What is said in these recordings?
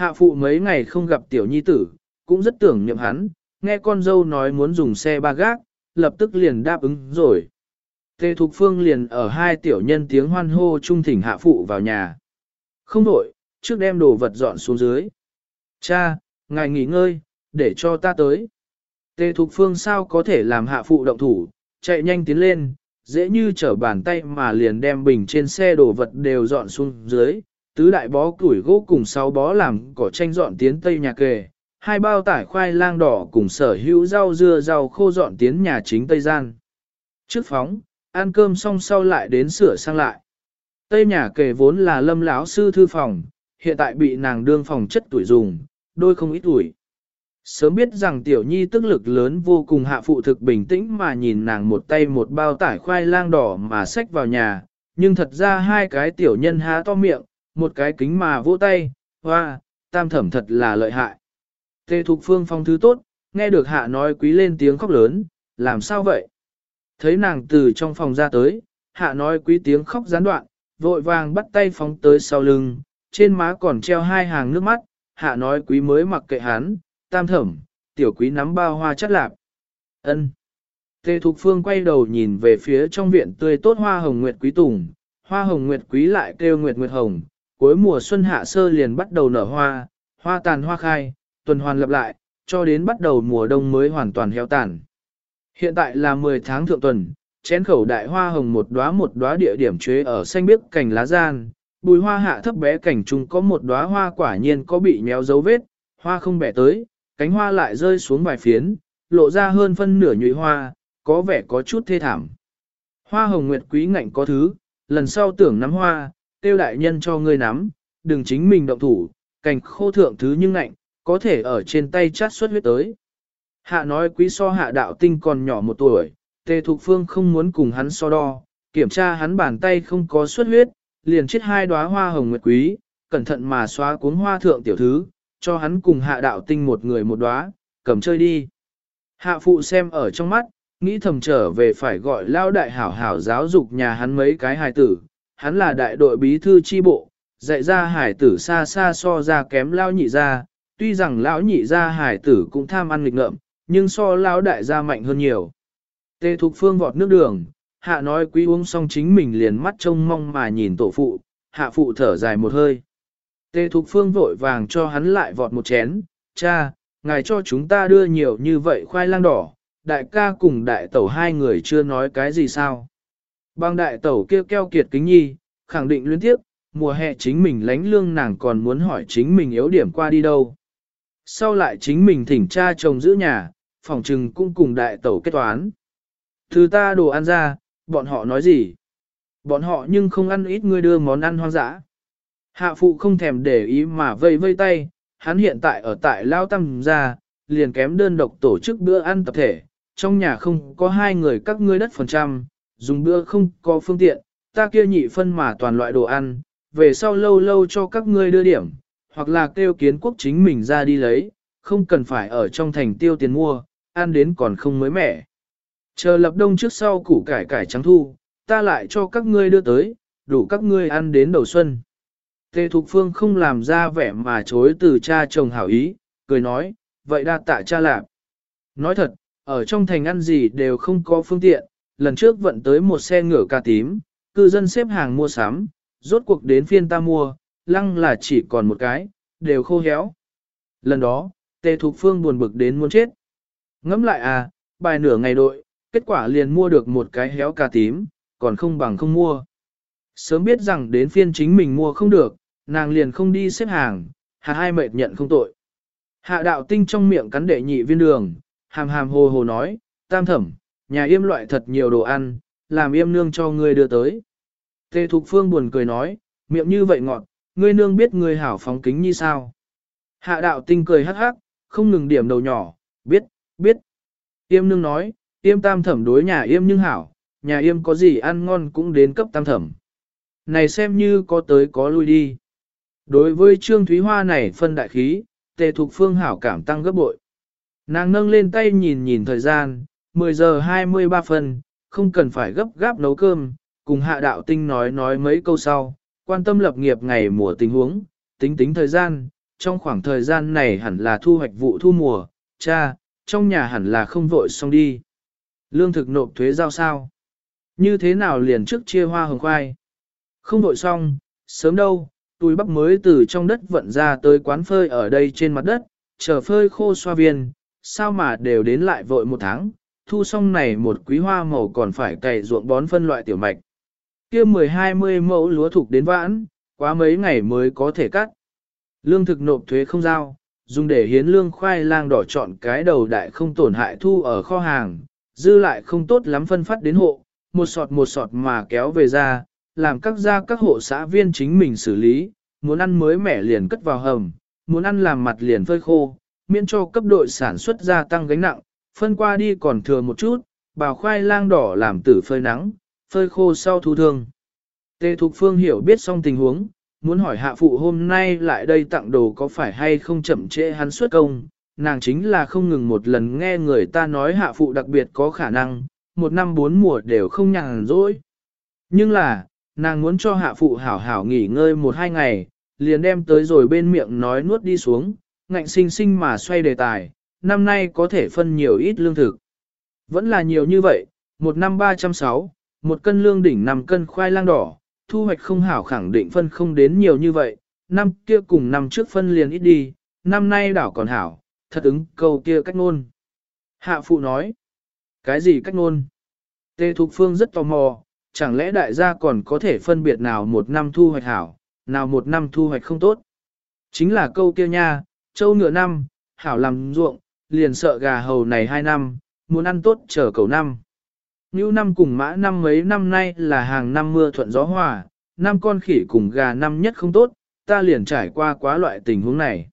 Hạ phụ mấy ngày không gặp tiểu nhi tử, cũng rất tưởng niệm hắn, nghe con dâu nói muốn dùng xe ba gác, lập tức liền đáp ứng rồi. Tề Thục Phương liền ở hai tiểu nhân tiếng hoan hô trung thỉnh hạ phụ vào nhà. Không đổi, trước đem đồ vật dọn xuống dưới. Cha, ngài nghỉ ngơi, để cho ta tới. Tề Thục Phương sao có thể làm hạ phụ động thủ, chạy nhanh tiến lên, dễ như trở bàn tay mà liền đem bình trên xe đồ vật đều dọn xuống dưới, tứ đại bó củi gỗ cùng sáu bó làm cỏ tranh dọn tiến tây nhà kề, hai bao tải khoai lang đỏ cùng sở hữu rau dưa rau khô dọn tiến nhà chính tây gian. Trước phóng, ăn cơm xong sau lại đến sửa sang lại. Tây nhà kề vốn là lâm lão sư thư phòng, hiện tại bị nàng đương phòng chất tuổi dùng, đôi không ít tuổi. Sớm biết rằng tiểu nhi tức lực lớn vô cùng hạ phụ thực bình tĩnh mà nhìn nàng một tay một bao tải khoai lang đỏ mà xách vào nhà, nhưng thật ra hai cái tiểu nhân há to miệng, một cái kính mà vỗ tay, hoa, tam thẩm thật là lợi hại. Tề thục phương phong thứ tốt, nghe được hạ nói quý lên tiếng khóc lớn, làm sao vậy? Thấy nàng từ trong phòng ra tới, hạ nói quý tiếng khóc gián đoạn, vội vàng bắt tay phóng tới sau lưng, trên má còn treo hai hàng nước mắt, hạ nói quý mới mặc kệ hắn, tam thẩm, tiểu quý nắm bao hoa chất lạp. ân Tề Thục Phương quay đầu nhìn về phía trong viện tươi tốt hoa hồng nguyệt quý tùng, hoa hồng nguyệt quý lại kêu nguyệt nguyệt hồng, cuối mùa xuân hạ sơ liền bắt đầu nở hoa, hoa tàn hoa khai, tuần hoàn lặp lại, cho đến bắt đầu mùa đông mới hoàn toàn héo tàn. Hiện tại là 10 tháng thượng tuần, chén khẩu đại hoa hồng một đóa một đóa địa điểm chế ở xanh biếc cành lá gian, bùi hoa hạ thấp bé cảnh trung có một đóa hoa quả nhiên có bị nhéo dấu vết, hoa không bẻ tới, cánh hoa lại rơi xuống vài phiến, lộ ra hơn phân nửa nhụy hoa, có vẻ có chút thê thảm. Hoa hồng nguyệt quý ngạnh có thứ, lần sau tưởng nắm hoa, tiêu đại nhân cho ngươi nắm, đừng chính mình động thủ, cành khô thượng thứ nhưng ngạnh, có thể ở trên tay chát xuất huyết tới. Hạ nói quý so hạ đạo tinh còn nhỏ một tuổi, tề thục phương không muốn cùng hắn so đo, kiểm tra hắn bàn tay không có xuất huyết, liền chết hai đóa hoa hồng nguyệt quý, cẩn thận mà xóa cuốn hoa thượng tiểu thứ, cho hắn cùng hạ đạo tinh một người một đóa, cầm chơi đi. Hạ phụ xem ở trong mắt, nghĩ thầm trở về phải gọi lao đại hảo hảo giáo dục nhà hắn mấy cái hài tử, hắn là đại đội bí thư chi bộ, dạy ra hải tử xa xa so ra kém lao nhị ra, tuy rằng lão nhị ra hải tử cũng tham ăn nghịch ngợm, nhưng so lão đại gia mạnh hơn nhiều. Tê Thục Phương vọt nước đường, hạ nói quý uống xong chính mình liền mắt trông mong mà nhìn tổ phụ, hạ phụ thở dài một hơi. Tê Thục Phương vội vàng cho hắn lại vọt một chén, cha, ngài cho chúng ta đưa nhiều như vậy khoai lang đỏ, đại ca cùng đại tẩu hai người chưa nói cái gì sao. Bang đại tẩu kêu keo kiệt kính nhi, khẳng định luyến tiếp, mùa hè chính mình lánh lương nàng còn muốn hỏi chính mình yếu điểm qua đi đâu. Sau lại chính mình thỉnh cha chồng giữ nhà, phòng trừng cũng cùng đại tẩu kết toán. Thứ ta đồ ăn ra, bọn họ nói gì? Bọn họ nhưng không ăn ít ngươi đưa món ăn hoang dã. Hạ phụ không thèm để ý mà vây vây tay, hắn hiện tại ở tại Lao Tâm ra, liền kém đơn độc tổ chức bữa ăn tập thể, trong nhà không có hai người các ngươi đất phần trăm, dùng bữa không có phương tiện, ta kia nhị phân mà toàn loại đồ ăn, về sau lâu lâu cho các ngươi đưa điểm, hoặc là kêu kiến quốc chính mình ra đi lấy, không cần phải ở trong thành tiêu tiền mua, ăn đến còn không mới mẻ. Chờ lập đông trước sau củ cải cải trắng thu, ta lại cho các ngươi đưa tới, đủ các ngươi ăn đến đầu xuân. Tề Thục Phương không làm ra vẻ mà chối từ cha chồng hảo ý, cười nói, vậy đa tạ cha lạp. Nói thật, ở trong thành ăn gì đều không có phương tiện, lần trước vận tới một xe ngựa cà tím, cư dân xếp hàng mua sắm, rốt cuộc đến phiên ta mua, lăng là chỉ còn một cái, đều khô héo. Lần đó, Tề Thục Phương buồn bực đến muốn chết. Ngẫm lại à, bài nửa ngày đội, kết quả liền mua được một cái héo cà tím, còn không bằng không mua. Sớm biết rằng đến phiên chính mình mua không được, nàng liền không đi xếp hàng, hạ hai mệt nhận không tội. Hạ đạo tinh trong miệng cắn đệ nhị viên đường, hàm hàm hồ hồ nói, tam thẩm, nhà yêm loại thật nhiều đồ ăn, làm yêm nương cho ngươi đưa tới. Tề Thục Phương buồn cười nói, miệng như vậy ngọt, ngươi nương biết ngươi hảo phóng kính như sao. Hạ đạo tinh cười hắc hắc, không ngừng điểm đầu nhỏ, biết, biết. Yêm nương nói, yêm tam thẩm đối nhà yêm nhưng hảo, nhà yêm có gì ăn ngon cũng đến cấp tam thẩm. Này xem như có tới có lui đi. Đối với Trương Thúy Hoa này phân đại khí, tề thục phương hảo cảm tăng gấp bội. Nàng nâng lên tay nhìn nhìn thời gian, 10 giờ 23 phân, không cần phải gấp gáp nấu cơm, cùng hạ đạo tinh nói nói mấy câu sau, quan tâm lập nghiệp ngày mùa tình huống, tính tính thời gian, trong khoảng thời gian này hẳn là thu hoạch vụ thu mùa, cha, trong nhà hẳn là không vội xong đi. Lương thực nộp thuế giao sao? Như thế nào liền trước chia hoa hồng khoai? Không vội xong, sớm đâu, túi bắp mới từ trong đất vận ra tới quán phơi ở đây trên mặt đất, chờ phơi khô xoa viên, sao mà đều đến lại vội một tháng, thu xong này một quý hoa màu còn phải cày ruộng bón phân loại tiểu mạch. kia 10-20 mẫu lúa thuộc đến vãn, quá mấy ngày mới có thể cắt. Lương thực nộp thuế không giao, dùng để hiến lương khoai lang đỏ chọn cái đầu đại không tổn hại thu ở kho hàng, dư lại không tốt lắm phân phát đến hộ, một sọt một sọt mà kéo về ra, làm các gia các hộ xã viên chính mình xử lý, muốn ăn mới mẻ liền cất vào hầm, muốn ăn làm mặt liền phơi khô, miễn cho cấp đội sản xuất gia tăng gánh nặng, phân qua đi còn thừa một chút, bào khoai lang đỏ làm tử phơi nắng, phơi khô sau thu thương. Tề Thục Phương hiểu biết xong tình huống, muốn hỏi hạ phụ hôm nay lại đây tặng đồ có phải hay không chậm trễ hắn xuất công, nàng chính là không ngừng một lần nghe người ta nói hạ phụ đặc biệt có khả năng, một năm bốn mùa đều không nhàn rỗi. Nhưng là, nàng muốn cho hạ phụ hảo hảo nghỉ ngơi một hai ngày, liền đem tới rồi bên miệng nói nuốt đi xuống, ngạnh sinh sinh mà xoay đề tài, năm nay có thể phân nhiều ít lương thực. Vẫn là nhiều như vậy, một năm 360, một cân lương đỉnh 5 cân khoai lang đỏ, thu hoạch không hảo khẳng định phân không đến nhiều như vậy, năm kia cùng năm trước phân liền ít đi, năm nay đảo còn hảo, thật ứng câu kia cách ngôn. Hạ phụ nói, cái gì cách ngôn? Tê Thục Phương rất tò mò, chẳng lẽ đại gia còn có thể phân biệt nào một năm thu hoạch hảo, nào một năm thu hoạch không tốt? Chính là câu kia nha, châu nửa năm, hảo làm ruộng, liền sợ gà hầu này hai năm, muốn ăn tốt chờ cầu năm. Như năm cùng mã năm mấy năm nay là hàng năm mưa thuận gió hòa, năm con khỉ cùng gà năm nhất không tốt, ta liền trải qua quá loại tình huống này.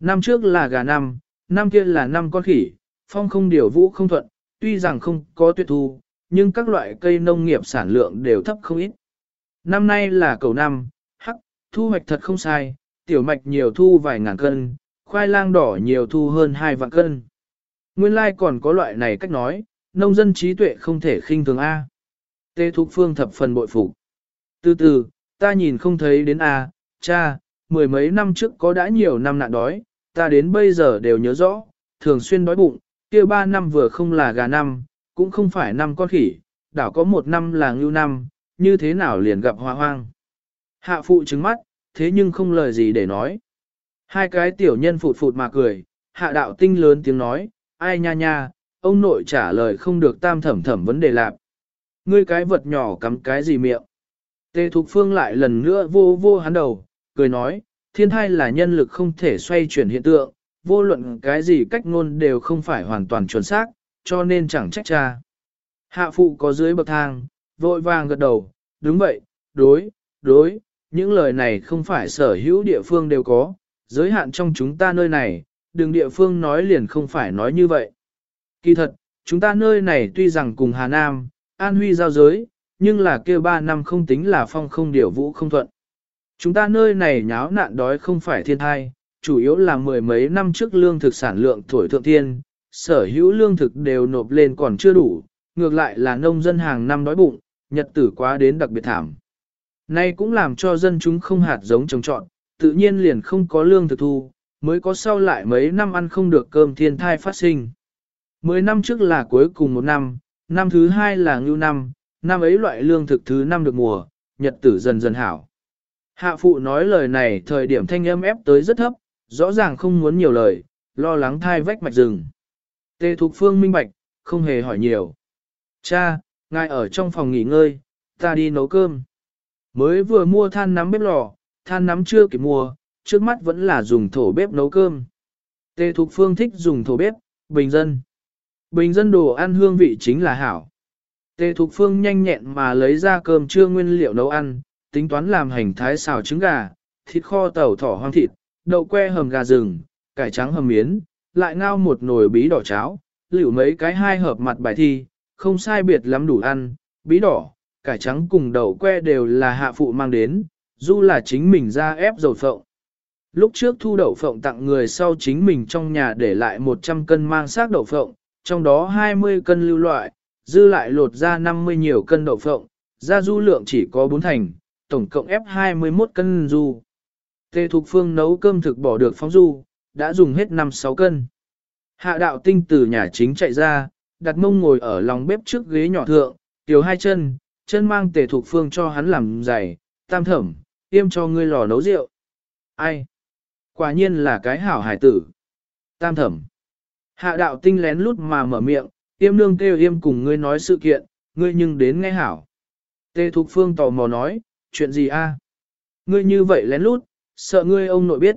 Năm trước là gà năm, năm kia là năm con khỉ, phong không điều vũ không thuận, tuy rằng không có tuyệt thu, nhưng các loại cây nông nghiệp sản lượng đều thấp không ít. Năm nay là cầu năm, hắc, thu hoạch thật không sai, tiểu mạch nhiều thu vài ngàn cân, khoai lang đỏ nhiều thu hơn hai vạn cân. Nguyên lai like còn có loại này cách nói, nông dân trí tuệ không thể khinh thường A. Tê Thục Phương thập phần bội phục. Từ từ, ta nhìn không thấy đến A, cha, mười mấy năm trước có đã nhiều năm nạn đói, ta đến bây giờ đều nhớ rõ, thường xuyên đói bụng, kia ba năm vừa không là gà năm, cũng không phải năm con khỉ, đảo có một năm là ngưu năm, như thế nào liền gặp hoa hoang. Hạ phụ trứng mắt, thế nhưng không lời gì để nói. Hai cái tiểu nhân phụt phụt mà cười, hạ đạo tinh lớn tiếng nói, ai nha nha, ông nội trả lời không được tam thẩm thẩm vấn đề lạc. Ngươi cái vật nhỏ cắm cái gì miệng. Tề Thục Phương lại lần nữa vô vô hắn đầu, cười nói, thiên thai là nhân lực không thể xoay chuyển hiện tượng, vô luận cái gì cách ngôn đều không phải hoàn toàn chuẩn xác, cho nên chẳng trách cha. Hạ phụ có dưới bậc thang, vội vàng gật đầu, đúng vậy, đối, đối, những lời này không phải sở hữu địa phương đều có, giới hạn trong chúng ta nơi này, đường địa phương nói liền không phải nói như vậy. Kỳ thật, chúng ta nơi này tuy rằng cùng Hà Nam, An Huy giao giới, nhưng là kêu ba năm không tính là phong không điều vũ không thuận. Chúng ta nơi này nháo nạn đói không phải thiên thai, chủ yếu là mười mấy năm trước lương thực sản lượng thổi thượng thiên, sở hữu lương thực đều nộp lên còn chưa đủ, ngược lại là nông dân hàng năm đói bụng, nhật tử quá đến đặc biệt thảm. Nay cũng làm cho dân chúng không hạt giống trồng trọn, tự nhiên liền không có lương thực thu, mới có sau lại mấy năm ăn không được cơm thiên thai phát sinh. Mười năm trước là cuối cùng một năm, năm thứ hai là ngưu năm, năm ấy loại lương thực thứ năm được mùa, nhật tử dần dần hảo. Hạ phụ nói lời này thời điểm thanh âm ép tới rất thấp, rõ ràng không muốn nhiều lời, lo lắng thai vách mạch rừng. Tê Thục Phương minh bạch, không hề hỏi nhiều. Cha, ngài ở trong phòng nghỉ ngơi, ta đi nấu cơm. Mới vừa mua than nắm bếp lò, than nắm chưa kịp mua, trước mắt vẫn là dùng thổ bếp nấu cơm. Tê Thục Phương thích dùng thổ bếp, bình dân. Bình dân đồ ăn hương vị chính là hảo. Tê Thục Phương nhanh nhẹn mà lấy ra cơm trưa nguyên liệu nấu ăn, tính toán làm hành thái xào trứng gà, thịt kho tàu thỏ hoang thịt, đậu que hầm gà rừng, cải trắng hầm miến, lại ngao một nồi bí đỏ cháo, liệu mấy cái hai hợp mặt bài thi, không sai biệt lắm đủ ăn, bí đỏ, cải trắng cùng đậu que đều là hạ phụ mang đến, dù là chính mình ra ép dầu phộng. Lúc trước thu đậu phộng tặng người sau chính mình trong nhà để lại 100 cân mang xác đậu phộng, trong đó 20 cân lưu loại, dư lại lột ra 50 nhiều cân đậu phộng, ra du lượng chỉ có 4 thành, tổng cộng ép 21 cân du. Tề Thục Phương nấu cơm thực bỏ được phóng du, đã dùng hết 5-6 cân. Hạ đạo tinh từ nhà chính chạy ra, đặt mông ngồi ở lòng bếp trước ghế nhỏ thượng, tiểu hai chân, chân mang Tề Thục Phương cho hắn làm giày, tam thẩm, Yêm cho ngươi lò nấu rượu. Ai? Quả nhiên là cái hảo hải tử. Tam thẩm. Hạ đạo tinh lén lút mà mở miệng, Yêm nương kêu yêm cùng ngươi nói sự kiện, ngươi nhưng đến nghe hảo. Tê Thục Phương tò mò nói, chuyện gì a? Ngươi như vậy lén lút, sợ ngươi ông nội biết.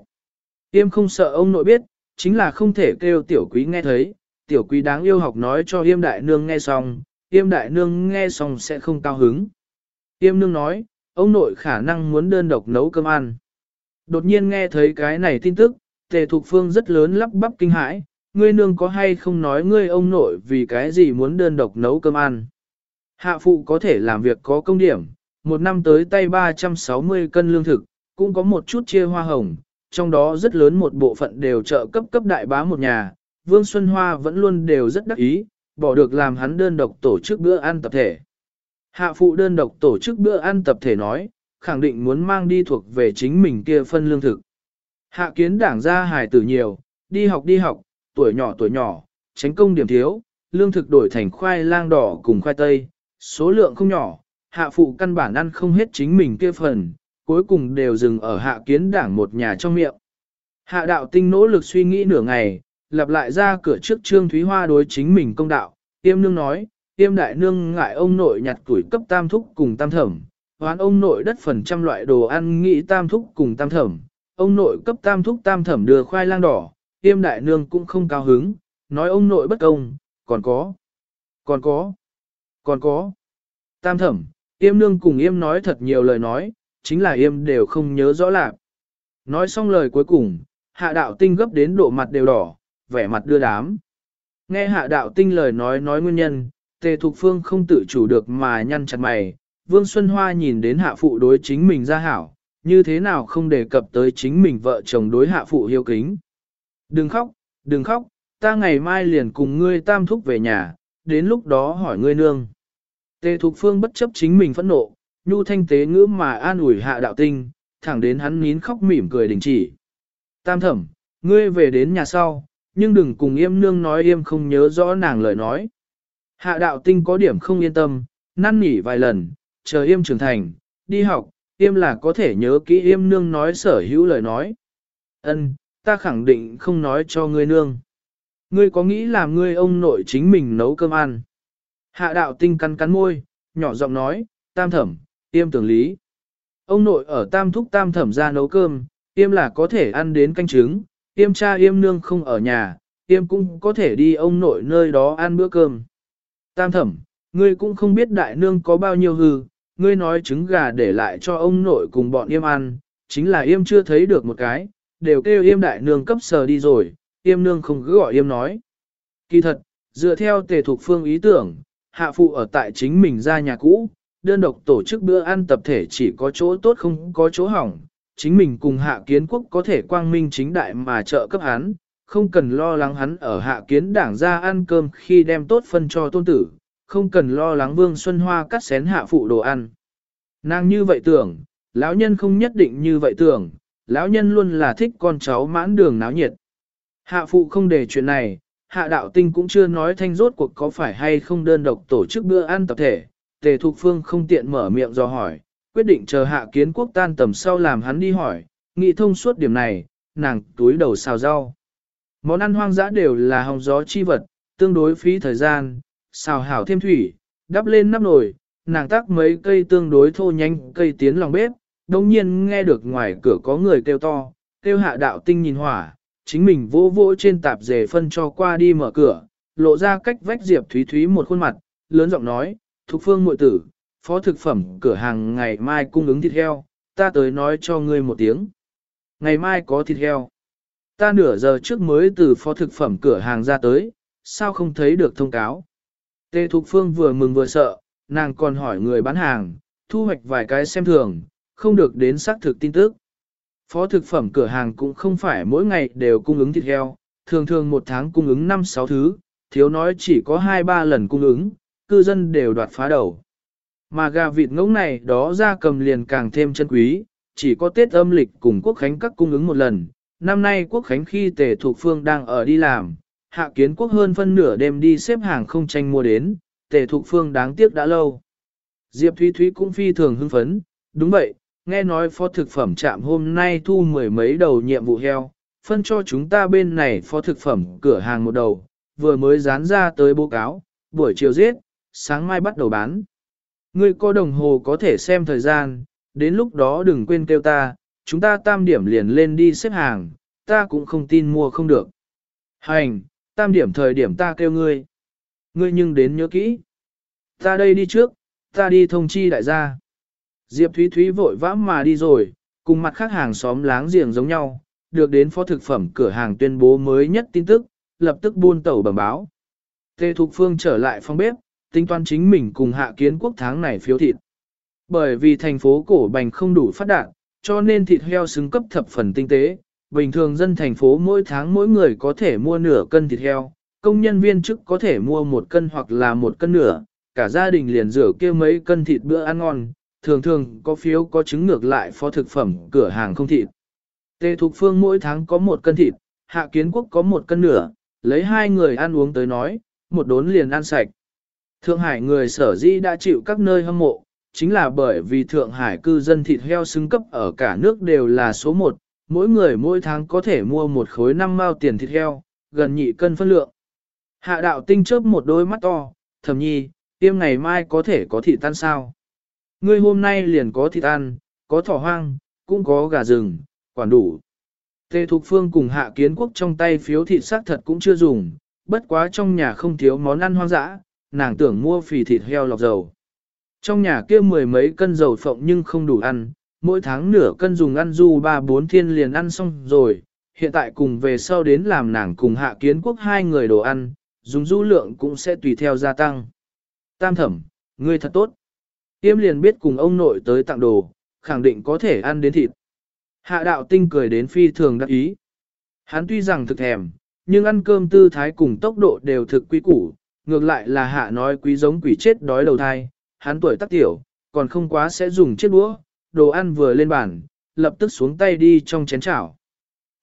Yêm không sợ ông nội biết, chính là không thể kêu tiểu quý nghe thấy, tiểu quý đáng yêu học nói cho yêm đại nương nghe xong, yêm đại nương nghe xong sẽ không cao hứng. Yêm nương nói, ông nội khả năng muốn đơn độc nấu cơm ăn. Đột nhiên nghe thấy cái này tin tức, tề thục phương rất lớn lắp bắp kinh hãi, ngươi nương có hay không nói ngươi ông nội vì cái gì muốn đơn độc nấu cơm ăn. Hạ phụ có thể làm việc có công điểm, một năm tới tay 360 cân lương thực, cũng có một chút chia hoa hồng, trong đó rất lớn một bộ phận đều trợ cấp cấp đại bá một nhà. Vương Xuân Hoa vẫn luôn đều rất đắc ý, bỏ được làm hắn đơn độc tổ chức bữa ăn tập thể. Hạ phụ đơn độc tổ chức bữa ăn tập thể nói, khẳng định muốn mang đi thuộc về chính mình kia phân lương thực. Hạ kiến đảng ra hài tử nhiều, đi học đi học, tuổi nhỏ tuổi nhỏ, tránh công điểm thiếu, lương thực đổi thành khoai lang đỏ cùng khoai tây, số lượng không nhỏ, hạ phụ căn bản ăn không hết chính mình kia phần, cuối cùng đều dừng ở hạ kiến đảng một nhà trong miệng. Hạ đạo tinh nỗ lực suy nghĩ nửa ngày, lặp lại ra cửa trước Trương Thúy Hoa đối chính mình công đạo, tiêm nương nói, tiêm đại nương ngại ông nội nhặt tuổi cấp tam thúc cùng tam thẩm, hoán ông nội đất phần trăm loại đồ ăn nghĩ tam thúc cùng tam thẩm, ông nội cấp tam thúc tam thẩm đưa khoai lang đỏ, tiêm đại nương cũng không cao hứng, nói ông nội bất công, còn có, còn có, còn có, tam thẩm, tiêm nương cùng yêm nói thật nhiều lời nói, chính là yêm đều không nhớ rõ lạc. Nói xong lời cuối cùng, hạ đạo tinh gấp đến độ mặt đều đỏ, vẻ mặt đưa đám. Nghe hạ đạo tinh lời nói nói nguyên nhân, tề thục phương không tự chủ được mà nhăn chặt mày. Vương Xuân Hoa nhìn đến hạ phụ đối chính mình ra hảo, như thế nào không đề cập tới chính mình vợ chồng đối hạ phụ hiếu kính. Đừng khóc, đừng khóc, ta ngày mai liền cùng ngươi tam thúc về nhà, đến lúc đó hỏi ngươi nương. Tề Thục Phương bất chấp chính mình phẫn nộ, nhu thanh tế ngữ mà an ủi hạ đạo tinh, thẳng đến hắn nín khóc mỉm cười đình chỉ. Tam thẩm, ngươi về đến nhà sau, nhưng đừng cùng yêm nương nói yêm không nhớ rõ nàng lời nói. Hạ đạo tinh có điểm không yên tâm, năn nỉ vài lần, chờ yêm trưởng thành, đi học, yêm là có thể nhớ kỹ yêm nương nói sở hữu lời nói. Ân, ta khẳng định không nói cho ngươi nương. Ngươi có nghĩ là ngươi ông nội chính mình nấu cơm ăn? Hạ đạo tinh cắn cắn môi, nhỏ giọng nói, tam thẩm, yêm tưởng lý. Ông nội ở tam thúc tam thẩm ra nấu cơm, yêm là có thể ăn đến canh trứng, yêm cha yêm nương không ở nhà, yêm cũng có thể đi ông nội nơi đó ăn bữa cơm. Tam thẩm, ngươi cũng không biết đại nương có bao nhiêu hư, ngươi nói trứng gà để lại cho ông nội cùng bọn yêm ăn, chính là yêm chưa thấy được một cái, đều kêu yêm đại nương cấp sờ đi rồi, yêm nương không cứ gọi yêm nói. Kỳ thật, dựa theo tề thuộc phương ý tưởng, hạ phụ ở tại chính mình ra nhà cũ, đơn độc tổ chức bữa ăn tập thể chỉ có chỗ tốt không có chỗ hỏng, chính mình cùng hạ kiến quốc có thể quang minh chính đại mà trợ cấp hắn, không cần lo lắng hắn ở hạ kiến đảng ra ăn cơm khi đem tốt phân cho tôn tử, không cần lo lắng Vương Xuân Hoa cắt xén hạ phụ đồ ăn. Nàng như vậy tưởng, lão nhân không nhất định như vậy tưởng, lão nhân luôn là thích con cháu mãn đường náo nhiệt. Hạ phụ không để chuyện này, hạ đạo tinh cũng chưa nói thanh rốt cuộc có phải hay không đơn độc tổ chức bữa ăn tập thể, Tề Thục Phương không tiện mở miệng do hỏi, quyết định chờ hạ kiến quốc tan tầm sau làm hắn đi hỏi, nghị thông suốt điểm này, nàng túi đầu xào rau. Món ăn hoang dã đều là hồng gió chi vật, tương đối phí thời gian, xào hảo thêm thủy, đắp lên nắp nồi, nàng tác mấy cây tương đối thô nhanh cây tiến lòng bếp, đồng nhiên nghe được ngoài cửa có người kêu to, kêu hạ đạo tinh nhìn hỏa, chính mình vỗ vỗ trên tạp dề phân cho qua đi mở cửa, lộ ra cách vách Diệp Thúy Thúy một khuôn mặt, lớn giọng nói, Thục phương muội tử, phó thực phẩm cửa hàng ngày mai cung ứng thịt heo, ta tới nói cho ngươi một tiếng. Ngày mai có thịt heo. Ta nửa giờ trước mới từ phó thực phẩm cửa hàng ra tới, sao không thấy được thông cáo. Tê Thục Phương vừa mừng vừa sợ, nàng còn hỏi người bán hàng, thu hoạch vài cái xem thường, không được đến xác thực tin tức. Phó thực phẩm cửa hàng cũng không phải mỗi ngày đều cung ứng thịt heo, thường thường một tháng cung ứng 5-6 thứ, thiếu nói chỉ có 2-3 lần cung ứng, cư dân đều đoạt phá đầu. Mà gà vịt ngỗng này đó ra cầm liền càng thêm chân quý, chỉ có Tết âm lịch cùng quốc khánh các cung ứng một lần. Năm nay quốc khánh khi tề thuộc phương đang ở đi làm, hạ kiến quốc hơn phân nửa đêm đi xếp hàng không tranh mua đến, tề thuộc phương đáng tiếc đã lâu. Diệp Thúy Thúy cũng phi thường hưng phấn, đúng vậy, nghe nói phó thực phẩm trạm hôm nay thu mười mấy đầu nhiệm vụ heo, phân cho chúng ta bên này phó thực phẩm cửa hàng một đầu, vừa mới dán ra tới báo cáo, buổi chiều giết, sáng mai bắt đầu bán. Ngươi có đồng hồ có thể xem thời gian, đến lúc đó đừng quên kêu ta, chúng ta tam điểm liền lên đi xếp hàng, ta cũng không tin mua không được. Hành, tam điểm thời điểm ta kêu ngươi. Ngươi nhưng đến nhớ kỹ. Ta đây đi trước, ta đi thông chi đại gia. Diệp Thúy Thúy vội vã mà đi rồi, cùng mặt khác hàng xóm láng giềng giống nhau, được đến phó thực phẩm cửa hàng tuyên bố mới nhất tin tức, lập tức buôn tẩu bẩm báo. Tề Thục Phương trở lại phòng bếp, tính toán chính mình cùng hạ kiến quốc tháng này phiếu thịt. Bởi vì thành phố cổ bành không đủ phát đạt, cho nên thịt heo xứng cấp thập phần tinh tế. Bình thường dân thành phố mỗi tháng mỗi người có thể mua nửa cân thịt heo, công nhân viên chức có thể mua một cân hoặc là một cân nửa, cả gia đình liền rửa kia mấy cân thịt bữa ăn ngon, thường thường có phiếu có chứng ngược lại phó thực phẩm cửa hàng không thịt. Tề Thục Phương mỗi tháng có một cân thịt, Hạ Kiến Quốc có một cân nửa, lấy hai người ăn uống tới nói, một đốn liền ăn sạch. Thượng Hải người sở dĩ đã chịu các nơi hâm mộ, chính là bởi vì Thượng Hải cư dân thịt heo xứng cấp ở cả nước đều là số một, mỗi người mỗi tháng có thể mua một khối năm mao tiền thịt heo, gần nhị cân phân lượng. Hạ đạo tinh chớp một đôi mắt to, thầm nhi, tiêm ngày mai có thể có thịt tan sao. Ngươi hôm nay liền có thịt ăn, có thỏ hoang, cũng có gà rừng, quản đủ. Tề Thục Phương cùng Hạ Kiến Quốc trong tay phiếu thịt xác thật cũng chưa dùng, bất quá trong nhà không thiếu món ăn hoang dã, nàng tưởng mua phì thịt heo lọc dầu. Trong nhà kia mười mấy cân dầu phộng nhưng không đủ ăn, mỗi tháng nửa cân dùng ăn du ba bốn thiên liền ăn xong rồi, hiện tại cùng về sau đến làm nàng cùng Hạ Kiến Quốc hai người đồ ăn, dùng du lượng cũng sẽ tùy theo gia tăng. Tam thẩm, ngươi thật tốt. Tiêm liền biết cùng ông nội tới tặng đồ, khẳng định có thể ăn đến thịt. Hạ đạo tinh cười đến phi thường đắc ý. Hắn tuy rằng thực thèm, nhưng ăn cơm tư thái cùng tốc độ đều thực quý củ, ngược lại là hạ nói quý giống quỷ chết đói đầu thai, hắn tuổi tác tiểu, còn không quá sẽ dùng chiếc đũa, đồ ăn vừa lên bàn, lập tức xuống tay đi trong chén chảo.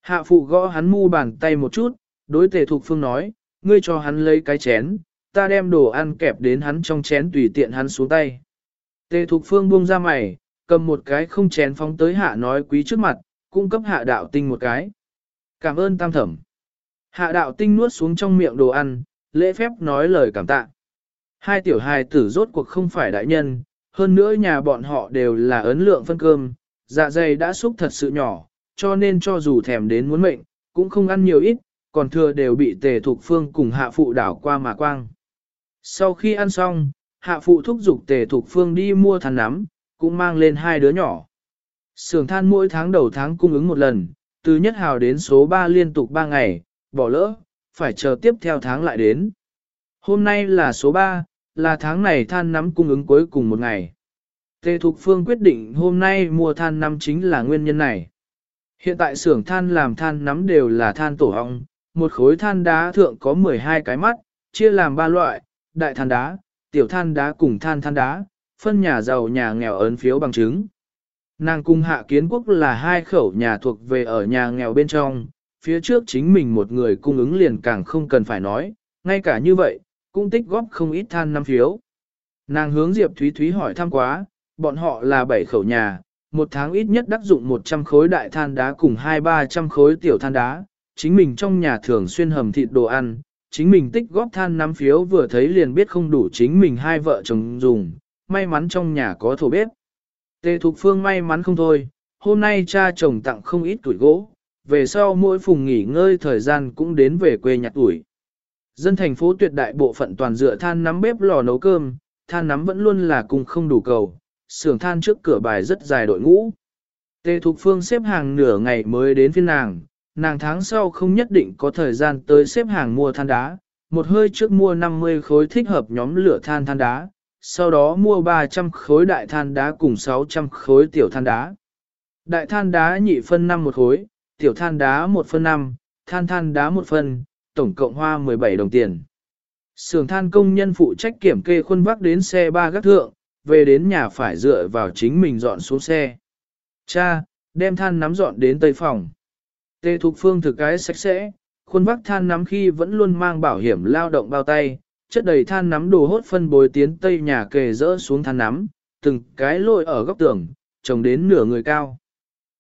Hạ phụ gõ hắn mu bàn tay một chút, đối tề thục phương nói, ngươi cho hắn lấy cái chén, ta đem đồ ăn kẹp đến hắn trong chén tùy tiện hắn xuống tay. Tề thục phương buông ra mày, cầm một cái không chén phóng tới hạ nói quý trước mặt, cung cấp hạ đạo tinh một cái. Cảm ơn tam thẩm. Hạ đạo tinh nuốt xuống trong miệng đồ ăn, lễ phép nói lời cảm tạ. Hai tiểu hài tử rốt cuộc không phải đại nhân, hơn nữa nhà bọn họ đều là ấn lượng phân cơm, dạ dày đã xúc thật sự nhỏ, cho nên cho dù thèm đến muốn mệnh, cũng không ăn nhiều ít, còn thừa đều bị tề thục phương cùng hạ phụ đảo qua mà quang. Sau khi ăn xong, hạ phụ thúc giục tề thục phương đi mua than nắm, cũng mang lên hai đứa nhỏ. Sưởng than mỗi tháng đầu tháng cung ứng một lần, từ nhất hào đến số 3 liên tục 3 ngày, bỏ lỡ, phải chờ tiếp theo tháng lại đến. Hôm nay là số 3, là tháng này than nắm cung ứng cuối cùng một ngày. Tề Thục Phương quyết định hôm nay mua than nắm chính là nguyên nhân này. Hiện tại xưởng than làm than nắm đều là than tổ hong, một khối than đá thượng có 12 cái mắt, chia làm ba loại, đại than đá, tiểu than đá cùng than than đá, phân nhà giàu nhà nghèo ấn phiếu bằng chứng. Nàng cung hạ kiến quốc là hai khẩu nhà thuộc về ở nhà nghèo bên trong, phía trước chính mình một người cung ứng liền càng không cần phải nói, ngay cả như vậy, cũng tích góp không ít than năm phiếu. Nàng hướng Diệp Thúy Thúy hỏi thăm quá, bọn họ là bảy khẩu nhà, một tháng ít nhất đắc dụng 100 khối đại than đá cùng 2-300 khối tiểu than đá, chính mình trong nhà thường xuyên hầm thịt đồ ăn, chính mình tích góp than năm phiếu vừa thấy liền biết không đủ chính mình hai vợ chồng dùng, may mắn trong nhà có thổ bếp. Tề Thục Phương may mắn không thôi, hôm nay cha chồng tặng không ít tuổi gỗ, về sau mỗi phùng nghỉ ngơi thời gian cũng đến về quê nhặt tuổi. Dân thành phố tuyệt đại bộ phận toàn dựa than nắm bếp lò nấu cơm, than nắm vẫn luôn là cùng không đủ cầu, xưởng than trước cửa bài rất dài đội ngũ. Tề Thục Phương xếp hàng nửa ngày mới đến phiên nàng, nàng tháng sau không nhất định có thời gian tới xếp hàng mua than đá, một hơi trước mua 50 khối thích hợp nhóm lửa than than đá, sau đó mua 300 khối đại than đá cùng 600 khối tiểu than đá. Đại than đá nhị phân 5 một khối, tiểu than đá 1 phân 5, than than đá 1 phân, tổng cộng hoa 17 đồng tiền. Sưởng than công nhân phụ trách kiểm kê khuôn vác đến xe ba gác thượng, về đến nhà phải dựa vào chính mình dọn xuống xe. Cha, đem than nắm dọn đến tây phòng. Tê Thục Phương thực cái sạch sẽ, khuôn vác than nắm khi vẫn luôn mang bảo hiểm lao động bao tay, chất đầy than nắm đồ hốt phân bồi tiến tây nhà kề rỡ xuống than nắm, từng cái lội ở góc tường, trồng đến nửa người cao.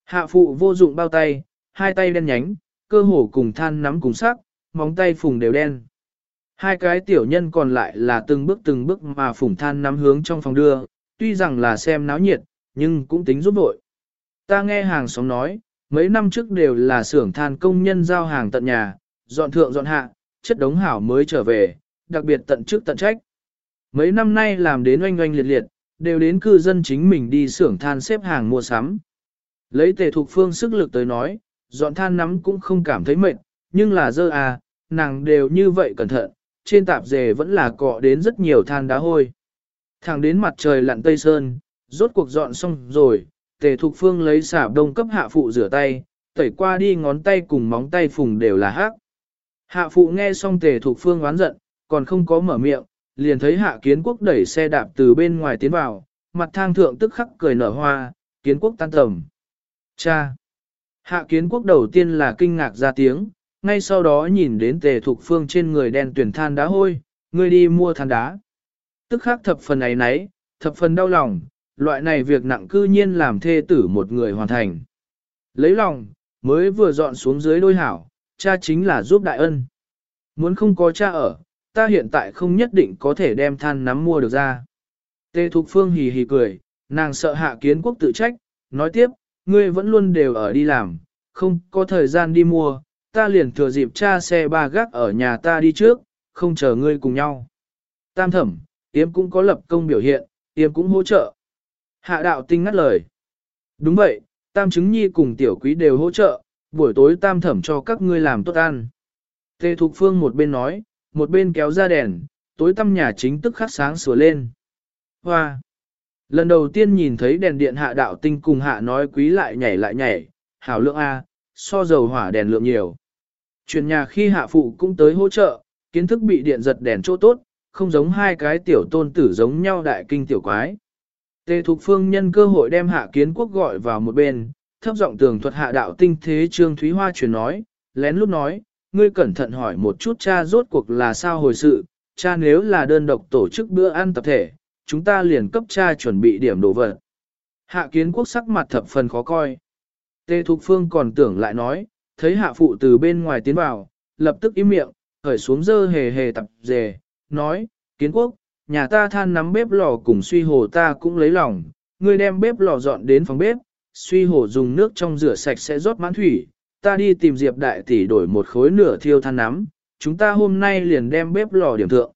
Hạ phụ vô dụng bao tay, hai tay đen nhánh, cơ hồ cùng than nắm cùng sắc, móng tay phùng đều đen. Hai cái tiểu nhân còn lại là từng bước từng bước mà phùng than nắm hướng trong phòng đưa, tuy rằng là xem náo nhiệt, nhưng cũng tính giúp vội. Ta nghe hàng xóm nói, mấy năm trước đều là xưởng than công nhân giao hàng tận nhà, dọn thượng dọn hạ, chất đống hảo mới trở về, đặc biệt tận trước tận trách. Mấy năm nay làm đến oanh oanh liệt liệt, đều đến cư dân chính mình đi xưởng than xếp hàng mua sắm. Lấy tề thục phương sức lực tới nói, dọn than nắm cũng không cảm thấy mệt, nhưng là dơ à, nàng đều như vậy cẩn thận, trên tạp dề vẫn là cọ đến rất nhiều than đá hôi. Thẳng đến mặt trời lặn tây sơn, rốt cuộc dọn xong rồi, tề thục phương lấy xả đông cấp hạ phụ rửa tay, tẩy qua đi ngón tay cùng móng tay phùng đều là hắc. Hạ phụ nghe xong tề thục phương oán giận, còn không có mở miệng, liền thấy hạ kiến quốc đẩy xe đạp từ bên ngoài tiến vào, mặt thang thượng tức khắc cười nở hoa, kiến quốc tan tầm. Cha! Hạ kiến quốc đầu tiên là kinh ngạc ra tiếng, ngay sau đó nhìn đến tề thục phương trên người đen tuyển than đá hôi, người đi mua than đá. Tức khắc thập phần ấy nấy, thập phần đau lòng, loại này việc nặng cư nhiên làm thê tử một người hoàn thành. Lấy lòng, mới vừa dọn xuống dưới đôi hảo, cha chính là giúp đại ân. Muốn không có cha ở, ta hiện tại không nhất định có thể đem than nắm mua được ra. Tề Thục Phương hì hì cười, nàng sợ hạ kiến quốc tự trách, nói tiếp, ngươi vẫn luôn đều ở đi làm, không có thời gian đi mua, ta liền thừa dịp cha xe ba gác ở nhà ta đi trước, không chờ ngươi cùng nhau. Tam thẩm, Yếm cũng có lập công biểu hiện, Yếm cũng hỗ trợ. Hạ đạo tinh ngắt lời. Đúng vậy, Tam chứng nhi cùng tiểu quý đều hỗ trợ, buổi tối tam thẩm cho các ngươi làm tốt ăn. Tề Thục Phương một bên nói, một bên kéo ra đèn, tối tăm nhà chính tức khắc sáng sủa lên. Hoa! Lần đầu tiên nhìn thấy đèn điện hạ đạo tinh cùng hạ nói quý lại nhảy lại nhảy, hảo lượng A, so dầu hỏa đèn lượng nhiều. Chuyển nhà khi hạ phụ cũng tới hỗ trợ, kiến thức bị điện giật đèn chỗ tốt, không giống hai cái tiểu tôn tử giống nhau đại kinh tiểu quái. Tề Thục Phương nhân cơ hội đem hạ kiến quốc gọi vào một bên, thấp giọng tường thuật hạ đạo tinh thế Trương Thúy Hoa truyền nói, lén lút nói, ngươi cẩn thận hỏi một chút cha rốt cuộc là sao hồi sự, cha nếu là đơn độc tổ chức bữa ăn tập thể, chúng ta liền cấp cha chuẩn bị điểm đồ vật. Hạ kiến quốc sắc mặt thập phần khó coi. Tề Thục Phương còn tưởng lại nói, thấy hạ phụ từ bên ngoài tiến vào, lập tức im miệng, khởi xuống dơ hề hề tập dề, nói, kiến quốc, nhà ta than nắm bếp lò cùng suy hồ ta cũng lấy lòng, ngươi đem bếp lò dọn đến phòng bếp, suy hồ dùng nước trong rửa sạch sẽ rót mãn thủy, ta đi tìm Diệp đại tỷ đổi một khối nửa thiêu than nắm, chúng ta hôm nay liền đem bếp lò điểm thượng.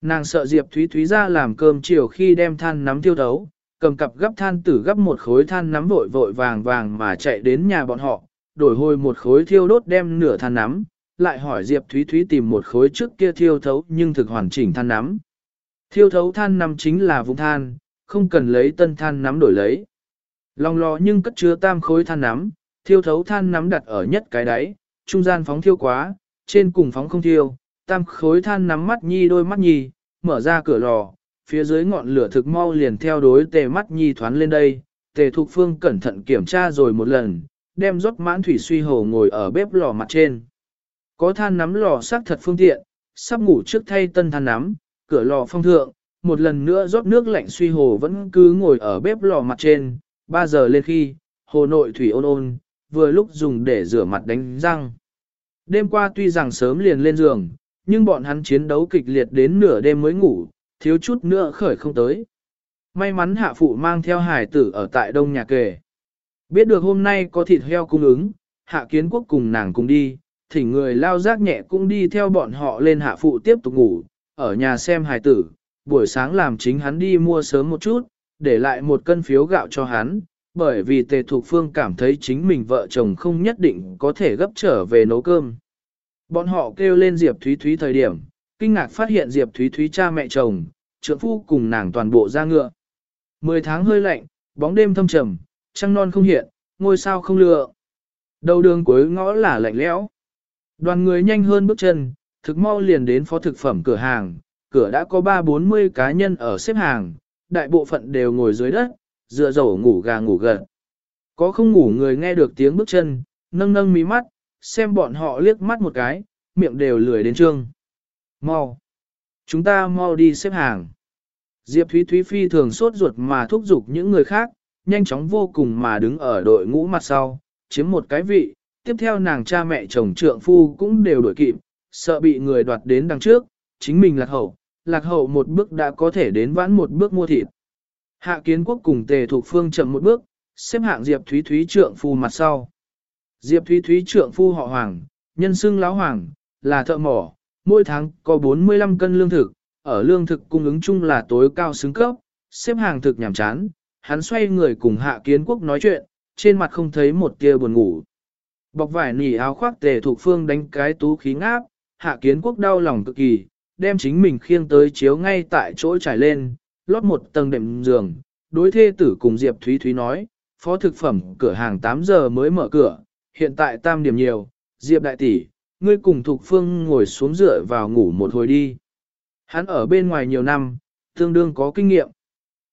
Nàng sợ Diệp Thúy Thúy ra làm cơm chiều khi đem than nắm thiêu thấu, cầm cặp gấp than tử gấp một khối than nắm vội vội vàng vàng mà chạy đến nhà bọn họ, đổi hồi một khối thiêu đốt đem nửa than nắm, lại hỏi Diệp Thúy Thúy tìm một khối trước kia thiêu thấu nhưng thực hoàn chỉnh than nắm. Thiêu thấu than nắm chính là vùng than, không cần lấy tân than nắm đổi lấy. Lòng lò nhưng cất chứa tam khối than nắm, thiêu thấu than nắm đặt ở nhất cái đáy, trung gian phóng thiêu quá, trên cùng phóng không thiêu, tam khối than nắm mắt nhi đôi mắt nhi, mở ra cửa lò, phía dưới ngọn lửa thực mau liền theo đối tề mắt nhi thoán lên đây, tề thục phương cẩn thận kiểm tra rồi một lần, đem rót mãn thủy suy hồ ngồi ở bếp lò mặt trên. Có than nắm lò sắc thật phương tiện, sắp ngủ trước thay tân than nắm, cửa lò phong thượng, một lần nữa rót nước lạnh suy hồ vẫn cứ ngồi ở bếp lò mặt trên, 3 giờ lên khi, hồ nội thủy ôn ôn, vừa lúc dùng để rửa mặt đánh răng. Đêm qua tuy rằng sớm liền lên giường, nhưng bọn hắn chiến đấu kịch liệt đến nửa đêm mới ngủ, thiếu chút nữa khởi không tới. May mắn hạ phụ mang theo hải tử ở tại đông nhà kề. Biết được hôm nay có thịt heo cung ứng, hạ kiến quốc cùng nàng cùng đi, thỉnh người lao giác nhẹ cũng đi theo bọn họ lên hạ phụ tiếp tục ngủ, ở nhà xem hài tử, buổi sáng làm chính hắn đi mua sớm một chút, để lại một cân phiếu gạo cho hắn, bởi vì tề thục phương cảm thấy chính mình vợ chồng không nhất định có thể gấp trở về nấu cơm. Bọn họ kêu lên Diệp Thúy Thúy thời điểm, kinh ngạc phát hiện Diệp Thúy Thúy cha mẹ chồng, trượng phu cùng nàng toàn bộ ra ngựa. Mười tháng hơi lạnh, bóng đêm thâm trầm, trăng non không hiện, ngôi sao không lựa. Đầu đường cuối ngõ là lạnh lẽo. Đoàn người nhanh hơn bước chân, thực mau liền đến phó thực phẩm cửa hàng, cửa đã có ba bốn mươi cá nhân ở xếp hàng, đại bộ phận đều ngồi dưới đất, dựa dầu ngủ gà ngủ gật. Có không ngủ người nghe được tiếng bước chân, nâng nâng mí mắt, xem bọn họ liếc mắt một cái, miệng đều lười đến trương. Mau! Chúng ta mau đi xếp hàng. Diệp Thúy Thúy phi thường sốt ruột mà thúc giục những người khác, nhanh chóng vô cùng mà đứng ở đội ngũ mặt sau, chiếm một cái vị, tiếp theo nàng cha mẹ chồng trượng phu cũng đều đuổi kịp, sợ bị người đoạt đến đằng trước, chính mình lạc hậu, lạc hậu một bước đã có thể đến vãn một bước mua thịt. Hạ kiến quốc cùng tề thuộc phương chậm một bước, xếp hạng Diệp Thúy Thúy trượng phu mặt sau. Diệp Thúy Thúy trượng phu họ Hoàng, nhân xưng lão Hoàng, là thợ mỏ, mỗi tháng có 45 cân lương thực, ở lương thực cung ứng chung là tối cao xứng cấp, xếp hàng thực nhảm chán, hắn xoay người cùng hạ kiến quốc nói chuyện, trên mặt không thấy một tia buồn ngủ. Bọc vải nỉ áo khoác tề thuộc phương đánh cái tú khí ngáp, hạ kiến quốc đau lòng cực kỳ, đem chính mình khiêng tới chiếu ngay tại chỗ trải lên, lót một tầng đệm giường, đối thê tử cùng Diệp Thúy Thúy nói, phó thực phẩm cửa hàng 8 giờ mới mở cửa, hiện tại tam điểm nhiều, Diệp đại tỷ, ngươi cùng Thục Phương ngồi xuống dựa vào ngủ một hồi đi. Hắn ở bên ngoài nhiều năm, tương đương có kinh nghiệm.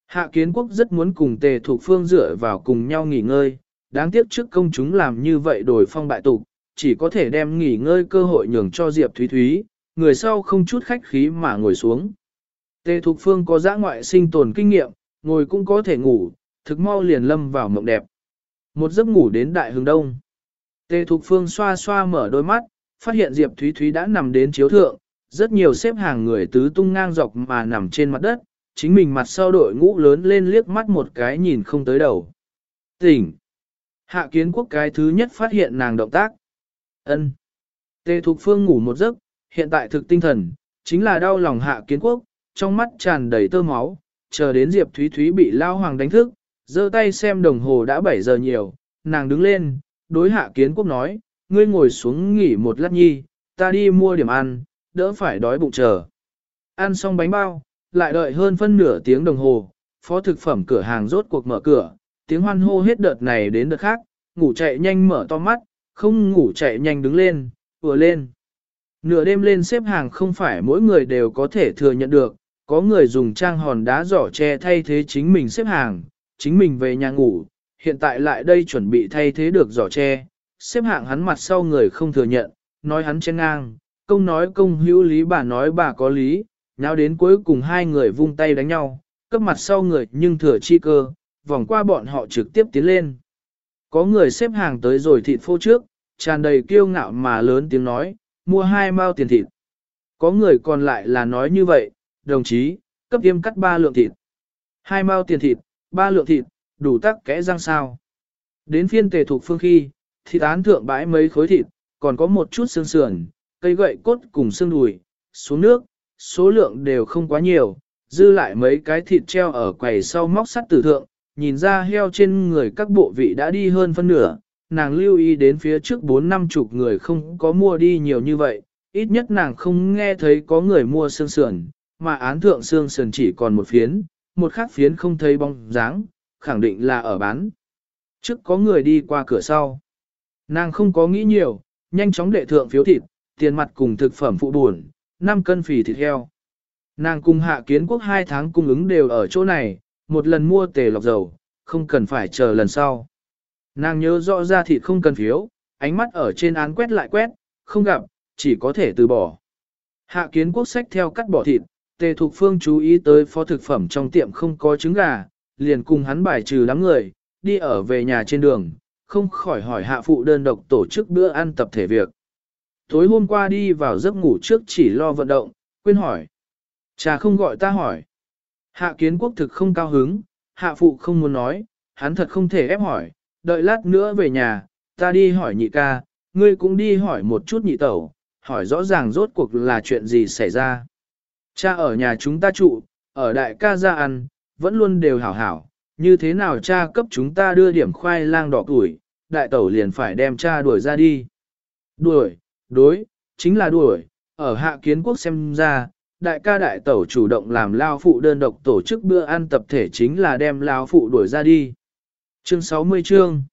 Hạ kiến quốc rất muốn cùng tề Thục Phương dựa vào cùng nhau nghỉ ngơi, đáng tiếc trước công chúng làm như vậy đổi phong bại tục, chỉ có thể đem nghỉ ngơi cơ hội nhường cho Diệp Thúy Thúy, người sau không chút khách khí mà ngồi xuống. Tề Thục Phương có giã ngoại sinh tồn kinh nghiệm, ngồi cũng có thể ngủ, thực mau liền lâm vào mộng đẹp. Một giấc ngủ đến đại hướng đông. Tề Thục Phương xoa xoa mở đôi mắt, phát hiện Diệp Thúy Thúy đã nằm đến chiếu thượng, rất nhiều xếp hàng người tứ tung ngang dọc mà nằm trên mặt đất, chính mình mặt sau đội ngũ lớn lên liếc mắt một cái nhìn không tới đầu. Tỉnh! Hạ kiến quốc cái thứ nhất phát hiện nàng động tác. ân Tề Thục Phương ngủ một giấc, hiện tại thực tinh thần, chính là đau lòng hạ kiến quốc, trong mắt tràn đầy tơ máu, chờ đến Diệp Thúy Thúy bị lao hoàng đánh thức, giơ tay xem đồng hồ đã 7 giờ nhiều, nàng đứng lên, đối hạ kiến quốc nói, ngươi ngồi xuống nghỉ một lát nhi, ta đi mua điểm ăn, đỡ phải đói bụng chờ. Ăn xong bánh bao, lại đợi hơn phân nửa tiếng đồng hồ, phó thực phẩm cửa hàng rốt cuộc mở cửa, tiếng hoan hô hết đợt này đến đợt khác, ngủ chạy nhanh mở to mắt, không ngủ chạy nhanh đứng lên, vừa lên. Nửa đêm lên xếp hàng không phải mỗi người đều có thể thừa nhận được, có người dùng trang hòn đá giỏ che thay thế chính mình xếp hàng, chính mình về nhà ngủ, hiện tại lại đây chuẩn bị thay thế được giỏ che, xếp hạng hắn mặt sau người không thừa nhận, nói hắn chen ngang, công nói công hữu lý bà nói bà có lý, nào đến cuối cùng hai người vung tay đánh nhau, cấp mặt sau người nhưng thừa chi cơ, vòng qua bọn họ trực tiếp tiến lên. Có người xếp hàng tới rồi thịt phô trước, tràn đầy kiêu ngạo mà lớn tiếng nói, mua hai mao tiền thịt. Có người còn lại là nói như vậy, đồng chí, cấp tiêm cắt ba lượng thịt. Hai mao tiền thịt, ba lượng thịt, đủ tắc kẽ răng sao. Đến phiên tề thuộc phương khi, thịt án thượng bãi mấy khối thịt, còn có một chút xương sườn, cây gậy cốt cùng xương đùi, xuống nước, số lượng đều không quá nhiều, dư lại mấy cái thịt treo ở quầy sau móc sắt tử thượng, nhìn ra heo trên người các bộ vị đã đi hơn phân nửa, nàng lưu ý đến phía trước bốn năm chục người không có mua đi nhiều như vậy, ít nhất nàng không nghe thấy có người mua xương sườn, mà án thượng xương sườn chỉ còn một phiến, một khác phiến không thấy bóng dáng, khẳng định là ở bán. Trước có người đi qua cửa sau. Nàng không có nghĩ nhiều, nhanh chóng đệ thượng phiếu thịt, tiền mặt cùng thực phẩm phụ buồn, 5 cân phì thịt heo. Nàng cùng hạ kiến quốc hai tháng cung ứng đều ở chỗ này, một lần mua tề lọc dầu, không cần phải chờ lần sau. Nàng nhớ rõ ra thịt không cần phiếu, ánh mắt ở trên án quét lại quét, không gặp, chỉ có thể từ bỏ. Hạ kiến quốc sách theo cắt bỏ thịt, tề thục phương chú ý tới phó thực phẩm trong tiệm không có trứng gà, liền cùng hắn bài trừ đám người, đi ở về nhà trên đường, không khỏi hỏi hạ phụ đơn độc tổ chức bữa ăn tập thể việc. Tối hôm qua đi vào giấc ngủ trước chỉ lo vận động, quên hỏi. Cha không gọi ta hỏi. Hạ kiến quốc thực không cao hứng, hạ phụ không muốn nói, hắn thật không thể ép hỏi, đợi lát nữa về nhà, ta đi hỏi nhị ca, ngươi cũng đi hỏi một chút nhị tẩu, hỏi rõ ràng rốt cuộc là chuyện gì xảy ra. Cha ở nhà chúng ta trụ, ở đại ca ra ăn, vẫn luôn đều hảo hảo, như thế nào cha cấp chúng ta đưa điểm khoai lang đỏ tuổi, đại tẩu liền phải đem cha đuổi ra đi. Đuổi, đối, chính là đuổi, ở hạ kiến quốc xem ra, đại ca đại tẩu chủ động làm lao phụ đơn độc tổ chức bữa ăn tập thể chính là đem lao phụ đuổi ra đi. Chương 60 chương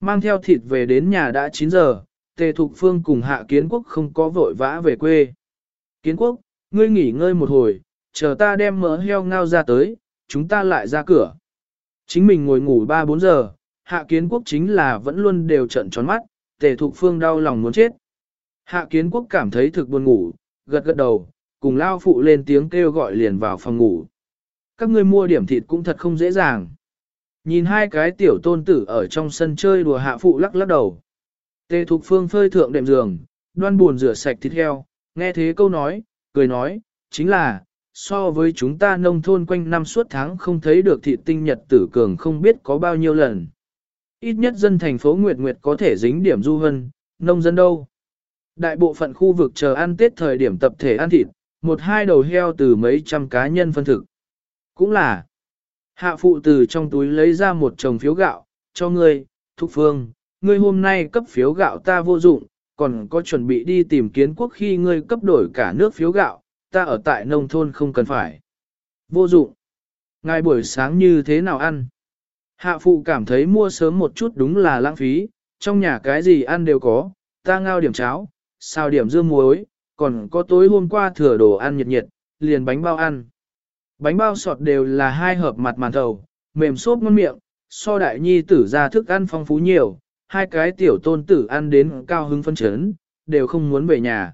Mang theo thịt về đến nhà đã 9 giờ, Tề Thục Phương cùng Hạ Kiến Quốc không có vội vã về quê. Kiến Quốc, ngươi nghỉ ngơi một hồi, chờ ta đem mỡ heo ngao ra tới, chúng ta lại ra cửa. Chính mình ngồi ngủ 3-4 giờ, hạ kiến quốc chính là vẫn luôn đều trận tròn mắt, tề thục phương đau lòng muốn chết. Hạ kiến quốc cảm thấy thực buồn ngủ, gật gật đầu, cùng lao phụ lên tiếng kêu gọi liền vào phòng ngủ. Các ngươi mua điểm thịt cũng thật không dễ dàng. Nhìn hai cái tiểu tôn tử ở trong sân chơi đùa hạ phụ lắc lắc đầu. Tề Thục Phương phơi thượng đệm giường, đoan buồn rửa sạch thịt heo, nghe thế câu nói, cười nói, chính là, so với chúng ta nông thôn quanh năm suốt tháng không thấy được thịt tinh nhật tử cường không biết có bao nhiêu lần. Ít nhất dân thành phố Nguyệt Nguyệt có thể dính điểm du hân, nông dân đâu. Đại bộ phận khu vực chờ ăn Tết thời điểm tập thể ăn thịt, một hai đầu heo từ mấy trăm cá nhân phân thực. Cũng là, hạ phụ từ trong túi lấy ra một chồng phiếu gạo, cho ngươi, thúc phương, ngươi hôm nay cấp phiếu gạo ta vô dụng, còn có chuẩn bị đi tìm kiến quốc khi ngươi cấp đổi cả nước phiếu gạo, ta ở tại nông thôn không cần phải. Vô dụng. Ngài buổi sáng như thế nào ăn? Hạ phụ cảm thấy mua sớm một chút đúng là lãng phí, trong nhà cái gì ăn đều có, ta ngao điểm cháo, xào điểm dưa muối, còn có tối hôm qua thừa đồ ăn nhiệt nhiệt, liền bánh bao ăn. Bánh bao sọt đều là hai hợp mặt màn thầu, mềm xốp ngon miệng, so đại nhi tử ra thức ăn phong phú nhiều, hai cái tiểu tôn tử ăn đến cao hứng phân chấn, đều không muốn về nhà.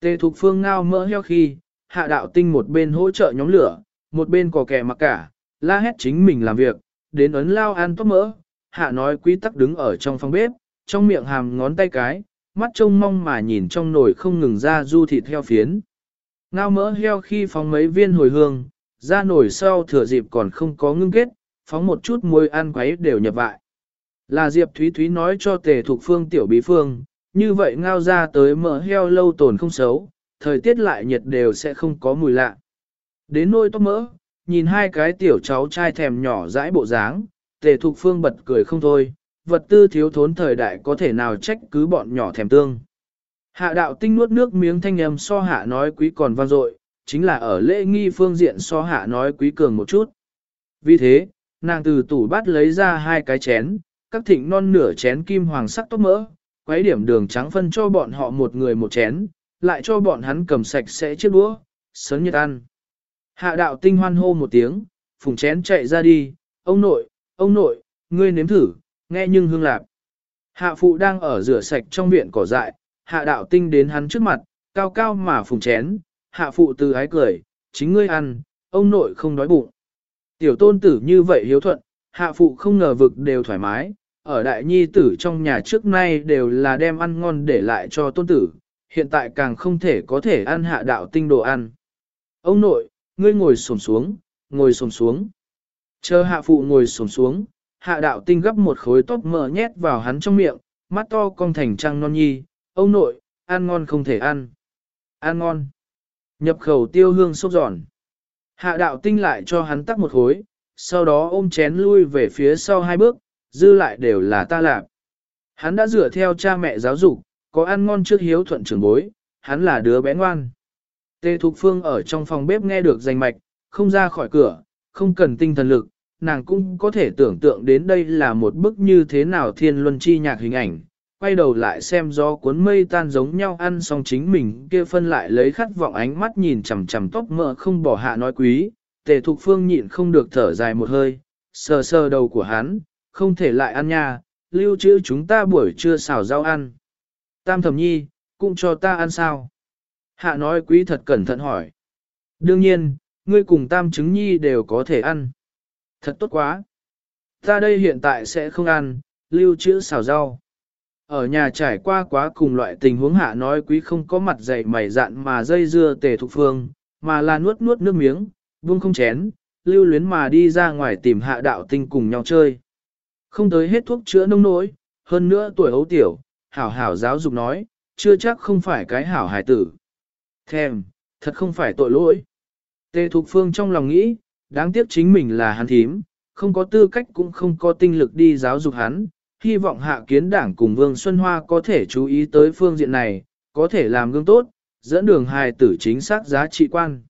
Tề Thục Phương ngao mỡ heo khi, hạ đạo tinh một bên hỗ trợ nhóm lửa, một bên cò kẻ mặc cả, la hét chính mình làm việc, đến ấn lao ăn tốt mỡ, hạ nói quý tắc đứng ở trong phòng bếp, trong miệng hàm ngón tay cái, mắt trông mong mà nhìn trong nồi không ngừng ra du thịt heo phiến. Ngao mỡ heo khi phóng mấy viên hồi hương, ra nồi sau thừa dịp còn không có ngưng kết, phóng một chút muối ăn quấy đều nhập vại. Là Diệp Thúy Thúy nói cho tề thuộc phương tiểu bí phương, như vậy ngao ra tới mỡ heo lâu tồn không xấu, thời tiết lại nhiệt đều sẽ không có mùi lạ. Đến nôi tóc mỡ, nhìn hai cái tiểu cháu trai thèm nhỏ dãi bộ dáng, tề thuộc phương bật cười không thôi, vật tư thiếu thốn thời đại có thể nào trách cứ bọn nhỏ thèm tương. Hạ đạo tinh nuốt nước miếng thanh âm so hạ nói quý còn vang dội, chính là ở lễ nghi phương diện so hạ nói quý cường một chút. Vì thế, nàng từ tủ bát lấy ra hai cái chén, các thịnh non nửa chén kim hoàng sắc tốt mỡ, quấy điểm đường trắng phân cho bọn họ một người một chén, lại cho bọn hắn cầm sạch sẽ chiếc đũa, sớm nhật ăn. Hạ đạo tinh hoan hô một tiếng, phùng chén chạy ra đi, ông nội, ông nội, ngươi nếm thử, nghe nhưng hương lạc. Hạ phụ đang ở rửa sạch trong viện cỏ dại, hạ đạo tinh đến hắn trước mặt, cao cao mà phùng chén, hạ phụ từ ái cười, chính ngươi ăn, ông nội không đói bụng. Tiểu tôn tử như vậy hiếu thuận, hạ phụ không ngờ vực đều thoải mái, ở đại nhi tử trong nhà trước nay đều là đem ăn ngon để lại cho tôn tử, hiện tại càng không thể có thể ăn hạ đạo tinh đồ ăn. Ông nội, ngươi ngồi xổm xuống, ngồi xổm xuống. Chờ hạ phụ ngồi xổm xuống, hạ đạo tinh gấp một khối tóc mỡ nhét vào hắn trong miệng, mắt to cong thành trăng non nhi, ông nội, ăn ngon không thể ăn. Ăn ngon. Nhập khẩu tiêu hương sốc giòn. Hạ đạo tinh lại cho hắn tắc một khối, sau đó ôm chén lui về phía sau hai bước, dư lại đều là ta làm. Hắn đã dựa theo cha mẹ giáo dục, có ăn ngon trước hiếu thuận trưởng bối, hắn là đứa bé ngoan. Tề Thục Phương ở trong phòng bếp nghe được danh mạch, không ra khỏi cửa, không cần tinh thần lực, nàng cũng có thể tưởng tượng đến đây là một bức như thế nào thiên luân chi nhạc hình ảnh. Quay đầu lại xem do cuốn mây tan giống nhau ăn xong chính mình kia phân lại lấy khát vọng ánh mắt nhìn chằm chằm tóc mỡ không bỏ hạ nói quý, tề thục phương nhịn không được thở dài một hơi, sờ sờ đầu của hắn, không thể lại ăn nha, lưu trữ chúng ta buổi trưa xào rau ăn. Tam thẩm nhi, cũng cho ta ăn sao? Hạ nói quý thật cẩn thận hỏi. Đương nhiên, ngươi cùng tam chứng nhi đều có thể ăn. Thật tốt quá. Ta đây hiện tại sẽ không ăn, lưu trữ xào rau. Ở nhà trải qua quá cùng loại tình huống hạ nói quý không có mặt dày mày dạn mà dây dưa tề thục phương, mà là nuốt nuốt nước miếng, buông không chén, lưu luyến mà đi ra ngoài tìm hạ đạo tinh cùng nhau chơi. Không tới hết thuốc chữa nông nỗi, hơn nữa tuổi ấu tiểu, hảo hảo giáo dục nói, chưa chắc không phải cái hảo hài tử. Thèm, thật không phải tội lỗi. Tề Thục Phương trong lòng nghĩ, đáng tiếc chính mình là hắn thím, không có tư cách cũng không có tinh lực đi giáo dục hắn, hy vọng hạ kiến đảng cùng Vương Xuân Hoa có thể chú ý tới phương diện này, có thể làm gương tốt, dẫn đường hài tử chính xác giá trị quan.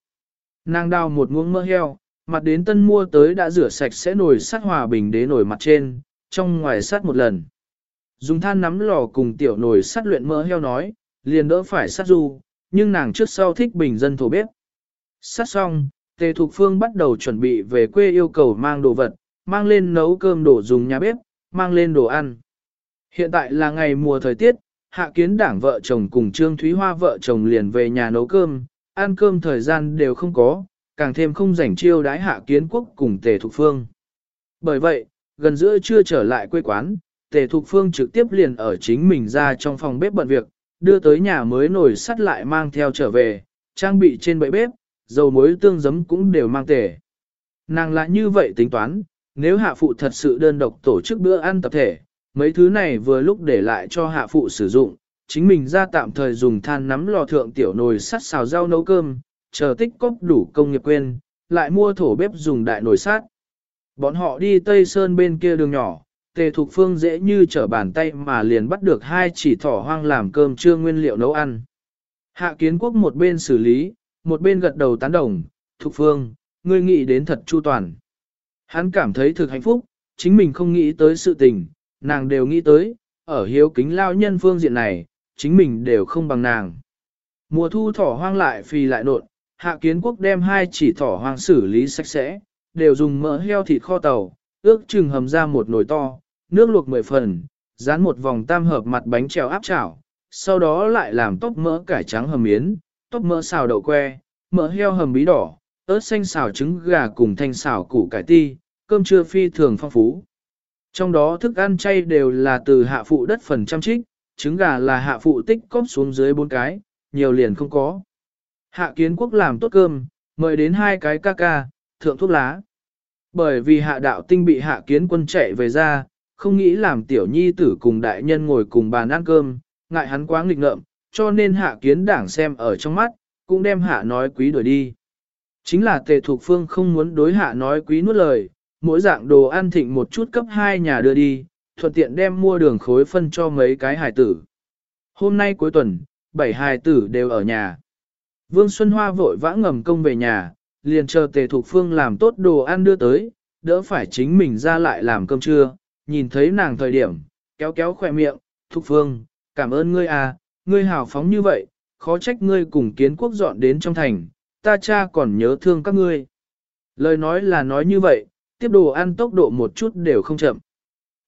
Nàng đào một muỗng mỡ heo, mặt đến tân mua tới đã rửa sạch sẽ nồi sắt hòa bình đế nồi mặt trên, trong ngoài sắt một lần. Dùng than nắm lò cùng tiểu nồi sắt luyện mỡ heo nói, liền đỡ phải sắt du, nhưng nàng trước sau thích bình dân thổ bếp. Sắt xong, Tề Thục Phương bắt đầu chuẩn bị về quê yêu cầu mang đồ vật, mang lên nấu cơm đổ dùng nhà bếp, mang lên đồ ăn. Hiện tại là ngày mùa thời tiết, hạ kiến đảng vợ chồng cùng Trương Thúy Hoa vợ chồng liền về nhà nấu cơm, ăn cơm thời gian đều không có, càng thêm không rảnh chiêu đái hạ kiến quốc cùng tề thục phương. Bởi vậy, gần giữa chưa trở lại quê quán, tề thục phương trực tiếp liền ở chính mình ra trong phòng bếp bận việc, đưa tới nhà mới nổi sắt lại mang theo trở về, trang bị trên bệ bếp, dầu muối tương giấm cũng đều mang tề. Nàng lại như vậy tính toán, nếu hạ phụ thật sự đơn độc tổ chức bữa ăn tập thể, mấy thứ này vừa lúc để lại cho hạ phụ sử dụng, chính mình ra tạm thời dùng than nắm lò thượng tiểu nồi sắt xào rau nấu cơm, chờ tích cóp đủ công nghiệp quên, lại mua thổ bếp dùng đại nồi sắt. Bọn họ đi Tây Sơn bên kia đường nhỏ, tề thục phương dễ như trở bàn tay mà liền bắt được hai chỉ thỏ hoang làm cơm trưa nguyên liệu nấu ăn. Hạ kiến quốc một bên xử lý, một bên gật đầu tán đồng, thục phương, ngươi nghĩ đến thật chu toàn. Hắn cảm thấy thực hạnh phúc, chính mình không nghĩ tới sự tình, nàng đều nghĩ tới, ở hiếu kính lao nhân phương diện này, chính mình đều không bằng nàng. Mùa thu thỏ hoang lại phì lại nộn, hạ kiến quốc đem hai chỉ thỏ hoang xử lý sạch sẽ, đều dùng mỡ heo thịt kho tàu, ước chừng hầm ra một nồi to, nước luộc mười phần, dán một vòng tam hợp mặt bánh trèo áp chảo, sau đó lại làm tóc mỡ cải trắng hầm miến, tóc mỡ xào đậu que, mỡ heo hầm bí đỏ, ớt xanh xào trứng gà cùng thanh xào củ cải ti, cơm trưa phi thường phong phú. Trong đó thức ăn chay đều là từ hạ phụ đất phần trăm trích, trứng gà là hạ phụ tích cóp xuống dưới bốn cái, nhiều liền không có. Hạ kiến quốc làm tốt cơm, mời đến hai cái ca ca, thượng thuốc lá. Bởi vì hạ đạo tinh bị hạ kiến quân chạy về ra, không nghĩ làm tiểu nhi tử cùng đại nhân ngồi cùng bàn ăn cơm, ngại hắn quá nghịch ngợm, cho nên hạ kiến đảng xem ở trong mắt, cũng đem hạ nói quý đuổi đi. Chính là tề thuộc phương không muốn đối hạ nói quý nuốt lời, mỗi dạng đồ ăn thịnh một chút cấp hai nhà đưa đi, thuận tiện đem mua đường khối phân cho mấy cái hài tử. Hôm nay cuối tuần, bảy hài tử đều ở nhà. Vương Xuân Hoa vội vã ngầm công về nhà, liền chờ tề thục phương làm tốt đồ ăn đưa tới, đỡ phải chính mình ra lại làm cơm trưa, nhìn thấy nàng thời điểm, kéo kéo khỏe miệng, thục phương, cảm ơn ngươi à, ngươi hào phóng như vậy, khó trách ngươi cùng kiến quốc dọn đến trong thành, ta cha còn nhớ thương các ngươi. Lời nói là nói như vậy, tiếp đồ ăn tốc độ một chút đều không chậm.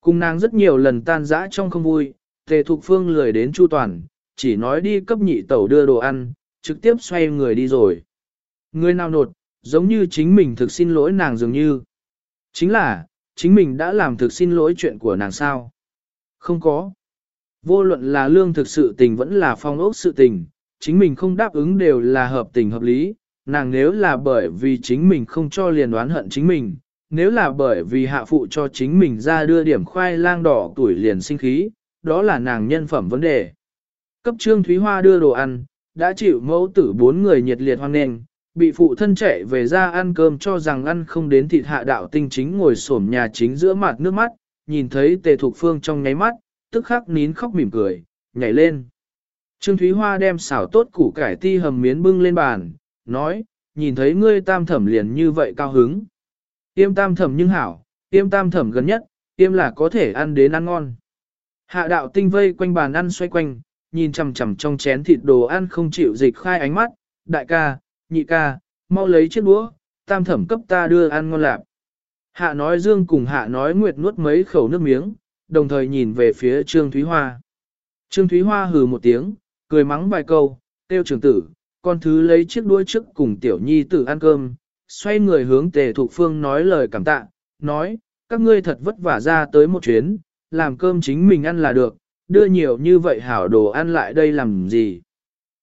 Cùng nàng rất nhiều lần tan dã trong không vui, tề thục phương lười đến chu toàn, chỉ nói đi cấp nhị tẩu đưa đồ ăn, trực tiếp xoay người đi rồi. Người nào nột, giống như chính mình thực xin lỗi nàng dường như. Chính là, chính mình đã làm thực xin lỗi chuyện của nàng sao? Không có. Vô luận là lương thực sự tình vẫn là phong ốc sự tình, chính mình không đáp ứng đều là hợp tình hợp lý, nàng nếu là bởi vì chính mình không cho liền đoán hận chính mình, nếu là bởi vì hạ phụ cho chính mình ra đưa điểm khoai lang đỏ tuổi liền sinh khí, đó là nàng nhân phẩm vấn đề. Cấp trương Thúy Hoa đưa đồ ăn, đã chịu mẫu tử bốn người nhiệt liệt hoan nghênh, bị phụ thân chạy về ra ăn cơm cho rằng ăn không đến thịt hạ đạo tinh chính ngồi xổm nhà chính giữa mặt nước mắt, nhìn thấy tề thục phương trong nháy mắt, tức khắc nín khóc mỉm cười, nhảy lên. Trương Thúy Hoa đem xảo tốt củ cải ti hầm miến bưng lên bàn, nói, nhìn thấy ngươi tam thẩm liền như vậy cao hứng. Tiêm tam thẩm nhưng hảo, tiêm tam thẩm gần nhất, tiêm là có thể ăn đến ăn ngon. Hạ đạo tinh vây quanh bàn ăn xoay quanh, nhìn chằm chằm trong chén thịt đồ ăn không chịu dịch khai ánh mắt, đại ca, nhị ca, mau lấy chiếc đũa, tam thẩm cấp ta đưa ăn ngon lạp. Hạ nói dương cùng hạ nói nguyệt nuốt mấy khẩu nước miếng, đồng thời nhìn về phía Trương Thúy Hoa. Trương Thúy Hoa hừ một tiếng, cười mắng vài câu, tiêu trưởng tử, con thứ lấy chiếc đuôi trước cùng tiểu nhi tử ăn cơm, xoay người hướng tề thục phương nói lời cảm tạ, nói, các ngươi thật vất vả ra tới một chuyến, làm cơm chính mình ăn là được, đưa nhiều như vậy hảo đồ ăn lại đây làm gì.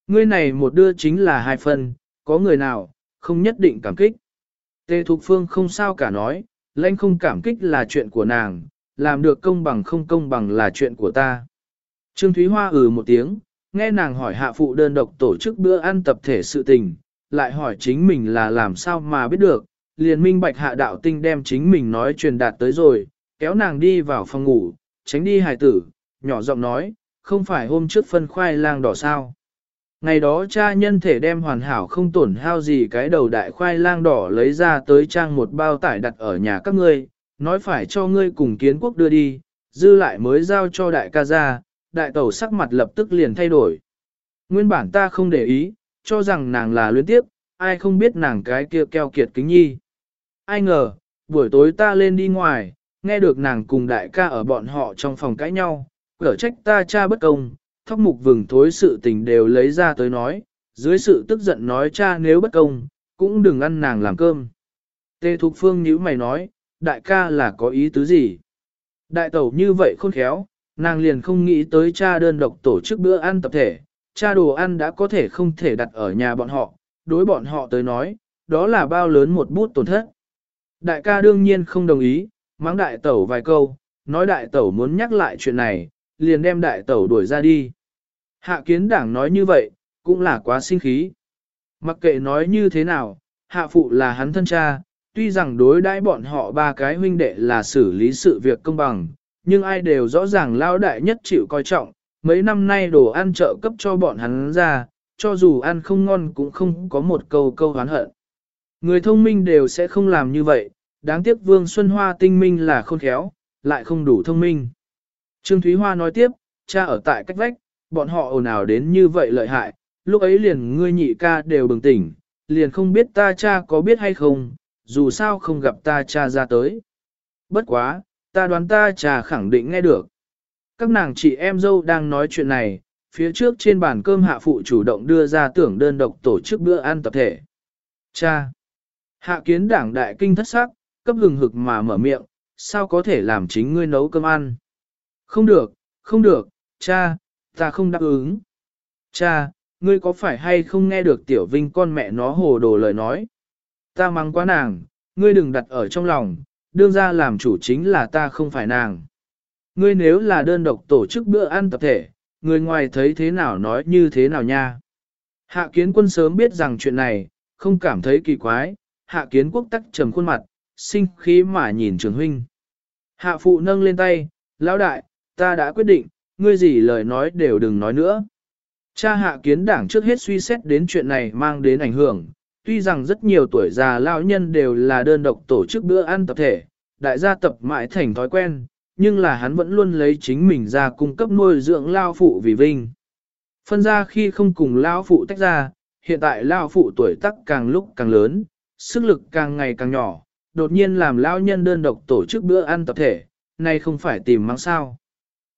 Ngươi này một đưa chính là hai phần, có người nào, không nhất định cảm kích. Tề Thục Phương không sao cả nói, lãnh không cảm kích là chuyện của nàng, làm được công bằng không công bằng là chuyện của ta. Trương Thúy Hoa ừ một tiếng, nghe nàng hỏi hạ phụ đơn độc tổ chức bữa ăn tập thể sự tình, lại hỏi chính mình là làm sao mà biết được, liền minh bạch hạ đạo tinh đem chính mình nói truyền đạt tới rồi, kéo nàng đi vào phòng ngủ, tránh đi hài tử, nhỏ giọng nói, không phải hôm trước phân khoai lang đỏ sao. Ngày đó cha nhân thể đem hoàn hảo không tổn hao gì cái đầu đại khoai lang đỏ lấy ra tới trang một bao tải đặt ở nhà các ngươi, nói phải cho ngươi cùng kiến quốc đưa đi, dư lại mới giao cho đại ca ra, đại tẩu sắc mặt lập tức liền thay đổi. Nguyên bản ta không để ý, cho rằng nàng là luyến tiếp, ai không biết nàng cái kia keo kiệt kính nhi. Ai ngờ, buổi tối ta lên đi ngoài, nghe được nàng cùng đại ca ở bọn họ trong phòng cãi nhau, cở trách ta cha bất công, thóc mục vừng thối sự tình đều lấy ra tới nói, dưới sự tức giận nói cha nếu bất công, cũng đừng ăn nàng làm cơm. Tề Thục Phương nhíu mày nói, đại ca là có ý tứ gì? Đại tẩu như vậy khôn khéo, nàng liền không nghĩ tới cha đơn độc tổ chức bữa ăn tập thể, cha đồ ăn đã có thể không thể đặt ở nhà bọn họ, đối bọn họ tới nói, đó là bao lớn một bút tổn thất. Đại ca đương nhiên không đồng ý, mắng đại tẩu vài câu, nói đại tẩu muốn nhắc lại chuyện này, liền đem đại tẩu đuổi ra đi. Hạ kiến đảng nói như vậy, cũng là quá sinh khí. Mặc kệ nói như thế nào, hạ phụ là hắn thân cha, tuy rằng đối đãi bọn họ ba cái huynh đệ là xử lý sự việc công bằng, nhưng ai đều rõ ràng lao đại nhất chịu coi trọng, mấy năm nay đồ ăn trợ cấp cho bọn hắn ra, cho dù ăn không ngon cũng không có một câu câu hán hận. Người thông minh đều sẽ không làm như vậy, đáng tiếc Vương Xuân Hoa tinh minh là khôn khéo, lại không đủ thông minh. Trương Thúy Hoa nói tiếp, cha ở tại cách vách, bọn họ ồn ào đến như vậy lợi hại, lúc ấy liền ngươi nhị ca đều bừng tỉnh, liền không biết ta cha có biết hay không, dù sao không gặp ta cha ra tới. Bất quá, ta đoán ta cha khẳng định nghe được. Các nàng chị em dâu đang nói chuyện này, phía trước trên bàn cơm hạ phụ chủ động đưa ra tưởng đơn độc tổ chức bữa ăn tập thể. Cha! Hạ kiến đảng đại kinh thất sắc, cấp hừng hực mà mở miệng, sao có thể làm chính ngươi nấu cơm ăn? Không được, không được, cha, ta không đáp ứng. Cha, ngươi có phải hay không nghe được tiểu vinh con mẹ nó hồ đồ lời nói? Ta mắng quá nàng, ngươi đừng đặt ở trong lòng, đương ra làm chủ chính là ta không phải nàng. Ngươi nếu là đơn độc tổ chức bữa ăn tập thể, người ngoài thấy thế nào nói như thế nào nha. Hạ kiến quân sớm biết rằng chuyện này, không cảm thấy kỳ quái, hạ kiến quốc tắc trầm khuôn mặt, sinh khí mà nhìn trường huynh. Hạ phụ nâng lên tay, lão đại, ta đã quyết định, ngươi gì lời nói đều đừng nói nữa. Cha hạ kiến đảng trước hết suy xét đến chuyện này mang đến ảnh hưởng, tuy rằng rất nhiều tuổi già lão nhân đều là đơn độc tổ chức bữa ăn tập thể, đại gia tập mãi thành thói quen, nhưng là hắn vẫn luôn lấy chính mình ra cung cấp nuôi dưỡng lao phụ vì vinh. Phân ra khi không cùng lao phụ tách ra, hiện tại lao phụ tuổi tác càng lúc càng lớn, sức lực càng ngày càng nhỏ, đột nhiên làm lao nhân đơn độc tổ chức bữa ăn tập thể, nay không phải tìm mang sao.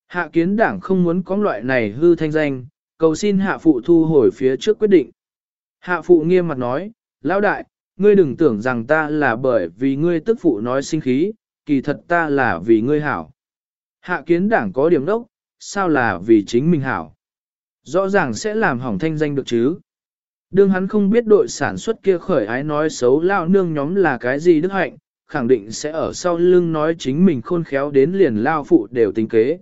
Hạ kiến đảng không muốn có loại này hư thanh danh, cầu xin hạ phụ thu hồi phía trước quyết định. Hạ phụ nghiêm mặt nói, lão đại, ngươi đừng tưởng rằng ta là bởi vì ngươi tức phụ nói sinh khí, kỳ thật ta là vì ngươi hảo. Hạ kiến đảng có điểm đốc, sao là vì chính mình hảo. Rõ ràng sẽ làm hỏng thanh danh được chứ. Đương hắn không biết đội sản xuất kia khởi ái nói xấu lao nương nhóm là cái gì đức hạnh, khẳng định sẽ ở sau lưng nói chính mình khôn khéo đến liền lao phụ đều tính kế.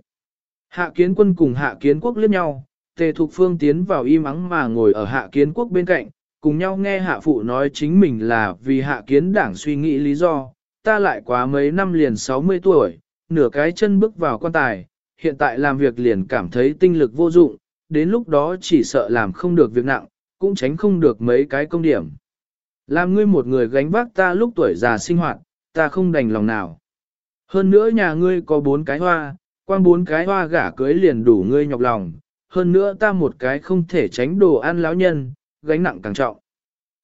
Hạ kiến quân cùng hạ kiến quốc liếc nhau, tề thục phương tiến vào im ắng mà ngồi ở hạ kiến quốc bên cạnh, cùng nhau nghe hạ phụ nói chính mình là vì hạ kiến đảng suy nghĩ lý do, ta lại quá mấy năm liền 60 tuổi, nửa cái chân bước vào quan tài, hiện tại làm việc liền cảm thấy tinh lực vô dụng, đến lúc đó chỉ sợ làm không được việc nặng, cũng tránh không được mấy cái công điểm. Làm ngươi một người gánh vác ta lúc tuổi già sinh hoạt, ta không đành lòng nào. Hơn nữa nhà ngươi có bốn cái hoa, quang bốn cái hoa gả cưới liền đủ ngươi nhọc lòng, hơn nữa ta một cái không thể tránh đồ ăn lão nhân, gánh nặng càng trọng.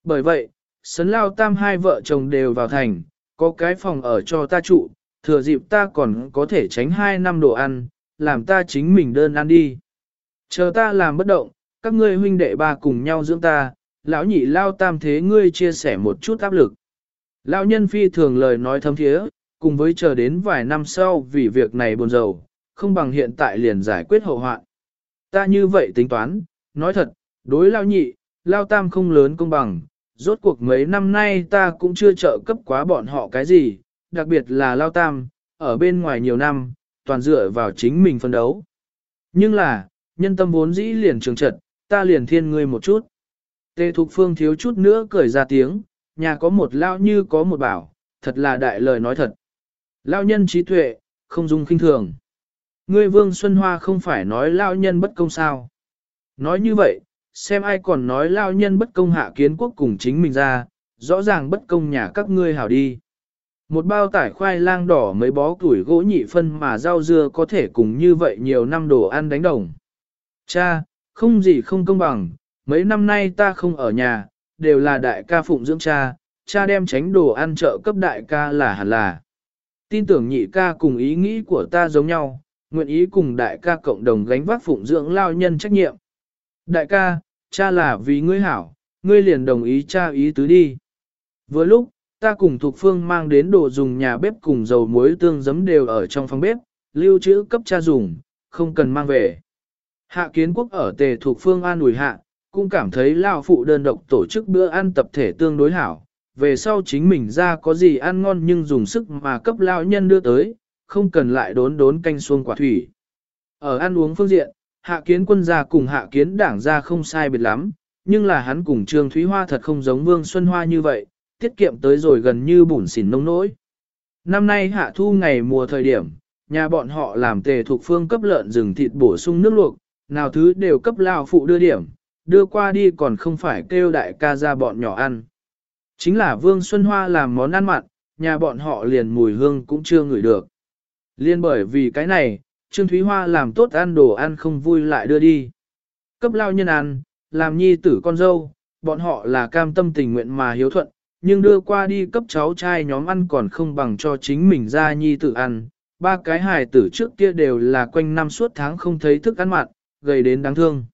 Bởi vậy, sấn lao tam hai vợ chồng đều vào thành, có cái phòng ở cho ta trụ, thừa dịp ta còn có thể tránh hai năm đồ ăn, làm ta chính mình đơn ăn đi. Chờ ta làm bất động, các ngươi huynh đệ ba cùng nhau dưỡng ta, lão nhị lao tam thế ngươi chia sẻ một chút áp lực. Lão nhân phi thường lời nói thâm thiế, cùng với chờ đến vài năm sau vì việc này buồn rầu, không bằng hiện tại liền giải quyết hậu hoạn. Ta như vậy tính toán, nói thật, đối lao nhị, lao tam không lớn công bằng, rốt cuộc mấy năm nay ta cũng chưa trợ cấp quá bọn họ cái gì, đặc biệt là lao tam, ở bên ngoài nhiều năm, toàn dựa vào chính mình phân đấu. Nhưng là, nhân tâm vốn dĩ liền trường trật, ta liền thiên ngươi một chút. Tề Thục Phương thiếu chút nữa cười ra tiếng, nhà có một lao như có một bảo, thật là đại lời nói thật. Lao nhân trí tuệ, không dung khinh thường. Ngươi Vương Xuân Hoa không phải nói lao nhân bất công sao. Nói như vậy, xem ai còn nói lao nhân bất công hạ kiến quốc cùng chính mình ra, rõ ràng bất công nhà các ngươi hảo đi. Một bao tải khoai lang đỏ mấy bó củi gỗ nhị phân mà rau dưa có thể cùng như vậy nhiều năm đồ ăn đánh đồng. Cha, không gì không công bằng, mấy năm nay ta không ở nhà, đều là đại ca phụng dưỡng cha, cha đem tránh đồ ăn chợ cấp đại ca là hẳn là. Tin tưởng nhị ca cùng ý nghĩ của ta giống nhau, nguyện ý cùng đại ca cộng đồng gánh vác phụng dưỡng lao nhân trách nhiệm. Đại ca, cha là vì ngươi hảo, ngươi liền đồng ý cha ý tứ đi. Vừa lúc, ta cùng Thục Phương mang đến đồ dùng nhà bếp cùng dầu muối tương giấm đều ở trong phòng bếp, lưu trữ cấp cha dùng, không cần mang về. Hạ kiến quốc ở tề Thục Phương an ủi hạ, cũng cảm thấy lao phụ đơn độc tổ chức bữa ăn tập thể tương đối hảo. Về sau chính mình ra có gì ăn ngon nhưng dùng sức mà cấp lao nhân đưa tới, không cần lại đốn đốn canh xuông quả thủy. Ở ăn uống phương diện, hạ kiến quân gia cùng hạ kiến đảng gia không sai biệt lắm, nhưng là hắn cùng Trương Thúy Hoa thật không giống Vương Xuân Hoa như vậy, tiết kiệm tới rồi gần như bủn xỉn nông nỗi. Năm nay hạ thu ngày mùa thời điểm, nhà bọn họ làm tề thuộc phương cấp lợn rừng thịt bổ sung nước luộc, nào thứ đều cấp lao phụ đưa điểm, đưa qua đi còn không phải kêu đại ca ra bọn nhỏ ăn. Chính là Vương Xuân Hoa làm món ăn mặn, nhà bọn họ liền mùi hương cũng chưa ngửi được. Liên bởi vì cái này, Trương Thúy Hoa làm tốt ăn đồ ăn không vui lại đưa đi. Cấp lao nhân ăn, làm nhi tử con dâu, bọn họ là cam tâm tình nguyện mà hiếu thuận, nhưng đưa qua đi cấp cháu trai nhóm ăn còn không bằng cho chính mình ra nhi tử ăn. Ba cái hài tử trước kia đều là quanh năm suốt tháng không thấy thức ăn mặn, gầy đến đáng thương.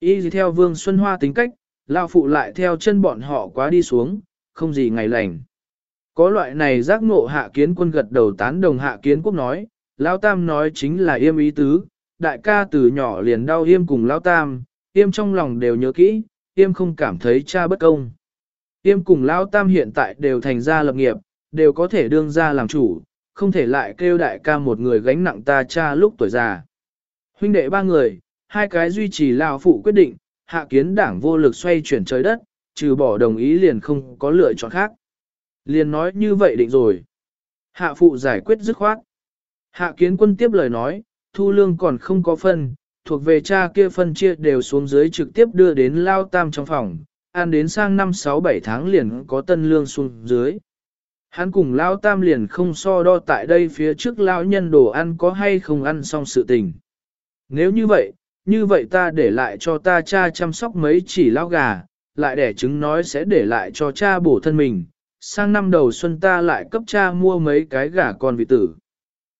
Y gì theo Vương Xuân Hoa tính cách, lao phụ lại theo chân bọn họ quá đi xuống, không gì ngày lành. Có loại này giác ngộ hạ kiến quân gật đầu tán đồng hạ kiến quốc nói, Lao Tam nói chính là yêm ý tứ, đại ca từ nhỏ liền đau yêm cùng Lao Tam, yêm trong lòng đều nhớ kỹ, yêm không cảm thấy cha bất công. Yêm cùng Lao Tam hiện tại đều thành ra lập nghiệp, đều có thể đương ra làm chủ, không thể lại kêu đại ca một người gánh nặng ta cha lúc tuổi già. Huynh đệ ba người, hai cái duy trì Lao Phụ quyết định, hạ kiến đảng vô lực xoay chuyển trời đất, trừ bỏ đồng ý liền không có lựa chọn khác. Liền nói như vậy định rồi. Hạ phụ giải quyết dứt khoát. Hạ kiến quân tiếp lời nói, thu lương còn không có phân, thuộc về cha kia phân chia đều xuống dưới trực tiếp đưa đến lao tam trong phòng, ăn đến sang năm 6-7 tháng liền có tân lương xuống dưới. Hắn cùng lao tam liền không so đo tại đây phía trước lao nhân đồ ăn có hay không ăn xong sự tình. Nếu như vậy, như vậy ta để lại cho ta cha chăm sóc mấy chỉ lao gà, lại để chứng nói sẽ để lại cho cha bổ thân mình, sang năm đầu xuân ta lại cấp cha mua mấy cái gà con vị tử.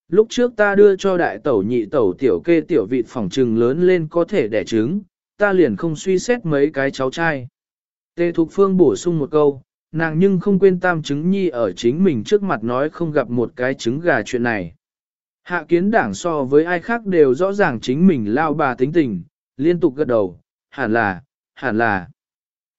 Lúc trước ta đưa cho đại tẩu nhị tẩu tiểu kê tiểu vịt phòng trừng lớn lên có thể đẻ trứng, ta liền không suy xét mấy cái cháu trai. Tê Thục Phương bổ sung một câu, nàng nhưng không quên tam trứng nhi ở chính mình trước mặt nói không gặp một cái trứng gà chuyện này. Hạ kiến đảng so với ai khác đều rõ ràng chính mình lao bà tính tình, liên tục gật đầu, hẳn là, hẳn là.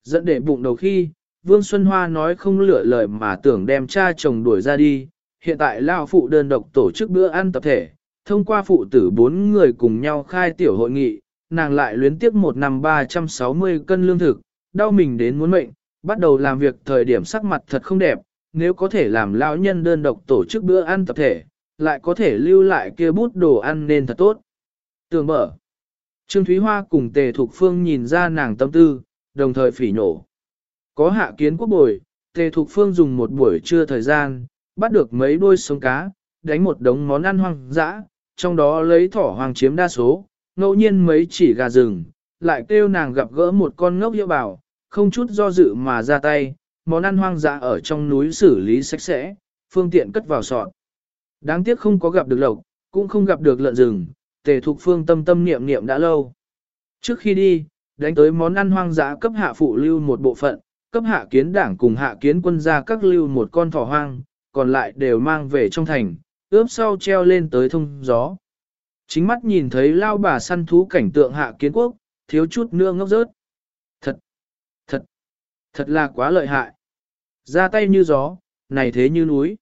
Dẫn để bụng đầu khi, Vương Xuân Hoa nói không lựa lời mà tưởng đem cha chồng đuổi ra đi, hiện tại Lao Phụ đơn độc tổ chức bữa ăn tập thể, thông qua phụ tử bốn người cùng nhau khai tiểu hội nghị, nàng lại luyến tiếp một năm 360 cân lương thực, đau mình đến muốn mệnh, bắt đầu làm việc thời điểm sắc mặt thật không đẹp, nếu có thể làm lão nhân đơn độc tổ chức bữa ăn tập thể, lại có thể lưu lại kia bút đồ ăn nên thật tốt. Tường mở. Trương Thúy Hoa cùng Tề Thục Phương nhìn ra nàng tâm tư, đồng thời phỉ nổ. Có hạ kiến quốc bồi, Tề Thục Phương dùng một buổi trưa thời gian, bắt được mấy đôi sống cá, đánh một đống món ăn hoang dã, trong đó lấy thỏ hoàng chiếm đa số, ngẫu nhiên mấy chỉ gà rừng, lại kêu nàng gặp gỡ một con ngốc hiệu bảo, không chút do dự mà ra tay, món ăn hoang dã ở trong núi xử lý sạch sẽ, phương tiện cất vào sọt. Đáng tiếc không có gặp được lộc, cũng không gặp được lợn rừng, tề thục phương tâm tâm niệm niệm đã lâu. Trước khi đi, đánh tới món ăn hoang dã cấp hạ phụ lưu một bộ phận, cấp hạ kiến đảng cùng hạ kiến quân ra các lưu một con thỏ hoang, còn lại đều mang về trong thành, ướp sau treo lên tới thông gió. Chính mắt nhìn thấy lao bà săn thú cảnh tượng hạ kiến quốc, thiếu chút nữa ngốc rớt. Thật, thật, thật là quá lợi hại. Ra tay như gió, này thế như núi.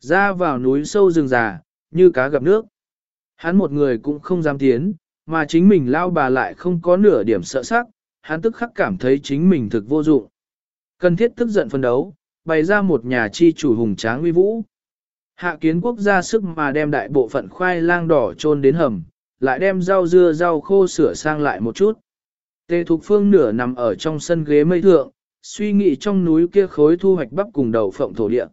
Ra vào núi sâu rừng già, như cá gặp nước. Hắn một người cũng không dám tiến, mà chính mình lao bà lại không có nửa điểm sợ sắc, hắn tức khắc cảm thấy chính mình thực vô dụng. Cần thiết tức giận phân đấu, bày ra một nhà chi chủ hùng tráng uy vũ. Hạ kiến quốc ra sức mà đem đại bộ phận khoai lang đỏ trôn đến hầm, lại đem rau dưa rau khô sửa sang lại một chút. Tề Thục Phương nửa nằm ở trong sân ghế mây thượng, suy nghĩ trong núi kia khối thu hoạch bắp cùng đầu phộng thổ địa.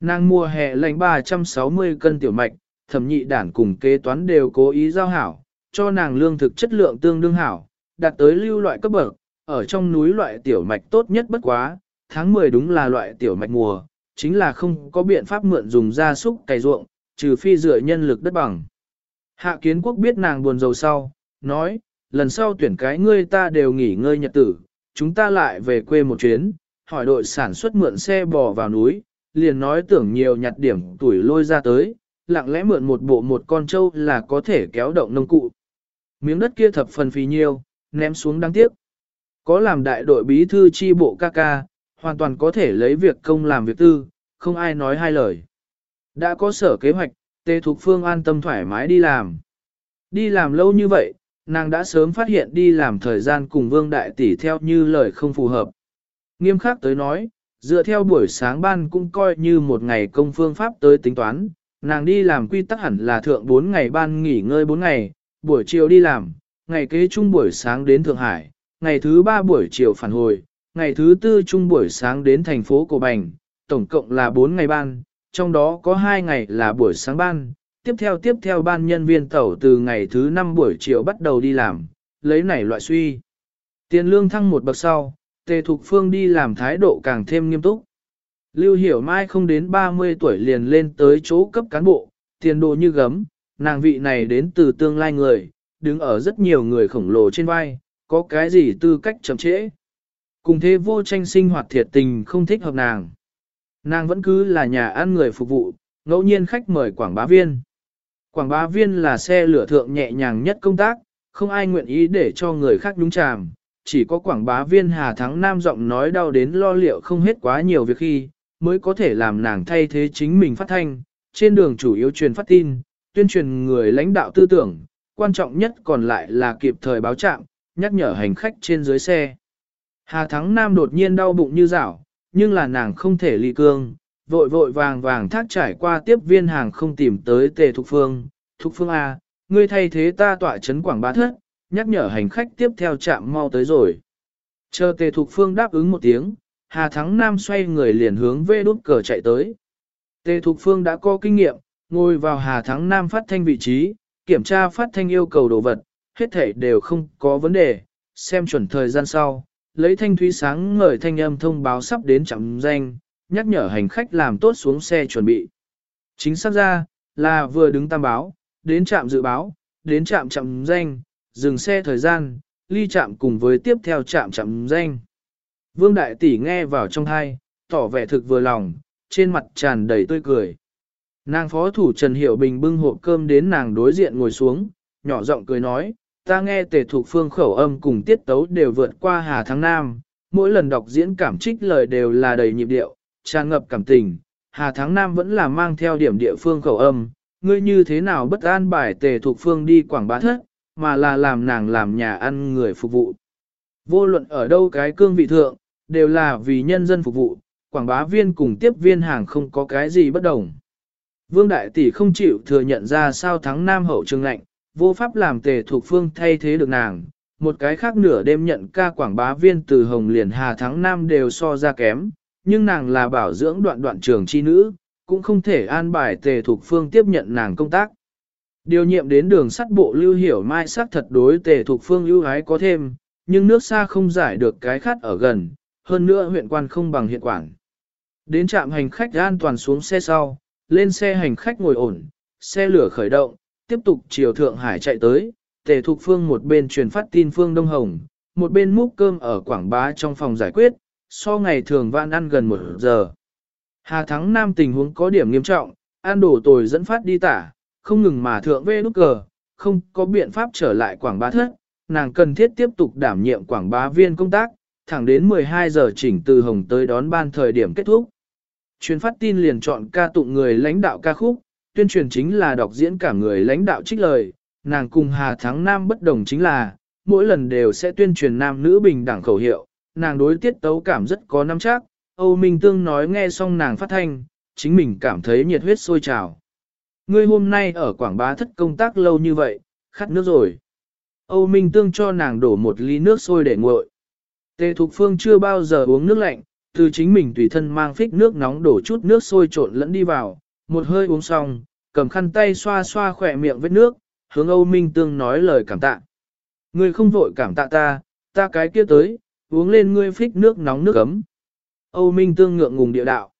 Nàng mùa hè lành 360 cân tiểu mạch, thẩm nhị đản cùng kế toán đều cố ý giao hảo, cho nàng lương thực chất lượng tương đương hảo, đạt tới lưu loại cấp bậc, ở trong núi loại tiểu mạch tốt nhất bất quá, tháng 10 đúng là loại tiểu mạch mùa, chính là không có biện pháp mượn dùng gia súc cày ruộng, trừ phi dựa nhân lực đất bằng. Hạ kiến quốc biết nàng buồn rầu sau, nói, lần sau tuyển cái ngươi ta đều nghỉ ngơi nhật tử, chúng ta lại về quê một chuyến, hỏi đội sản xuất mượn xe bò vào núi, liền nói tưởng nhiều nhặt điểm tuổi lôi ra tới, lặng lẽ mượn một bộ một con trâu là có thể kéo động nông cụ. Miếng đất kia thập phần phí nhiêu, ném xuống đáng tiếc. Có làm đại đội bí thư chi bộ ca ca, hoàn toàn có thể lấy việc công làm việc tư, không ai nói hai lời. Đã có sở kế hoạch, Tề Thục Phương an tâm thoải mái đi làm. Đi làm lâu như vậy, nàng đã sớm phát hiện đi làm thời gian cùng Vương Đại Tỷ theo như lời không phù hợp. Nghiêm khắc tới nói, dựa theo buổi sáng ban cũng coi như một ngày công phương pháp tới tính toán, nàng đi làm quy tắc hẳn là thượng 4 ngày ban nghỉ ngơi 4 ngày, buổi chiều đi làm, ngày kế chung buổi sáng đến Thượng Hải, ngày thứ ba buổi chiều phản hồi, ngày thứ tư trung buổi sáng đến thành phố Cổ Bành, tổng cộng là 4 ngày ban, trong đó có 2 ngày là buổi sáng ban, tiếp theo tiếp theo ban nhân viên tẩu từ ngày thứ 5 buổi chiều bắt đầu đi làm, lấy này loại suy. Tiền lương thăng một bậc sau, Tề Thục Phương đi làm thái độ càng thêm nghiêm túc. Lưu Hiểu Mai không đến 30 tuổi liền lên tới chỗ cấp cán bộ, tiền đồ như gấm, nàng vị này đến từ tương lai người, đứng ở rất nhiều người khổng lồ trên vai, có cái gì tư cách chậm trễ. Cùng thế vô tranh sinh hoạt thiệt tình không thích hợp nàng. Nàng vẫn cứ là nhà ăn người phục vụ, ngẫu nhiên khách mời quảng bá viên. Quảng bá viên là xe lửa thượng nhẹ nhàng nhất công tác, không ai nguyện ý để cho người khác nhúng chàm. Chỉ có quảng bá viên Hà Thắng Nam giọng nói đau đến lo liệu không hết quá nhiều việc khi, mới có thể làm nàng thay thế chính mình phát thanh, trên đường chủ yếu truyền phát tin, tuyên truyền người lãnh đạo tư tưởng, quan trọng nhất còn lại là kịp thời báo trạng, nhắc nhở hành khách trên dưới xe. Hà Thắng Nam đột nhiên đau bụng như rảo, nhưng là nàng không thể ly cương, vội vội vàng vàng thác trải qua tiếp viên hàng không tìm tới tề thục phương. Thục phương A, ngươi thay thế ta tọa chấn quảng bá thất, nhắc nhở hành khách tiếp theo chạm mau tới rồi. Chờ tề thục phương đáp ứng một tiếng, Hà Thắng Nam xoay người liền hướng về đút cờ chạy tới. Tề thục phương đã có kinh nghiệm, ngồi vào Hà Thắng Nam phát thanh vị trí, kiểm tra phát thanh yêu cầu đồ vật, hết thể đều không có vấn đề, xem chuẩn thời gian sau, lấy thanh thúy sáng ngời thanh âm thông báo sắp đến chạm danh, nhắc nhở hành khách làm tốt xuống xe chuẩn bị. Chính xác ra, là vừa đứng tam báo, đến trạm dự báo, đến trạm chạm danh, dừng xe thời gian, ly trạm cùng với tiếp theo trạm chạm danh. Vương Đại Tỷ nghe vào trong thai, tỏ vẻ thực vừa lòng, trên mặt tràn đầy tươi cười. Nàng phó thủ Trần Hiểu Bình bưng hộp cơm đến nàng đối diện ngồi xuống, nhỏ giọng cười nói, ta nghe tề thuộc phương khẩu âm cùng tiết tấu đều vượt qua Hà Thắng Nam, mỗi lần đọc diễn cảm trích lời đều là đầy nhịp điệu, tràn ngập cảm tình. Hà Thắng Nam vẫn là mang theo điểm địa phương khẩu âm, ngươi như thế nào bất an bài tề thuộc phương đi quảng bá thất, mà là làm nàng làm nhà ăn người phục vụ. Vô luận ở đâu cái cương vị thượng, đều là vì nhân dân phục vụ, quảng bá viên cùng tiếp viên hàng không có cái gì bất đồng. Vương Đại Tỷ không chịu thừa nhận ra sao thắng Nam hậu trường lạnh, vô pháp làm tề thuộc phương thay thế được nàng. Một cái khác nửa đêm nhận ca quảng bá viên từ Hồng Liền Hà thắng Nam đều so ra kém, nhưng nàng là bảo dưỡng đoạn đoạn trường chi nữ, cũng không thể an bài tề thuộc phương tiếp nhận nàng công tác. Điều nhiệm đến đường sắt bộ lưu hiểu mai sắc thật đối tề thuộc phương ưu ái có thêm, nhưng nước xa không giải được cái khát ở gần, hơn nữa huyện quan không bằng hiện quản. Đến trạm hành khách an toàn xuống xe sau, lên xe hành khách ngồi ổn, xe lửa khởi động, tiếp tục chiều Thượng Hải chạy tới, tề thục phương một bên truyền phát tin phương Đông Hồng, một bên múc cơm ở Quảng Bá trong phòng giải quyết, so ngày thường vạn ăn gần một giờ. Hà Thắng Nam tình huống có điểm nghiêm trọng, ăn đổ tồi dẫn phát đi tả, không ngừng mà thượng vê nút cờ, không có biện pháp trở lại Quảng Bá thất, nàng cần thiết tiếp tục đảm nhiệm Quảng Bá viên công tác, thẳng đến 12 giờ chỉnh từ Hồng tới đón ban thời điểm kết thúc. Truyền phát tin liền chọn ca tụng người lãnh đạo ca khúc, tuyên truyền chính là đọc diễn cả người lãnh đạo trích lời, nàng cùng Hà Thắng Nam bất đồng chính là, mỗi lần đều sẽ tuyên truyền nam nữ bình đẳng khẩu hiệu, nàng đối tiết tấu cảm rất có nắm chắc, Âu Minh Tương nói nghe xong nàng phát thanh, chính mình cảm thấy nhiệt huyết sôi trào. Ngươi hôm nay ở Quảng Bá thất công tác lâu như vậy, khát nước rồi. Âu Minh Tương cho nàng đổ một ly nước sôi để nguội. Tề Thục Phương chưa bao giờ uống nước lạnh, từ chính mình tùy thân mang phích nước nóng đổ chút nước sôi trộn lẫn đi vào, một hơi uống xong, cầm khăn tay xoa xoa khỏe miệng vết nước, hướng Âu Minh Tương nói lời cảm tạ. Ngươi không vội cảm tạ ta, ta cái kia tới, uống lên ngươi phích nước nóng nước ấm. Âu Minh Tương ngượng ngùng địa đạo.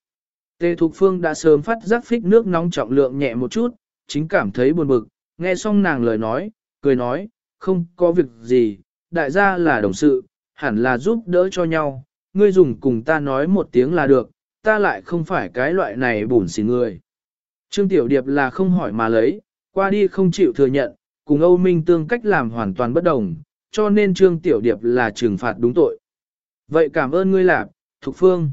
Tề Thục Phương đã sớm phát giác phích nước nóng trọng lượng nhẹ một chút, chính cảm thấy buồn bực, nghe xong nàng lời nói, cười nói, không có việc gì, đại gia là đồng sự, hẳn là giúp đỡ cho nhau, ngươi dùng cùng ta nói một tiếng là được, ta lại không phải cái loại này bùn xỉn người. Trương Tiểu Điệp là không hỏi mà lấy, qua đi không chịu thừa nhận, cùng Âu Minh Tương cách làm hoàn toàn bất đồng, cho nên Trương Tiểu Điệp là trừng phạt đúng tội. Vậy cảm ơn ngươi lạp, Thục Phương.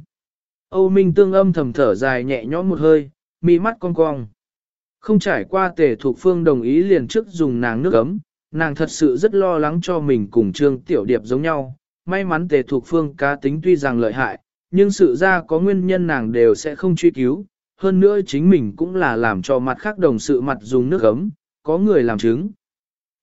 Âu Minh Tương âm thầm thở dài nhẹ nhõm một hơi, mi mắt cong cong. Không trải qua tề Thục Phương đồng ý liền trước dùng nàng nước ấm, nàng thật sự rất lo lắng cho mình cùng Trương Tiểu Điệp giống nhau. May mắn tề Thục Phương cá tính tuy rằng lợi hại, nhưng sự ra có nguyên nhân nàng đều sẽ không truy cứu. Hơn nữa chính mình cũng là làm cho mặt khác đồng sự mặt dùng nước ấm, có người làm chứng.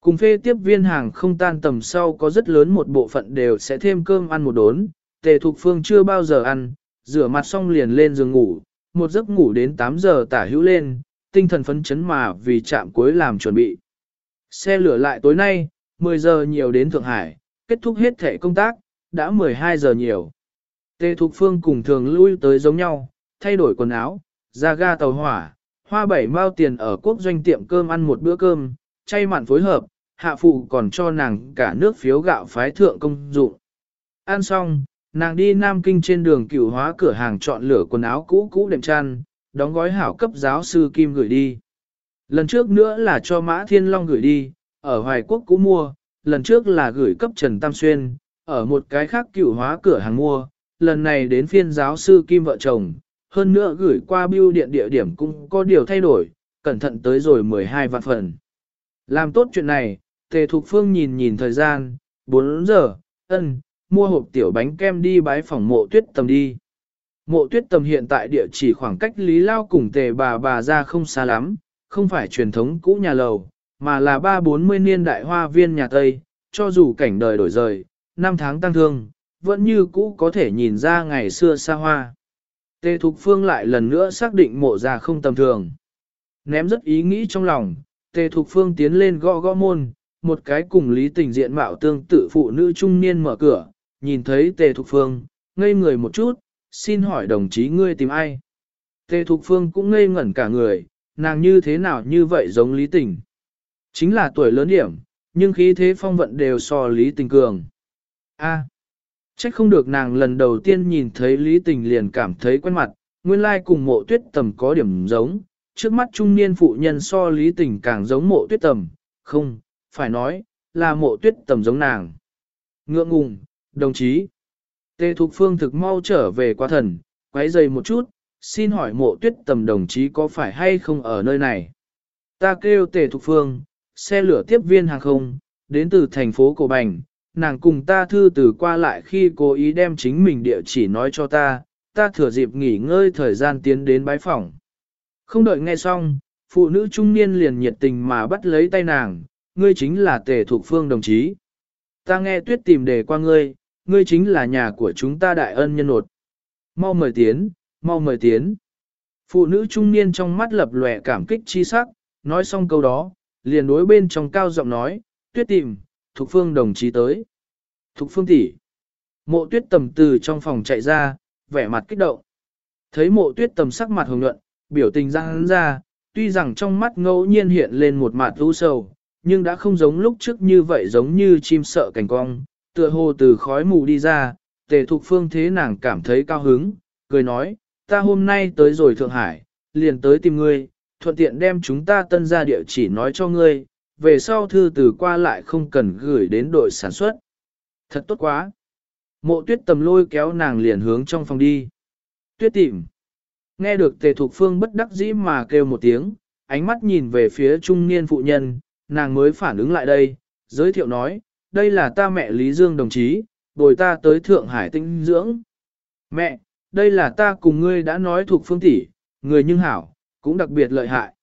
Cùng phê tiếp viên hàng không tan tầm sau có rất lớn một bộ phận đều sẽ thêm cơm ăn một đốn, tề thục phương chưa bao giờ ăn, rửa mặt xong liền lên giường ngủ, một giấc ngủ đến 8 giờ tả hữu lên, tinh thần phấn chấn mà vì chạm cuối làm chuẩn bị. Xe lửa lại tối nay, 10 giờ nhiều đến Thượng Hải, kết thúc hết thể công tác, đã 12 giờ nhiều. Tề Thục Phương cùng thường lui tới giống nhau, thay đổi quần áo, ra ga tàu hỏa, hoa bảy mao tiền ở quốc doanh tiệm cơm ăn một bữa cơm, chay mặn phối hợp, hạ phụ còn cho nàng cả nước phiếu gạo phái thượng công dụng. Ăn xong, nàng đi Nam Kinh trên đường cửu hóa cửa hàng chọn lửa quần áo cũ cũ đệm chăn, đóng gói hảo cấp giáo sư Kim gửi đi. Lần trước nữa là cho Mã Thiên Long gửi đi, ở Hoài Quốc cũ mua, lần trước là gửi cấp Trần Tam Xuyên, ở một cái khác cửu hóa cửa hàng mua, lần này đến phiên giáo sư Kim vợ chồng, hơn nữa gửi qua bưu điện địa điểm cũng có điều thay đổi, cẩn thận tới rồi 12 vạn phần. Làm tốt chuyện này, Tề Thục Phương nhìn nhìn thời gian, 4 giờ, ân, mua hộp tiểu bánh kem đi bái phòng mộ tuyết tầm đi. Mộ tuyết tầm hiện tại địa chỉ khoảng cách Lý Lao cùng tề bà bà ra không xa lắm, không phải truyền thống cũ nhà lầu, mà là ba bốn mươi niên đại hoa viên nhà Tây, cho dù cảnh đời đổi rời, năm tháng tăng thương, vẫn như cũ có thể nhìn ra ngày xưa xa hoa. Tề Thục Phương lại lần nữa xác định mộ ra không tầm thường. Ném rất ý nghĩ trong lòng, Tề Thục Phương tiến lên gõ gõ môn, một cái cùng lý tình diện mạo tương tự phụ nữ trung niên mở cửa, nhìn thấy Tề Thục Phương, ngây người một chút, xin hỏi đồng chí ngươi tìm ai? Tề Thục Phương cũng ngây ngẩn cả người, nàng như thế nào như vậy giống lý tình? Chính là tuổi lớn điểm, nhưng khí thế phong vận đều so lý tình cường. A. Trách không được nàng lần đầu tiên nhìn thấy Lý Tình liền cảm thấy quen mặt, nguyên lai cùng mộ tuyết tầm có điểm giống, trước mắt trung niên phụ nhân so Lý Tình càng giống mộ tuyết tầm, không, phải nói, là mộ tuyết tầm giống nàng. Ngượng ngùng, đồng chí. Tê Thục Phương thực mau trở về qua thần, quấy dày một chút, xin hỏi mộ tuyết tầm đồng chí có phải hay không ở nơi này. Ta kêu Tề Thục Phương, xe lửa tiếp viên hàng không, đến từ thành phố Cổ Bành, nàng cùng ta thư từ qua lại khi cố ý đem chính mình địa chỉ nói cho ta, ta thừa dịp nghỉ ngơi thời gian tiến đến bái phòng. Không đợi nghe xong, phụ nữ trung niên liền nhiệt tình mà bắt lấy tay nàng, ngươi chính là tề thuộc phương đồng chí. Ta nghe tuyết tìm đề qua ngươi, ngươi chính là nhà của chúng ta đại ân nhân nột. Mau mời tiến, mau mời tiến. Phụ nữ trung niên trong mắt lập lòe cảm kích chi sắc, nói xong câu đó, liền đối bên trong cao giọng nói, tuyết tìm, Thục Phương đồng chí tới. Thục Phương tỷ. Mộ tuyết tầm từ trong phòng chạy ra, vẻ mặt kích động. Thấy mộ tuyết tầm sắc mặt hồng nhuận, biểu tình răng ra, tuy rằng trong mắt ngẫu nhiên hiện lên một mặt u sầu, nhưng đã không giống lúc trước như vậy giống như chim sợ cảnh cong, tựa hồ từ khói mù đi ra, tề thục phương thế nàng cảm thấy cao hứng, cười nói, ta hôm nay tới rồi Thượng Hải, liền tới tìm ngươi, thuận tiện đem chúng ta tân ra địa chỉ nói cho ngươi, về sau thư từ qua lại không cần gửi đến đội sản xuất. Thật tốt quá. Mộ tuyết tầm lôi kéo nàng liền hướng trong phòng đi. Tuyết tìm. Nghe được tề thục phương bất đắc dĩ mà kêu một tiếng, ánh mắt nhìn về phía trung niên phụ nhân, nàng mới phản ứng lại đây, giới thiệu nói, đây là ta mẹ Lý Dương đồng chí, bồi ta tới Thượng Hải tinh dưỡng. Mẹ, đây là ta cùng ngươi đã nói thuộc phương tỷ, người nhưng hảo, cũng đặc biệt lợi hại.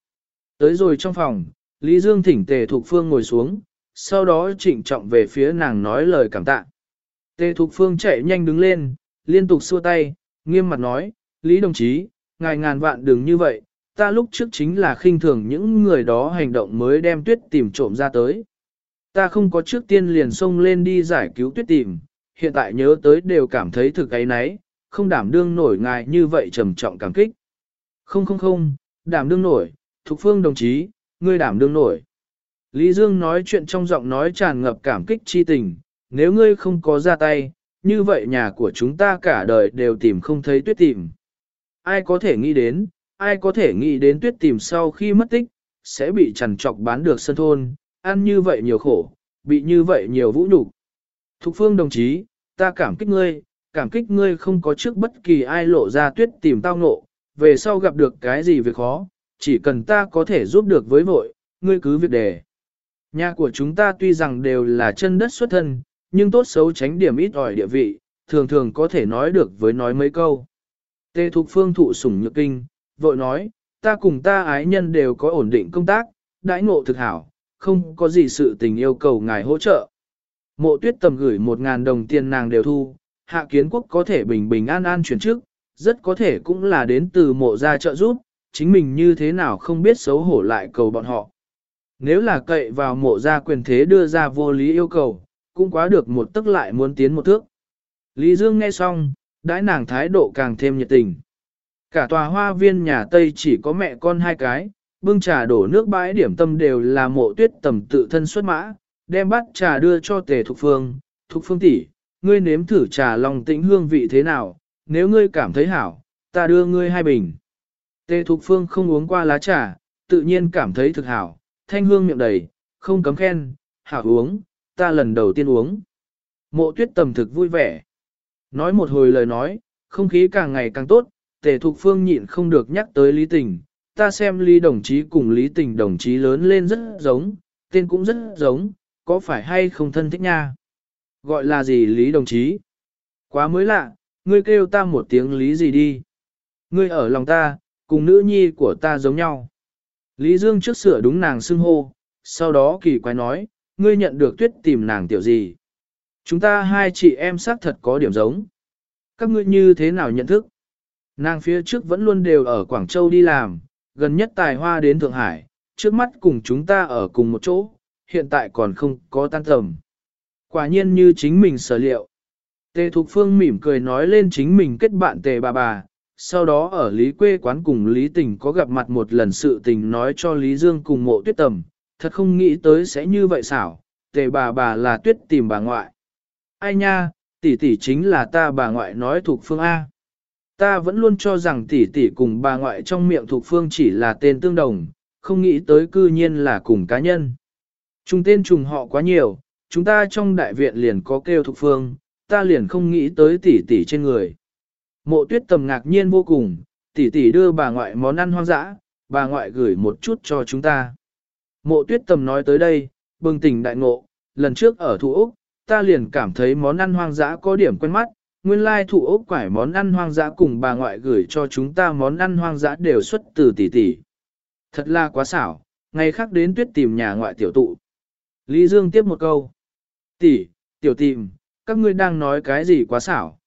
Tới rồi trong phòng, Lý Dương thỉnh Tề Thục Phương ngồi xuống, sau đó trịnh trọng về phía nàng nói lời cảm tạ. Tề Thục Phương chạy nhanh đứng lên, liên tục xua tay, nghiêm mặt nói, Lý đồng chí, ngài ngàn vạn đừng như vậy, ta lúc trước chính là khinh thường những người đó hành động mới đem tuyết tìm trộm ra tới. Ta không có trước tiên liền xông lên đi giải cứu tuyết tìm, hiện tại nhớ tới đều cảm thấy thực ấy nấy, không đảm đương nổi ngài như vậy trầm trọng cảm kích, Không không không, đảm đương nổi, Thục Phương đồng chí, ngươi đảm đương nổi. Lý Dương nói chuyện trong giọng nói tràn ngập cảm kích chi tình, nếu ngươi không có ra tay, như vậy nhà của chúng ta cả đời đều tìm không thấy tuyết tìm. Ai có thể nghĩ đến, ai có thể nghĩ đến tuyết tìm sau khi mất tích, sẽ bị trằn trọc bán được sân thôn, ăn như vậy nhiều khổ, bị như vậy nhiều vũ nhục. Thục phương đồng chí, ta cảm kích ngươi, cảm kích ngươi không có trước bất kỳ ai lộ ra tuyết tìm tao ngộ, về sau gặp được cái gì việc khó, chỉ cần ta có thể giúp được với vội, ngươi cứ việc đề. Nhà của chúng ta tuy rằng đều là chân đất xuất thân, nhưng tốt xấu tránh điểm ít ỏi địa vị, thường thường có thể nói được với nói mấy câu. Tê Thục Phương thụ sủng nhược kinh, vội nói, ta cùng ta ái nhân đều có ổn định công tác, đãi ngộ thực hảo, không có gì sự tình yêu cầu ngài hỗ trợ. Mộ tuyết tầm gửi một ngàn đồng tiền nàng đều thu, hạ kiến quốc có thể bình bình an an chuyển trước, rất có thể cũng là đến từ mộ gia trợ giúp, chính mình như thế nào không biết xấu hổ lại cầu bọn họ. Nếu là cậy vào mộ gia quyền thế đưa ra vô lý yêu cầu, cũng quá được một tức lại muốn tiến một thước. Lý Dương nghe xong, đãi nàng thái độ càng thêm nhiệt tình. Cả tòa hoa viên nhà Tây chỉ có mẹ con hai cái, bưng trà đổ nước bãi điểm tâm đều là mộ tuyết tầm tự thân xuất mã, đem bát trà đưa cho tề thục phương, thục phương tỷ, ngươi nếm thử trà lòng tĩnh hương vị thế nào, nếu ngươi cảm thấy hảo, ta đưa ngươi hai bình. Tề thục phương không uống qua lá trà, tự nhiên cảm thấy thực hảo, thanh hương miệng đầy, không cấm khen, hảo uống, ta lần đầu tiên uống. Mộ tuyết tầm thực vui vẻ. Nói một hồi lời nói, không khí càng ngày càng tốt, tề thục phương nhịn không được nhắc tới lý tình. Ta xem lý đồng chí cùng lý tình đồng chí lớn lên rất giống, tên cũng rất giống, có phải hay không thân thích nha? Gọi là gì lý đồng chí? Quá mới lạ, ngươi kêu ta một tiếng lý gì đi? Ngươi ở lòng ta, cùng nữ nhi của ta giống nhau. Lý Dương trước sửa đúng nàng xưng hô, sau đó kỳ quái nói, ngươi nhận được tuyết tìm nàng tiểu gì. Chúng ta hai chị em xác thật có điểm giống. Các ngươi như thế nào nhận thức? Nàng phía trước vẫn luôn đều ở Quảng Châu đi làm, gần nhất tài hoa đến Thượng Hải, trước mắt cùng chúng ta ở cùng một chỗ, hiện tại còn không có tan tầm. Quả nhiên như chính mình sở liệu. Tề Thục Phương mỉm cười nói lên chính mình kết bạn tề bà bà, sau đó ở Lý quê quán cùng Lý Tình có gặp mặt một lần sự tình nói cho Lý Dương cùng mộ tuyết tầm, thật không nghĩ tới sẽ như vậy xảo, tề bà bà là tuyết tìm bà ngoại. Ai nha, tỷ tỷ chính là ta bà ngoại nói thuộc phương A. Ta vẫn luôn cho rằng tỷ tỷ cùng bà ngoại trong miệng thuộc phương chỉ là tên tương đồng, không nghĩ tới cư nhiên là cùng cá nhân. Trùng tên trùng họ quá nhiều, chúng ta trong đại viện liền có kêu thuộc phương, ta liền không nghĩ tới tỷ tỷ trên người. Mộ tuyết tầm ngạc nhiên vô cùng, tỷ tỷ đưa bà ngoại món ăn hoang dã, bà ngoại gửi một chút cho chúng ta. Mộ tuyết tầm nói tới đây, bừng tỉnh đại ngộ, lần trước ở thủ Úc, ta liền cảm thấy món ăn hoang dã có điểm quen mắt, nguyên lai thủ Úc quải món ăn hoang dã cùng bà ngoại gửi cho chúng ta món ăn hoang dã đều xuất từ tỷ tỷ. Thật là quá xảo, ngày khác đến tuyết tìm nhà ngoại tiểu tụ. Lý Dương tiếp một câu. Tỷ, tiểu tìm, các ngươi đang nói cái gì quá xảo.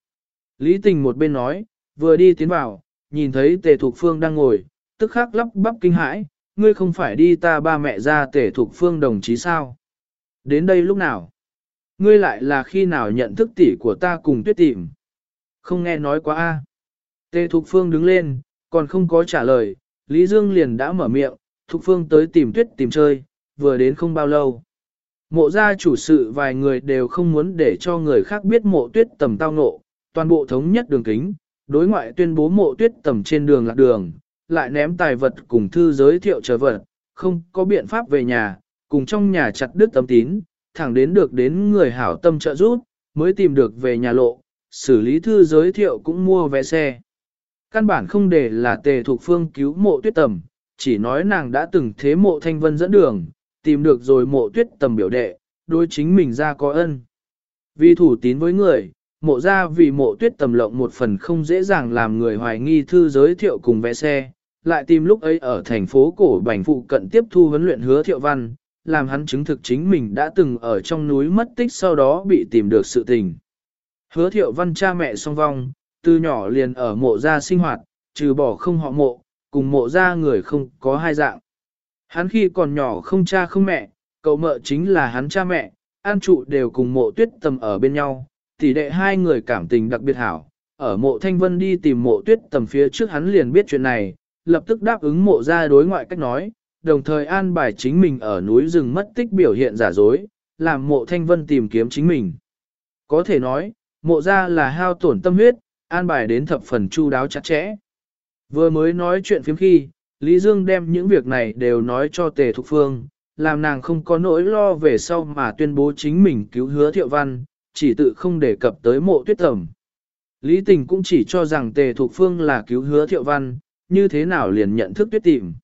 Lý tình một bên nói, vừa đi tiến vào, nhìn thấy tề thục phương đang ngồi, tức khắc lắp bắp kinh hãi, ngươi không phải đi ta ba mẹ ra tề thục phương đồng chí sao? Đến đây lúc nào? Ngươi lại là khi nào nhận thức tỷ của ta cùng tuyết tìm? Không nghe nói quá a. Tề thục phương đứng lên, còn không có trả lời, Lý Dương liền đã mở miệng, thục phương tới tìm tuyết tìm chơi, vừa đến không bao lâu. Mộ gia chủ sự vài người đều không muốn để cho người khác biết mộ tuyết tầm tao ngộ, toàn bộ thống nhất đường kính, đối ngoại tuyên bố mộ tuyết tầm trên đường lạc đường, lại ném tài vật cùng thư giới thiệu trở vật, không có biện pháp về nhà, cùng trong nhà chặt đứt tấm tín, thẳng đến được đến người hảo tâm trợ giúp, mới tìm được về nhà lộ, xử lý thư giới thiệu cũng mua vé xe. Căn bản không để là tề thuộc phương cứu mộ tuyết tầm, chỉ nói nàng đã từng thế mộ thanh vân dẫn đường, tìm được rồi mộ tuyết tầm biểu đệ, đối chính mình ra có ân. Vì thủ tín với người, mộ ra vì mộ tuyết tầm lộng một phần không dễ dàng làm người hoài nghi thư giới thiệu cùng vé xe, lại tìm lúc ấy ở thành phố cổ bành phụ cận tiếp thu huấn luyện hứa thiệu văn, làm hắn chứng thực chính mình đã từng ở trong núi mất tích sau đó bị tìm được sự tình. Hứa thiệu văn cha mẹ song vong, từ nhỏ liền ở mộ gia sinh hoạt, trừ bỏ không họ mộ, cùng mộ gia người không có hai dạng. Hắn khi còn nhỏ không cha không mẹ, cậu mợ chính là hắn cha mẹ, an trụ đều cùng mộ tuyết tầm ở bên nhau, tỷ đệ hai người cảm tình đặc biệt hảo. Ở mộ thanh vân đi tìm mộ tuyết tầm phía trước hắn liền biết chuyện này, lập tức đáp ứng mộ ra đối ngoại cách nói, đồng thời an bài chính mình ở núi rừng mất tích biểu hiện giả dối, làm mộ thanh vân tìm kiếm chính mình. Có thể nói, mộ ra là hao tổn tâm huyết, an bài đến thập phần chu đáo chặt chẽ. Vừa mới nói chuyện phiếm khi, Lý Dương đem những việc này đều nói cho Tề Thục Phương, làm nàng không có nỗi lo về sau mà tuyên bố chính mình cứu hứa thiệu văn, chỉ tự không đề cập tới mộ tuyết tầm. Lý tình cũng chỉ cho rằng Tề Thục Phương là cứu hứa thiệu văn, như thế nào liền nhận thức tuyết tìm.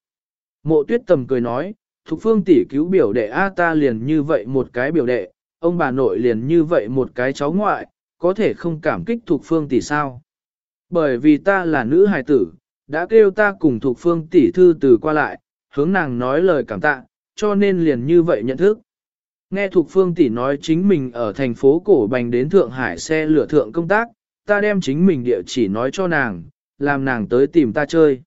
Mộ tuyết tầm cười nói, Thục Phương tỷ cứu biểu đệ A ta liền như vậy một cái biểu đệ, ông bà nội liền như vậy một cái cháu ngoại, có thể không cảm kích Thục Phương tỷ sao. Bởi vì ta là nữ hài tử, đã kêu ta cùng Thục Phương tỷ thư từ qua lại, hướng nàng nói lời cảm tạ, cho nên liền như vậy nhận thức. Nghe Thục Phương tỷ nói chính mình ở thành phố Cổ Bành đến Thượng Hải xe lửa thượng công tác, ta đem chính mình địa chỉ nói cho nàng, làm nàng tới tìm ta chơi.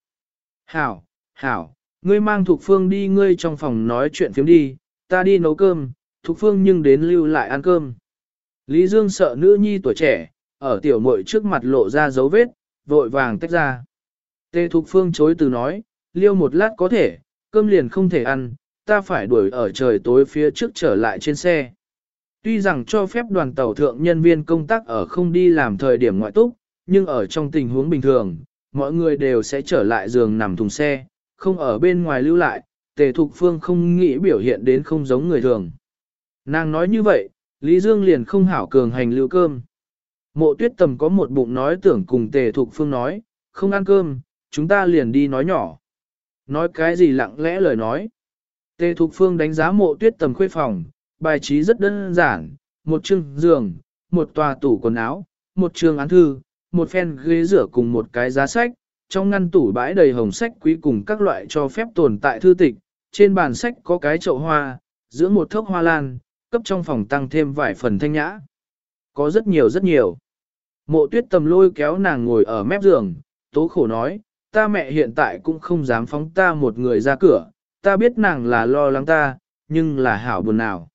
Hảo, hảo, ngươi mang Thục Phương đi ngươi trong phòng nói chuyện phiếm đi, ta đi nấu cơm, Thục Phương nhưng đến lưu lại ăn cơm. Lý Dương sợ nữ nhi tuổi trẻ, ở tiểu muội trước mặt lộ ra dấu vết, vội vàng tách ra. Tê Thục Phương chối từ nói, liêu một lát có thể, cơm liền không thể ăn, ta phải đuổi ở trời tối phía trước trở lại trên xe. Tuy rằng cho phép đoàn tàu thượng nhân viên công tác ở không đi làm thời điểm ngoại túc, nhưng ở trong tình huống bình thường, mọi người đều sẽ trở lại giường nằm thùng xe, không ở bên ngoài lưu lại, tề thục phương không nghĩ biểu hiện đến không giống người thường. Nàng nói như vậy, Lý Dương liền không hảo cường hành lưu cơm. Mộ tuyết tầm có một bụng nói tưởng cùng tề thục phương nói, không ăn cơm, chúng ta liền đi nói nhỏ. Nói cái gì lặng lẽ lời nói. Tề Thục Phương đánh giá mộ tuyết tầm khuê phòng, bài trí rất đơn giản, một chương giường, một tòa tủ quần áo, một trường án thư, một phen ghế rửa cùng một cái giá sách, trong ngăn tủ bãi đầy hồng sách quý cùng các loại cho phép tồn tại thư tịch, trên bàn sách có cái chậu hoa, giữa một thốc hoa lan, cấp trong phòng tăng thêm vài phần thanh nhã. Có rất nhiều rất nhiều. Mộ tuyết tầm lôi kéo nàng ngồi ở mép giường, tố khổ nói, ta mẹ hiện tại cũng không dám phóng ta một người ra cửa, ta biết nàng là lo lắng ta, nhưng là hảo buồn nào.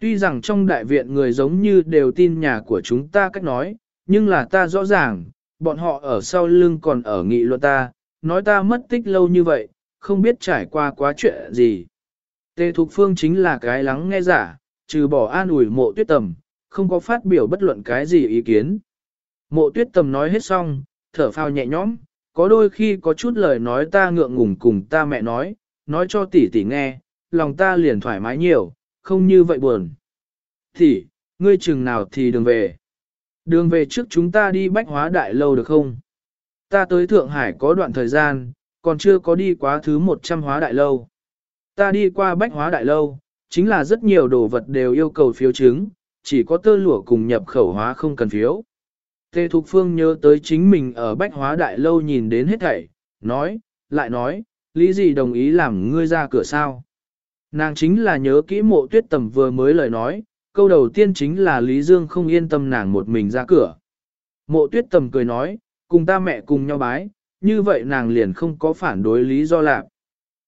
Tuy rằng trong đại viện người giống như đều tin nhà của chúng ta cách nói, nhưng là ta rõ ràng, bọn họ ở sau lưng còn ở nghị luận ta, nói ta mất tích lâu như vậy, không biết trải qua quá chuyện gì. Tề Thục Phương chính là cái lắng nghe giả, trừ bỏ an ủi mộ tuyết tầm, không có phát biểu bất luận cái gì ý kiến. Mộ tuyết tầm nói hết xong, thở phào nhẹ nhõm, có đôi khi có chút lời nói ta ngượng ngùng cùng ta mẹ nói, nói cho tỷ tỷ nghe, lòng ta liền thoải mái nhiều, không như vậy buồn. Tỷ, ngươi chừng nào thì đường về. Đường về trước chúng ta đi bách hóa đại lâu được không? Ta tới Thượng Hải có đoạn thời gian, còn chưa có đi quá thứ 100 hóa đại lâu. Ta đi qua bách hóa đại lâu, chính là rất nhiều đồ vật đều yêu cầu phiếu chứng, chỉ có tơ lụa cùng nhập khẩu hóa không cần phiếu. Tề Thục Phương nhớ tới chính mình ở bách hóa đại lâu nhìn đến hết thảy, nói, lại nói, lý gì đồng ý làm ngươi ra cửa sao? Nàng chính là nhớ kỹ mộ tuyết tầm vừa mới lời nói, câu đầu tiên chính là Lý Dương không yên tâm nàng một mình ra cửa. Mộ tuyết tầm cười nói, cùng ta mẹ cùng nhau bái, như vậy nàng liền không có phản đối lý do lạc.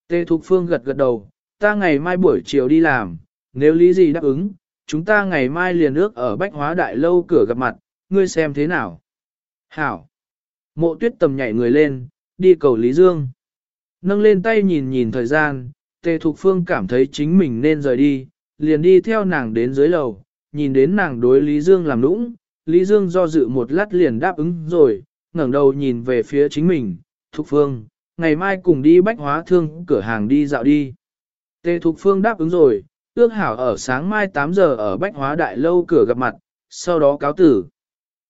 Tê Thục Phương gật gật đầu, ta ngày mai buổi chiều đi làm, nếu lý gì đáp ứng, chúng ta ngày mai liền ước ở Bách Hóa Đại Lâu cửa gặp mặt, ngươi xem thế nào. Hảo. Mộ tuyết tầm nhảy người lên, đi cầu Lý Dương. Nâng lên tay nhìn nhìn thời gian, Tề Thục Phương cảm thấy chính mình nên rời đi, liền đi theo nàng đến dưới lầu, nhìn đến nàng đối Lý Dương làm nũng, Lý Dương do dự một lát liền đáp ứng rồi, ngẩng đầu nhìn về phía chính mình, Thục Phương, ngày mai cùng đi bách hóa thương cửa hàng đi dạo đi. Tề Thục Phương đáp ứng rồi, ước hảo ở sáng mai 8 giờ ở bách hóa đại lâu cửa gặp mặt, sau đó cáo tử.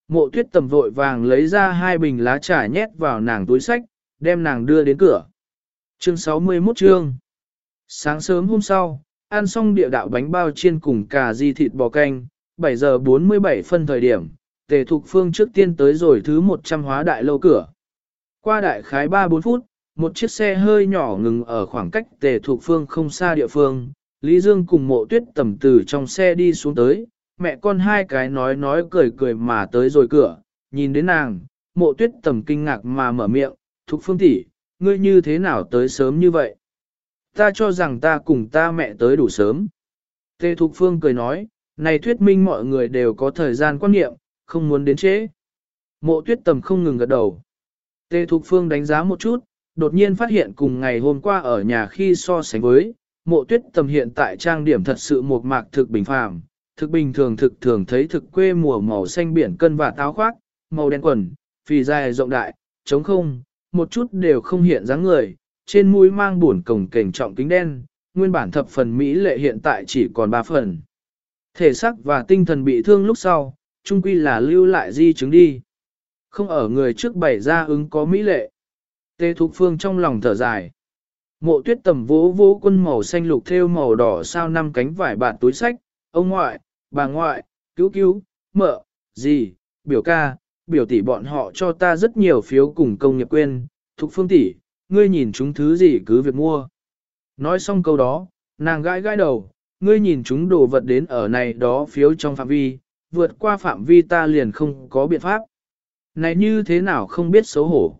Mộ tuyết tầm vội vàng lấy ra hai bình lá trà nhét vào nàng túi sách, đem nàng đưa đến cửa. Chương 61 chương. Sáng sớm hôm sau, ăn xong địa đạo bánh bao chiên cùng cà di thịt bò canh, 7 giờ 47 phân thời điểm, tề thục phương trước tiên tới rồi thứ 100 hóa đại lâu cửa. Qua đại khái 3-4 phút, một chiếc xe hơi nhỏ ngừng ở khoảng cách tề thục phương không xa địa phương, Lý Dương cùng mộ tuyết tầm từ trong xe đi xuống tới, mẹ con hai cái nói nói cười cười mà tới rồi cửa, nhìn đến nàng, mộ tuyết tầm kinh ngạc mà mở miệng, thục phương tỷ ngươi như thế nào tới sớm như vậy? Ta cho rằng ta cùng ta mẹ tới đủ sớm. Tề Thục Phương cười nói, này thuyết minh mọi người đều có thời gian quan niệm, không muốn đến trễ. Mộ tuyết tầm không ngừng gật đầu. Tề Thục Phương đánh giá một chút, đột nhiên phát hiện cùng ngày hôm qua ở nhà khi so sánh với, mộ tuyết tầm hiện tại trang điểm thật sự một mạc thực bình phàm, thực bình thường thực thường thấy thực quê mùa màu xanh biển cân và táo khoác, màu đen quần, phì dài rộng đại, trống không, một chút đều không hiện dáng người, trên mũi mang buồn cổng kềnh trọng kính đen, nguyên bản thập phần Mỹ lệ hiện tại chỉ còn ba phần. Thể xác và tinh thần bị thương lúc sau, chung quy là lưu lại di chứng đi. Không ở người trước bày ra ứng có Mỹ lệ. Tê Thục Phương trong lòng thở dài. Mộ tuyết tầm vỗ vỗ quân màu xanh lục theo màu đỏ sao năm cánh vải bạt túi sách, ông ngoại, bà ngoại, cứu cứu, mợ, gì, biểu ca, biểu tỷ bọn họ cho ta rất nhiều phiếu cùng công nghiệp quên, thuộc Phương tỷ, ngươi nhìn chúng thứ gì cứ việc mua. Nói xong câu đó, nàng gãi gãi đầu, ngươi nhìn chúng đồ vật đến ở này đó phiếu trong phạm vi, vượt qua phạm vi ta liền không có biện pháp. Này như thế nào không biết xấu hổ.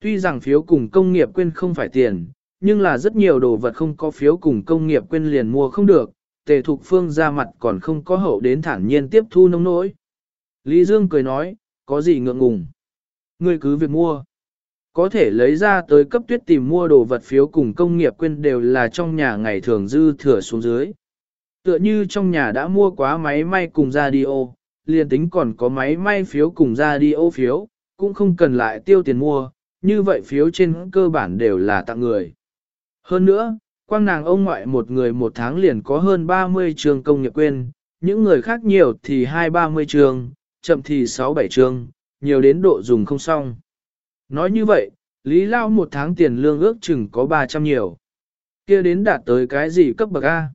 Tuy rằng phiếu cùng công nghiệp quên không phải tiền, nhưng là rất nhiều đồ vật không có phiếu cùng công nghiệp quên liền mua không được, tề thục phương ra mặt còn không có hậu đến thản nhiên tiếp thu nông nỗi. Lý Dương cười nói, có gì ngượng ngùng. Ngươi cứ việc mua. Có thể lấy ra tới cấp tuyết tìm mua đồ vật phiếu cùng công nghiệp quên đều là trong nhà ngày thường dư thừa xuống dưới. Tựa như trong nhà đã mua quá máy may cùng radio, liền tính còn có máy may phiếu cùng radio phiếu, cũng không cần lại tiêu tiền mua, như vậy phiếu trên cơ bản đều là tặng người. Hơn nữa, quang nàng ông ngoại một người một tháng liền có hơn 30 trường công nghiệp quên, những người khác nhiều thì hai ba mươi trường, chậm thì sáu bảy trường, nhiều đến độ dùng không xong. Nói như vậy, Lý Lao một tháng tiền lương ước chừng có 300 nhiều. kia đến đạt tới cái gì cấp bậc A?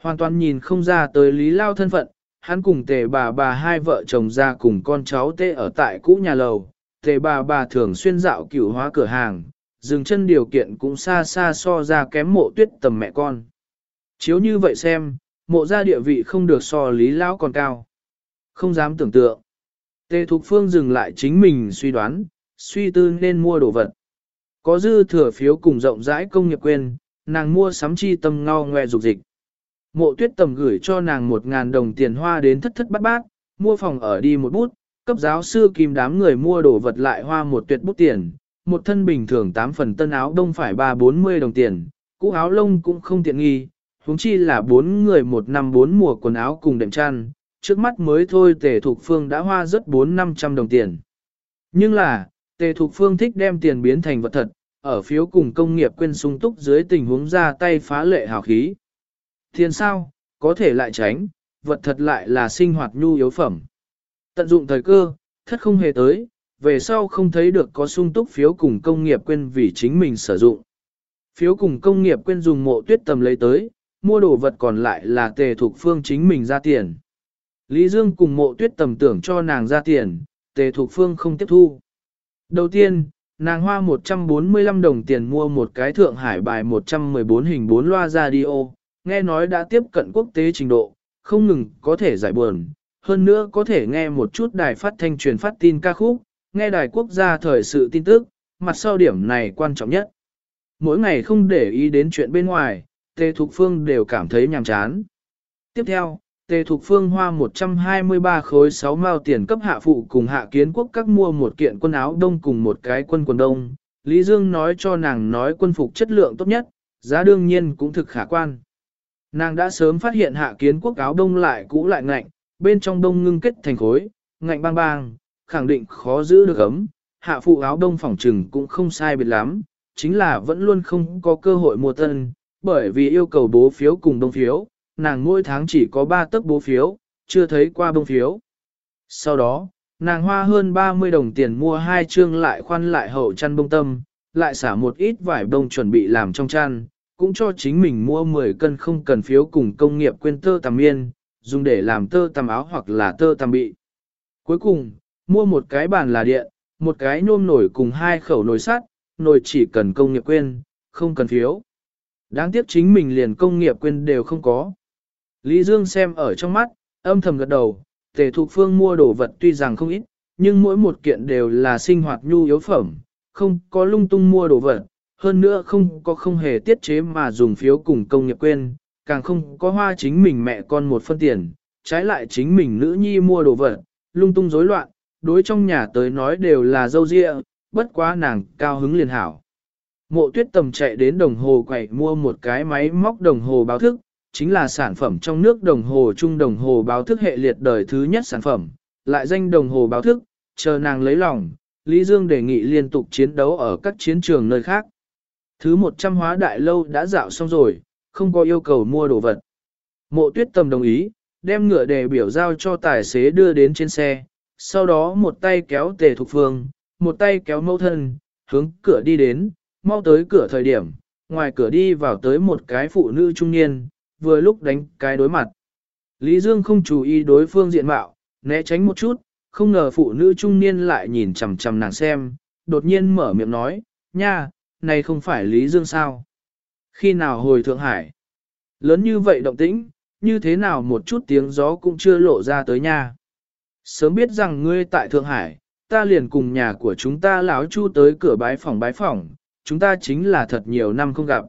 Hoàn toàn nhìn không ra tới Lý Lao thân phận, hắn cùng tề bà bà hai vợ chồng ra cùng con cháu tê ở tại cũ nhà lầu, tề bà bà thường xuyên dạo cửu hóa cửa hàng, dừng chân điều kiện cũng xa xa so ra kém mộ tuyết tầm mẹ con. Chiếu như vậy xem, mộ gia địa vị không được so Lý Lao còn cao. Không dám tưởng tượng. Tề Thục Phương dừng lại chính mình suy đoán, suy tư nên mua đồ vật. Có dư thừa phiếu cùng rộng rãi công nghiệp quyền, nàng mua sắm chi tâm ngao ngoe dục dịch. Mộ tuyết tầm gửi cho nàng một ngàn đồng tiền hoa đến thất thất bát bát, mua phòng ở đi một bút, cấp giáo sư kìm đám người mua đồ vật lại hoa một tuyệt bút tiền, một thân bình thường 8 phần tân áo đông phải 3-40 đồng tiền, cũ áo lông cũng không tiện nghi, huống chi là bốn người một năm bốn mùa quần áo cùng đệm chăn, trước mắt mới thôi tề thục phương đã hoa rất 4-500 đồng tiền. Nhưng là, Tề Thục Phương thích đem tiền biến thành vật thật, ở phiếu cùng công nghiệp quên sung túc dưới tình huống ra tay phá lệ hào khí. Tiền sao, có thể lại tránh, vật thật lại là sinh hoạt nhu yếu phẩm. Tận dụng thời cơ, thất không hề tới, về sau không thấy được có sung túc phiếu cùng công nghiệp quên vì chính mình sử dụng. Phiếu cùng công nghiệp quên dùng mộ tuyết tầm lấy tới, mua đồ vật còn lại là tề thục phương chính mình ra tiền. Lý Dương cùng mộ tuyết tầm tưởng cho nàng ra tiền, tề thục phương không tiếp thu. Đầu tiên, nàng hoa 145 đồng tiền mua một cái Thượng Hải bài 114 hình 4 loa radio, nghe nói đã tiếp cận quốc tế trình độ, không ngừng có thể giải buồn, hơn nữa có thể nghe một chút đài phát thanh truyền phát tin ca khúc, nghe đài quốc gia thời sự tin tức, mặt sau điểm này quan trọng nhất. Mỗi ngày không để ý đến chuyện bên ngoài, Tề Thục Phương đều cảm thấy nhàm chán. Tiếp theo, Tề Thục Phương hoa 123 khối 6 mao tiền cấp hạ phụ cùng hạ kiến quốc các mua một kiện quần áo đông cùng một cái quân quần đông. Lý Dương nói cho nàng nói quân phục chất lượng tốt nhất, giá đương nhiên cũng thực khả quan. Nàng đã sớm phát hiện hạ kiến quốc áo đông lại cũ lại ngạnh, bên trong đông ngưng kết thành khối, ngạnh bang bang, khẳng định khó giữ được ấm. Hạ phụ áo đông phỏng trừng cũng không sai biệt lắm, chính là vẫn luôn không có cơ hội mua tân, bởi vì yêu cầu bố phiếu cùng đông phiếu, nàng mỗi tháng chỉ có 3 tấc bố phiếu, chưa thấy qua bông phiếu. Sau đó, nàng hoa hơn 30 đồng tiền mua hai chương lại khoan lại hậu chăn bông tâm, lại xả một ít vải bông chuẩn bị làm trong chăn, cũng cho chính mình mua 10 cân không cần phiếu cùng công nghiệp quên tơ tằm miên, dùng để làm tơ tằm áo hoặc là tơ tằm bị. Cuối cùng, mua một cái bàn là điện, một cái nhôm nổi cùng hai khẩu nồi sắt, nồi chỉ cần công nghiệp quên, không cần phiếu. Đáng tiếc chính mình liền công nghiệp quên đều không có. Lý Dương xem ở trong mắt, âm thầm gật đầu, tề thục phương mua đồ vật tuy rằng không ít, nhưng mỗi một kiện đều là sinh hoạt nhu yếu phẩm, không có lung tung mua đồ vật, hơn nữa không có không hề tiết chế mà dùng phiếu cùng công nghiệp quên, càng không có hoa chính mình mẹ con một phân tiền, trái lại chính mình nữ nhi mua đồ vật, lung tung rối loạn, đối trong nhà tới nói đều là dâu dịa, bất quá nàng cao hứng liền hảo. Mộ tuyết tầm chạy đến đồng hồ quậy mua một cái máy móc đồng hồ báo thức, chính là sản phẩm trong nước đồng hồ chung đồng hồ báo thức hệ liệt đời thứ nhất sản phẩm, lại danh đồng hồ báo thức, chờ nàng lấy lòng, Lý Dương đề nghị liên tục chiến đấu ở các chiến trường nơi khác. Thứ 100 hóa đại lâu đã dạo xong rồi, không có yêu cầu mua đồ vật. Mộ tuyết tầm đồng ý, đem ngựa đề biểu giao cho tài xế đưa đến trên xe, sau đó một tay kéo tề thục phương, một tay kéo mẫu thân, hướng cửa đi đến, mau tới cửa thời điểm, ngoài cửa đi vào tới một cái phụ nữ trung niên, vừa lúc đánh cái đối mặt. Lý Dương không chú ý đối phương diện mạo, né tránh một chút, không ngờ phụ nữ trung niên lại nhìn chằm chằm nàng xem, đột nhiên mở miệng nói, nha, này không phải Lý Dương sao? Khi nào hồi Thượng Hải? Lớn như vậy động tĩnh, như thế nào một chút tiếng gió cũng chưa lộ ra tới nha. Sớm biết rằng ngươi tại Thượng Hải, ta liền cùng nhà của chúng ta lão chu tới cửa bái phòng bái phòng, chúng ta chính là thật nhiều năm không gặp.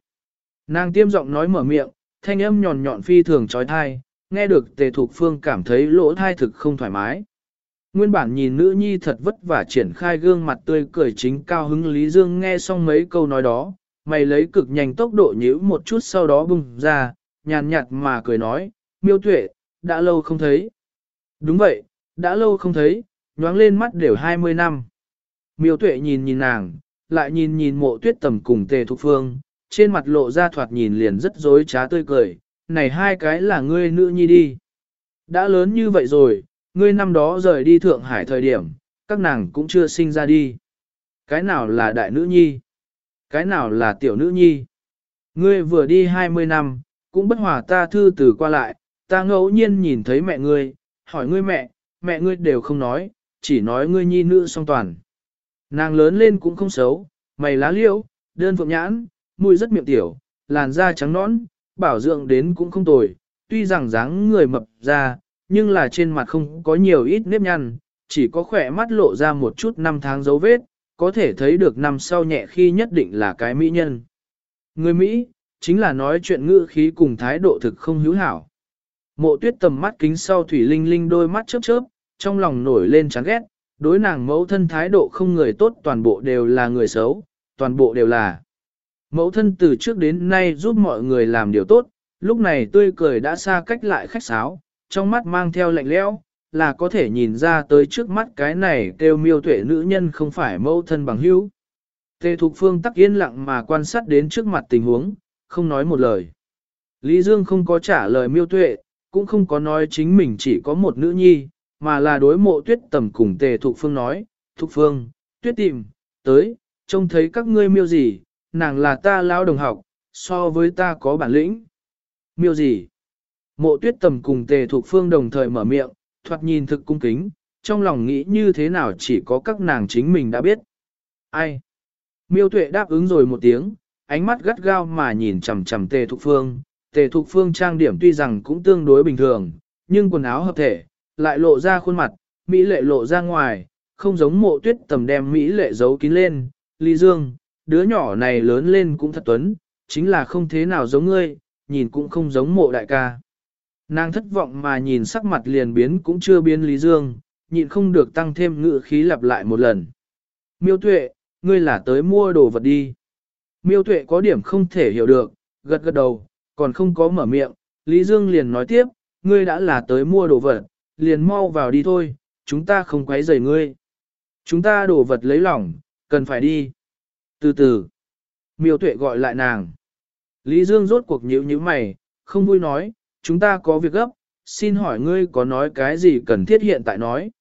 Nàng tiêm giọng nói mở miệng, thanh âm nhọn nhọn phi thường trói thai, nghe được tề thục phương cảm thấy lỗ thai thực không thoải mái. Nguyên bản nhìn nữ nhi thật vất vả triển khai gương mặt tươi cười chính cao hứng Lý Dương nghe xong mấy câu nói đó, mày lấy cực nhanh tốc độ nhíu một chút sau đó bung ra, nhàn nhạt mà cười nói, miêu tuệ, đã lâu không thấy. Đúng vậy, đã lâu không thấy, nhoáng lên mắt đều 20 năm. Miêu tuệ nhìn nhìn nàng, lại nhìn nhìn mộ tuyết tầm cùng tề thục phương, trên mặt lộ ra thoạt nhìn liền rất dối trá tươi cười, này hai cái là ngươi nữ nhi đi. Đã lớn như vậy rồi, ngươi năm đó rời đi Thượng Hải thời điểm, các nàng cũng chưa sinh ra đi. Cái nào là đại nữ nhi? Cái nào là tiểu nữ nhi? Ngươi vừa đi 20 năm, cũng bất hòa ta thư từ qua lại, ta ngẫu nhiên nhìn thấy mẹ ngươi, hỏi ngươi mẹ, mẹ ngươi đều không nói, chỉ nói ngươi nhi nữ song toàn. Nàng lớn lên cũng không xấu, mày lá liễu, đơn phượng nhãn, mùi rất miệng tiểu, làn da trắng nõn, bảo dưỡng đến cũng không tồi, tuy rằng dáng người mập ra, nhưng là trên mặt không có nhiều ít nếp nhăn, chỉ có khỏe mắt lộ ra một chút năm tháng dấu vết, có thể thấy được năm sau nhẹ khi nhất định là cái mỹ nhân. Người Mỹ, chính là nói chuyện ngữ khí cùng thái độ thực không hữu hảo. Mộ tuyết tầm mắt kính sau thủy linh linh đôi mắt chớp chớp, trong lòng nổi lên chán ghét, đối nàng mẫu thân thái độ không người tốt toàn bộ đều là người xấu, toàn bộ đều là. Mẫu thân từ trước đến nay giúp mọi người làm điều tốt, lúc này tươi cười đã xa cách lại khách sáo, trong mắt mang theo lạnh lẽo, là có thể nhìn ra tới trước mắt cái này kêu miêu tuệ nữ nhân không phải mẫu thân bằng hữu. Tề Thục Phương tắc yên lặng mà quan sát đến trước mặt tình huống, không nói một lời. Lý Dương không có trả lời miêu tuệ, cũng không có nói chính mình chỉ có một nữ nhi, mà là đối mộ tuyết tầm cùng Tề Thục Phương nói, Thục Phương, tuyết tìm, tới, trông thấy các ngươi miêu gì, nàng là ta lao đồng học, so với ta có bản lĩnh. Miêu gì? Mộ tuyết tầm cùng tề thuộc phương đồng thời mở miệng, thoạt nhìn thực cung kính, trong lòng nghĩ như thế nào chỉ có các nàng chính mình đã biết. Ai? Miêu tuệ đáp ứng rồi một tiếng, ánh mắt gắt gao mà nhìn chằm chằm tề thuộc phương. Tề thuộc phương trang điểm tuy rằng cũng tương đối bình thường, nhưng quần áo hợp thể, lại lộ ra khuôn mặt, Mỹ lệ lộ ra ngoài, không giống mộ tuyết tầm đem Mỹ lệ giấu kín lên. Lý Dương, đứa nhỏ này lớn lên cũng thật tuấn, chính là không thế nào giống ngươi, nhìn cũng không giống mộ đại ca. Nàng thất vọng mà nhìn sắc mặt liền biến cũng chưa biến Lý Dương, nhịn không được tăng thêm ngự khí lặp lại một lần. Miêu tuệ, ngươi là tới mua đồ vật đi. Miêu tuệ có điểm không thể hiểu được, gật gật đầu, còn không có mở miệng, Lý Dương liền nói tiếp, ngươi đã là tới mua đồ vật, liền mau vào đi thôi, chúng ta không quấy rầy ngươi. Chúng ta đồ vật lấy lòng, cần phải đi. Từ từ, miêu tuệ gọi lại nàng. Lý Dương rốt cuộc nhíu nhíu mày, không vui nói, chúng ta có việc gấp, xin hỏi ngươi có nói cái gì cần thiết hiện tại nói.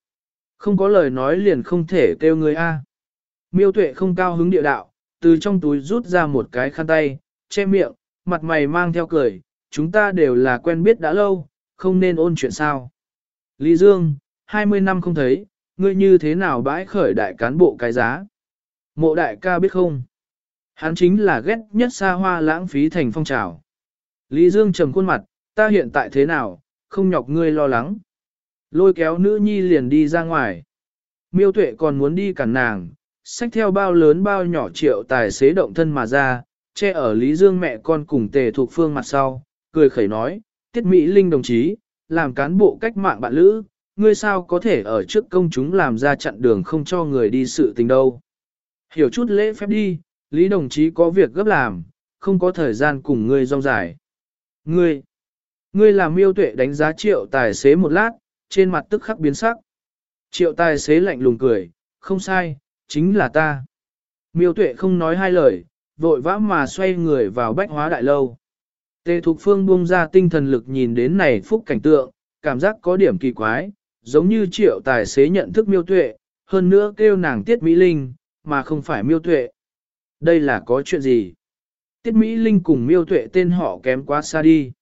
Không có lời nói liền không thể kêu ngươi a. Miêu tuệ không cao hứng địa đạo, từ trong túi rút ra một cái khăn tay, che miệng, mặt mày mang theo cười, chúng ta đều là quen biết đã lâu, không nên ôn chuyện sao. Lý Dương, 20 năm không thấy, ngươi như thế nào bãi khởi đại cán bộ cái giá? Mộ đại ca biết không? Hắn chính là ghét nhất xa hoa lãng phí thành phong trào. Lý Dương trầm khuôn mặt, ta hiện tại thế nào, không nhọc ngươi lo lắng. Lôi kéo nữ nhi liền đi ra ngoài. Miêu tuệ còn muốn đi cản nàng, xách theo bao lớn bao nhỏ triệu tài xế động thân mà ra, che ở Lý Dương mẹ con cùng tề thuộc phương mặt sau, cười khẩy nói, tiết Mỹ Linh đồng chí, làm cán bộ cách mạng bạn lữ, ngươi sao có thể ở trước công chúng làm ra chặn đường không cho người đi sự tình đâu. Hiểu chút lễ phép đi, Lý đồng chí có việc gấp làm, không có thời gian cùng ngươi rong dài. Ngươi, ngươi làm miêu tuệ đánh giá triệu tài xế một lát, trên mặt tức khắc biến sắc. Triệu tài xế lạnh lùng cười, không sai, chính là ta. Miêu tuệ không nói hai lời, vội vã mà xoay người vào bách hóa đại lâu. Tề Thục Phương buông ra tinh thần lực nhìn đến này phúc cảnh tượng, cảm giác có điểm kỳ quái, giống như triệu tài xế nhận thức miêu tuệ, hơn nữa kêu nàng Tiết Mỹ Linh, mà không phải miêu tuệ. Đây là có chuyện gì? Tiết Mỹ Linh cùng miêu tuệ tên họ kém quá xa đi.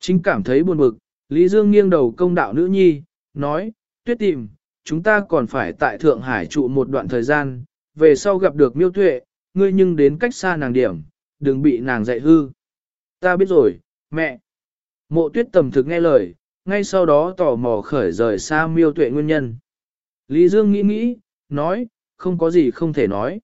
Chính cảm thấy buồn bực, Lý Dương nghiêng đầu công đạo nữ nhi, nói, tuyết tìm, chúng ta còn phải tại Thượng Hải trụ một đoạn thời gian, về sau gặp được miêu tuệ, ngươi nhưng đến cách xa nàng điểm, đừng bị nàng dạy hư. Ta biết rồi, mẹ. Mộ tuyết tầm thực nghe lời, ngay sau đó tò mò khởi rời xa miêu tuệ nguyên nhân. Lý Dương nghĩ nghĩ, nói, không có gì không thể nói.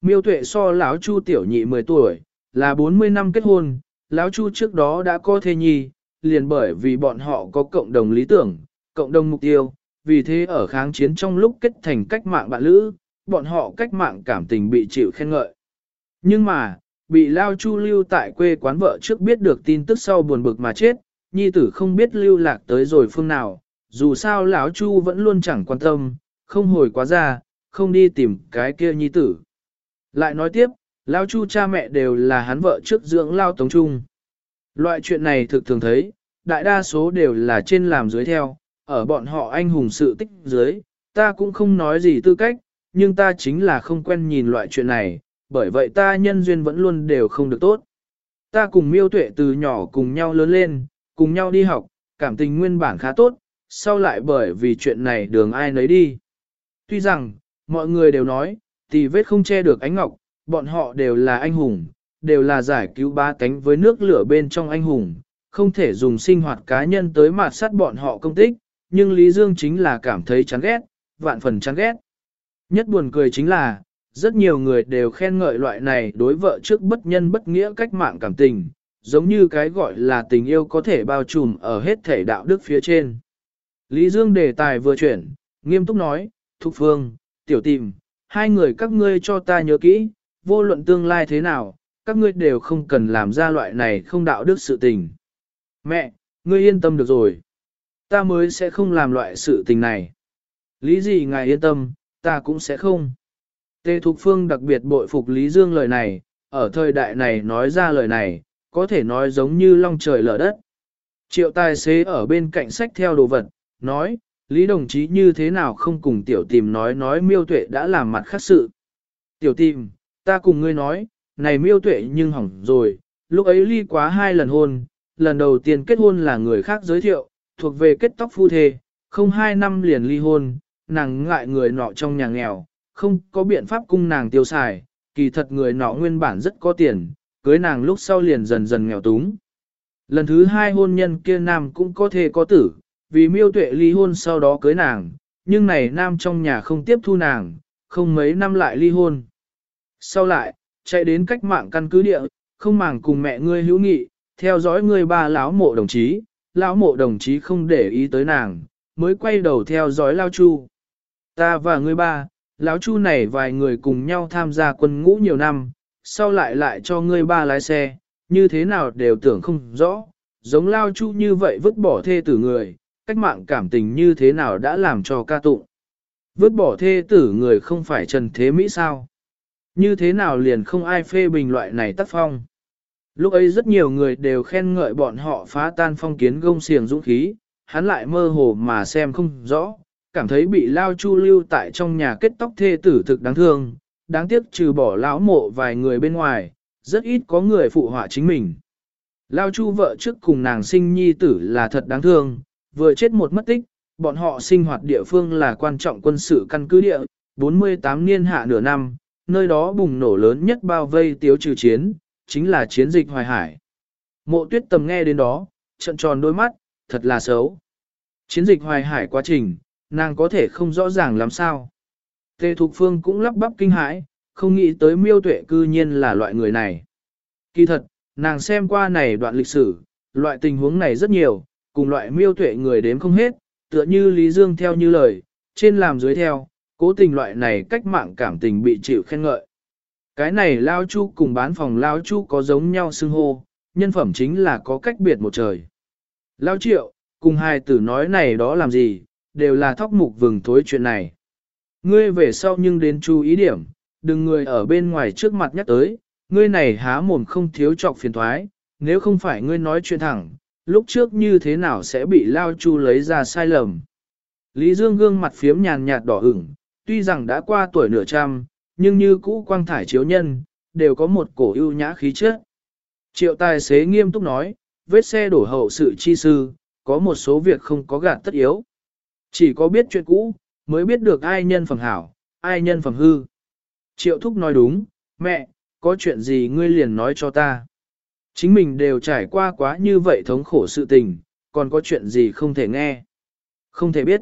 Miêu tuệ so lão chu tiểu nhị 10 tuổi, là 40 năm kết hôn, lão chu trước đó đã có thê nhi, liền bởi vì bọn họ có cộng đồng lý tưởng, cộng đồng mục tiêu, vì thế ở kháng chiến trong lúc kết thành cách mạng bạn lữ, bọn họ cách mạng cảm tình bị chịu khen ngợi. Nhưng mà, bị Lao Chu lưu tại quê quán vợ trước biết được tin tức sau buồn bực mà chết, nhi tử không biết lưu lạc tới rồi phương nào, dù sao lão Chu vẫn luôn chẳng quan tâm, không hồi quá ra, không đi tìm cái kia nhi tử. Lại nói tiếp, Lao Chu cha mẹ đều là hắn vợ trước dưỡng Lao Tống Trung. Loại chuyện này thực thường thấy, đại đa số đều là trên làm dưới theo, ở bọn họ anh hùng sự tích dưới, ta cũng không nói gì tư cách, nhưng ta chính là không quen nhìn loại chuyện này, bởi vậy ta nhân duyên vẫn luôn đều không được tốt. Ta cùng miêu tuệ từ nhỏ cùng nhau lớn lên, cùng nhau đi học, cảm tình nguyên bản khá tốt, sau lại bởi vì chuyện này đường ai nấy đi. Tuy rằng, mọi người đều nói, tỷ vết không che được ánh ngọc, bọn họ đều là anh hùng, đều là giải cứu ba cánh với nước lửa bên trong anh hùng, không thể dùng sinh hoạt cá nhân tới mạt sát bọn họ công tích, nhưng Lý Dương chính là cảm thấy chán ghét, vạn phần chán ghét. Nhất buồn cười chính là, rất nhiều người đều khen ngợi loại này đối vợ trước bất nhân bất nghĩa cách mạng cảm tình, giống như cái gọi là tình yêu có thể bao trùm ở hết thể đạo đức phía trên. Lý Dương đề tài vừa chuyển, nghiêm túc nói, Thục Phương, Tiểu Tìm, hai người các ngươi cho ta nhớ kỹ, vô luận tương lai thế nào, các ngươi đều không cần làm ra loại này không đạo đức sự tình. Mẹ, ngươi yên tâm được rồi. Ta mới sẽ không làm loại sự tình này. Lý gì ngài yên tâm, ta cũng sẽ không. Tề Thục Phương đặc biệt bội phục Lý Dương lời này, ở thời đại này nói ra lời này, có thể nói giống như long trời lở đất. Triệu tài xế ở bên cạnh sách theo đồ vật, nói, Lý đồng chí như thế nào không cùng tiểu tìm nói nói miêu tuệ đã làm mặt khác sự. Tiểu tìm, ta cùng ngươi nói, này miêu tuệ nhưng hỏng rồi, lúc ấy ly quá hai lần hôn, lần đầu tiên kết hôn là người khác giới thiệu, thuộc về kết tóc phu thê, không hai năm liền ly hôn, nàng ngại người nọ trong nhà nghèo, không có biện pháp cung nàng tiêu xài, kỳ thật người nọ nguyên bản rất có tiền, cưới nàng lúc sau liền dần dần nghèo túng. Lần thứ hai hôn nhân kia nam cũng có thể có tử, vì miêu tuệ ly hôn sau đó cưới nàng, nhưng này nam trong nhà không tiếp thu nàng, không mấy năm lại ly hôn. Sau lại, chạy đến cách mạng căn cứ địa, không màng cùng mẹ ngươi hữu nghị, theo dõi ngươi ba lão mộ đồng chí, lão mộ đồng chí không để ý tới nàng, mới quay đầu theo dõi lao chu. Ta và ngươi ba, lão chu này vài người cùng nhau tham gia quân ngũ nhiều năm, sau lại lại cho ngươi ba lái xe, như thế nào đều tưởng không rõ, giống lao chu như vậy vứt bỏ thê tử người, cách mạng cảm tình như thế nào đã làm cho ca tụng. Vứt bỏ thê tử người không phải trần thế Mỹ sao? Như thế nào liền không ai phê bình loại này tác phong? Lúc ấy rất nhiều người đều khen ngợi bọn họ phá tan phong kiến gông xiềng dũng khí, hắn lại mơ hồ mà xem không rõ, cảm thấy bị lao chu lưu tại trong nhà kết tóc thê tử thực đáng thương, đáng tiếc trừ bỏ lão mộ vài người bên ngoài, rất ít có người phụ họa chính mình. Lao chu vợ trước cùng nàng sinh nhi tử là thật đáng thương, vừa chết một mất tích, bọn họ sinh hoạt địa phương là quan trọng quân sự căn cứ địa, 48 niên hạ nửa năm, nơi đó bùng nổ lớn nhất bao vây tiếu trừ chiến, chính là chiến dịch hoài hải. Mộ tuyết tầm nghe đến đó, trận tròn đôi mắt, thật là xấu. Chiến dịch hoài hải quá trình, nàng có thể không rõ ràng làm sao. Tề Thục Phương cũng lắp bắp kinh hãi, không nghĩ tới miêu tuệ cư nhiên là loại người này. Kỳ thật, nàng xem qua này đoạn lịch sử, loại tình huống này rất nhiều, cùng loại miêu tuệ người đếm không hết, tựa như Lý Dương theo như lời, trên làm dưới theo, cố tình loại này cách mạng cảm tình bị chịu khen ngợi. Cái này lao chu cùng bán phòng lao chu có giống nhau xưng hô, nhân phẩm chính là có cách biệt một trời. Lao triệu, cùng hai tử nói này đó làm gì, đều là thóc mục vừng thối chuyện này. Ngươi về sau nhưng đến chú ý điểm, đừng người ở bên ngoài trước mặt nhắc tới, ngươi này há mồm không thiếu trọc phiền thoái, nếu không phải ngươi nói chuyện thẳng, lúc trước như thế nào sẽ bị lao chu lấy ra sai lầm. Lý Dương gương mặt phiếm nhàn nhạt đỏ ửng, tuy rằng đã qua tuổi nửa trăm, nhưng như cũ quang thải chiếu nhân, đều có một cổ ưu nhã khí chất. Triệu tài xế nghiêm túc nói, vết xe đổ hậu sự chi sư, có một số việc không có gạt tất yếu. Chỉ có biết chuyện cũ, mới biết được ai nhân phẩm hảo, ai nhân phẩm hư. Triệu thúc nói đúng, mẹ, có chuyện gì ngươi liền nói cho ta. Chính mình đều trải qua quá như vậy thống khổ sự tình, còn có chuyện gì không thể nghe. Không thể biết.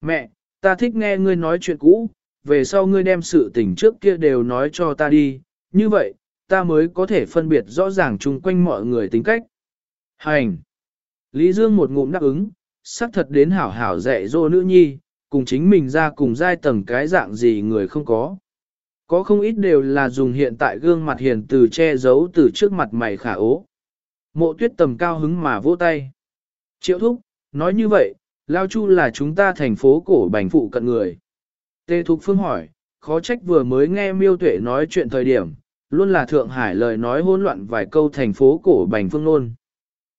Mẹ, ta thích nghe ngươi nói chuyện cũ, về sau ngươi đem sự tình trước kia đều nói cho ta đi, như vậy, ta mới có thể phân biệt rõ ràng chung quanh mọi người tính cách. Hành! Lý Dương một ngụm đáp ứng, xác thật đến hảo hảo dạy dỗ nữ nhi, cùng chính mình ra cùng giai tầng cái dạng gì người không có. Có không ít đều là dùng hiện tại gương mặt hiền từ che giấu từ trước mặt mày khả ố. Mộ tuyết tầm cao hứng mà vỗ tay. Triệu thúc, nói như vậy, Lao Chu là chúng ta thành phố cổ bành phụ cận người. Tê Thục Phương hỏi, khó trách vừa mới nghe miêu tuệ nói chuyện thời điểm, luôn là Thượng Hải lời nói hỗn loạn vài câu thành phố cổ bành phương luôn.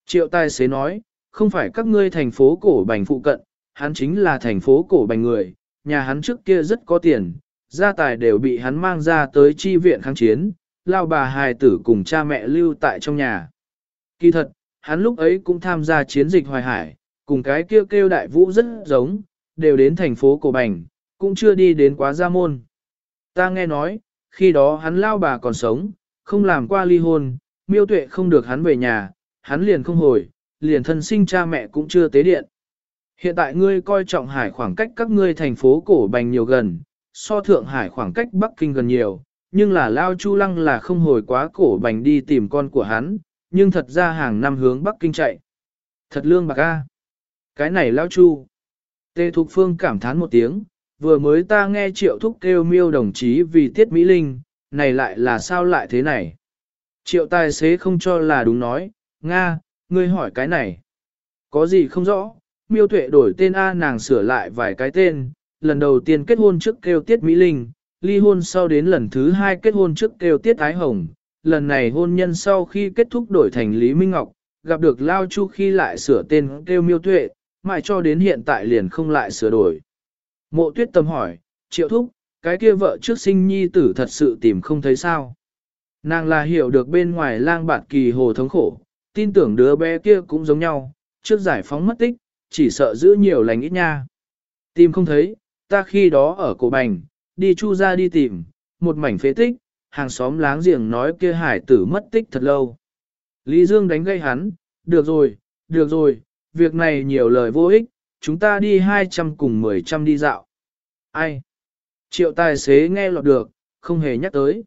Triệu tài xế nói, không phải các ngươi thành phố cổ bành phụ cận, hắn chính là thành phố cổ bành người, nhà hắn trước kia rất có tiền, gia tài đều bị hắn mang ra tới chi viện kháng chiến, lao bà hài tử cùng cha mẹ lưu tại trong nhà. Kỳ thật, hắn lúc ấy cũng tham gia chiến dịch hoài hải, cùng cái kêu kêu đại vũ rất giống, đều đến thành phố cổ bành, cũng chưa đi đến quá gia môn. Ta nghe nói, khi đó hắn lao bà còn sống, không làm qua ly hôn, miêu tuệ không được hắn về nhà, hắn liền không hồi, liền thân sinh cha mẹ cũng chưa tế điện. Hiện tại ngươi coi trọng hải khoảng cách các ngươi thành phố cổ bành nhiều gần, so thượng hải khoảng cách Bắc Kinh gần nhiều, nhưng là Lao Chu Lăng là không hồi quá cổ bành đi tìm con của hắn, nhưng thật ra hàng năm hướng Bắc Kinh chạy. Thật lương bạc a. Cái này Lao Chu. Tê Thục Phương cảm thán một tiếng, vừa mới ta nghe triệu thúc kêu miêu đồng chí vì tiết Mỹ Linh, này lại là sao lại thế này? Triệu tài xế không cho là đúng nói, Nga, ngươi hỏi cái này. Có gì không rõ, miêu tuệ đổi tên A nàng sửa lại vài cái tên, lần đầu tiên kết hôn trước kêu tiết Mỹ Linh, ly hôn sau đến lần thứ hai kết hôn trước kêu tiết Ái Hồng, lần này hôn nhân sau khi kết thúc đổi thành Lý Minh Ngọc, gặp được Lao Chu khi lại sửa tên kêu miêu tuệ, mãi cho đến hiện tại liền không lại sửa đổi. Mộ tuyết tâm hỏi, triệu thúc, cái kia vợ trước sinh nhi tử thật sự tìm không thấy sao. Nàng là hiểu được bên ngoài lang bạt kỳ hồ thống khổ, tin tưởng đứa bé kia cũng giống nhau, trước giải phóng mất tích, chỉ sợ giữ nhiều lành ít nha. Tìm không thấy, ta khi đó ở cổ bành, đi chu ra đi tìm, một mảnh phế tích, hàng xóm láng giềng nói kia hải tử mất tích thật lâu. Lý Dương đánh gây hắn, được rồi, được rồi, việc này nhiều lời vô ích, chúng ta đi 200 cùng 10 trăm đi dạo. Ai? Triệu tài xế nghe lọt được, không hề nhắc tới.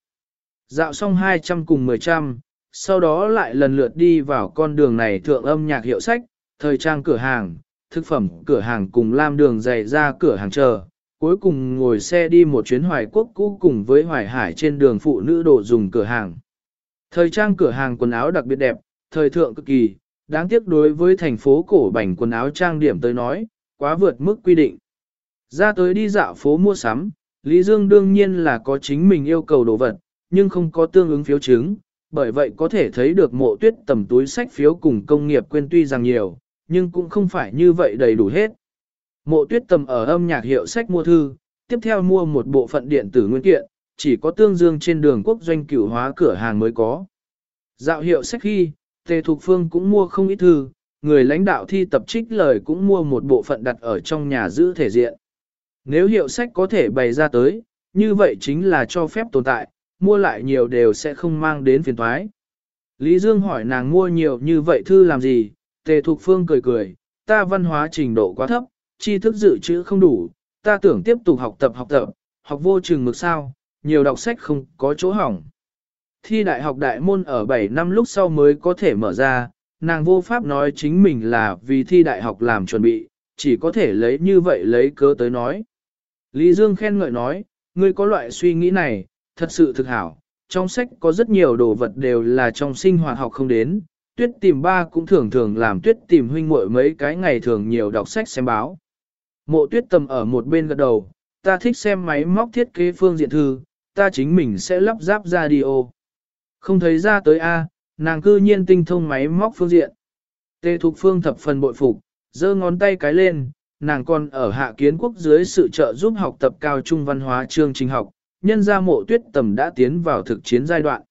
Dạo xong 200 cùng 10 trăm, sau đó lại lần lượt đi vào con đường này thượng âm nhạc hiệu sách, thời trang cửa hàng, thực phẩm cửa hàng cùng lam đường dày ra cửa hàng chờ. Cuối cùng ngồi xe đi một chuyến hoài quốc cũ cùng với hoài hải trên đường phụ nữ đồ dùng cửa hàng. Thời trang cửa hàng quần áo đặc biệt đẹp, thời thượng cực kỳ, đáng tiếc đối với thành phố cổ bảnh quần áo trang điểm tới nói, quá vượt mức quy định. Ra tới đi dạo phố mua sắm, Lý Dương đương nhiên là có chính mình yêu cầu đồ vật, nhưng không có tương ứng phiếu chứng, bởi vậy có thể thấy được mộ tuyết tầm túi sách phiếu cùng công nghiệp quên tuy rằng nhiều, nhưng cũng không phải như vậy đầy đủ hết. Mộ tuyết tầm ở âm nhạc hiệu sách mua thư, tiếp theo mua một bộ phận điện tử nguyên kiện, chỉ có tương dương trên đường quốc doanh cửu hóa cửa hàng mới có. Dạo hiệu sách khi, Tề Thục Phương cũng mua không ít thư, người lãnh đạo thi tập trích lời cũng mua một bộ phận đặt ở trong nhà giữ thể diện. Nếu hiệu sách có thể bày ra tới, như vậy chính là cho phép tồn tại, mua lại nhiều đều sẽ không mang đến phiền thoái. Lý Dương hỏi nàng mua nhiều như vậy thư làm gì, Tề Thục Phương cười cười, ta văn hóa trình độ quá thấp, tri thức dự trữ không đủ, ta tưởng tiếp tục học tập học tập, học vô chừng mực sao, nhiều đọc sách không có chỗ hỏng. Thi đại học đại môn ở 7 năm lúc sau mới có thể mở ra, nàng vô pháp nói chính mình là vì thi đại học làm chuẩn bị, chỉ có thể lấy như vậy lấy cớ tới nói. Lý Dương khen ngợi nói, ngươi có loại suy nghĩ này, thật sự thực hảo, trong sách có rất nhiều đồ vật đều là trong sinh hoạt học không đến, tuyết tìm ba cũng thường thường làm tuyết tìm huynh muội mấy cái ngày thường nhiều đọc sách xem báo. Mộ tuyết tầm ở một bên gật đầu, ta thích xem máy móc thiết kế phương diện thư, ta chính mình sẽ lắp ráp radio. Không thấy ra tới A, nàng cư nhiên tinh thông máy móc phương diện. Tê Thục Phương thập phần bội phục, giơ ngón tay cái lên, nàng còn ở hạ kiến quốc dưới sự trợ giúp học tập cao trung văn hóa chương trình học, nhân ra mộ tuyết tầm đã tiến vào thực chiến giai đoạn.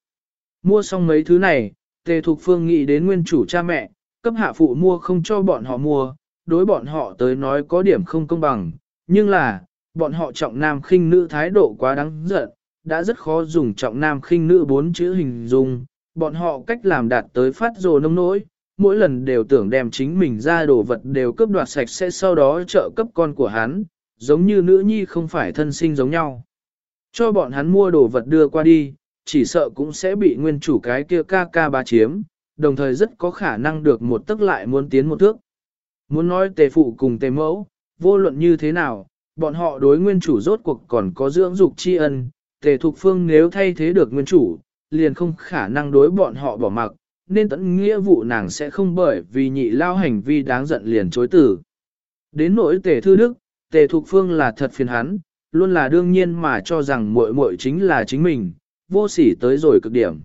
Mua xong mấy thứ này, Tề Thục Phương nghĩ đến nguyên chủ cha mẹ, cấp hạ phụ mua không cho bọn họ mua, đối bọn họ tới nói có điểm không công bằng, nhưng là, bọn họ trọng nam khinh nữ thái độ quá đáng giận, đã rất khó dùng trọng nam khinh nữ bốn chữ hình dung, bọn họ cách làm đạt tới phát rồ nông nỗi, mỗi lần đều tưởng đem chính mình ra đồ vật đều cướp đoạt sạch sẽ sau đó trợ cấp con của hắn, giống như nữ nhi không phải thân sinh giống nhau. Cho bọn hắn mua đồ vật đưa qua đi, chỉ sợ cũng sẽ bị nguyên chủ cái kia ca ca ba chiếm, đồng thời rất có khả năng được một tức lại muốn tiến một thước. Muốn nói tề phụ cùng tề mẫu, vô luận như thế nào, bọn họ đối nguyên chủ rốt cuộc còn có dưỡng dục tri ân, tề thục phương nếu thay thế được nguyên chủ, liền không khả năng đối bọn họ bỏ mặc, nên tận nghĩa vụ nàng sẽ không bởi vì nhị lao hành vi đáng giận liền chối tử. Đến nỗi tề thư đức, tề thục phương là thật phiền hắn, luôn là đương nhiên mà cho rằng muội muội chính là chính mình, vô sỉ tới rồi cực điểm.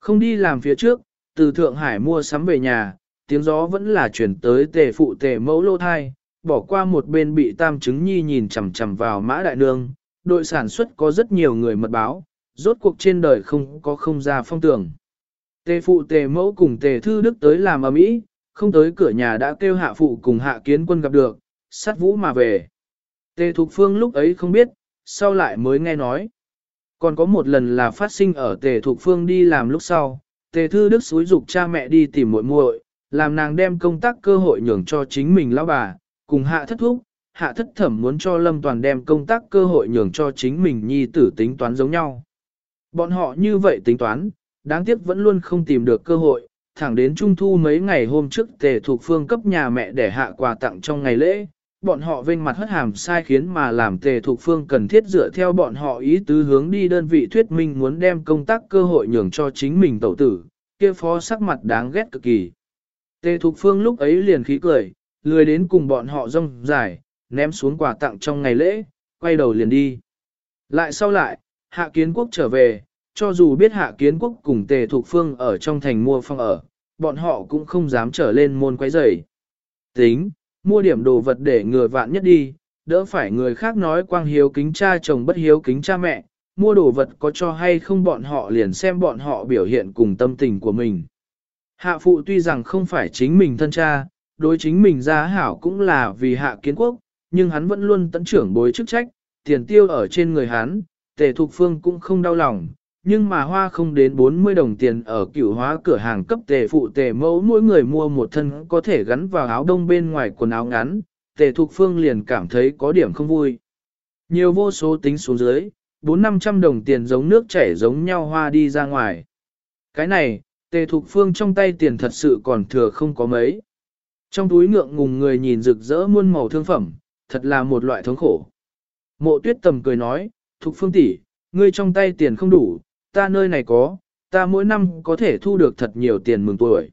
Không đi làm phía trước, từ Thượng Hải mua sắm về nhà, tiếng gió vẫn là chuyển tới tề phụ tề mẫu lô thai, bỏ qua một bên bị tam chứng nhi nhìn chằm chằm vào mã đại nương, đội sản xuất có rất nhiều người mật báo, rốt cuộc trên đời không có không ra phong tưởng. Tề phụ tề mẫu cùng tề thư đức tới làm ở mỹ, không tới cửa nhà đã kêu hạ phụ cùng hạ kiến quân gặp được, sát vũ mà về. Tề Thục Phương lúc ấy không biết, sau lại mới nghe nói. Còn có một lần là phát sinh ở Tề Thục Phương đi làm lúc sau, Tề Thư Đức xúi dục cha mẹ đi tìm muội muội, làm nàng đem công tác cơ hội nhường cho chính mình lão bà, cùng hạ thất thúc, hạ thất thẩm muốn cho Lâm Toàn đem công tác cơ hội nhường cho chính mình nhi tử tính toán giống nhau. Bọn họ như vậy tính toán, đáng tiếc vẫn luôn không tìm được cơ hội, thẳng đến trung thu mấy ngày hôm trước Tề thuộc Phương cấp nhà mẹ để hạ quà tặng trong ngày lễ, bọn họ vênh mặt hất hàm sai khiến mà làm tề thuộc phương cần thiết dựa theo bọn họ ý tứ hướng đi đơn vị thuyết minh muốn đem công tác cơ hội nhường cho chính mình tẩu tử, kia phó sắc mặt đáng ghét cực kỳ. Tề Thục phương lúc ấy liền khí cười, lười đến cùng bọn họ rong dài, ném xuống quà tặng trong ngày lễ, quay đầu liền đi. Lại sau lại, hạ kiến quốc trở về, cho dù biết hạ kiến quốc cùng tề Thục phương ở trong thành mua phòng ở, bọn họ cũng không dám trở lên môn quấy rầy. Tính, mua điểm đồ vật để người vạn nhất đi, đỡ phải người khác nói quang hiếu kính cha chồng bất hiếu kính cha mẹ, mua đồ vật có cho hay không bọn họ liền xem bọn họ biểu hiện cùng tâm tình của mình. Hạ phụ tuy rằng không phải chính mình thân cha, đối chính mình ra hảo cũng là vì hạ kiến quốc, nhưng hắn vẫn luôn tận trưởng bối chức trách, tiền tiêu ở trên người hắn, tề thục phương cũng không đau lòng, nhưng mà hoa không đến 40 đồng tiền ở cửu hóa cửa hàng cấp tề phụ tề mẫu mỗi người mua một thân có thể gắn vào áo đông bên ngoài quần áo ngắn, tề thục phương liền cảm thấy có điểm không vui. Nhiều vô số tính xuống dưới, 4-500 đồng tiền giống nước chảy giống nhau hoa đi ra ngoài. Cái này, tề thục phương trong tay tiền thật sự còn thừa không có mấy. Trong túi ngượng ngùng người nhìn rực rỡ muôn màu thương phẩm, thật là một loại thống khổ. Mộ tuyết tầm cười nói, thục phương tỷ, ngươi trong tay tiền không đủ, ta nơi này có, ta mỗi năm có thể thu được thật nhiều tiền mừng tuổi.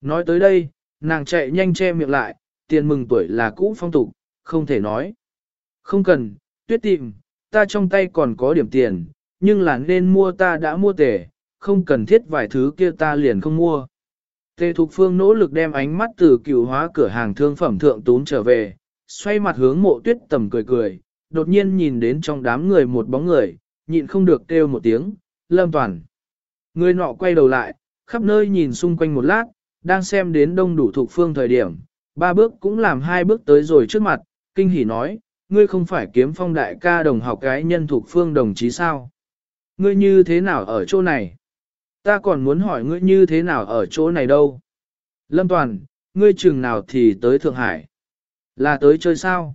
Nói tới đây, nàng chạy nhanh che miệng lại, tiền mừng tuổi là cũ phong tục, không thể nói. Không cần, tuyết tìm, ta trong tay còn có điểm tiền, nhưng là nên mua ta đã mua tề, không cần thiết vài thứ kia ta liền không mua. Tề Thục Phương nỗ lực đem ánh mắt từ cựu hóa cửa hàng thương phẩm thượng tún trở về, xoay mặt hướng mộ tuyết tầm cười cười, đột nhiên nhìn đến trong đám người một bóng người, nhịn không được kêu một tiếng, Lâm Toàn. Người nọ quay đầu lại, khắp nơi nhìn xung quanh một lát, đang xem đến đông đủ Thục phương thời điểm, ba bước cũng làm hai bước tới rồi trước mặt, kinh hỉ nói, ngươi không phải kiếm phong đại ca đồng học cái nhân thuộc phương đồng chí sao? Ngươi như thế nào ở chỗ này? Ta còn muốn hỏi ngươi như thế nào ở chỗ này đâu? Lâm Toàn, ngươi chừng nào thì tới Thượng Hải? Là tới chơi sao?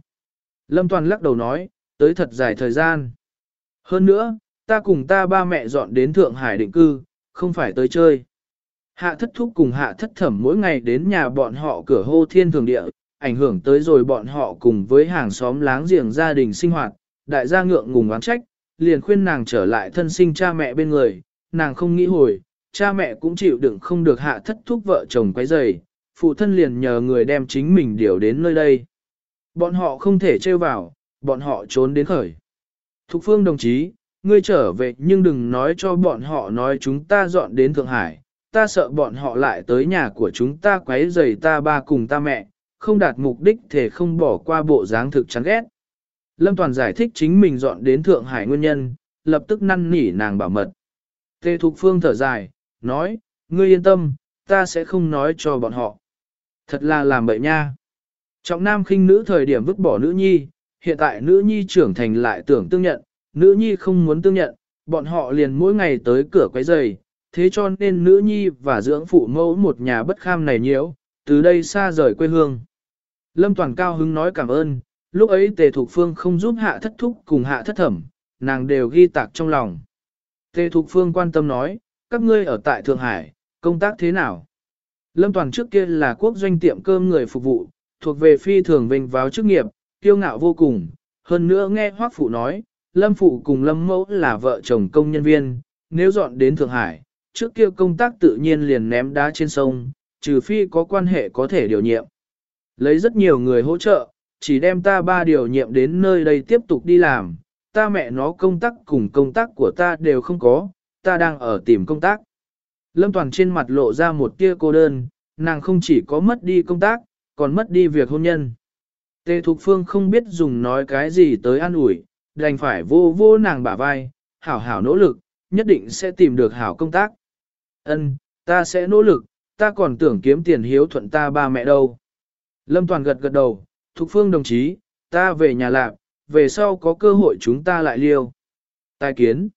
Lâm Toàn lắc đầu nói, tới thật dài thời gian. Hơn nữa, ta cùng ta ba mẹ dọn đến Thượng Hải định cư, không phải tới chơi. Hạ thất thúc cùng hạ thất thẩm mỗi ngày đến nhà bọn họ cửa hô thiên thường địa, ảnh hưởng tới rồi bọn họ cùng với hàng xóm láng giềng gia đình sinh hoạt, đại gia ngượng ngùng oán trách, liền khuyên nàng trở lại thân sinh cha mẹ bên người, nàng không nghĩ hồi, cha mẹ cũng chịu đựng không được hạ thất thúc vợ chồng quấy rầy, phụ thân liền nhờ người đem chính mình điều đến nơi đây. Bọn họ không thể trêu vào, bọn họ trốn đến khởi. Thục phương đồng chí, ngươi trở về nhưng đừng nói cho bọn họ nói chúng ta dọn đến Thượng Hải, ta sợ bọn họ lại tới nhà của chúng ta quấy rầy ta ba cùng ta mẹ, không đạt mục đích thể không bỏ qua bộ dáng thực chán ghét. Lâm Toàn giải thích chính mình dọn đến Thượng Hải nguyên nhân, lập tức năn nỉ nàng bảo mật. Tề Thục Phương thở dài, nói, ngươi yên tâm, ta sẽ không nói cho bọn họ. Thật là làm bậy nha. Trọng nam khinh nữ thời điểm vứt bỏ nữ nhi, hiện tại nữ nhi trưởng thành lại tưởng tương nhận, nữ nhi không muốn tương nhận, bọn họ liền mỗi ngày tới cửa quấy giày, thế cho nên nữ nhi và dưỡng phụ mẫu một nhà bất kham này nhiễu, từ đây xa rời quê hương. Lâm Toàn cao hứng nói cảm ơn, lúc ấy Tề Thục Phương không giúp hạ thất thúc cùng hạ thất thẩm, nàng đều ghi tạc trong lòng. Tề Thục Phương quan tâm nói, các ngươi ở tại Thượng Hải, công tác thế nào? Lâm Toàn trước kia là quốc doanh tiệm cơm người phục vụ, thuộc về phi thường vinh vào chức nghiệp, kiêu ngạo vô cùng. Hơn nữa nghe Hoác Phụ nói, Lâm Phụ cùng Lâm Mẫu là vợ chồng công nhân viên, nếu dọn đến Thượng Hải, trước kia công tác tự nhiên liền ném đá trên sông, trừ phi có quan hệ có thể điều nhiệm. Lấy rất nhiều người hỗ trợ, chỉ đem ta ba điều nhiệm đến nơi đây tiếp tục đi làm, ta mẹ nó công tác cùng công tác của ta đều không có, ta đang ở tìm công tác. Lâm Toàn trên mặt lộ ra một tia cô đơn, nàng không chỉ có mất đi công tác, còn mất đi việc hôn nhân. Tề Thục Phương không biết dùng nói cái gì tới an ủi, đành phải vô vô nàng bả vai, hảo hảo nỗ lực, nhất định sẽ tìm được hảo công tác. Ân, ta sẽ nỗ lực, ta còn tưởng kiếm tiền hiếu thuận ta ba mẹ đâu. Lâm Toàn gật gật đầu, Thục Phương đồng chí, ta về nhà lạp, về sau có cơ hội chúng ta lại liêu. Tài kiến.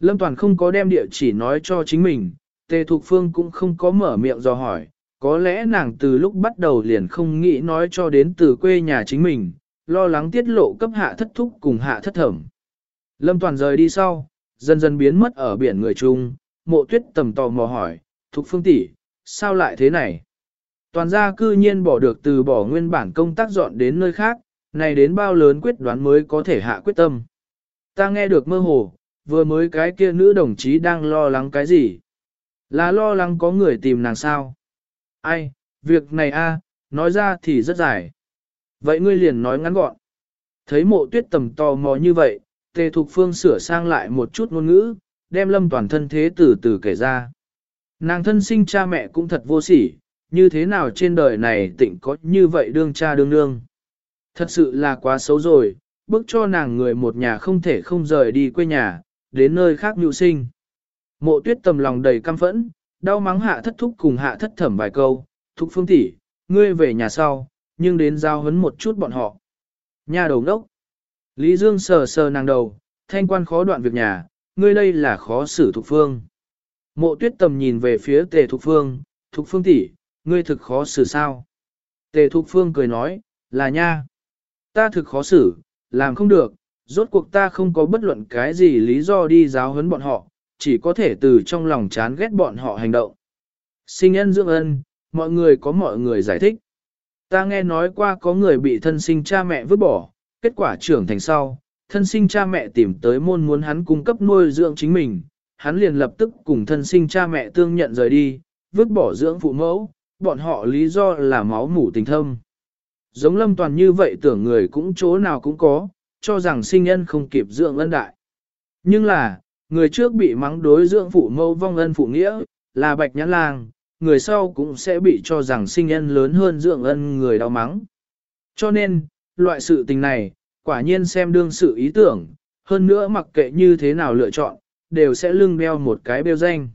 Lâm Toàn không có đem địa chỉ nói cho chính mình, Tề Thục Phương cũng không có mở miệng do hỏi, có lẽ nàng từ lúc bắt đầu liền không nghĩ nói cho đến từ quê nhà chính mình, lo lắng tiết lộ cấp hạ thất thúc cùng hạ thất thẩm. Lâm Toàn rời đi sau, dần dần biến mất ở biển người chung, mộ tuyết tầm tò mò hỏi, Thục Phương tỷ, sao lại thế này? Toàn gia cư nhiên bỏ được từ bỏ nguyên bản công tác dọn đến nơi khác, này đến bao lớn quyết đoán mới có thể hạ quyết tâm. Ta nghe được mơ hồ, vừa mới cái kia nữ đồng chí đang lo lắng cái gì? Là lo lắng có người tìm nàng sao? Ai, việc này a, nói ra thì rất dài. Vậy ngươi liền nói ngắn gọn. Thấy mộ tuyết tầm to mò như vậy, tề thục phương sửa sang lại một chút ngôn ngữ, đem lâm toàn thân thế từ từ kể ra. Nàng thân sinh cha mẹ cũng thật vô sỉ, như thế nào trên đời này tịnh có như vậy đương cha đương nương. Thật sự là quá xấu rồi, bức cho nàng người một nhà không thể không rời đi quê nhà, đến nơi khác nhu sinh. Mộ tuyết tầm lòng đầy căm phẫn, đau mắng hạ thất thúc cùng hạ thất thẩm vài câu, thúc phương tỷ, ngươi về nhà sau, nhưng đến giao hấn một chút bọn họ. Nhà đầu đốc. Lý Dương sờ sờ nàng đầu, thanh quan khó đoạn việc nhà, ngươi đây là khó xử thục phương. Mộ tuyết tầm nhìn về phía tề thục phương, thục phương tỷ, ngươi thực khó xử sao? Tề thục phương cười nói, là nha. Ta thực khó xử, làm không được, rốt cuộc ta không có bất luận cái gì lý do đi giáo huấn bọn họ, chỉ có thể từ trong lòng chán ghét bọn họ hành động. Sinh ân dưỡng ân, mọi người có mọi người giải thích. Ta nghe nói qua có người bị thân sinh cha mẹ vứt bỏ, kết quả trưởng thành sau, thân sinh cha mẹ tìm tới môn muốn hắn cung cấp nuôi dưỡng chính mình, hắn liền lập tức cùng thân sinh cha mẹ tương nhận rời đi, vứt bỏ dưỡng phụ mẫu, bọn họ lý do là máu mủ tình thâm. Giống lâm toàn như vậy tưởng người cũng chỗ nào cũng có, cho rằng sinh nhân không kịp dưỡng ân đại. Nhưng là, người trước bị mắng đối dưỡng phụ mâu vong ân phụ nghĩa, là bạch nhãn lang, người sau cũng sẽ bị cho rằng sinh nhân lớn hơn dưỡng ân người đau mắng. Cho nên, loại sự tình này, quả nhiên xem đương sự ý tưởng, hơn nữa mặc kệ như thế nào lựa chọn, đều sẽ lưng đeo một cái bêu danh.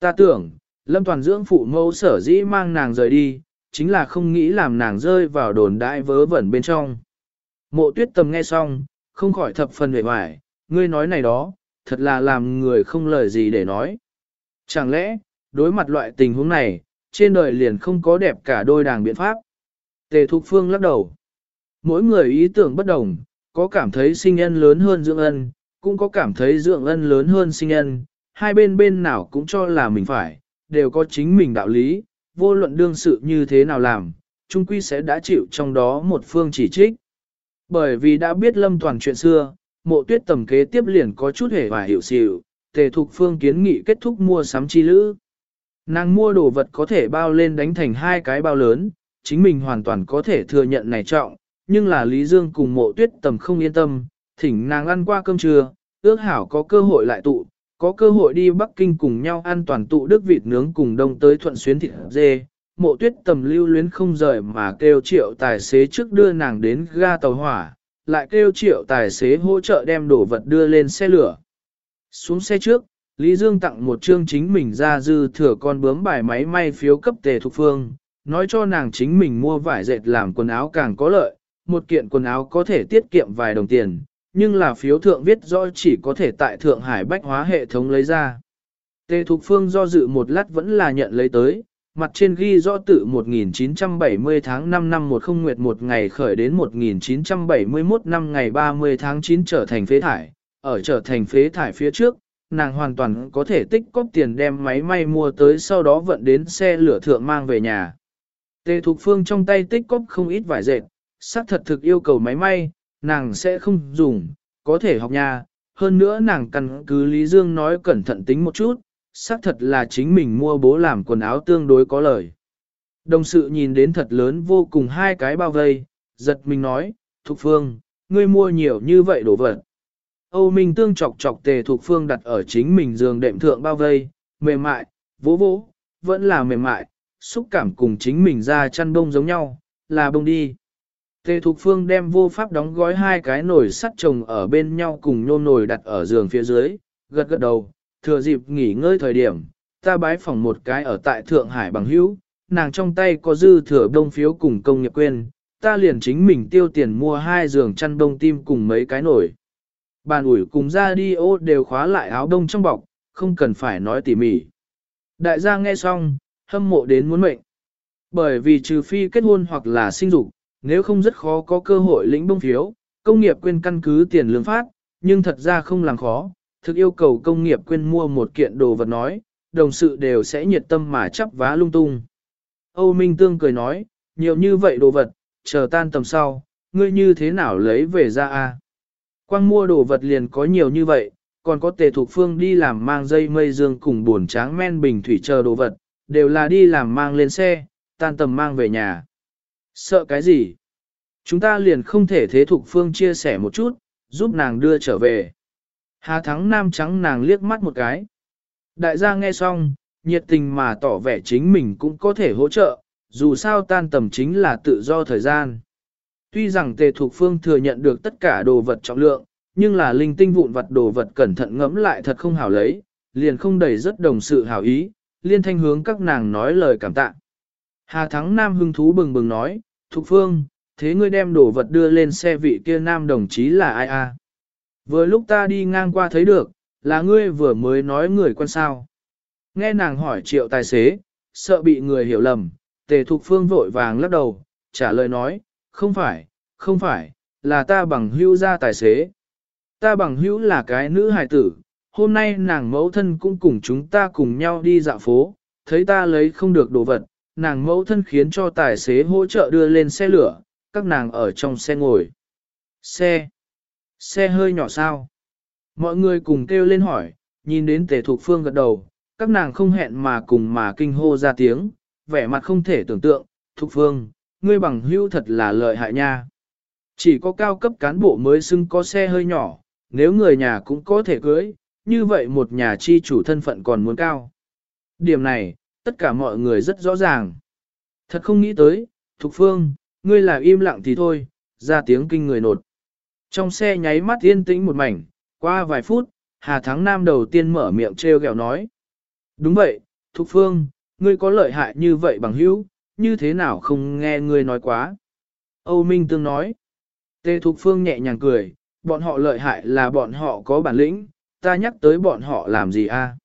Ta tưởng, Lâm Toàn dưỡng phụ mẫu sở dĩ mang nàng rời đi, chính là không nghĩ làm nàng rơi vào đồn đại vớ vẩn bên trong. Mộ tuyết tầm nghe xong, không khỏi thập phần vẻ vải, ngươi nói này đó, thật là làm người không lời gì để nói. Chẳng lẽ, đối mặt loại tình huống này, trên đời liền không có đẹp cả đôi đàng biện pháp. Tề Thục Phương lắc đầu. Mỗi người ý tưởng bất đồng, có cảm thấy sinh ân lớn hơn dưỡng ân, cũng có cảm thấy dưỡng ân lớn hơn sinh ân, hai bên bên nào cũng cho là mình phải, đều có chính mình đạo lý, vô luận đương sự như thế nào làm, trung quy sẽ đã chịu trong đó một phương chỉ trích. Bởi vì đã biết lâm toàn chuyện xưa, mộ tuyết tầm kế tiếp liền có chút hề và hiểu xỉu, tề thục phương kiến nghị kết thúc mua sắm chi lữ. Nàng mua đồ vật có thể bao lên đánh thành hai cái bao lớn, chính mình hoàn toàn có thể thừa nhận này trọng, nhưng là Lý Dương cùng mộ tuyết tầm không yên tâm, thỉnh nàng ăn qua cơm trưa, ước hảo có cơ hội lại tụ, có cơ hội đi Bắc Kinh cùng nhau ăn toàn tụ đức vịt nướng cùng đông tới thuận xuyến thịt dê. Mộ tuyết tầm lưu luyến không rời mà kêu triệu tài xế trước đưa nàng đến ga tàu hỏa, lại kêu triệu tài xế hỗ trợ đem đồ vật đưa lên xe lửa. Xuống xe trước, Lý Dương tặng một chương chính mình ra dư thừa con bướm bài máy may phiếu cấp tề thuộc phương, nói cho nàng chính mình mua vải dệt làm quần áo càng có lợi, một kiện quần áo có thể tiết kiệm vài đồng tiền, nhưng là phiếu thượng viết rõ chỉ có thể tại Thượng Hải bách hóa hệ thống lấy ra. Tề Thục Phương do dự một lát vẫn là nhận lấy tới, mặt trên ghi rõ tự 1970 tháng 5 năm 10 nguyệt một ngày khởi đến 1971 năm ngày 30 tháng 9 trở thành phế thải, ở trở thành phế thải phía trước, nàng hoàn toàn có thể tích cóp tiền đem máy may mua tới sau đó vận đến xe lửa thượng mang về nhà. Tề Thục Phương trong tay tích cóp không ít vải dệt, xác thật thực yêu cầu máy may, nàng sẽ không dùng, có thể học nha. Hơn nữa nàng căn cứ Lý Dương nói cẩn thận tính một chút, xác thật là chính mình mua bố làm quần áo tương đối có lời. Đồng sự nhìn đến thật lớn vô cùng hai cái bao vây, giật mình nói, Thục Phương, ngươi mua nhiều như vậy đồ vật. Âu Minh tương chọc chọc tề Thục Phương đặt ở chính mình giường đệm thượng bao vây, mềm mại, vỗ vỗ, vẫn là mềm mại, xúc cảm cùng chính mình ra chăn bông giống nhau, là bông đi. Tề Thục Phương đem vô pháp đóng gói hai cái nồi sắt chồng ở bên nhau cùng nhôm nồi đặt ở giường phía dưới, gật gật đầu, thừa dịp nghỉ ngơi thời điểm, ta bái phòng một cái ở tại Thượng Hải bằng hữu, nàng trong tay có dư thừa đông phiếu cùng công nghiệp quên, ta liền chính mình tiêu tiền mua hai giường chăn đông tim cùng mấy cái nồi. Bàn ủi cùng ra đi ô đều khóa lại áo đông trong bọc, không cần phải nói tỉ mỉ. Đại gia nghe xong, hâm mộ đến muốn mệnh. Bởi vì trừ phi kết hôn hoặc là sinh dục, nếu không rất khó có cơ hội lĩnh bông phiếu, công nghiệp quên căn cứ tiền lương phát, nhưng thật ra không làm khó, thực yêu cầu công nghiệp quên mua một kiện đồ vật nói, đồng sự đều sẽ nhiệt tâm mà chấp vá lung tung. Âu Minh Tương cười nói, nhiều như vậy đồ vật, chờ tan tầm sau, ngươi như thế nào lấy về ra a? Quang mua đồ vật liền có nhiều như vậy, còn có tề thuộc phương đi làm mang dây mây dương cùng buồn tráng men bình thủy chờ đồ vật, đều là đi làm mang lên xe, tan tầm mang về nhà. Sợ cái gì? Chúng ta liền không thể thế thục phương chia sẻ một chút, giúp nàng đưa trở về. Hà thắng nam trắng nàng liếc mắt một cái. Đại gia nghe xong, nhiệt tình mà tỏ vẻ chính mình cũng có thể hỗ trợ, dù sao tan tầm chính là tự do thời gian. Tuy rằng tề thục phương thừa nhận được tất cả đồ vật trọng lượng, nhưng là linh tinh vụn vật đồ vật cẩn thận ngẫm lại thật không hảo lấy, liền không đầy rất đồng sự hảo ý, liên thanh hướng các nàng nói lời cảm tạ. Hà Thắng Nam hưng thú bừng bừng nói, Thục Phương, thế ngươi đem đồ vật đưa lên xe vị kia nam đồng chí là ai a? Vừa lúc ta đi ngang qua thấy được, là ngươi vừa mới nói người quan sao. Nghe nàng hỏi triệu tài xế, sợ bị người hiểu lầm, tề thục phương vội vàng lắc đầu, trả lời nói, không phải, không phải, là ta bằng hữu ra tài xế. Ta bằng hữu là cái nữ hài tử, hôm nay nàng mẫu thân cũng cùng chúng ta cùng nhau đi dạo phố, thấy ta lấy không được đồ vật, nàng mẫu thân khiến cho tài xế hỗ trợ đưa lên xe lửa, các nàng ở trong xe ngồi. Xe. Xe hơi nhỏ sao? Mọi người cùng kêu lên hỏi, nhìn đến tề thục phương gật đầu, các nàng không hẹn mà cùng mà kinh hô ra tiếng, vẻ mặt không thể tưởng tượng, thục phương, ngươi bằng hữu thật là lợi hại nha. Chỉ có cao cấp cán bộ mới xưng có xe hơi nhỏ, nếu người nhà cũng có thể cưới, như vậy một nhà chi chủ thân phận còn muốn cao. Điểm này, tất cả mọi người rất rõ ràng. Thật không nghĩ tới, Thục Phương, ngươi là im lặng thì thôi, ra tiếng kinh người nột. Trong xe nháy mắt yên tĩnh một mảnh, qua vài phút, Hà Thắng Nam đầu tiên mở miệng treo gẹo nói. Đúng vậy, Thục Phương, ngươi có lợi hại như vậy bằng hữu, như thế nào không nghe ngươi nói quá. Âu Minh Tương nói. Tê Thục Phương nhẹ nhàng cười, bọn họ lợi hại là bọn họ có bản lĩnh, ta nhắc tới bọn họ làm gì a?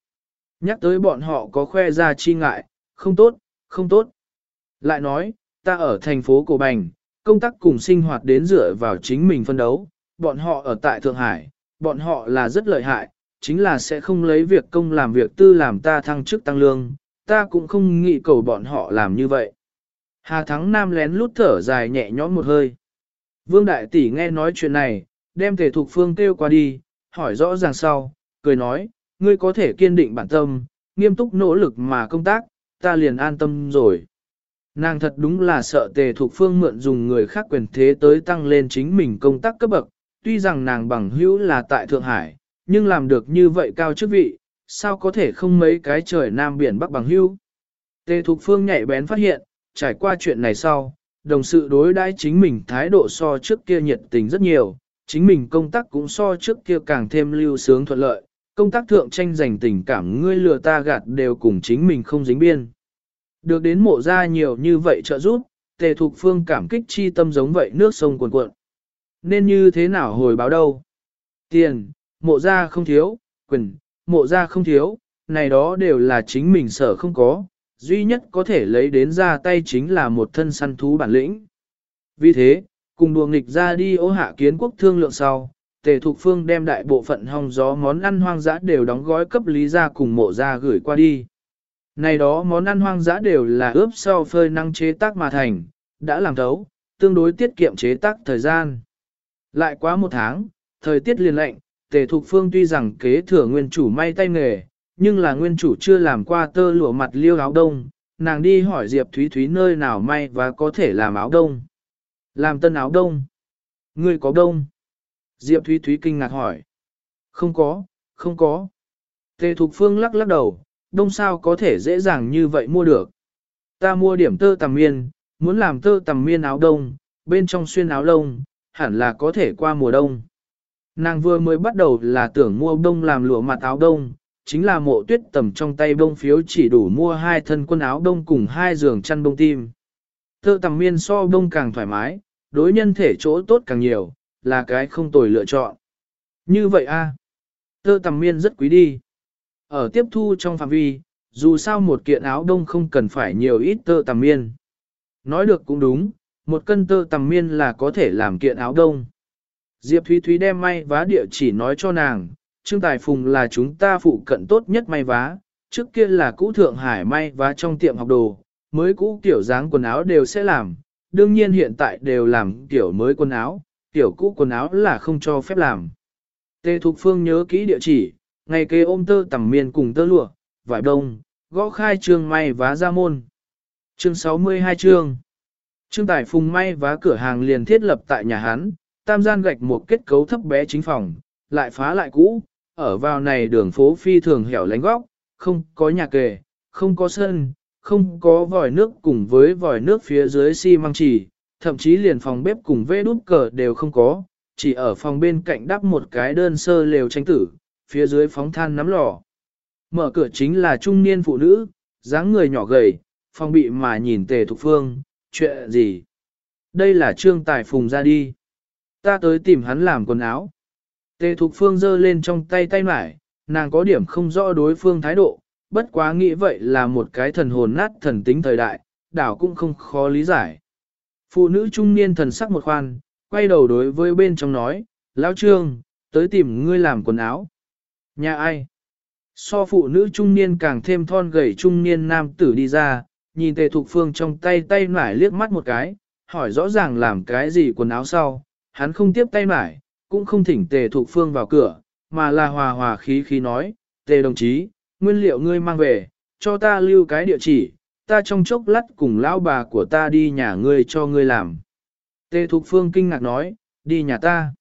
Nhắc tới bọn họ có khoe ra chi ngại, không tốt, không tốt. Lại nói, ta ở thành phố Cổ Bành, công tác cùng sinh hoạt đến dựa vào chính mình phân đấu, bọn họ ở tại Thượng Hải, bọn họ là rất lợi hại, chính là sẽ không lấy việc công làm việc tư làm ta thăng chức tăng lương, ta cũng không nghĩ cầu bọn họ làm như vậy. Hà Thắng Nam lén lút thở dài nhẹ nhõm một hơi. Vương Đại Tỷ nghe nói chuyện này, đem thể Thục Phương kêu qua đi, hỏi rõ ràng sau, cười nói, ngươi có thể kiên định bản tâm, nghiêm túc nỗ lực mà công tác, ta liền an tâm rồi. Nàng thật đúng là sợ Tề Thục Phương mượn dùng người khác quyền thế tới tăng lên chính mình công tác cấp bậc, tuy rằng nàng bằng hữu là tại Thượng Hải, nhưng làm được như vậy cao chức vị, sao có thể không mấy cái trời Nam Biển Bắc bằng hữu. Tề Thục Phương nhạy bén phát hiện, trải qua chuyện này sau, đồng sự đối đãi chính mình thái độ so trước kia nhiệt tình rất nhiều, chính mình công tác cũng so trước kia càng thêm lưu sướng thuận lợi, công tác thượng tranh giành tình cảm ngươi lừa ta gạt đều cùng chính mình không dính biên. Được đến mộ ra nhiều như vậy trợ giúp, tề thục phương cảm kích chi tâm giống vậy nước sông cuồn cuộn. Nên như thế nào hồi báo đâu? Tiền, mộ ra không thiếu, quyền, mộ ra không thiếu, này đó đều là chính mình sở không có, duy nhất có thể lấy đến ra tay chính là một thân săn thú bản lĩnh. Vì thế, cùng đùa nghịch ra đi ô hạ kiến quốc thương lượng sau, tề thục phương đem đại bộ phận hong gió món ăn hoang dã đều đóng gói cấp lý ra cùng mộ ra gửi qua đi. Này đó món ăn hoang dã đều là ướp sau phơi năng chế tác mà thành, đã làm thấu, tương đối tiết kiệm chế tác thời gian. Lại quá một tháng, thời tiết liền lệnh, tề thục phương tuy rằng kế thừa nguyên chủ may tay nghề, nhưng là nguyên chủ chưa làm qua tơ lụa mặt liêu áo đông, nàng đi hỏi Diệp Thúy Thúy nơi nào may và có thể làm áo đông. Làm tân áo đông. Ngươi có đông? Diệp Thúy Thúy kinh ngạc hỏi. Không có, không có. Tề Thục Phương lắc lắc đầu, đông sao có thể dễ dàng như vậy mua được. Ta mua điểm tơ tầm miên, muốn làm tơ tầm miên áo đông, bên trong xuyên áo lông, hẳn là có thể qua mùa đông. Nàng vừa mới bắt đầu là tưởng mua đông làm lụa mặt áo đông, chính là mộ tuyết tầm trong tay bông phiếu chỉ đủ mua hai thân quân áo đông cùng hai giường chăn bông tim. Tơ tầm miên so đông càng thoải mái, đối nhân thể chỗ tốt càng nhiều, là cái không tồi lựa chọn. Như vậy a, tơ tầm miên rất quý đi. Ở tiếp thu trong phạm vi, dù sao một kiện áo đông không cần phải nhiều ít tơ tầm miên. Nói được cũng đúng, một cân tơ tầm miên là có thể làm kiện áo đông. Diệp Thúy Thúy đem may vá địa chỉ nói cho nàng, Trương Tài Phùng là chúng ta phụ cận tốt nhất may vá, trước kia là cũ Thượng Hải may vá trong tiệm học đồ, mới cũ kiểu dáng quần áo đều sẽ làm, đương nhiên hiện tại đều làm kiểu mới quần áo, kiểu cũ quần áo là không cho phép làm. tê Thục Phương nhớ kỹ địa chỉ, ngày kế ôm tơ tằm miên cùng tơ lụa, vải đông, gõ khai trương may vá ra môn. Chương 62 chương Trương Tài Phùng may vá cửa hàng liền thiết lập tại nhà hắn, tam gian gạch một kết cấu thấp bé chính phòng, lại phá lại cũ, ở vào này đường phố phi thường hẻo lánh góc, không có nhà kề, không có sân, không có vòi nước cùng với vòi nước phía dưới xi măng chỉ, thậm chí liền phòng bếp cùng vê đút cờ đều không có, chỉ ở phòng bên cạnh đắp một cái đơn sơ lều tranh tử, phía dưới phóng than nắm lò. Mở cửa chính là trung niên phụ nữ, dáng người nhỏ gầy, phòng bị mà nhìn tề thục phương, chuyện gì? Đây là trương tài phùng ra đi. Ta tới tìm hắn làm quần áo. Tề thục phương giơ lên trong tay tay mải, nàng có điểm không rõ đối phương thái độ, bất quá nghĩ vậy là một cái thần hồn nát thần tính thời đại, đảo cũng không khó lý giải. Phụ nữ trung niên thần sắc một khoan, quay đầu đối với bên trong nói, Lão Trương, tới tìm ngươi làm quần áo. Nhà ai? So phụ nữ trung niên càng thêm thon gầy trung niên nam tử đi ra, nhìn tề thục phương trong tay tay nải liếc mắt một cái, hỏi rõ ràng làm cái gì quần áo sau, hắn không tiếp tay nải, cũng không thỉnh tề thục phương vào cửa, mà là hòa hòa khí khí nói, tề đồng chí, nguyên liệu ngươi mang về, cho ta lưu cái địa chỉ, ta trong chốc lát cùng lão bà của ta đi nhà ngươi cho ngươi làm. Tề Thục Phương kinh ngạc nói, đi nhà ta.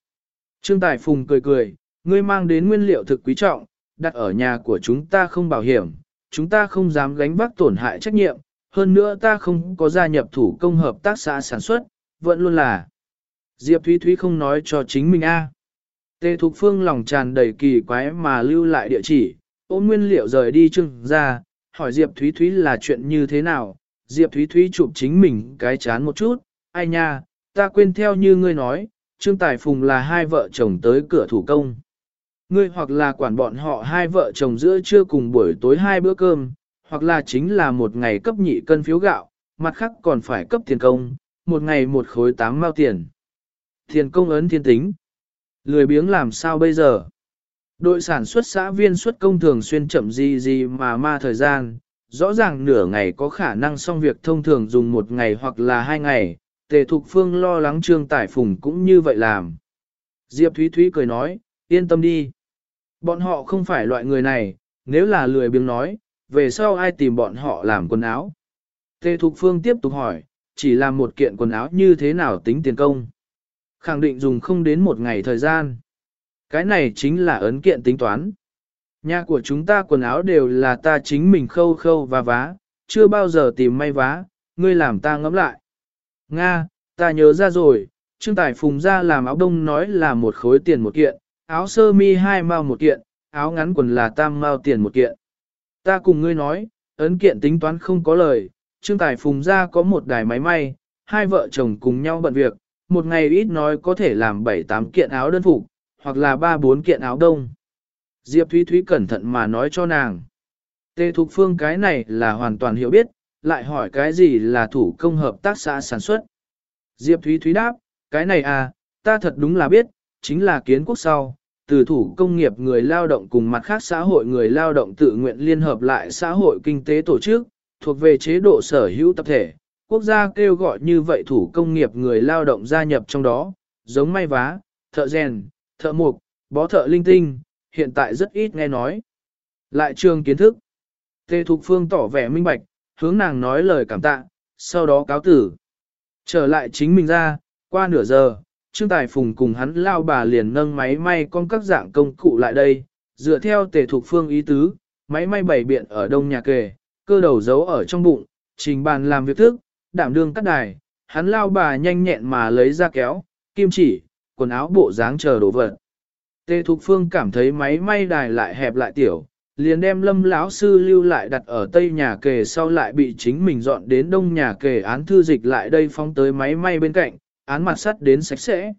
Trương Tài Phùng cười cười, ngươi mang đến nguyên liệu thực quý trọng, đặt ở nhà của chúng ta không bảo hiểm, chúng ta không dám gánh vác tổn hại trách nhiệm, hơn nữa ta không có gia nhập thủ công hợp tác xã sản xuất, vẫn luôn là. Diệp Thúy Thúy không nói cho chính mình a. Tề Thục Phương lòng tràn đầy kỳ quái mà lưu lại địa chỉ, ôm nguyên liệu rời đi trưng ra, hỏi Diệp Thúy Thúy là chuyện như thế nào, Diệp Thúy Thúy chụp chính mình cái chán một chút, ai nha, ta quên theo như ngươi nói, Trương Tài Phùng là hai vợ chồng tới cửa thủ công. Ngươi hoặc là quản bọn họ hai vợ chồng giữa trưa cùng buổi tối hai bữa cơm, hoặc là chính là một ngày cấp nhị cân phiếu gạo, mặt khác còn phải cấp tiền công, một ngày một khối tám mao tiền. Tiền công ấn thiên tính. Lười biếng làm sao bây giờ? Đội sản xuất xã viên xuất công thường xuyên chậm gì gì mà ma thời gian, rõ ràng nửa ngày có khả năng xong việc thông thường dùng một ngày hoặc là hai ngày, tề thục phương lo lắng trương tải phùng cũng như vậy làm. Diệp Thúy Thúy cười nói, yên tâm đi. Bọn họ không phải loại người này, nếu là lười biếng nói, về sau ai tìm bọn họ làm quần áo. Tề Thục Phương tiếp tục hỏi, chỉ làm một kiện quần áo như thế nào tính tiền công. Khẳng định dùng không đến một ngày thời gian. Cái này chính là ấn kiện tính toán. Nhà của chúng ta quần áo đều là ta chính mình khâu khâu và vá, chưa bao giờ tìm may vá, ngươi làm ta ngẫm lại. Nga, ta nhớ ra rồi, Trương Tài Phùng ra làm áo đông nói là một khối tiền một kiện, áo sơ mi hai mao một kiện, áo ngắn quần là tam mao tiền một kiện. Ta cùng ngươi nói, ấn kiện tính toán không có lời, Trương Tài Phùng ra có một đài máy may, hai vợ chồng cùng nhau bận việc, một ngày ít nói có thể làm 7-8 kiện áo đơn phục, hoặc là 3-4 kiện áo đông. Diệp Thúy Thúy cẩn thận mà nói cho nàng. Tề Thục Phương cái này là hoàn toàn hiểu biết, lại hỏi cái gì là thủ công hợp tác xã sản xuất. Diệp Thúy Thúy đáp, cái này à, ta thật đúng là biết, chính là kiến quốc sau, từ thủ công nghiệp người lao động cùng mặt khác xã hội người lao động tự nguyện liên hợp lại xã hội kinh tế tổ chức, thuộc về chế độ sở hữu tập thể. Quốc gia kêu gọi như vậy thủ công nghiệp người lao động gia nhập trong đó, giống may vá, thợ rèn, thợ mục, bó thợ linh tinh, hiện tại rất ít nghe nói. Lại trường kiến thức. Tề Thục Phương tỏ vẻ minh bạch, hướng nàng nói lời cảm tạ, sau đó cáo tử. Trở lại chính mình ra, qua nửa giờ, Trương Tài Phùng cùng hắn lao bà liền nâng máy may con các dạng công cụ lại đây, dựa theo Tề Thục Phương ý tứ, máy may bảy biện ở đông nhà kề, cơ đầu giấu ở trong bụng, trình bàn làm việc thức, đảm đương cắt đài, hắn lao bà nhanh nhẹn mà lấy ra kéo, kim chỉ, quần áo bộ dáng chờ đồ vật. Tề Thục Phương cảm thấy máy may đài lại hẹp lại tiểu, liền đem lâm lão sư lưu lại đặt ở tây nhà kề sau lại bị chính mình dọn đến đông nhà kề án thư dịch lại đây phóng tới máy may bên cạnh, án mặt sắt đến sạch sẽ.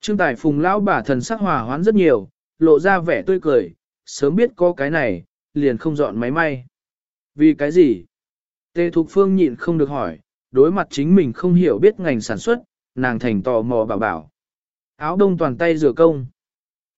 Trương Tài Phùng lão bà thần sắc hòa hoãn rất nhiều, lộ ra vẻ tươi cười, sớm biết có cái này, liền không dọn máy may. Vì cái gì? Tề Thục Phương nhịn không được hỏi, đối mặt chính mình không hiểu biết ngành sản xuất, nàng thành tò mò bảo bảo. Áo đông toàn tay rửa công.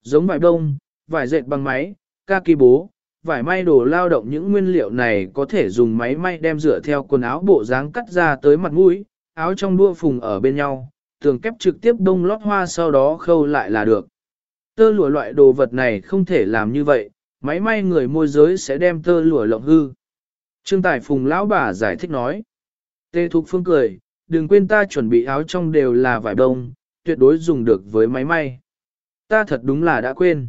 Giống vải đông, vải dệt bằng máy, ca kỳ bố, vải may đồ lao động những nguyên liệu này có thể dùng máy may đem rửa theo quần áo bộ dáng cắt ra tới mặt mũi, áo trong đua phùng ở bên nhau, tường kép trực tiếp đông lót hoa sau đó khâu lại là được. Tơ lụa loại đồ vật này không thể làm như vậy, máy may người môi giới sẽ đem tơ lụa lộng hư. Trương Tài Phùng lão bà giải thích nói. Tê Thục Phương cười, đừng quên ta chuẩn bị áo trong đều là vải đông, tuyệt đối dùng được với máy may. Ta thật đúng là đã quên.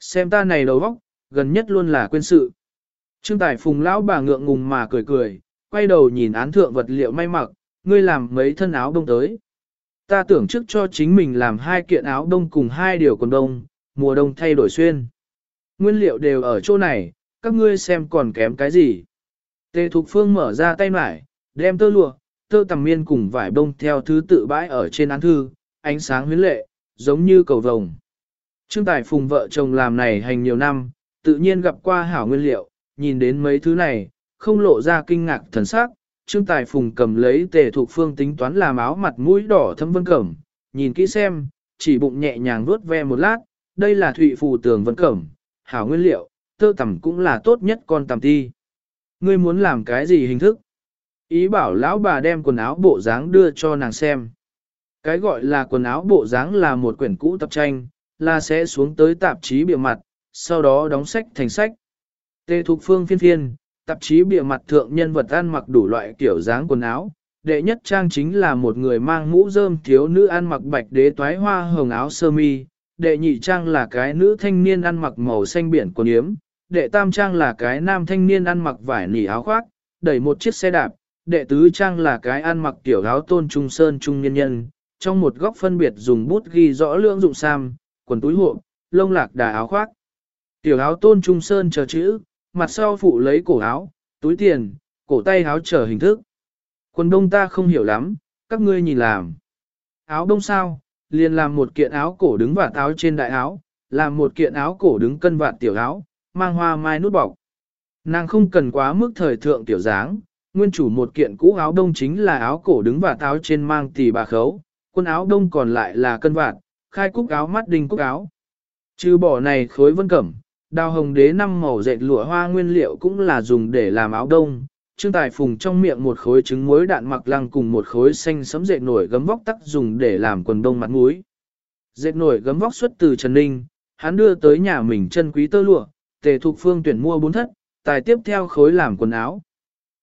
Xem ta này đầu óc, gần nhất luôn là quên sự. Trương Tài Phùng lão bà ngượng ngùng mà cười cười, quay đầu nhìn án thượng vật liệu may mặc, ngươi làm mấy thân áo đông tới. Ta tưởng trước cho chính mình làm hai kiện áo đông cùng hai điều quần đông, mùa đông thay đổi xuyên. Nguyên liệu đều ở chỗ này, các ngươi xem còn kém cái gì. Tề Thục Phương mở ra tay mải, đem tơ lụa, tơ tầm miên cùng vải bông theo thứ tự bãi ở trên án thư, ánh sáng huyến lệ, giống như cầu vồng. Trương Tài Phùng vợ chồng làm này hành nhiều năm, tự nhiên gặp qua hảo nguyên liệu, nhìn đến mấy thứ này, không lộ ra kinh ngạc thần sắc. Trương Tài Phùng cầm lấy tề thuộc phương tính toán làm áo mặt mũi đỏ thâm vân cẩm, nhìn kỹ xem, chỉ bụng nhẹ nhàng vuốt ve một lát, đây là thụy phù tường vân cẩm, hảo nguyên liệu, tơ tầm cũng là tốt nhất con tầm ti. Ngươi muốn làm cái gì hình thức? Ý bảo lão bà đem quần áo bộ dáng đưa cho nàng xem. Cái gọi là quần áo bộ dáng là một quyển cũ tập tranh, là sẽ xuống tới tạp chí bìa mặt, sau đó đóng sách thành sách. Tề Thục Phương phiên phiên, tạp chí bìa mặt thượng nhân vật ăn mặc đủ loại kiểu dáng quần áo. Đệ nhất trang chính là một người mang mũ rơm thiếu nữ ăn mặc bạch đế toái hoa hồng áo sơ mi. Đệ nhị trang là cái nữ thanh niên ăn mặc màu xanh biển quần yếm. Đệ tam trang là cái nam thanh niên ăn mặc vải nỉ áo khoác, đẩy một chiếc xe đạp. Đệ tứ trang là cái ăn mặc tiểu áo tôn trung sơn trung nhân nhân. Trong một góc phân biệt dùng bút ghi rõ lượng dụng sam, quần túi hộ, lông lạc đà áo khoác. Tiểu áo tôn trung sơn chờ chữ, mặt sau phụ lấy cổ áo, túi tiền, cổ tay áo chờ hình thức. Quần đông ta không hiểu lắm, các ngươi nhìn làm. Áo đông sao, liền làm một kiện áo cổ đứng vạt áo trên đại áo, làm một kiện áo cổ đứng cân vạt tiểu áo, mang hoa mai nút bọc. Nàng không cần quá mức thời thượng tiểu dáng, nguyên chủ một kiện cũ áo đông chính là áo cổ đứng vạt áo trên mang tỷ bà khấu, quân áo đông còn lại là cân vạt, khai cúc áo mắt đinh cúc áo. Trừ bỏ này khối vân cẩm, đào hồng đế năm màu dệt lụa hoa nguyên liệu cũng là dùng để làm áo đông. Trương Tài Phùng trong miệng một khối trứng muối đạn mặc lăng cùng một khối xanh sấm dệt nổi gấm vóc tắc dùng để làm quần đông mặt muối. Dệt nổi gấm vóc xuất từ Trần Ninh, hắn đưa tới nhà mình chân quý tơ lụa, tề thuộc phương tuyển mua bốn thất, tài tiếp theo khối làm quần áo.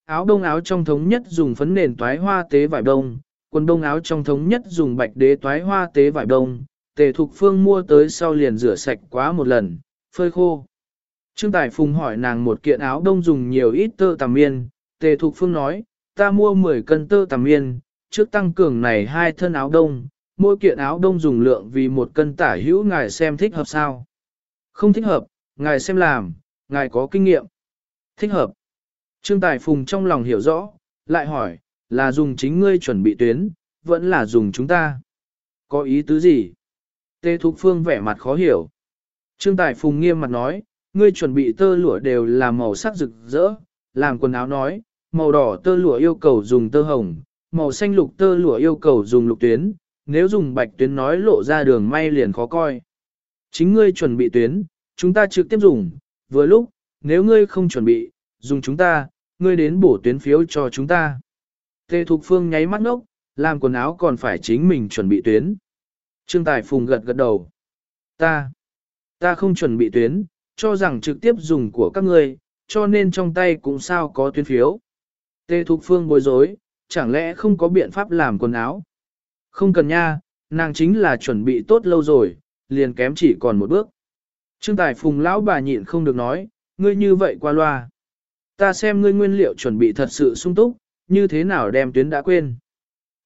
Áo đông áo trong thống nhất dùng phấn nền toái hoa tế vải đông, quần đông áo trong thống nhất dùng bạch đế toái hoa tế vải đông, tề thục phương mua tới sau liền rửa sạch quá một lần, phơi khô. Trương Tài Phùng hỏi nàng một kiện áo đông dùng nhiều ít tơ tằm miên, tề thục phương nói, ta mua 10 cân tơ tằm miên, trước tăng cường này hai thân áo đông, mỗi kiện áo đông dùng lượng vì một cân tả hữu ngài xem thích hợp sao. Không thích hợp, ngài xem làm, ngài có kinh nghiệm. Thích hợp. Trương Tài Phùng trong lòng hiểu rõ, lại hỏi, là dùng chính ngươi chuẩn bị tuyến, vẫn là dùng chúng ta. Có ý tứ gì? Tê Thục Phương vẻ mặt khó hiểu. Trương Tài Phùng nghiêm mặt nói, ngươi chuẩn bị tơ lụa đều là màu sắc rực rỡ, làm quần áo nói, màu đỏ tơ lụa yêu cầu dùng tơ hồng, màu xanh lục tơ lụa yêu cầu dùng lục tuyến, nếu dùng bạch tuyến nói lộ ra đường may liền khó coi. Chính ngươi chuẩn bị tuyến, chúng ta trực tiếp dùng, vừa lúc, nếu ngươi không chuẩn bị, dùng chúng ta, ngươi đến bổ tuyến phiếu cho chúng ta. Tề Thục Phương nháy mắt ngốc, làm quần áo còn phải chính mình chuẩn bị tuyến. Trương Tài Phùng gật gật đầu. Ta, ta không chuẩn bị tuyến, cho rằng trực tiếp dùng của các ngươi, cho nên trong tay cũng sao có tuyến phiếu. Tề Thục Phương bối rối, chẳng lẽ không có biện pháp làm quần áo? Không cần nha, nàng chính là chuẩn bị tốt lâu rồi, liền kém chỉ còn một bước. Trương Tài Phùng lão bà nhịn không được nói, ngươi như vậy qua loa. Ta xem ngươi nguyên liệu chuẩn bị thật sự sung túc, như thế nào đem tuyến đã quên.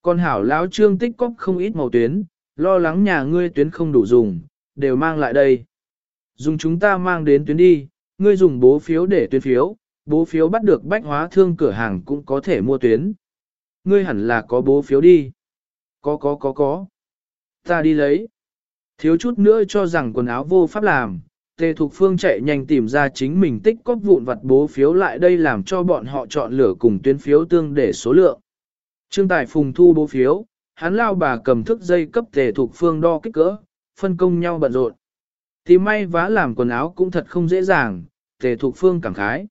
Còn hảo lão trương tích cóc không ít màu tuyến, lo lắng nhà ngươi tuyến không đủ dùng, đều mang lại đây. Dùng chúng ta mang đến tuyến đi, ngươi dùng bố phiếu để tuyến phiếu, bố phiếu bắt được bách hóa thương cửa hàng cũng có thể mua tuyến. Ngươi hẳn là có bố phiếu đi. Có có có có. Ta đi lấy. Thiếu chút nữa cho rằng quần áo vô pháp làm, Tề Thục Phương chạy nhanh tìm ra chính mình tích cóp vụn vặt bố phiếu lại đây làm cho bọn họ chọn lựa cùng tuyến phiếu tương để số lượng. Trương Tài Phùng thu bố phiếu, hắn lao bà cầm thức dây cấp Tề Thục Phương đo kích cỡ, phân công nhau bận rộn. Thì may vá làm quần áo cũng thật không dễ dàng, Tề Thục Phương cảm khái.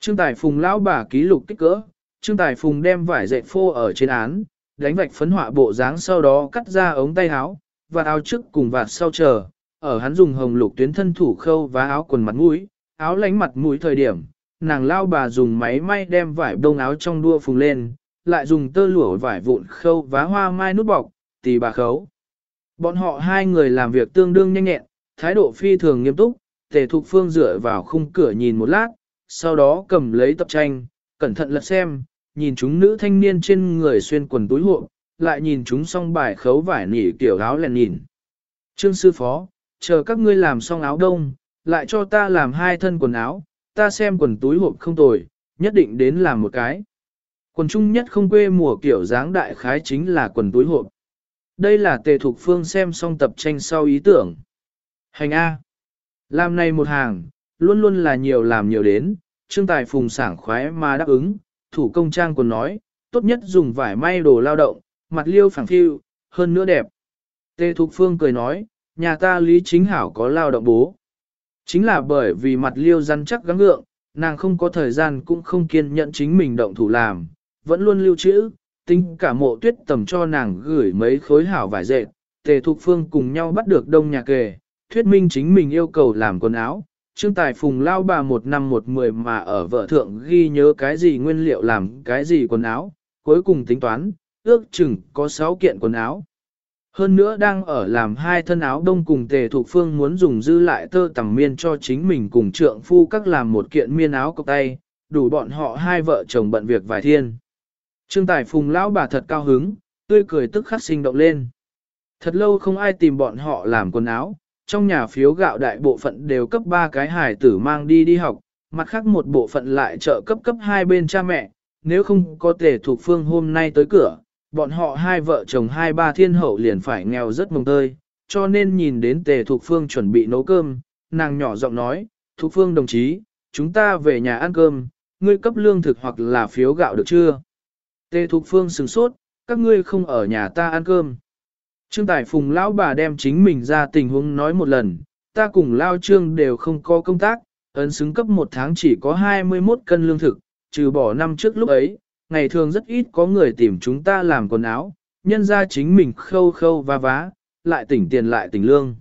Trương Tài Phùng lão bà ký lục kích cỡ, Trương Tài Phùng đem vải dệt phô ở trên án, đánh vạch phấn họa bộ dáng sau đó cắt ra ống tay áo, và áo trước cùng vạt sau chờ, ở hắn dùng hồng lục tuyến thân thủ khâu và áo quần mặt mũi, áo lánh mặt mũi thời điểm, nàng lao bà dùng máy may đem vải đông áo trong đua phùng lên, lại dùng tơ lụa vải vụn khâu vá hoa mai nút bọc, tì bà khấu. Bọn họ hai người làm việc tương đương nhanh nhẹn, thái độ phi thường nghiêm túc, tề thục phương dựa vào khung cửa nhìn một lát, sau đó cầm lấy tập tranh, cẩn thận lật xem, nhìn chúng nữ thanh niên trên người xuyên quần túi hộ, lại nhìn chúng xong bài khấu vải nỉ kiểu áo lèn nhìn. Trương sư phó, chờ các ngươi làm xong áo đông, lại cho ta làm hai thân quần áo, ta xem quần túi hộp không tồi, nhất định đến làm một cái. Quần chung nhất không quê mùa kiểu dáng đại khái chính là quần túi hộp. Đây là tề thục phương xem xong tập tranh sau ý tưởng. Hành A. Làm này một hàng, luôn luôn là nhiều làm nhiều đến, trương tài phùng sảng khoái mà đáp ứng, thủ công trang còn nói, tốt nhất dùng vải may đồ lao động, mặt liêu phẳng phiu, hơn nữa đẹp. Tề thục phương cười nói, nhà ta lý chính hảo có lao động bố. Chính là bởi vì mặt liêu răn chắc gắng gượng, nàng không có thời gian cũng không kiên nhẫn chính mình động thủ làm, vẫn luôn lưu trữ, tính cả mộ tuyết tầm cho nàng gửi mấy khối hảo vải dệt, tề thục phương cùng nhau bắt được đông nhà kề, thuyết minh chính mình yêu cầu làm quần áo. Trương Tài Phùng lao bà một năm một mười mà ở vợ thượng ghi nhớ cái gì nguyên liệu làm cái gì quần áo, cuối cùng tính toán, ước chừng có 6 kiện quần áo. Hơn nữa đang ở làm hai thân áo đông cùng tề thuộc phương muốn dùng dư lại tơ tằm miên cho chính mình cùng trượng phu các làm một kiện miên áo cộc tay, đủ bọn họ hai vợ chồng bận việc vài thiên. Trương Tài Phùng lão bà thật cao hứng, tươi cười tức khắc sinh động lên. Thật lâu không ai tìm bọn họ làm quần áo, trong nhà phiếu gạo đại bộ phận đều cấp ba cái hài tử mang đi đi học, mặt khác một bộ phận lại trợ cấp cấp hai bên cha mẹ, nếu không có tề thuộc phương hôm nay tới cửa, bọn họ hai vợ chồng hai ba thiên hậu liền phải nghèo rất mồng tơi, cho nên nhìn đến tề thục phương chuẩn bị nấu cơm, nàng nhỏ giọng nói, thục phương đồng chí, chúng ta về nhà ăn cơm, ngươi cấp lương thực hoặc là phiếu gạo được chưa? Tề thục phương sừng sốt, các ngươi không ở nhà ta ăn cơm. Trương Tài Phùng lão bà đem chính mình ra tình huống nói một lần, ta cùng Lao Trương đều không có công tác, ấn xứng cấp một tháng chỉ có 21 cân lương thực, trừ bỏ năm trước lúc ấy, ngày thường rất ít có người tìm chúng ta làm quần áo, nhân ra chính mình khâu khâu va vá, lại tỉnh tiền lại tỉnh lương.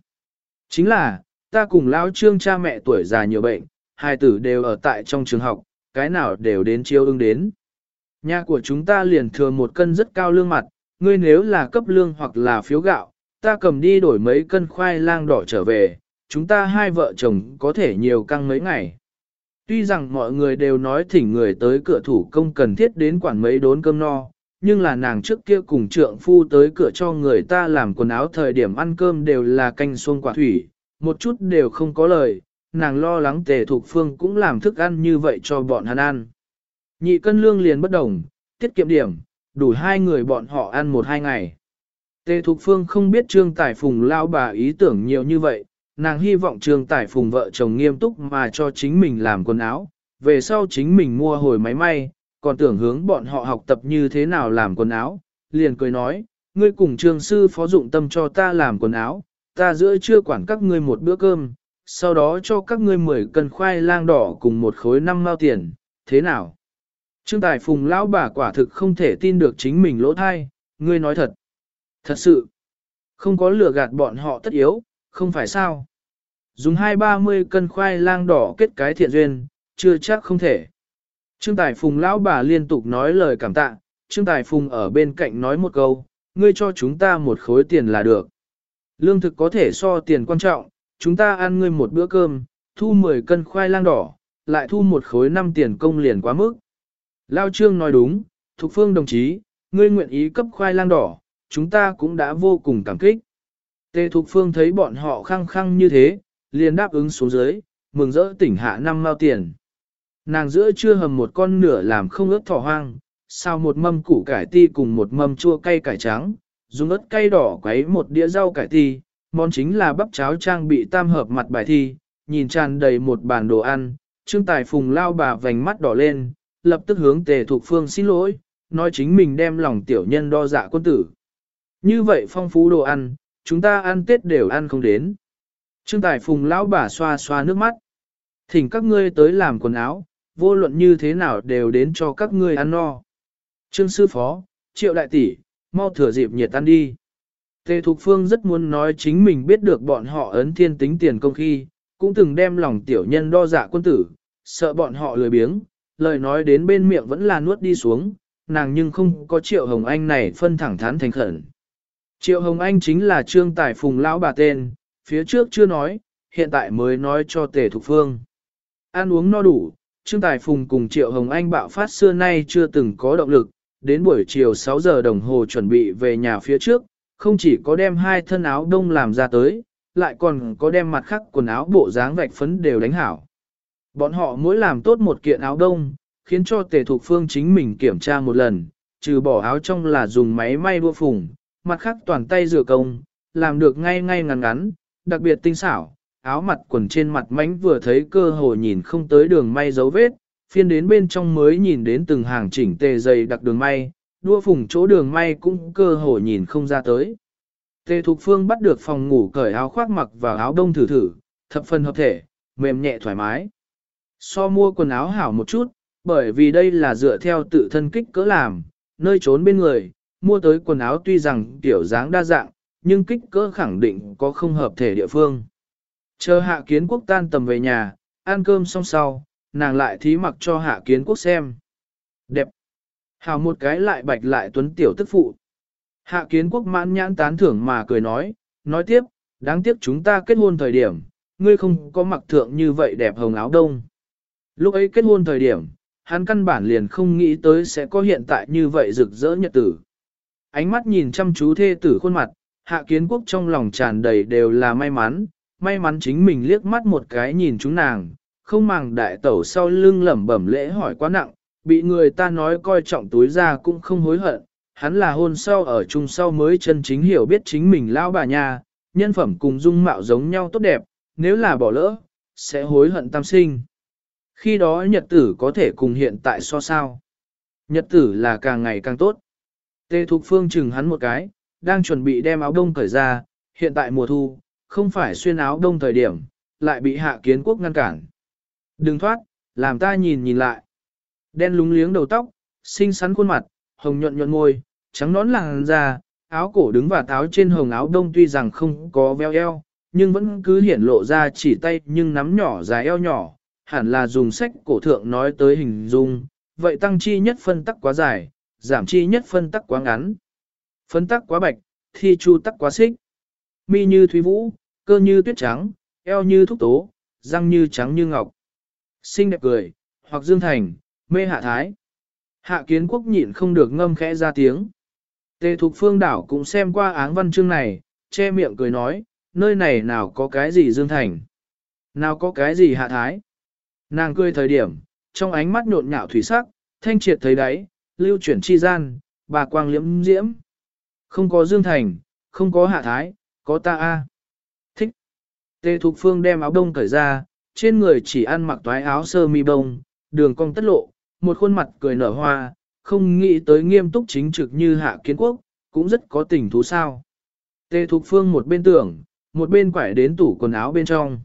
Chính là, ta cùng lão trương cha mẹ tuổi già nhiều bệnh, hai tử đều ở tại trong trường học, cái nào đều đến chiêu ưng đến. Nhà của chúng ta liền thừa một cân rất cao lương mặt, ngươi nếu là cấp lương hoặc là phiếu gạo, ta cầm đi đổi mấy cân khoai lang đỏ trở về, chúng ta hai vợ chồng có thể nhiều căng mấy ngày. Tuy rằng mọi người đều nói thỉnh người tới cửa thủ công cần thiết đến quản mấy đốn cơm no, nhưng là nàng trước kia cùng trượng phu tới cửa cho người ta làm quần áo thời điểm ăn cơm đều là canh xuông quả thủy, một chút đều không có lời, nàng lo lắng tề thục phương cũng làm thức ăn như vậy cho bọn hắn ăn. Nhị cân lương liền bất đồng, tiết kiệm điểm, đủ hai người bọn họ ăn một hai ngày. Tề thục phương không biết trương tài phùng lao bà ý tưởng nhiều như vậy, nàng hy vọng trương tài phùng vợ chồng nghiêm túc mà cho chính mình làm quần áo, về sau chính mình mua hồi máy may, còn tưởng hướng bọn họ học tập như thế nào làm quần áo, liền cười nói, ngươi cùng trường sư phó dụng tâm cho ta làm quần áo, ta giữa trưa quản các ngươi một bữa cơm, sau đó cho các ngươi 10 cân khoai lang đỏ cùng một khối năm mao tiền, thế nào? Trương Tài Phùng lão bà quả thực không thể tin được chính mình lỗ thai, ngươi nói thật. Thật sự, không có lừa gạt bọn họ tất yếu, không phải sao? Dùng hai ba mươi cân khoai lang đỏ kết cái thiện duyên, chưa chắc không thể. Trương Tài Phùng lão bà liên tục nói lời cảm tạ, Trương Tài Phùng ở bên cạnh nói một câu, ngươi cho chúng ta một khối tiền là được. Lương thực có thể so tiền quan trọng, chúng ta ăn ngươi một bữa cơm, thu 10 cân khoai lang đỏ, lại thu một khối năm tiền công liền quá mức. Lao Trương nói đúng, Thục Phương đồng chí, ngươi nguyện ý cấp khoai lang đỏ, chúng ta cũng đã vô cùng cảm kích. Tề Thục Phương thấy bọn họ khăng khăng như thế, liền đáp ứng xuống dưới, mừng rỡ tỉnh hạ năm mao tiền. Nàng giữa chưa hầm một con nửa làm không ướt thỏ hoang, sao một mâm củ cải ti cùng một mâm chua cay cải trắng, dùng ớt cay đỏ quấy một đĩa rau cải ti, món chính là bắp cháo trang bị tam hợp mặt bài thi, nhìn tràn đầy một bàn đồ ăn, Trương Tài Phùng lao bà vành mắt đỏ lên, lập tức hướng Tề Thục Phương xin lỗi, nói chính mình đem lòng tiểu nhân đo dạ quân tử. Như vậy phong phú đồ ăn, chúng ta ăn Tết đều ăn không đến. Trương Tài Phùng lão bà xoa xoa nước mắt. Thỉnh các ngươi tới làm quần áo, vô luận như thế nào đều đến cho các ngươi ăn no. Trương Sư Phó, Triệu Đại Tỷ, mau thừa dịp nhiệt ăn đi. Tề Thục Phương rất muốn nói chính mình biết được bọn họ ấn thiên tính tiền công khi, cũng từng đem lòng tiểu nhân đo dạ quân tử, sợ bọn họ lười biếng, lời nói đến bên miệng vẫn là nuốt đi xuống, nàng nhưng không có Triệu Hồng Anh này phân thẳng thắn thành khẩn. Triệu Hồng Anh chính là trương tài phùng lão bà tên, phía trước chưa nói, hiện tại mới nói cho Tề Thục Phương. Ăn uống no đủ, trương tài phùng cùng Triệu Hồng Anh bạo phát xưa nay chưa từng có động lực, đến buổi chiều 6 giờ đồng hồ chuẩn bị về nhà phía trước, không chỉ có đem hai thân áo đông làm ra tới, lại còn có đem mặt khác quần áo bộ dáng vạch phấn đều đánh hảo. Bọn họ mỗi làm tốt một kiện áo đông, khiến cho tề thục phương chính mình kiểm tra một lần, trừ bỏ áo trong là dùng máy may đua phùng, mặt khác toàn tay rửa công, làm được ngay ngay ngắn ngắn, đặc biệt tinh xảo, áo mặt quần trên mặt mánh vừa thấy cơ hồ nhìn không tới đường may dấu vết, phiên đến bên trong mới nhìn đến từng hàng chỉnh tề dày đặc đường may, đua phùng chỗ đường may cũng cơ hồ nhìn không ra tới. Tề Thục Phương bắt được phòng ngủ cởi áo khoác mặc vào áo đông thử thử, thập phần hợp thể, mềm nhẹ thoải mái. So mua quần áo hảo một chút, bởi vì đây là dựa theo tự thân kích cỡ làm, nơi trốn bên người, mua tới quần áo tuy rằng kiểu dáng đa dạng, nhưng kích cỡ khẳng định có không hợp thể địa phương. Chờ hạ kiến quốc tan tầm về nhà, ăn cơm xong sau, nàng lại thí mặc cho hạ kiến quốc xem. Đẹp. Hào một cái lại bạch lại tuấn tiểu tức phụ. Hạ kiến quốc mãn nhãn tán thưởng mà cười nói, nói tiếp, đáng tiếc chúng ta kết hôn thời điểm, ngươi không có mặc thượng như vậy đẹp hồng áo đông. Lúc ấy kết hôn thời điểm, hắn căn bản liền không nghĩ tới sẽ có hiện tại như vậy rực rỡ nhật tử. Ánh mắt nhìn chăm chú thê tử khuôn mặt, hạ kiến quốc trong lòng tràn đầy đều là may mắn, may mắn chính mình liếc mắt một cái nhìn chúng nàng, không màng đại tẩu sau lưng lẩm bẩm lễ hỏi quá nặng, bị người ta nói coi trọng túi ra cũng không hối hận, hắn là hôn sau ở chung sau mới chân chính hiểu biết chính mình lao bà nhà, nhân phẩm cùng dung mạo giống nhau tốt đẹp, nếu là bỏ lỡ, sẽ hối hận tam sinh. Khi đó nhật tử có thể cùng hiện tại so sao. Nhật tử là càng ngày càng tốt. Tê Thục Phương chừng hắn một cái, đang chuẩn bị đem áo đông cởi ra, hiện tại mùa thu, không phải xuyên áo đông thời điểm, lại bị hạ kiến quốc ngăn cản. Đừng thoát, làm ta nhìn nhìn lại. Đen lúng liếng đầu tóc, xinh xắn khuôn mặt, hồng nhuận nhuận môi, trắng nón làn da, áo cổ đứng và táo trên hồng áo đông tuy rằng không có veo eo, nhưng vẫn cứ hiển lộ ra chỉ tay nhưng nắm nhỏ dài eo nhỏ, hẳn là dùng sách cổ thượng nói tới hình dung, vậy tăng chi nhất phân tắc quá dài, giảm chi nhất phân tắc quá ngắn. Phân tắc quá bạch, thi chu tắc quá xích. Mi như thúy vũ, cơ như tuyết trắng, eo như thúc tố, răng như trắng như ngọc. Xinh đẹp cười, hoặc dương thành, mê hạ thái. Hạ kiến quốc nhịn không được ngâm khẽ ra tiếng. Tề thục phương đảo cũng xem qua áng văn chương này, che miệng cười nói, nơi này nào có cái gì dương thành. Nào có cái gì hạ thái. Nàng cười thời điểm, trong ánh mắt nhộn nhạo thủy sắc, thanh triệt thấy đáy, lưu chuyển chi gian, bà quang liễm diễm. Không có dương thành, không có hạ thái, có ta a. Thích. Tề Thục Phương đem áo đông cởi ra, trên người chỉ ăn mặc toái áo sơ mi bông, đường cong tất lộ, một khuôn mặt cười nở hoa, không nghĩ tới nghiêm túc chính trực như hạ kiến quốc, cũng rất có tình thú sao. Tề Thục Phương một bên tưởng, một bên quải đến tủ quần áo bên trong.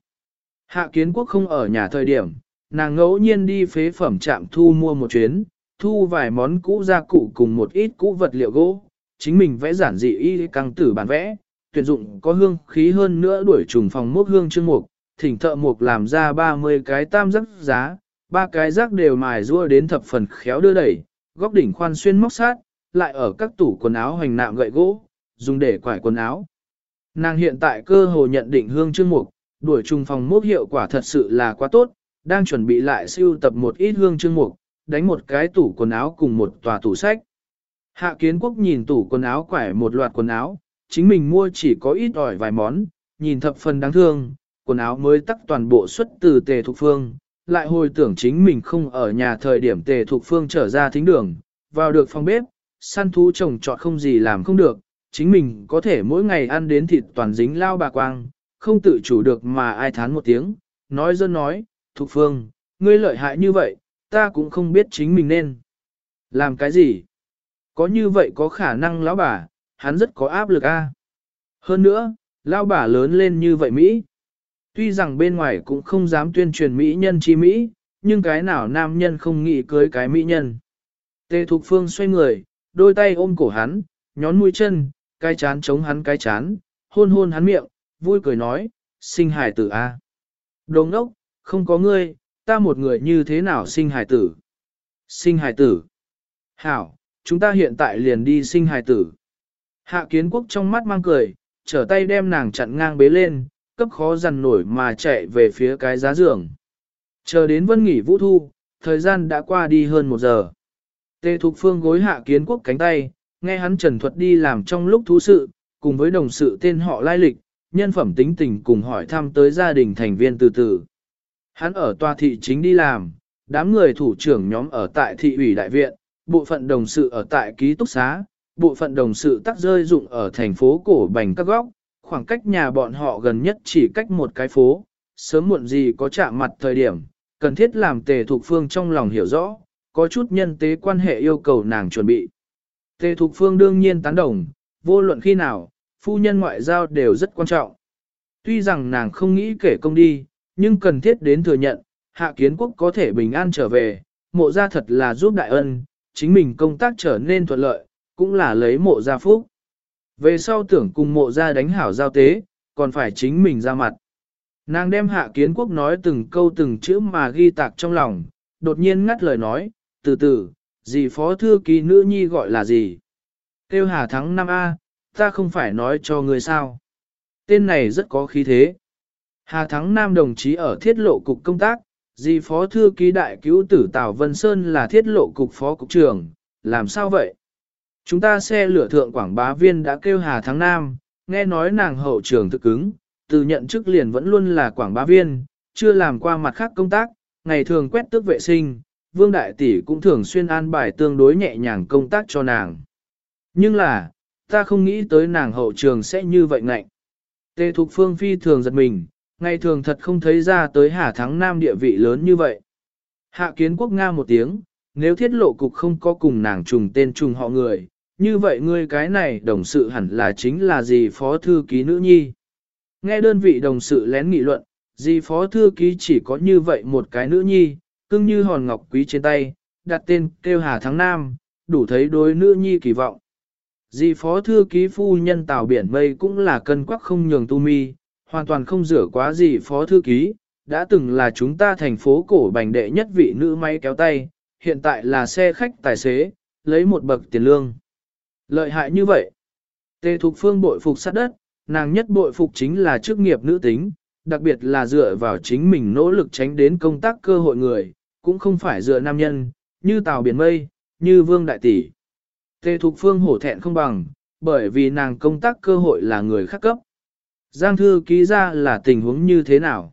Hạ kiến quốc không ở nhà thời điểm, nàng ngẫu nhiên đi phế phẩm trạm thu mua một chuyến, thu vài món cũ gia cụ cùng một ít cũ vật liệu gỗ, chính mình vẽ giản dị y căng tử bản vẽ, tuyển dụng có hương khí hơn nữa đuổi trùng phòng mốc hương chương mục, thỉnh thợ mục làm ra 30 cái tam giác giá, ba cái rác đều mài rua đến thập phần khéo đưa đẩy, góc đỉnh khoan xuyên móc sát, lại ở các tủ quần áo hoành nạm gậy gỗ, dùng để quải quần áo. Nàng hiện tại cơ hồ nhận định hương chương mục, đuổi trùng phòng mốc hiệu quả thật sự là quá tốt, đang chuẩn bị lại siêu tập một ít hương chương mục, đánh một cái tủ quần áo cùng một tòa tủ sách. Hạ kiến quốc nhìn tủ quần áo quải một loạt quần áo, chính mình mua chỉ có ít ỏi vài món, nhìn thập phần đáng thương, quần áo mới tắc toàn bộ xuất từ tề thục phương, lại hồi tưởng chính mình không ở nhà thời điểm tề thục phương trở ra thính đường, vào được phòng bếp, săn thú trồng trọt không gì làm không được, chính mình có thể mỗi ngày ăn đến thịt toàn dính lao bà quang, không tự chủ được mà ai thán một tiếng, nói dân nói, thục phương, ngươi lợi hại như vậy, ta cũng không biết chính mình nên làm cái gì. Có như vậy có khả năng lão bà, hắn rất có áp lực a. Hơn nữa, lão bà lớn lên như vậy Mỹ. Tuy rằng bên ngoài cũng không dám tuyên truyền Mỹ nhân chi Mỹ, nhưng cái nào nam nhân không nghĩ cưới cái Mỹ nhân. Tề Thục Phương xoay người, đôi tay ôm cổ hắn, nhón mũi chân, cái chán chống hắn cái chán, hôn hôn hắn miệng, vui cười nói, sinh hài tử a. Đồ ngốc, không có ngươi, ta một người như thế nào sinh hài tử? Sinh hài tử. Hảo, chúng ta hiện tại liền đi sinh hài tử. Hạ kiến quốc trong mắt mang cười, trở tay đem nàng chặn ngang bế lên, cấp khó dằn nổi mà chạy về phía cái giá giường. Chờ đến vân nghỉ vũ thu, thời gian đã qua đi hơn một giờ. Tê Thục Phương gối hạ kiến quốc cánh tay, nghe hắn trần thuật đi làm trong lúc thú sự, cùng với đồng sự tên họ lai lịch, nhân phẩm tính tình cùng hỏi thăm tới gia đình thành viên từ từ. Hắn ở tòa thị chính đi làm, đám người thủ trưởng nhóm ở tại thị ủy đại viện, bộ phận đồng sự ở tại ký túc xá, bộ phận đồng sự tắc rơi dụng ở thành phố cổ bành các góc, khoảng cách nhà bọn họ gần nhất chỉ cách một cái phố, sớm muộn gì có chạm mặt thời điểm, cần thiết làm tề thục phương trong lòng hiểu rõ, có chút nhân tế quan hệ yêu cầu nàng chuẩn bị. Tề thục phương đương nhiên tán đồng, vô luận khi nào, phu nhân ngoại giao đều rất quan trọng. Tuy rằng nàng không nghĩ kể công đi, nhưng cần thiết đến thừa nhận, hạ kiến quốc có thể bình an trở về, mộ ra thật là giúp đại ân, chính mình công tác trở nên thuận lợi, cũng là lấy mộ ra phúc. Về sau tưởng cùng mộ ra đánh hảo giao tế, còn phải chính mình ra mặt. Nàng đem hạ kiến quốc nói từng câu từng chữ mà ghi tạc trong lòng, đột nhiên ngắt lời nói, từ từ, gì phó thư ký nữ nhi gọi là gì? Tiêu hà thắng 5A, ta không phải nói cho người sao. Tên này rất có khí thế. Hà Thắng Nam đồng chí ở thiết lộ cục công tác, di phó thư ký đại cứu tử Tào Vân Sơn là thiết lộ cục phó cục trưởng, làm sao vậy? Chúng ta xe lửa thượng quảng bá viên đã kêu Hà Thắng Nam, nghe nói nàng hậu trưởng thực cứng, từ nhận chức liền vẫn luôn là quảng bá viên, chưa làm qua mặt khác công tác, ngày thường quét tước vệ sinh, Vương Đại Tỷ cũng thường xuyên an bài tương đối nhẹ nhàng công tác cho nàng. Nhưng là, ta không nghĩ tới nàng hậu trường sẽ như vậy ngạnh. Tề Thục Phương phi thường giật mình, ngày thường thật không thấy ra tới Hà Thắng Nam địa vị lớn như vậy. Hạ kiến quốc Nga một tiếng, nếu thiết lộ cục không có cùng nàng trùng tên trùng họ người, như vậy ngươi cái này đồng sự hẳn là chính là gì phó thư ký nữ nhi. Nghe đơn vị đồng sự lén nghị luận, gì phó thư ký chỉ có như vậy một cái nữ nhi, cưng như hòn ngọc quý trên tay, đặt tên kêu Hà Thắng Nam, đủ thấy đối nữ nhi kỳ vọng. Dì phó thư ký phu nhân tàu biển mây cũng là cân quắc không nhường tu mi, hoàn toàn không rửa quá gì phó thư ký, đã từng là chúng ta thành phố cổ bành đệ nhất vị nữ máy kéo tay, hiện tại là xe khách tài xế, lấy một bậc tiền lương. Lợi hại như vậy. Tề Thục Phương bội phục sát đất, nàng nhất bội phục chính là chức nghiệp nữ tính, đặc biệt là dựa vào chính mình nỗ lực tránh đến công tác cơ hội người, cũng không phải dựa nam nhân, như Tào Biển Mây, như Vương Đại Tỷ. Tề Thục Phương hổ thẹn không bằng, bởi vì nàng công tác cơ hội là người khác cấp. Giang thư ký ra là tình huống như thế nào?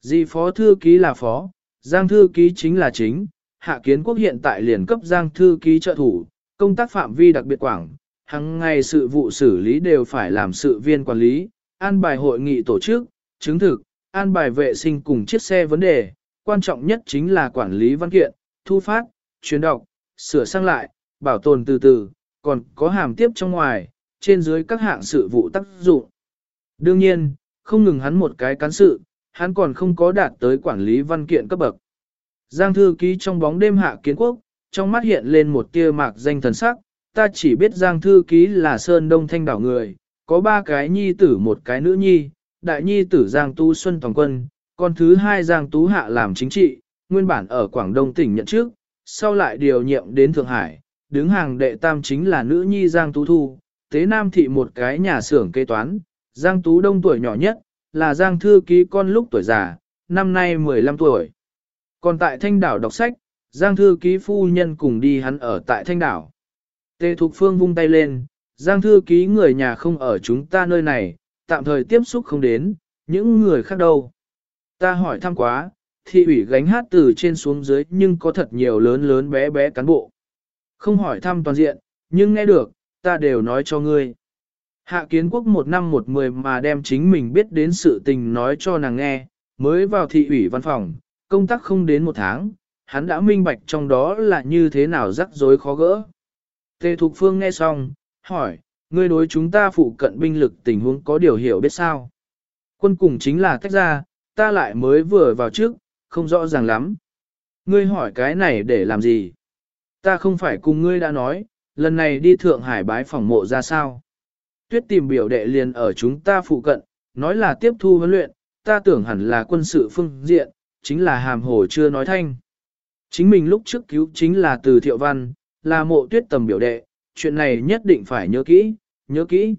Di phó thư ký là phó, Giang thư ký chính là chính, hạ kiến quốc hiện tại liền cấp Giang thư ký trợ thủ, công tác phạm vi đặc biệt quảng, hàng ngày sự vụ xử lý đều phải làm sự viên quản lý, an bài hội nghị tổ chức, chứng thực, an bài vệ sinh cùng chiếc xe vấn đề, quan trọng nhất chính là quản lý văn kiện, thu phát, truyền đọc, sửa sang lại, bảo tồn từ từ, còn có hàm tiếp trong ngoài, trên dưới các hạng sự vụ tác dụng. Đương nhiên, không ngừng hắn một cái cán sự, hắn còn không có đạt tới quản lý văn kiện cấp bậc. Giang thư ký trong bóng đêm hạ kiến quốc, trong mắt hiện lên một tia mạc danh thần sắc, ta chỉ biết Giang thư ký là Sơn Đông Thanh đảo người, có ba cái nhi tử một cái nữ nhi, đại nhi tử Giang Tu Xuân Toàn Quân, con thứ hai Giang Tú Hạ làm chính trị, nguyên bản ở Quảng Đông tỉnh nhận trước, sau lại điều nhiệm đến Thượng Hải, đứng hàng đệ tam chính là nữ nhi Giang Tú Thu, tế nam thị một cái nhà xưởng kế toán, Giang Tú Đông tuổi nhỏ nhất, là Giang Thư Ký con lúc tuổi già, năm nay 15 tuổi. Còn tại Thanh Đảo đọc sách, Giang Thư Ký phu nhân cùng đi hắn ở tại Thanh Đảo. Tề Thục Phương vung tay lên, Giang Thư Ký người nhà không ở chúng ta nơi này, tạm thời tiếp xúc không đến, những người khác đâu. Ta hỏi thăm quá, thị ủy gánh hát từ trên xuống dưới nhưng có thật nhiều lớn lớn bé bé cán bộ. Không hỏi thăm toàn diện, nhưng nghe được, ta đều nói cho ngươi. Hạ kiến quốc một năm một mười mà đem chính mình biết đến sự tình nói cho nàng nghe, mới vào thị ủy văn phòng, công tác không đến một tháng, hắn đã minh bạch trong đó là như thế nào rắc rối khó gỡ. Tề Thục Phương nghe xong, hỏi, ngươi đối chúng ta phụ cận binh lực tình huống có điều hiểu biết sao? Quân cùng chính là tách ra, ta lại mới vừa vào trước, không rõ ràng lắm. Ngươi hỏi cái này để làm gì? Ta không phải cùng ngươi đã nói, lần này đi Thượng Hải bái phòng mộ ra sao? Tuyết tìm biểu đệ liền ở chúng ta phụ cận, nói là tiếp thu huấn luyện, ta tưởng hẳn là quân sự phương diện, chính là hàm hồ chưa nói thanh. Chính mình lúc trước cứu chính là từ thiệu văn, là mộ tuyết tầm biểu đệ, chuyện này nhất định phải nhớ kỹ, nhớ kỹ.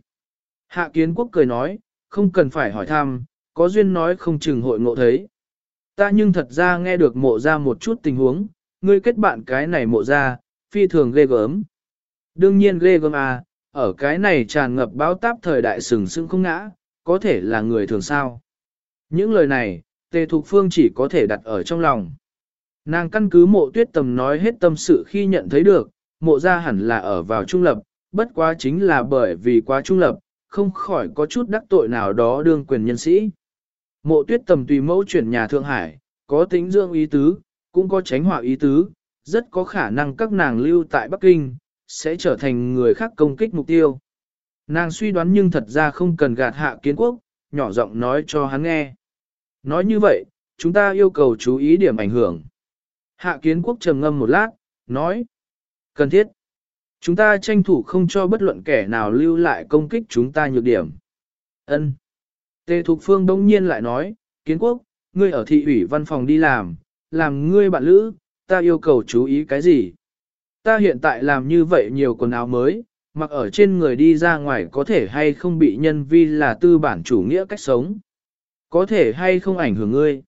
Hạ kiến quốc cười nói, không cần phải hỏi thăm, có duyên nói không chừng hội ngộ thấy. Ta nhưng thật ra nghe được mộ ra một chút tình huống, ngươi kết bạn cái này mộ ra, phi thường ghê gớm. Đương nhiên ghê gớm à, ở cái này tràn ngập báo táp thời đại sừng sững không ngã, có thể là người thường sao. Những lời này, Tề Thục Phương chỉ có thể đặt ở trong lòng. Nàng căn cứ mộ tuyết tầm nói hết tâm sự khi nhận thấy được, mộ ra hẳn là ở vào trung lập, bất quá chính là bởi vì quá trung lập, không khỏi có chút đắc tội nào đó đương quyền nhân sĩ. Mộ tuyết tầm tùy mẫu chuyển nhà Thượng Hải, có tính dương ý tứ, cũng có tránh họa ý tứ, rất có khả năng các nàng lưu tại Bắc Kinh, sẽ trở thành người khác công kích mục tiêu. Nàng suy đoán nhưng thật ra không cần gạt hạ kiến quốc, nhỏ giọng nói cho hắn nghe. Nói như vậy, chúng ta yêu cầu chú ý điểm ảnh hưởng. Hạ kiến quốc trầm ngâm một lát, nói. Cần thiết. Chúng ta tranh thủ không cho bất luận kẻ nào lưu lại công kích chúng ta nhược điểm. Ân. Tề Thục Phương đông nhiên lại nói, kiến quốc, ngươi ở thị ủy văn phòng đi làm, làm ngươi bạn lữ, ta yêu cầu chú ý cái gì? Ta hiện tại làm như vậy nhiều quần áo mới, mặc ở trên người đi ra ngoài có thể hay không bị nhân vi là tư bản chủ nghĩa cách sống. Có thể hay không ảnh hưởng ngươi.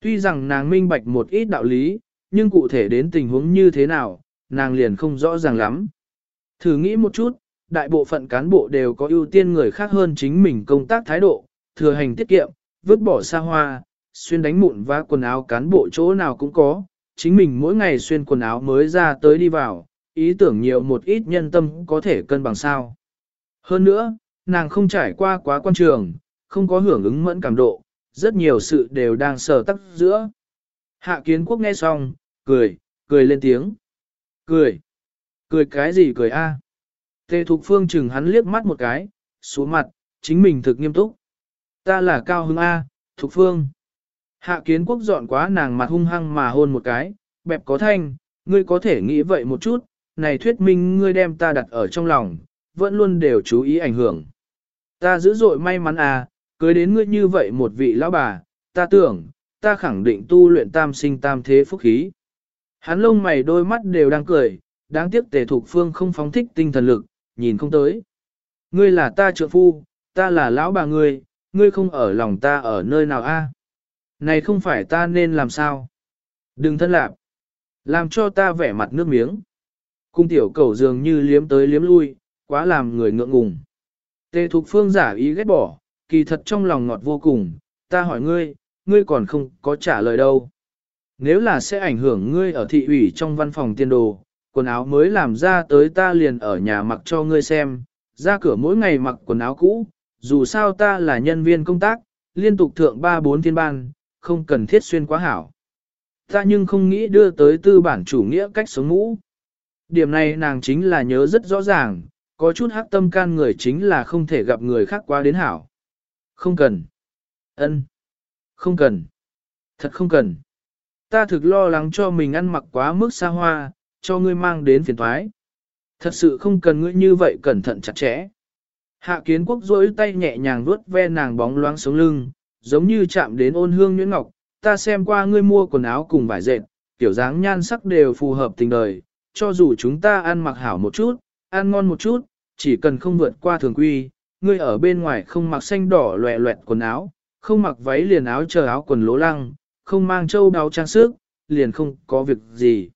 Tuy rằng nàng minh bạch một ít đạo lý, nhưng cụ thể đến tình huống như thế nào, nàng liền không rõ ràng lắm. Thử nghĩ một chút, đại bộ phận cán bộ đều có ưu tiên người khác hơn chính mình công tác thái độ, thừa hành tiết kiệm, vứt bỏ xa hoa, xuyên đánh mụn và quần áo cán bộ chỗ nào cũng có, chính mình mỗi ngày xuyên quần áo mới ra tới đi vào, ý tưởng nhiều một ít nhân tâm có thể cân bằng sao. Hơn nữa, nàng không trải qua quá quan trường, không có hưởng ứng mẫn cảm độ, rất nhiều sự đều đang sờ tắc giữa. Hạ kiến quốc nghe xong, cười, cười lên tiếng. Cười. Cười cái gì cười a? Tề Thục Phương chừng hắn liếc mắt một cái, xuống mặt, chính mình thực nghiêm túc. Ta là Cao Hưng A, Thục Phương. Hạ kiến quốc dọn quá nàng mặt hung hăng mà hôn một cái, bẹp có thanh, ngươi có thể nghĩ vậy một chút, này thuyết minh ngươi đem ta đặt ở trong lòng, vẫn luôn đều chú ý ảnh hưởng. Ta dữ dội may mắn à, cưới đến ngươi như vậy một vị lão bà, ta tưởng, ta khẳng định tu luyện tam sinh tam thế phúc khí. Hắn lông mày đôi mắt đều đang cười, đáng tiếc tề thục phương không phóng thích tinh thần lực, nhìn không tới. Ngươi là ta trợ phu, ta là lão bà ngươi, ngươi không ở lòng ta ở nơi nào a? Này không phải ta nên làm sao? Đừng thân lạp. Làm cho ta vẻ mặt nước miếng. Cung tiểu cầu dường như liếm tới liếm lui, quá làm người ngượng ngùng. Tề Thục Phương giả ý ghét bỏ, kỳ thật trong lòng ngọt vô cùng, ta hỏi ngươi, ngươi còn không có trả lời đâu. Nếu là sẽ ảnh hưởng ngươi ở thị ủy trong văn phòng tiên đồ, quần áo mới làm ra tới ta liền ở nhà mặc cho ngươi xem, ra cửa mỗi ngày mặc quần áo cũ, dù sao ta là nhân viên công tác, liên tục thượng 3-4 thiên ban, không cần thiết xuyên quá hảo. Ta nhưng không nghĩ đưa tới tư bản chủ nghĩa cách sống ngũ. Điểm này nàng chính là nhớ rất rõ ràng, có chút hắc tâm can người chính là không thể gặp người khác quá đến hảo. Không cần. ân, Không cần. Thật không cần. Ta thực lo lắng cho mình ăn mặc quá mức xa hoa, cho ngươi mang đến phiền thoái. Thật sự không cần ngươi như vậy cẩn thận chặt chẽ. Hạ kiến quốc duỗi tay nhẹ nhàng vuốt ve nàng bóng loáng sống lưng, giống như chạm đến ôn hương nhuyễn ngọc. Ta xem qua ngươi mua quần áo cùng vải dệt, tiểu dáng nhan sắc đều phù hợp tình đời, cho dù chúng ta ăn mặc hảo một chút, ăn ngon một chút, chỉ cần không vượt qua thường quy, ngươi ở bên ngoài không mặc xanh đỏ loẹ loẹt quần áo, không mặc váy liền áo chờ áo quần lố lăng, không mang châu đáo trang sức, liền không có việc gì.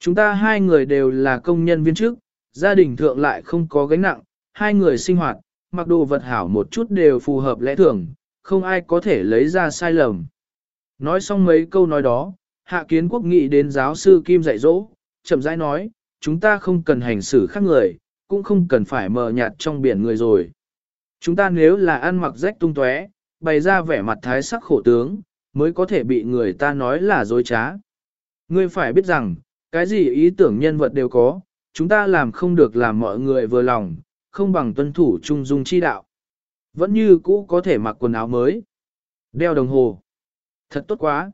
Chúng ta hai người đều là công nhân viên chức, gia đình thượng lại không có gánh nặng, hai người sinh hoạt, mặc đồ vật hảo một chút đều phù hợp lẽ thường, không ai có thể lấy ra sai lầm. Nói xong mấy câu nói đó, Hạ Kiến Quốc nghĩ đến giáo sư Kim dạy dỗ, chậm rãi nói, chúng ta không cần hành xử khác người, cũng không cần phải mờ nhạt trong biển người rồi. Chúng ta nếu là ăn mặc rách tung tóe, bày ra vẻ mặt thái sắc khổ tướng, mới có thể bị người ta nói là dối trá. Ngươi phải biết rằng, cái gì ý tưởng nhân vật đều có, chúng ta làm không được làm mọi người vừa lòng, không bằng tuân thủ trung dung chi đạo. Vẫn như cũ có thể mặc quần áo mới, đeo đồng hồ. Thật tốt quá.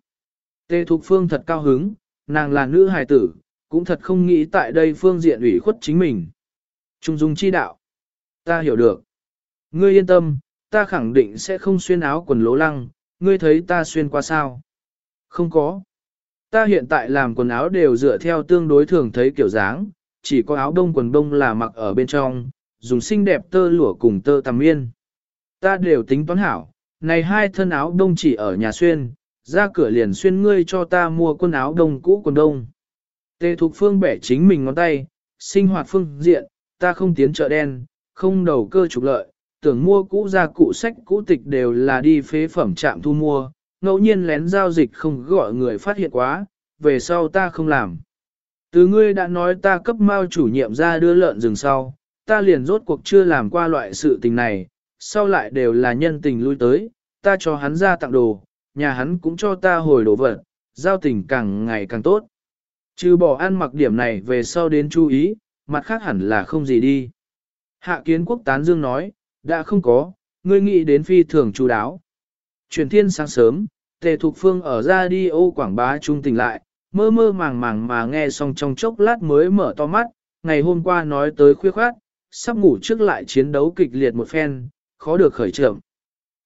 Tê Thục Phương thật cao hứng, nàng là nữ hài tử, cũng thật không nghĩ tại đây phương diện ủy khuất chính mình. Trung dung chi đạo. Ta hiểu được. Ngươi yên tâm, ta khẳng định sẽ không xuyên áo quần lố lăng, ngươi thấy ta xuyên qua sao? Không có. Ta hiện tại làm quần áo đều dựa theo tương đối thường thấy kiểu dáng, chỉ có áo đông quần đông là mặc ở bên trong, dùng xinh đẹp tơ lụa cùng tơ tằm miên. Ta đều tính toán hảo, này hai thân áo đông chỉ ở nhà xuyên, ra cửa liền xuyên ngươi cho ta mua quần áo đông cũ quần đông. Tề Thục Phương bẻ chính mình ngón tay, sinh hoạt phương diện, ta không tiến chợ đen, không đầu cơ trục lợi, tưởng mua cũ ra cụ sách cũ tịch đều là đi phế phẩm trạm thu mua, ngẫu nhiên lén giao dịch không gọi người phát hiện quá, về sau ta không làm. Từ ngươi đã nói ta cấp mao chủ nhiệm ra đưa lợn rừng sau, ta liền rốt cuộc chưa làm qua loại sự tình này, sau lại đều là nhân tình lui tới, ta cho hắn ra tặng đồ, nhà hắn cũng cho ta hồi đồ vật, giao tình càng ngày càng tốt. Trừ bỏ ăn mặc điểm này về sau đến chú ý, mặt khác hẳn là không gì đi. Hạ kiến quốc tán dương nói, đã không có, ngươi nghĩ đến phi thường chú đáo. Truyền thiên sáng sớm, tề thục phương ở ra đi ô quảng bá trung tỉnh lại, mơ mơ màng màng mà nghe xong trong chốc lát mới mở to mắt, ngày hôm qua nói tới khuya khoát, sắp ngủ trước lại chiến đấu kịch liệt một phen, khó được khởi trưởng.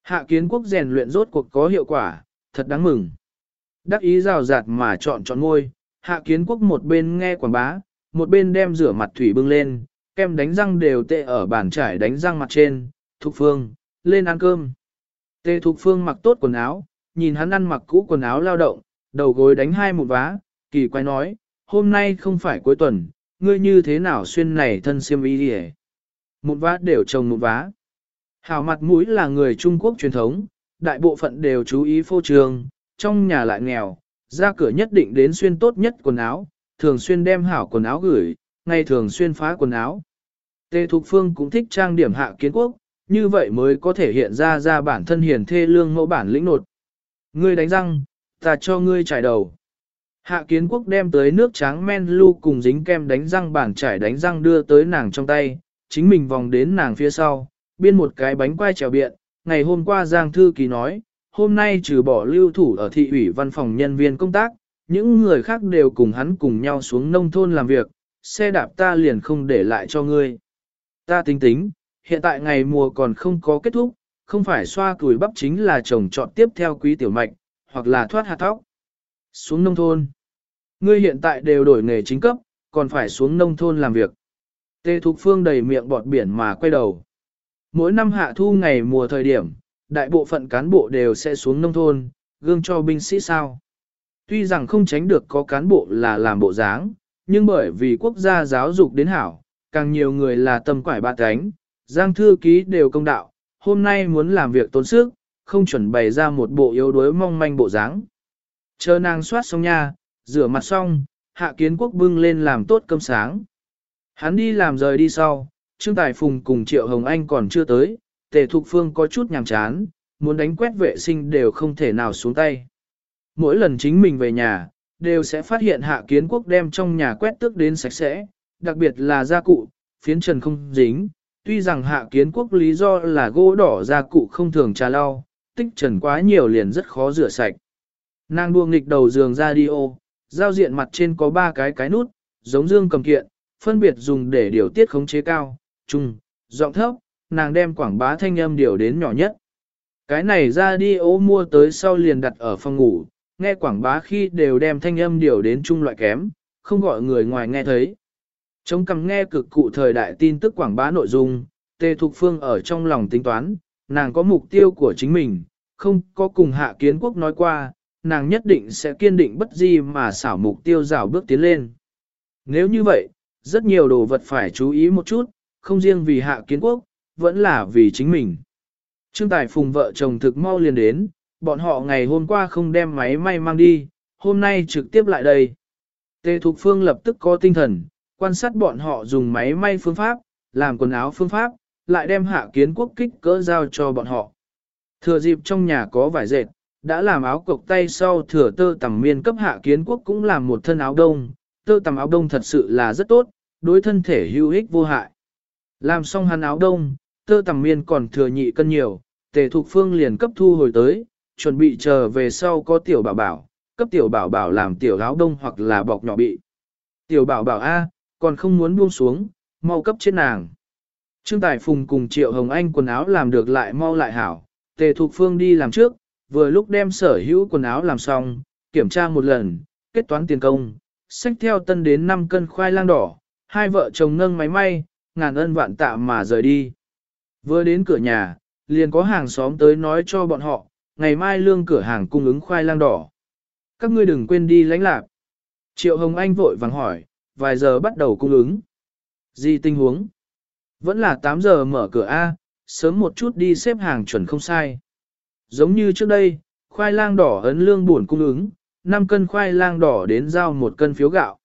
Hạ kiến quốc rèn luyện rốt cuộc có hiệu quả, thật đáng mừng. Đắc ý rào rạt mà chọn chọn ngôi, hạ kiến quốc một bên nghe quảng bá, một bên đem rửa mặt thủy bưng lên, kem đánh răng đều tệ ở bàn trải đánh răng mặt trên, Thục Phương, lên ăn cơm. Tê Thục Phương mặc tốt quần áo, nhìn hắn ăn mặc cũ quần áo lao động, đầu gối đánh hai một vá, kỳ quay nói, hôm nay không phải cuối tuần, ngươi như thế nào xuyên này thân xiêm y đi Một vá đều trồng một vá. Hảo mặt mũi là người Trung Quốc truyền thống, đại bộ phận đều chú ý phô trường, trong nhà lại nghèo, ra cửa nhất định đến xuyên tốt nhất quần áo, thường xuyên đem hảo quần áo gửi, ngày thường xuyên phá quần áo. Tề Thục Phương cũng thích trang điểm hạ kiến quốc, như vậy mới có thể hiện ra ra bản thân hiền thê lương mẫu bản lĩnh nột. Ngươi đánh răng, ta cho ngươi trải đầu. Hạ kiến quốc đem tới nước trắng men lu cùng dính kem đánh răng bản trải đánh răng đưa tới nàng trong tay, chính mình vòng đến nàng phía sau, biên một cái bánh quai trèo biện. Ngày hôm qua Giang Thư ký nói, hôm nay trừ bỏ lưu thủ ở thị ủy văn phòng nhân viên công tác, những người khác đều cùng hắn cùng nhau xuống nông thôn làm việc, xe đạp ta liền không để lại cho ngươi. Ta tính tính, hiện tại ngày mùa còn không có kết thúc, không phải xoa cùi bắp chính là trồng trọt tiếp theo quý tiểu mạch, hoặc là thoát hạt thóc. Xuống nông thôn. Ngươi hiện tại đều đổi nghề chính cấp, còn phải xuống nông thôn làm việc. Tê Thục Phương đầy miệng bọt biển mà quay đầu. Mỗi năm hạ thu ngày mùa thời điểm, đại bộ phận cán bộ đều sẽ xuống nông thôn, gương cho binh sĩ sao. Tuy rằng không tránh được có cán bộ là làm bộ dáng, nhưng bởi vì quốc gia giáo dục đến hảo, càng nhiều người là tâm quải ba cánh, giang thư ký đều công đạo, hôm nay muốn làm việc tốn sức, không chuẩn bày ra một bộ yếu đuối mong manh bộ dáng. Chờ nàng soát xong nha, rửa mặt xong, hạ kiến quốc bưng lên làm tốt cơm sáng. Hắn đi làm rời đi sau, Trương Tài Phùng cùng Triệu Hồng Anh còn chưa tới, Tề Thục Phương có chút nhàm chán, muốn đánh quét vệ sinh đều không thể nào xuống tay. Mỗi lần chính mình về nhà, đều sẽ phát hiện hạ kiến quốc đem trong nhà quét tước đến sạch sẽ, đặc biệt là gia cụ, phiến trần không dính. Tuy rằng hạ kiến quốc lý do là gỗ đỏ gia cụ không thường trà lau, tích trần quá nhiều liền rất khó rửa sạch. Nàng buông nghịch đầu giường radio, giao diện mặt trên có ba cái cái nút, giống dương cầm kiện, phân biệt dùng để điều tiết khống chế cao, trung, giọng thấp, nàng đem quảng bá thanh âm điều đến nhỏ nhất. Cái này ra đi radio mua tới sau liền đặt ở phòng ngủ, nghe quảng bá khi đều đem thanh âm điều đến trung loại kém, không gọi người ngoài nghe thấy. Chống cầm nghe cực cụ thời đại tin tức quảng bá nội dung, Tề Thục Phương ở trong lòng tính toán, nàng có mục tiêu của chính mình, không có cùng hạ kiến quốc nói qua, nàng nhất định sẽ kiên định bất di mà xảo mục tiêu rào bước tiến lên. Nếu như vậy, rất nhiều đồ vật phải chú ý một chút, không riêng vì hạ kiến quốc, vẫn là vì chính mình. Trương Tài Phùng vợ chồng thực mau liền đến, bọn họ ngày hôm qua không đem máy may mang đi, hôm nay trực tiếp lại đây. Tề Thục Phương lập tức có tinh thần, quan sát bọn họ dùng máy may phương pháp, làm quần áo phương pháp, lại đem hạ kiến quốc kích cỡ giao cho bọn họ. Thừa dịp trong nhà có vải dệt, đã làm áo cộc tay sau thừa tơ tầm miên cấp hạ kiến quốc cũng làm một thân áo đông, tơ tầm áo đông thật sự là rất tốt, đối thân thể hữu ích vô hại. Làm xong hắn áo đông, tơ tằm miên còn thừa nhị cân nhiều, tề thục phương liền cấp thu hồi tới, chuẩn bị chờ về sau có tiểu bảo bảo, cấp tiểu bảo bảo làm tiểu áo đông hoặc là bọc nhỏ bị. Tiểu bảo bảo A, còn không muốn buông xuống, mau cấp trên nàng. Trương Tài Phùng cùng Triệu Hồng Anh quần áo làm được lại mau lại hảo, tề thục phương đi làm trước, vừa lúc đem sở hữu quần áo làm xong, kiểm tra một lần, kết toán tiền công, xách theo tân đến 5 cân khoai lang đỏ, hai vợ chồng nâng máy may, ngàn ân vạn tạ mà rời đi. Vừa đến cửa nhà, liền có hàng xóm tới nói cho bọn họ, ngày mai lương cửa hàng cung ứng khoai lang đỏ. Các ngươi đừng quên đi lãnh lạc. Triệu Hồng Anh vội vàng hỏi, vài giờ bắt đầu cung ứng. Gì tình huống? Vẫn là 8 giờ mở cửa A, sớm một chút đi xếp hàng chuẩn không sai. Giống như trước đây, khoai lang đỏ ấn lương buồn cung ứng, 5 cân khoai lang đỏ đến giao một cân phiếu gạo.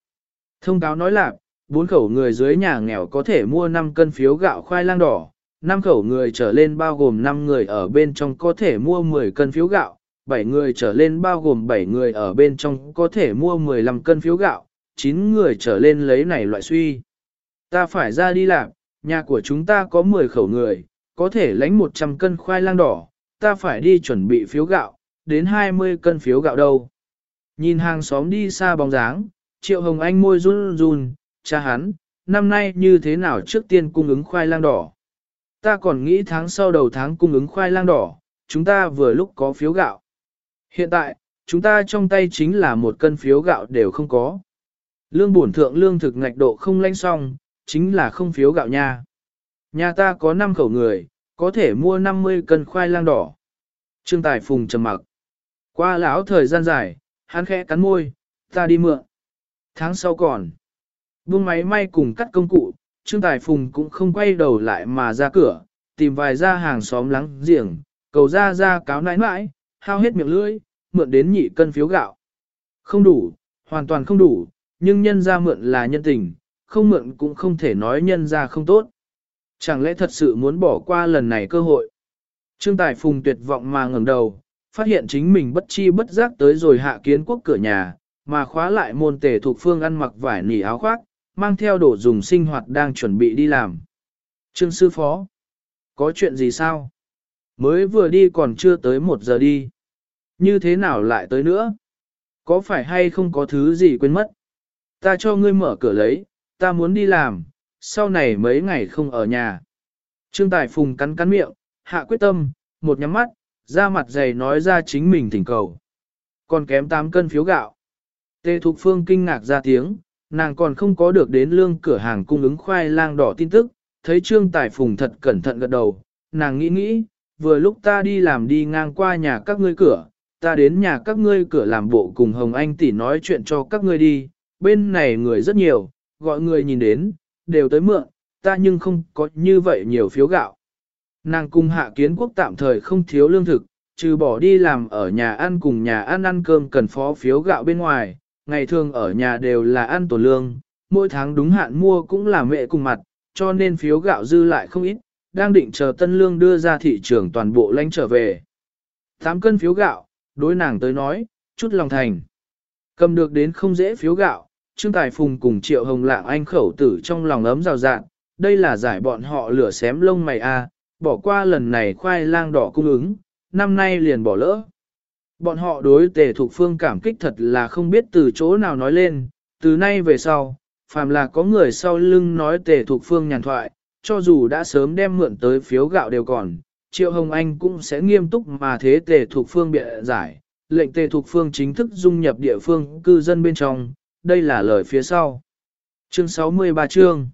Thông cáo nói là, bốn khẩu người dưới nhà nghèo có thể mua 5 cân phiếu gạo khoai lang đỏ, 5 khẩu người trở lên bao gồm 5 người ở bên trong có thể mua 10 cân phiếu gạo, 7 người trở lên bao gồm 7 người ở bên trong có thể mua 15 cân phiếu gạo, 9 người trở lên lấy này loại suy. Ta phải ra đi làm, nhà của chúng ta có 10 khẩu người, có thể lãnh 100 cân khoai lang đỏ, ta phải đi chuẩn bị phiếu gạo, đến 20 cân phiếu gạo đâu. Nhìn hàng xóm đi xa bóng dáng, Triệu Hồng Anh môi run run, cha hắn, năm nay như thế nào trước tiên cung ứng khoai lang đỏ. Ta còn nghĩ tháng sau đầu tháng cung ứng khoai lang đỏ, chúng ta vừa lúc có phiếu gạo. Hiện tại, chúng ta trong tay chính là một cân phiếu gạo đều không có. Lương bổn thượng lương thực ngạch độ không lanh xong, chính là không phiếu gạo nha. Nhà ta có 5 khẩu người, có thể mua 50 cân khoai lang đỏ. Trương Tài Phùng trầm mặc. Qua lão thời gian dài, hắn khẽ cắn môi, ta đi mượn. Tháng sau còn. Buông máy may cùng cắt công cụ, Trương Tài Phùng cũng không quay đầu lại mà ra cửa, tìm vài gia hàng xóm lắng giềng, cầu ra ra cáo nãi nãi, hao hết miệng lưỡi, mượn đến nhị cân phiếu gạo. Không đủ, hoàn toàn không đủ, nhưng nhân ra mượn là nhân tình, không mượn cũng không thể nói nhân ra không tốt. Chẳng lẽ thật sự muốn bỏ qua lần này cơ hội? Trương Tài Phùng tuyệt vọng mà ngẩng đầu, phát hiện chính mình bất chi bất giác tới rồi hạ kiến quốc cửa nhà, mà khóa lại môn tề thuộc phương ăn mặc vải nỉ áo khoác, mang theo đồ dùng sinh hoạt đang chuẩn bị đi làm. Trương sư phó, có chuyện gì sao? Mới vừa đi còn chưa tới một giờ đi. Như thế nào lại tới nữa? Có phải hay không có thứ gì quên mất? Ta cho ngươi mở cửa lấy, ta muốn đi làm, sau này mấy ngày không ở nhà. Trương Tài Phùng cắn cắn miệng, hạ quyết tâm, một nhắm mắt, ra mặt dày nói ra chính mình thỉnh cầu. Còn kém 8 cân phiếu gạo. Tề Thục Phương kinh ngạc ra tiếng, nàng còn không có được đến lương cửa hàng cung ứng khoai lang đỏ tin tức, thấy Trương Tài Phùng thật cẩn thận gật đầu, nàng nghĩ nghĩ, vừa lúc ta đi làm đi ngang qua nhà các ngươi cửa, ta đến nhà các ngươi cửa làm bộ cùng Hồng Anh tỷ nói chuyện cho các ngươi đi, bên này người rất nhiều, gọi người nhìn đến, đều tới mượn, ta nhưng không có như vậy nhiều phiếu gạo. Nàng cùng hạ kiến quốc tạm thời không thiếu lương thực, trừ bỏ đi làm ở nhà ăn cùng nhà ăn ăn cơm cần phó phiếu gạo bên ngoài, ngày thường ở nhà đều là ăn tổ lương, mỗi tháng đúng hạn mua cũng là mẹ cùng mặt, cho nên phiếu gạo dư lại không ít, đang định chờ tân lương đưa ra thị trường toàn bộ lãnh trở về. 8 cân phiếu gạo, đối nàng tới nói, chút lòng thành. Cầm được đến không dễ phiếu gạo, Trương Tài Phùng cùng Triệu Hồng Lạng Anh khẩu tử trong lòng ấm rào rạng, đây là giải bọn họ lửa xém lông mày a, bỏ qua lần này khoai lang đỏ cung ứng, năm nay liền bỏ lỡ. Bọn họ đối tề thuộc phương cảm kích thật là không biết từ chỗ nào nói lên, từ nay về sau, phàm là có người sau lưng nói tề thuộc phương nhàn thoại, cho dù đã sớm đem mượn tới phiếu gạo đều còn, Triệu Hồng Anh cũng sẽ nghiêm túc mà thế tề thuộc phương bịa giải, lệnh tề thuộc phương chính thức dung nhập địa phương cư dân bên trong, đây là lời phía sau. Chương 63 chương.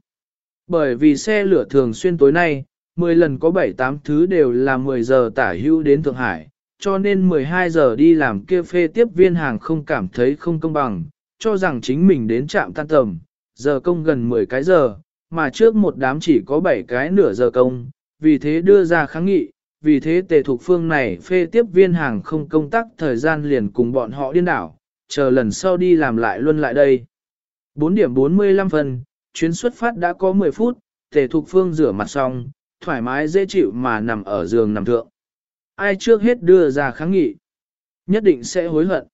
Bởi vì xe lửa thường xuyên tối nay, 10 lần có 7-8 thứ đều là 10 giờ tả hữu đến Thượng Hải, cho nên 12 giờ đi làm kia phê tiếp viên hàng không cảm thấy không công bằng, cho rằng chính mình đến trạm tan tầm, giờ công gần 10 cái giờ, mà trước một đám chỉ có 7 cái nửa giờ công, vì thế đưa ra kháng nghị, vì thế tề thuộc phương này phê tiếp viên hàng không công tác thời gian liền cùng bọn họ điên đảo, chờ lần sau đi làm lại luôn lại đây. 4 điểm 45 phần, chuyến xuất phát đã có 10 phút, tề thuộc phương rửa mặt xong, thoải mái dễ chịu mà nằm ở giường nằm thượng. Ai trước hết đưa ra kháng nghị, nhất định sẽ hối hận.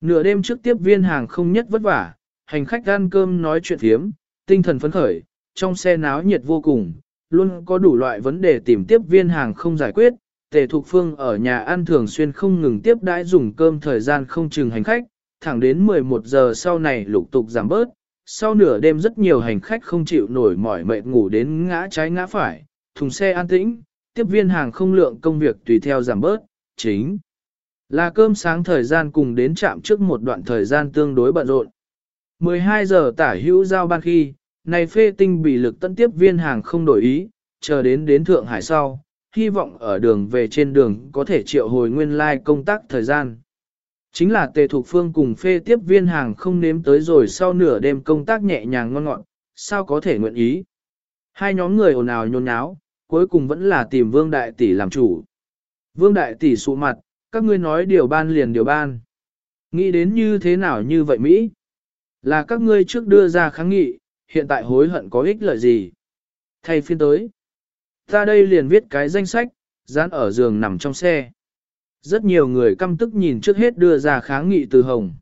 Nửa đêm trước tiếp viên hàng không nhất vất vả, hành khách ăn cơm nói chuyện thiếm, tinh thần phấn khởi, trong xe náo nhiệt vô cùng, luôn có đủ loại vấn đề tìm tiếp viên hàng không giải quyết. Tề Thục Phương ở nhà ăn thường xuyên không ngừng tiếp đãi dùng cơm thời gian không chừng hành khách, thẳng đến 11 giờ sau này lục tục giảm bớt. Sau nửa đêm rất nhiều hành khách không chịu nổi mỏi mệt ngủ đến ngã trái ngã phải, thùng xe an tĩnh, tiếp viên hàng không lượng công việc tùy theo giảm bớt, chính là cơm sáng thời gian cùng đến trạm trước một đoạn thời gian tương đối bận rộn. 12 giờ tả hữu giao ban khi, này phê tinh bị lực tân tiếp viên hàng không đổi ý, chờ đến đến Thượng Hải sau, hy vọng ở đường về trên đường có thể triệu hồi nguyên lai like công tác thời gian. Chính là tề thuộc phương cùng phê tiếp viên hàng không nếm tới rồi sau nửa đêm công tác nhẹ nhàng ngon ngọn, sao có thể nguyện ý. Hai nhóm người ồn ào nhôn nháo, cuối cùng vẫn là tìm Vương Đại Tỷ làm chủ. Vương Đại Tỷ sụ mặt, các ngươi nói điều ban liền điều ban. Nghĩ đến như thế nào như vậy Mỹ? Là các ngươi trước đưa ra kháng nghị, hiện tại hối hận có ích lợi gì? Thay phiên tới. Ta đây liền viết cái danh sách, dán ở giường nằm trong xe. Rất nhiều người căm tức nhìn trước hết đưa ra kháng nghị từ hồng.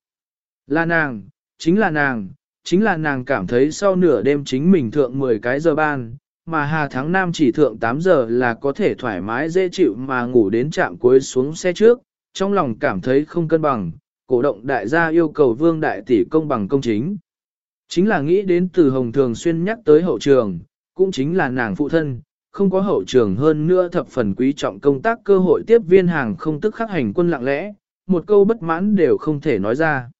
Là nàng, chính là nàng, chính là nàng cảm thấy sau nửa đêm chính mình thượng 10 cái giờ ban, mà Hà Thắng Nam chỉ thượng 8 giờ là có thể thoải mái dễ chịu mà ngủ đến trạm cuối xuống xe trước, trong lòng cảm thấy không cân bằng, cổ động đại gia yêu cầu vương đại tỷ công bằng công chính. Chính là nghĩ đến từ Hồng thường xuyên nhắc tới hậu trường, cũng chính là nàng phụ thân, không có hậu trường hơn nữa thập phần quý trọng công tác cơ hội tiếp viên hàng không tức khắc hành quân lặng lẽ, một câu bất mãn đều không thể nói ra.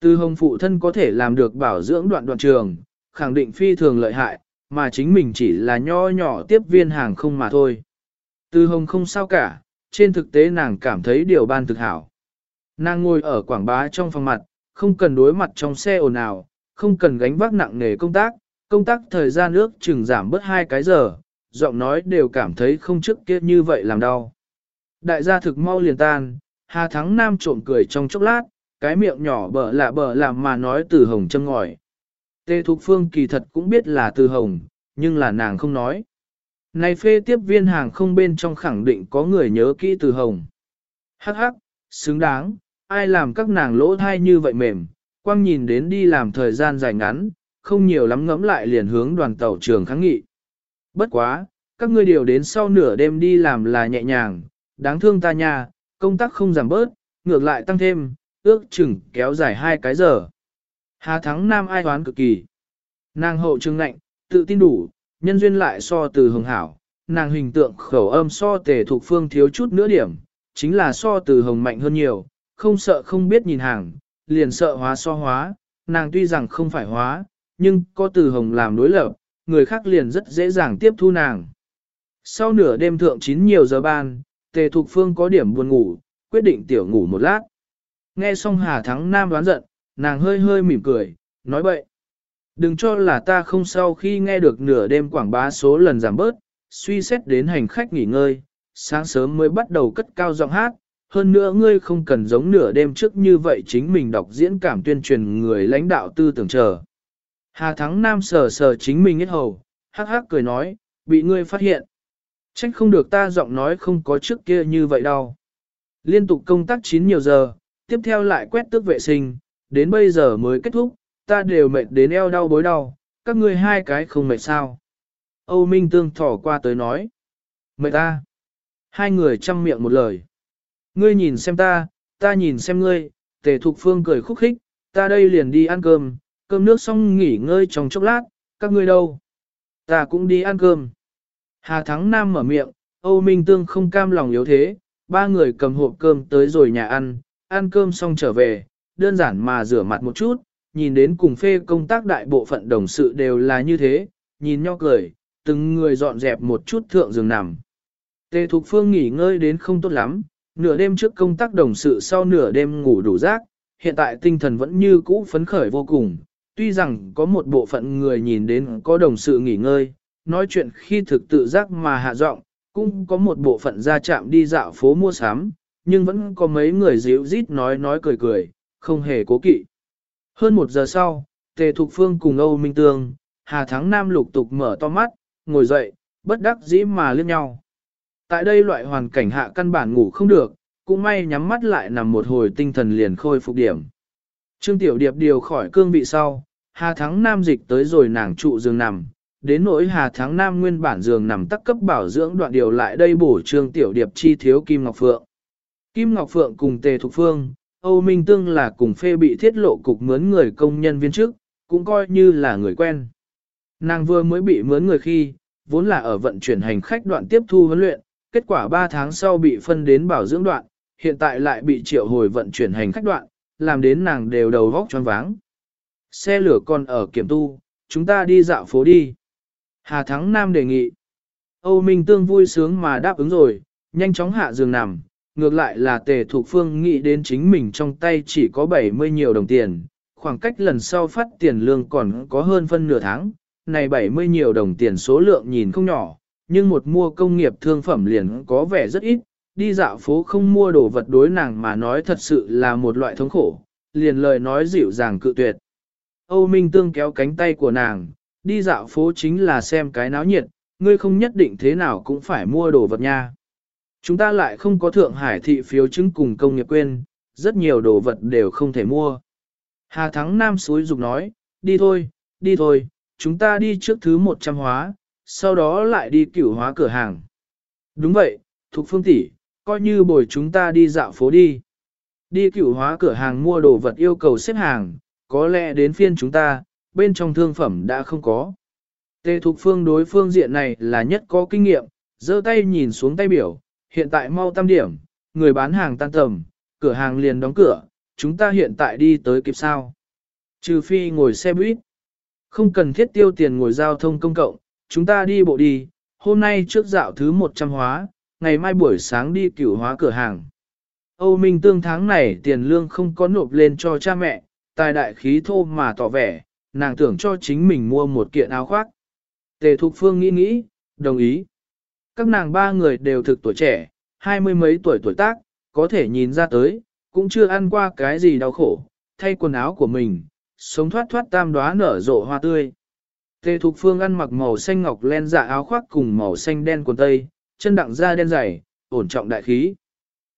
Từ Hồng phụ thân có thể làm được bảo dưỡng đoạn đoạn trường, khẳng định phi thường lợi hại, mà chính mình chỉ là nho nhỏ tiếp viên hàng không mà thôi. Từ hồng không sao cả, trên thực tế nàng cảm thấy điều ban thực hảo. Nàng ngồi ở quảng bá trong phòng mặt, không cần đối mặt trong xe ồn ào, không cần gánh vác nặng nề công tác, công tác thời gian ước chừng giảm bớt hai cái giờ, giọng nói đều cảm thấy không trước kia như vậy làm đau. Đại gia thực mau liền tan, Hà Thắng Nam trộm cười trong chốc lát, cái miệng nhỏ bở lạ bở làm mà nói từ hồng châm ngòi. Tê Thục Phương kỳ thật cũng biết là từ hồng, nhưng là nàng không nói. Này phê tiếp viên hàng không bên trong khẳng định có người nhớ kỹ từ hồng. Hắc hắc, xứng đáng, ai làm các nàng lỗ thai như vậy mềm, quang nhìn đến đi làm thời gian dài ngắn, không nhiều lắm ngẫm lại liền hướng đoàn tàu trường kháng nghị. Bất quá, các ngươi điều đến sau nửa đêm đi làm là nhẹ nhàng, đáng thương ta nha, công tác không giảm bớt, ngược lại tăng thêm, ước chừng kéo dài hai cái giờ. Hà Thắng Nam ai toán cực kỳ. Nàng hậu trương lạnh, tự tin đủ, nhân duyên lại so từ hồng hảo, nàng hình tượng khẩu âm so tề thuộc phương thiếu chút nữa điểm, chính là so từ hồng mạnh hơn nhiều, không sợ không biết nhìn hàng, liền sợ hóa so hóa, nàng tuy rằng không phải hóa, nhưng có từ hồng làm đối lập, người khác liền rất dễ dàng tiếp thu nàng. Sau nửa đêm thượng chín nhiều giờ ban, tề thuộc phương có điểm buồn ngủ, quyết định tiểu ngủ một lát. Nghe xong Hà Thắng Nam đoán giận, nàng hơi hơi mỉm cười, nói bậy. Đừng cho là ta không sau khi nghe được nửa đêm quảng bá số lần giảm bớt, suy xét đến hành khách nghỉ ngơi, sáng sớm mới bắt đầu cất cao giọng hát, hơn nữa ngươi không cần giống nửa đêm trước như vậy chính mình đọc diễn cảm tuyên truyền người lãnh đạo tư tưởng chờ. Hà Thắng Nam sờ sờ chính mình hết hầu, hắc hắc cười nói, bị ngươi phát hiện. Trách không được ta giọng nói không có trước kia như vậy đâu. Liên tục công tác 9 nhiều giờ, tiếp theo lại quét tước vệ sinh, đến bây giờ mới kết thúc, ta đều mệt đến eo đau bối đau, các ngươi hai cái không mệt sao. Âu Minh Tương thỏ qua tới nói. Mệt ta. Hai người chăm miệng một lời. Ngươi nhìn xem ta, ta nhìn xem ngươi, tề thục phương cười khúc khích, ta đây liền đi ăn cơm, cơm nước xong nghỉ ngơi trong chốc lát, các ngươi đâu? Ta cũng đi ăn cơm. Hà Thắng Nam mở miệng, Âu Minh Tương không cam lòng yếu thế, ba người cầm hộp cơm tới rồi nhà ăn, ăn cơm xong trở về, đơn giản mà rửa mặt một chút, nhìn đến cùng phê công tác đại bộ phận đồng sự đều là như thế, nhìn nhau cười, từng người dọn dẹp một chút thượng giường nằm. Tề Thục Phương nghỉ ngơi đến không tốt lắm, nửa đêm trước công tác đồng sự sau nửa đêm ngủ đủ giấc, hiện tại tinh thần vẫn như cũ phấn khởi vô cùng, tuy rằng có một bộ phận người nhìn đến có đồng sự nghỉ ngơi, nói chuyện khi thực tự giác mà hạ giọng, cũng có một bộ phận ra chạm đi dạo phố mua sắm, nhưng vẫn có mấy người díu rít nói nói cười cười, không hề cố kỵ. Hơn một giờ sau, Tề Thục Phương cùng Âu Minh Tương, Hà Thắng Nam lục tục mở to mắt, ngồi dậy, bất đắc dĩ mà liếc nhau. Tại đây loại hoàn cảnh hạ căn bản ngủ không được, cũng may nhắm mắt lại nằm một hồi tinh thần liền khôi phục điểm. Trương Tiểu Điệp điều khỏi cương vị sau, Hà Thắng Nam dịch tới rồi nàng trụ giường nằm, đến nỗi Hà Thắng Nam nguyên bản giường nằm tắc cấp bảo dưỡng đoạn điều lại đây bổ Trương Tiểu Điệp chi thiếu Kim Ngọc Phượng. Kim Ngọc Phượng cùng Tề Thục Phương, Âu Minh Tương là cùng phê bị thiết lộ cục mướn người công nhân viên chức, cũng coi như là người quen. Nàng vừa mới bị mướn người khi, vốn là ở vận chuyển hành khách đoạn tiếp thu huấn luyện, kết quả 3 tháng sau bị phân đến bảo dưỡng đoạn, hiện tại lại bị triệu hồi vận chuyển hành khách đoạn, làm đến nàng đều đầu vóc choáng váng. Xe lửa còn ở kiểm tu, chúng ta đi dạo phố đi. Hà Thắng Nam đề nghị. Âu Minh Tương vui sướng mà đáp ứng rồi, nhanh chóng hạ giường nằm, ngược lại là tề thục phương nghĩ đến chính mình trong tay chỉ có 70 nhiều đồng tiền, khoảng cách lần sau phát tiền lương còn có hơn phân nửa tháng, này 70 nhiều đồng tiền số lượng nhìn không nhỏ, nhưng một mua công nghiệp thương phẩm liền có vẻ rất ít, đi dạo phố không mua đồ vật đối nàng mà nói thật sự là một loại thống khổ, liền lời nói dịu dàng cự tuyệt. Âu Minh Tương kéo cánh tay của nàng, đi dạo phố chính là xem cái náo nhiệt, ngươi không nhất định thế nào cũng phải mua đồ vật nha. Chúng ta lại không có Thượng Hải thị phiếu chứng cùng công nghiệp quên, rất nhiều đồ vật đều không thể mua. Hà Thắng Nam suối dục nói, đi thôi, đi thôi, chúng ta đi trước thứ 100 hóa, sau đó lại đi cửu hóa cửa hàng. Đúng vậy, Thục Phương tỷ, coi như bồi chúng ta đi dạo phố đi. Đi cửu hóa cửa hàng mua đồ vật yêu cầu xếp hàng, có lẽ đến phiên chúng ta, bên trong thương phẩm đã không có. Tề Thục Phương đối phương diện này là nhất có kinh nghiệm, giơ tay nhìn xuống tay biểu, hiện tại mau tam điểm, người bán hàng tan tầm, cửa hàng liền đóng cửa, chúng ta hiện tại đi tới kịp sao. Trừ phi ngồi xe buýt, không cần thiết tiêu tiền ngồi giao thông công cộng, chúng ta đi bộ đi, hôm nay trước dạo thứ 100 hóa, ngày mai buổi sáng đi cửu hóa cửa hàng. Âu Minh Tương tháng này tiền lương không có nộp lên cho cha mẹ, tài đại khí thô mà tỏ vẻ, nàng tưởng cho chính mình mua một kiện áo khoác. Tề Thục Phương nghĩ nghĩ, đồng ý. Các nàng ba người đều thực tuổi trẻ, hai mươi mấy tuổi tuổi tác, có thể nhìn ra tới, cũng chưa ăn qua cái gì đau khổ, thay quần áo của mình, sống thoát thoát tam đóa nở rộ hoa tươi. Tề Thục Phương ăn mặc màu xanh ngọc len dạ áo khoác cùng màu xanh đen quần tây, chân đặng da đen dày, ổn trọng đại khí.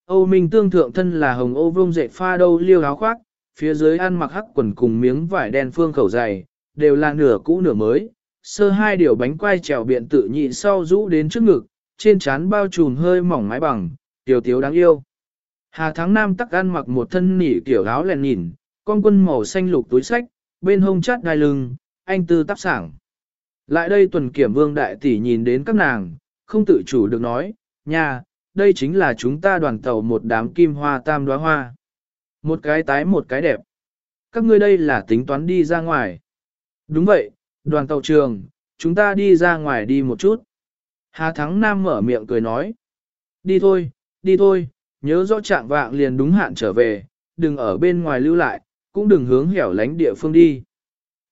Âu Minh tương thượng thân là hồng ô vương dệt pha đâu liêu áo khoác, phía dưới ăn mặc hắc quần cùng miếng vải đen phương khẩu dày, đều là nửa cũ nửa mới. Sơ hai điều bánh quai trèo biện tự nhị sau rũ đến trước ngực, trên trán bao trùm hơi mỏng mái bằng, tiểu tiếu đáng yêu. Hà Thắng Nam tắc ăn mặc một thân nỉ kiểu áo lèn nhìn, con quân màu xanh lục túi sách, bên hông chát đai lưng, anh tư tắp sảng. Lại đây tuần kiểm vương đại tỷ nhìn đến các nàng, không tự chủ được nói, nha, đây chính là chúng ta đoàn tàu một đám kim hoa tam đóa hoa. Một cái tái một cái đẹp. Các ngươi đây là tính toán đi ra ngoài. Đúng vậy, đoàn tàu trường, chúng ta đi ra ngoài đi một chút. Hà Thắng Nam mở miệng cười nói. Đi thôi, đi thôi, nhớ rõ trạng vạng liền đúng hạn trở về, đừng ở bên ngoài lưu lại, cũng đừng hướng hẻo lánh địa phương đi.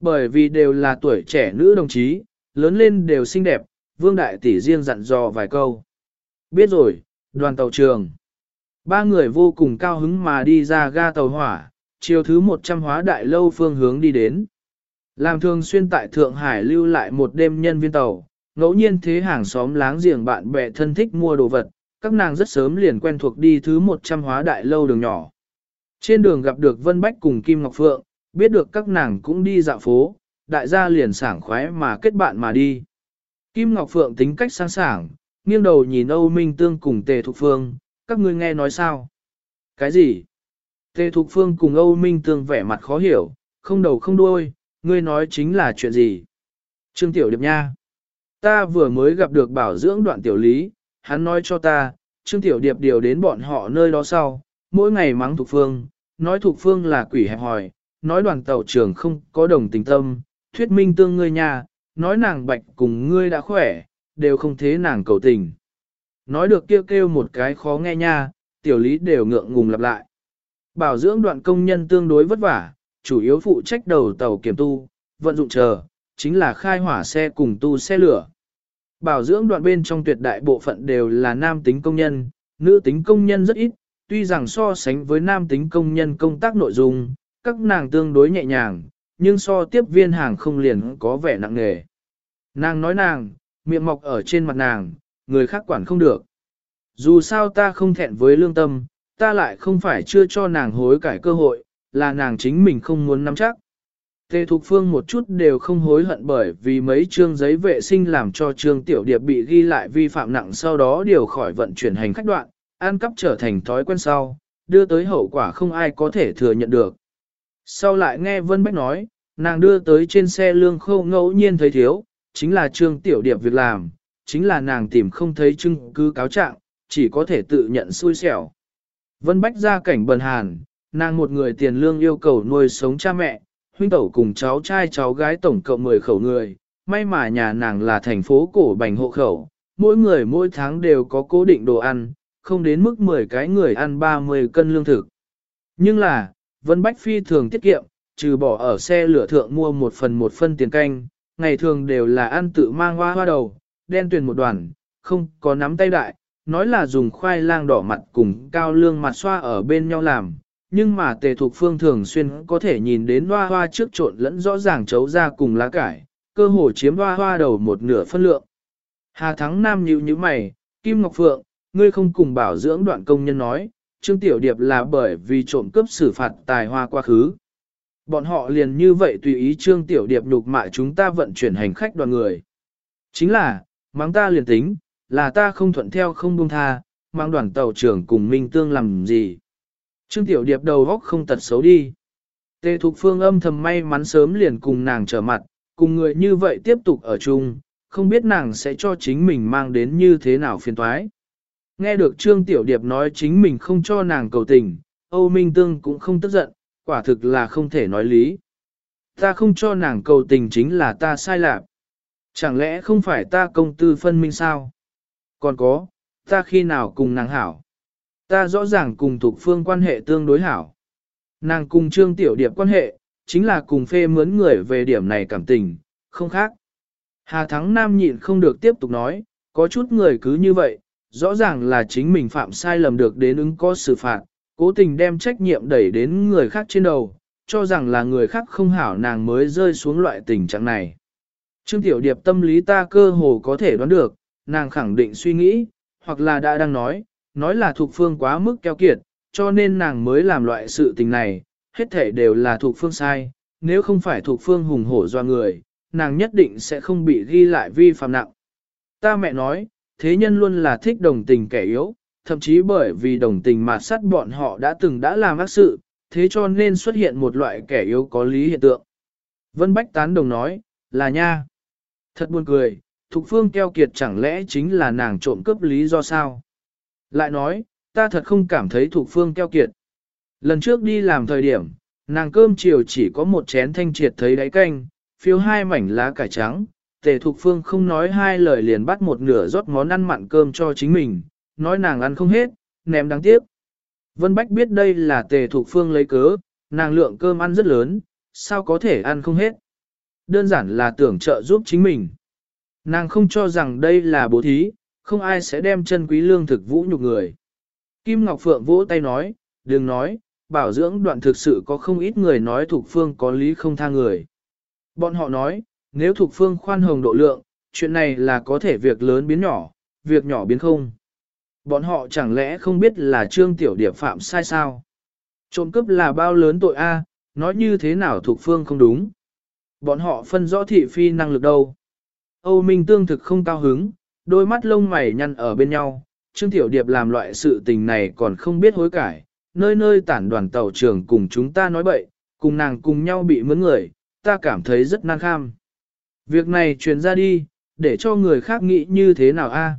Bởi vì đều là tuổi trẻ nữ đồng chí, lớn lên đều xinh đẹp, Vương Đại Tỷ riêng dặn dò vài câu. Biết rồi, đoàn tàu trường. Ba người vô cùng cao hứng mà đi ra ga tàu hỏa, chiều thứ 100 hóa đại lâu phương hướng đi đến. Làm thường xuyên tại Thượng Hải lưu lại một đêm nhân viên tàu, ngẫu nhiên thế hàng xóm láng giềng bạn bè thân thích mua đồ vật, các nàng rất sớm liền quen thuộc đi thứ 100 hóa đại lâu đường nhỏ. Trên đường gặp được Vân Bách cùng Kim Ngọc Phượng, biết được các nàng cũng đi dạo phố, đại gia liền sảng khoái mà kết bạn mà đi. Kim Ngọc Phượng tính cách sáng sảng, nghiêng đầu nhìn Âu Minh Tương cùng Tề Thục Phương, các ngươi nghe nói sao? Cái gì? Tề Thục Phương cùng Âu Minh Tương vẻ mặt khó hiểu, không đầu không đuôi, ngươi nói chính là chuyện gì? Trương Tiểu Điệp nha. Ta vừa mới gặp được bảo dưỡng đoạn tiểu lý, hắn nói cho ta, Trương Tiểu Điệp điều đến bọn họ nơi đó sau, mỗi ngày mắng Thục Phương, nói Thục Phương là quỷ hẹp hòi, nói đoàn tàu trưởng không có đồng tình tâm, thuyết minh tương ngươi nha, nói nàng bạch cùng ngươi đã khỏe, đều không thế nàng cầu tình. Nói được kêu kêu một cái khó nghe nha, tiểu lý đều ngượng ngùng lặp lại. Bảo dưỡng đoạn công nhân tương đối vất vả, chủ yếu phụ trách đầu tàu kiểm tu, vận dụng chờ, chính là khai hỏa xe cùng tu xe lửa. Bảo dưỡng đoạn bên trong tuyệt đại bộ phận đều là nam tính công nhân, nữ tính công nhân rất ít, tuy rằng so sánh với nam tính công nhân công tác nội dung, các nàng tương đối nhẹ nhàng, nhưng so tiếp viên hàng không liền có vẻ nặng nề. Nàng nói nàng, miệng mọc ở trên mặt nàng, người khác quản không được. Dù sao ta không thẹn với lương tâm, ta lại không phải chưa cho nàng hối cải cơ hội, là nàng chính mình không muốn nắm chắc. Tề Thục Phương một chút đều không hối hận bởi vì mấy chương giấy vệ sinh làm cho trương tiểu điệp bị ghi lại vi phạm nặng sau đó điều khỏi vận chuyển hành khách đoạn, an cắp trở thành thói quen sau, đưa tới hậu quả không ai có thể thừa nhận được. Sau lại nghe Vân Bách nói, nàng đưa tới trên xe lương khâu ngẫu nhiên thấy thiếu, chính là trương tiểu điệp việc làm, chính là nàng tìm không thấy chứng cứ cáo trạng, chỉ có thể tự nhận xui xẻo. Vân Bách ra cảnh bần hàn, nàng một người tiền lương yêu cầu nuôi sống cha mẹ, huynh tẩu cùng cháu trai cháu gái tổng cộng 10 khẩu người, may mà nhà nàng là thành phố cổ bành hộ khẩu, mỗi người mỗi tháng đều có cố định đồ ăn, không đến mức 10 cái người ăn 30 cân lương thực. Nhưng là, Vân Bách Phi thường tiết kiệm, trừ bỏ ở xe lửa thượng mua một phần một phân tiền canh, ngày thường đều là ăn tự mang hoa hoa đầu, đen tuyền một đoàn, không có nắm tay đại, nói là dùng khoai lang đỏ mặt cùng cao lương mặt xoa ở bên nhau làm, nhưng mà tề thục phương thường xuyên có thể nhìn đến hoa hoa trước trộn lẫn rõ ràng chấu ra cùng lá cải, cơ hồ chiếm hoa hoa đầu một nửa phân lượng. Hà Thắng Nam nhíu như mày, Kim Ngọc Phượng, ngươi không cùng bảo dưỡng đoạn công nhân nói, Trương Tiểu Điệp là bởi vì trộm cướp xử phạt tài hoa quá khứ. Bọn họ liền như vậy tùy ý Trương Tiểu Điệp nhục mại chúng ta vận chuyển hành khách đoàn người. Chính là, mắng ta liền tính, là ta không thuận theo không buông tha, mang đoàn tàu trưởng cùng Minh Tương làm gì. Trương Tiểu Điệp đầu góc không tật xấu đi. Tề Thục Phương âm thầm may mắn sớm liền cùng nàng trở mặt, cùng người như vậy tiếp tục ở chung, không biết nàng sẽ cho chính mình mang đến như thế nào phiền toái. Nghe được Trương Tiểu Điệp nói chính mình không cho nàng cầu tình, Âu Minh Tương cũng không tức giận, quả thực là không thể nói lý. Ta không cho nàng cầu tình chính là ta sai lạc. Chẳng lẽ không phải ta công tư phân minh sao? Còn có, ta khi nào cùng nàng hảo? Ta rõ ràng cùng Thục Phương quan hệ tương đối hảo. Nàng cùng Trương Tiểu Điệp quan hệ, chính là cùng phê mướn người về điểm này cảm tình, không khác. Hà Thắng Nam nhịn không được tiếp tục nói, có chút người cứ như vậy, rõ ràng là chính mình phạm sai lầm được đến ứng có xử phạt, cố tình đem trách nhiệm đẩy đến người khác trên đầu, cho rằng là người khác không hảo nàng mới rơi xuống loại tình trạng này. Trương Tiểu Điệp tâm lý ta cơ hồ có thể đoán được, nàng khẳng định suy nghĩ, hoặc là đã đang nói, nói là thuộc phương quá mức keo kiệt, cho nên nàng mới làm loại sự tình này, hết thể đều là thuộc phương sai, nếu không phải thuộc phương hùng hổ do người, nàng nhất định sẽ không bị ghi lại vi phạm nặng. Ta mẹ nói, thế nhân luôn là thích đồng tình kẻ yếu, thậm chí bởi vì đồng tình mà sát bọn họ đã từng đã làm ác sự, thế cho nên xuất hiện một loại kẻ yếu có lý hiện tượng. Vân Bách tán đồng nói, là nha. Thật buồn cười, Thục Phương keo kiệt chẳng lẽ chính là nàng trộm cướp lý do sao? Lại nói, ta thật không cảm thấy thuộc Phương keo kiệt. Lần trước đi làm thời điểm, nàng cơm chiều chỉ có một chén thanh triệt thấy đáy canh, phiếu hai mảnh lá cải trắng, tề thuộc Phương không nói hai lời liền bắt một nửa rót món ăn mặn cơm cho chính mình, nói nàng ăn không hết, ném đáng tiếc. Vân Bách biết đây là tề thuộc Phương lấy cớ, nàng lượng cơm ăn rất lớn, sao có thể ăn không hết. Đơn giản là tưởng trợ giúp chính mình. Nàng không cho rằng đây là bố thí, không ai sẽ đem chân quý lương thực vũ nhục người. Kim Ngọc Phượng vỗ tay nói, đừng nói, bảo dưỡng đoạn thực sự có không ít người nói Thục Phương có lý không tha người. Bọn họ nói, nếu Thục Phương khoan hồng độ lượng, chuyện này là có thể việc lớn biến nhỏ, việc nhỏ biến không. Bọn họ chẳng lẽ không biết là Trương Tiểu Điệp phạm sai sao? Trộm cướp là bao lớn tội A, nói như thế nào Thục Phương không đúng. Bọn họ phân rõ thị phi năng lực đâu. Âu Minh tương thực không cao hứng, đôi mắt lông mày nhăn ở bên nhau, Trương Tiểu Điệp làm loại sự tình này còn không biết hối cải, nơi nơi tản đoàn tàu trưởng cùng chúng ta nói bậy, cùng nàng cùng nhau bị mướn người, ta cảm thấy rất nan kham. Việc này truyền ra đi, để cho người khác nghĩ như thế nào a?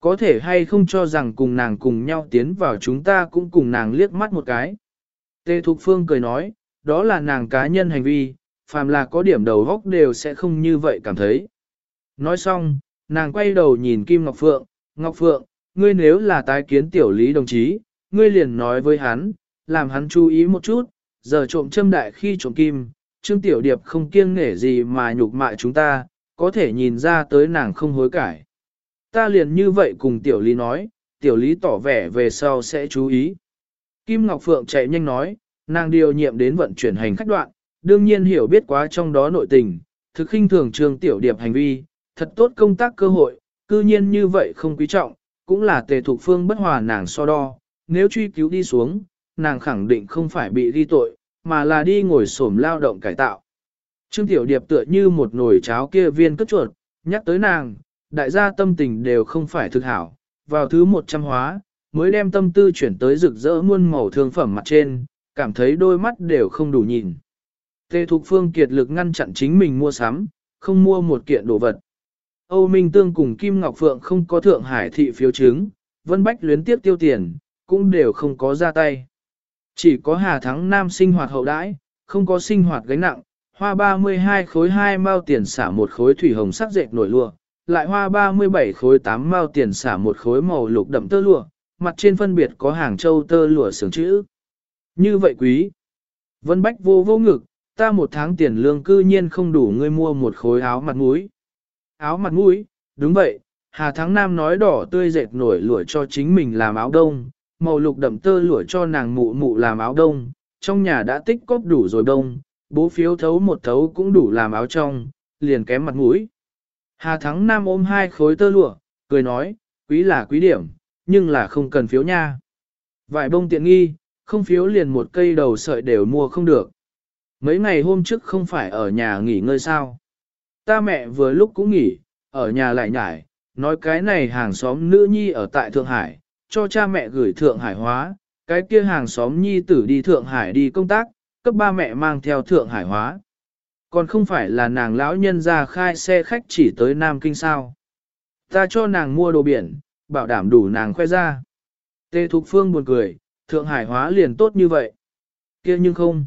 Có thể hay không cho rằng cùng nàng cùng nhau tiến vào chúng ta cũng cùng nàng liếc mắt một cái. Tê Thục Phương cười nói, đó là nàng cá nhân hành vi, phàm là có điểm đầu góc đều sẽ không như vậy cảm thấy. Nói xong, nàng quay đầu nhìn Kim Ngọc Phượng, Ngọc Phượng, ngươi nếu là tái kiến tiểu lý đồng chí, ngươi liền nói với hắn, làm hắn chú ý một chút, giờ trộm châm đại khi trộm kim, Trương Tiểu Điệp không kiêng nể gì mà nhục mại chúng ta, có thể nhìn ra tới nàng không hối cải. Ta liền như vậy cùng Tiểu Lý nói, Tiểu Lý tỏ vẻ về sau sẽ chú ý. Kim Ngọc Phượng chạy nhanh nói, nàng điều nhiệm đến vận chuyển hành khách đoạn, đương nhiên hiểu biết quá trong đó nội tình, thực khinh thường Trương Tiểu Điệp hành vi, thật tốt công tác cơ hội, cư nhiên như vậy không quý trọng, cũng là tề Thục phương bất hòa nàng so đo, nếu truy cứu đi xuống, nàng khẳng định không phải bị ghi tội, mà là đi ngồi xổm lao động cải tạo. Trương Tiểu Điệp tựa như một nồi cháo kia viên cất chuột, nhắc tới nàng, đại gia tâm tình đều không phải thực hảo, vào thứ một trăm hóa, mới đem tâm tư chuyển tới rực rỡ muôn màu thương phẩm mặt trên, cảm thấy đôi mắt đều không đủ nhìn. Tề Thục Phương kiệt lực ngăn chặn chính mình mua sắm, không mua một kiện đồ vật. Âu Minh Tương cùng Kim Ngọc Phượng không có Thượng Hải thị phiếu chứng, Vân Bách luyến tiếp tiêu tiền, cũng đều không có ra tay. Chỉ có Hà Thắng Nam sinh hoạt hậu đãi, không có sinh hoạt gánh nặng, hoa 32 khối 2 mao tiền xả một khối thủy hồng sắc dệt nổi lụa, lại hoa 37 khối 8 mao tiền xả một khối màu lục đậm tơ lụa, mặt trên phân biệt có hàng châu tơ lụa sướng chữ. Như vậy quý. Vân Bách vô vô ngực, ta một tháng tiền lương cư nhiên không đủ ngươi mua một khối áo mặt mũi. Áo mặt mũi, đúng vậy, Hà Thắng Nam nói đỏ tươi dệt nổi lụa cho chính mình làm áo đông, màu lục đậm tơ lụa cho nàng mụ mụ làm áo đông, trong nhà đã tích cóp đủ rồi đông, bố phiếu thấu một thấu cũng đủ làm áo trong, liền kém mặt mũi. Hà Thắng Nam ôm hai khối tơ lụa, cười nói, quý là quý điểm, nhưng là không cần phiếu nha. Vải bông tiện nghi, không phiếu liền một cây đầu sợi đều mua không được. Mấy ngày hôm trước không phải ở nhà nghỉ ngơi sao. Ta mẹ vừa lúc cũng nghỉ, ở nhà lại nhải, nói cái này hàng xóm nữ nhi ở tại Thượng Hải, cho cha mẹ gửi Thượng Hải hóa, cái kia hàng xóm nhi tử đi Thượng Hải đi công tác, cấp ba mẹ mang theo Thượng Hải hóa. Còn không phải là nàng lão nhân ra khai xe khách chỉ tới Nam Kinh sao. Ta cho nàng mua đồ biển, bảo đảm đủ nàng khoe ra. Tê Thục Phương buồn cười, Thượng Hải hóa liền tốt như vậy. kia nhưng không.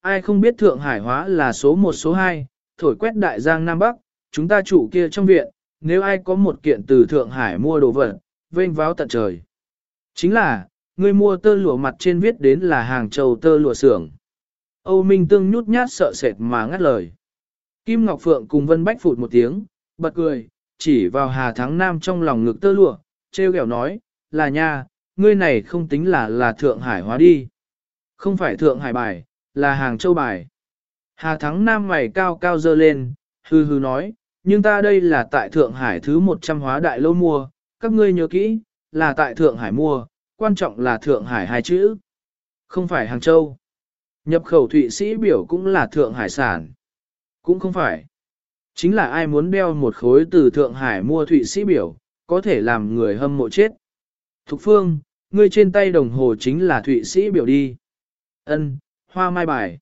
Ai không biết Thượng Hải hóa là số 1 số 2, thổi quét đại giang Nam Bắc, chúng ta chủ kia trong viện, nếu ai có một kiện từ Thượng Hải mua đồ vật, vênh váo tận trời. Chính là, người mua tơ lụa mặt trên viết đến là hàng châu tơ lụa xưởng. Âu Minh Tương nhút nhát sợ sệt mà ngắt lời. Kim Ngọc Phượng cùng Vân Bách phụt một tiếng, bật cười, chỉ vào Hà Thắng Nam trong lòng ngực tơ lụa, treo kẹo nói, là nha, ngươi này không tính là là Thượng Hải hóa đi. Không phải Thượng Hải bài, là hàng châu bài. Hà Thắng Nam mày cao cao dơ lên, hư hư nói, nhưng ta đây là tại Thượng Hải thứ 100 hóa đại lâu mua, các ngươi nhớ kỹ, là tại Thượng Hải mua, quan trọng là Thượng Hải hai chữ. Không phải Hàng Châu. Nhập khẩu Thụy Sĩ biểu cũng là Thượng Hải sản. Cũng không phải. Chính là ai muốn đeo một khối từ Thượng Hải mua Thụy Sĩ biểu, có thể làm người hâm mộ chết. Thục Phương, ngươi trên tay đồng hồ chính là Thụy Sĩ biểu đi. Ân, hoa mai bài.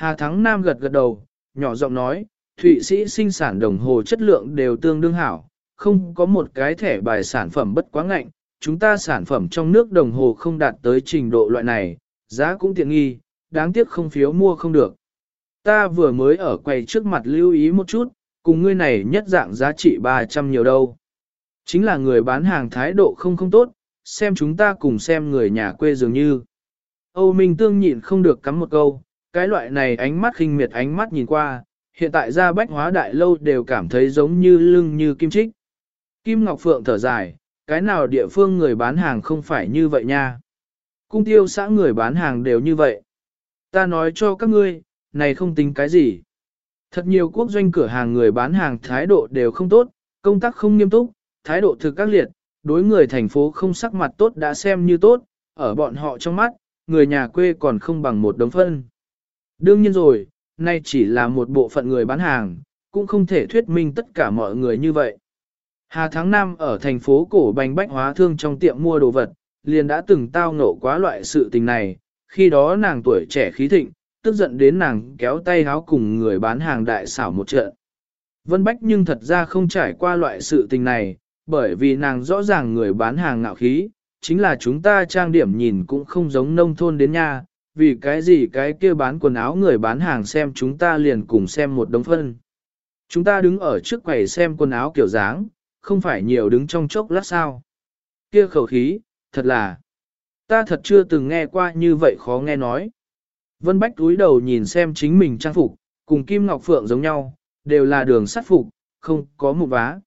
Hà Thắng Nam gật gật đầu, nhỏ giọng nói, Thụy Sĩ sinh sản đồng hồ chất lượng đều tương đương hảo, không có một cái thẻ bài sản phẩm bất quá ngạnh, chúng ta sản phẩm trong nước đồng hồ không đạt tới trình độ loại này, giá cũng tiện nghi, đáng tiếc không phiếu mua không được. Ta vừa mới ở quầy trước mặt lưu ý một chút, cùng ngươi này nhất dạng giá trị 300 nhiều đâu. Chính là người bán hàng thái độ không không tốt, xem chúng ta cùng xem người nhà quê dường như. Âu Minh Tương nhịn không được cắm một câu, cái loại này ánh mắt khinh miệt ánh mắt nhìn qua, hiện tại ra bách hóa đại lâu đều cảm thấy giống như lưng như kim trích. Kim Ngọc Phượng thở dài, cái nào địa phương người bán hàng không phải như vậy nha. Cung tiêu xã người bán hàng đều như vậy. Ta nói cho các ngươi, này không tính cái gì. Thật nhiều quốc doanh cửa hàng người bán hàng thái độ đều không tốt, công tác không nghiêm túc, thái độ thực các liệt, đối người thành phố không sắc mặt tốt đã xem như tốt, ở bọn họ trong mắt, người nhà quê còn không bằng một đống phân. Đương nhiên rồi, nay chỉ là một bộ phận người bán hàng, cũng không thể thuyết minh tất cả mọi người như vậy. Hà tháng năm ở thành phố cổ bánh bách hóa thương trong tiệm mua đồ vật, liền đã từng tao ngộ quá loại sự tình này, khi đó nàng tuổi trẻ khí thịnh, tức giận đến nàng kéo tay háo cùng người bán hàng đại xảo một trận. Vân Bách nhưng thật ra không trải qua loại sự tình này, bởi vì nàng rõ ràng người bán hàng ngạo khí, chính là chúng ta trang điểm nhìn cũng không giống nông thôn đến nha, vì cái gì cái kia bán quần áo người bán hàng xem chúng ta liền cùng xem một đống phân. Chúng ta đứng ở trước quầy xem quần áo kiểu dáng, không phải nhiều đứng trong chốc lát sao. Kia khẩu khí, thật là, ta thật chưa từng nghe qua như vậy khó nghe nói. Vân Bách túi đầu nhìn xem chính mình trang phục, cùng Kim Ngọc Phượng giống nhau, đều là đường sắt phục, không có một vá.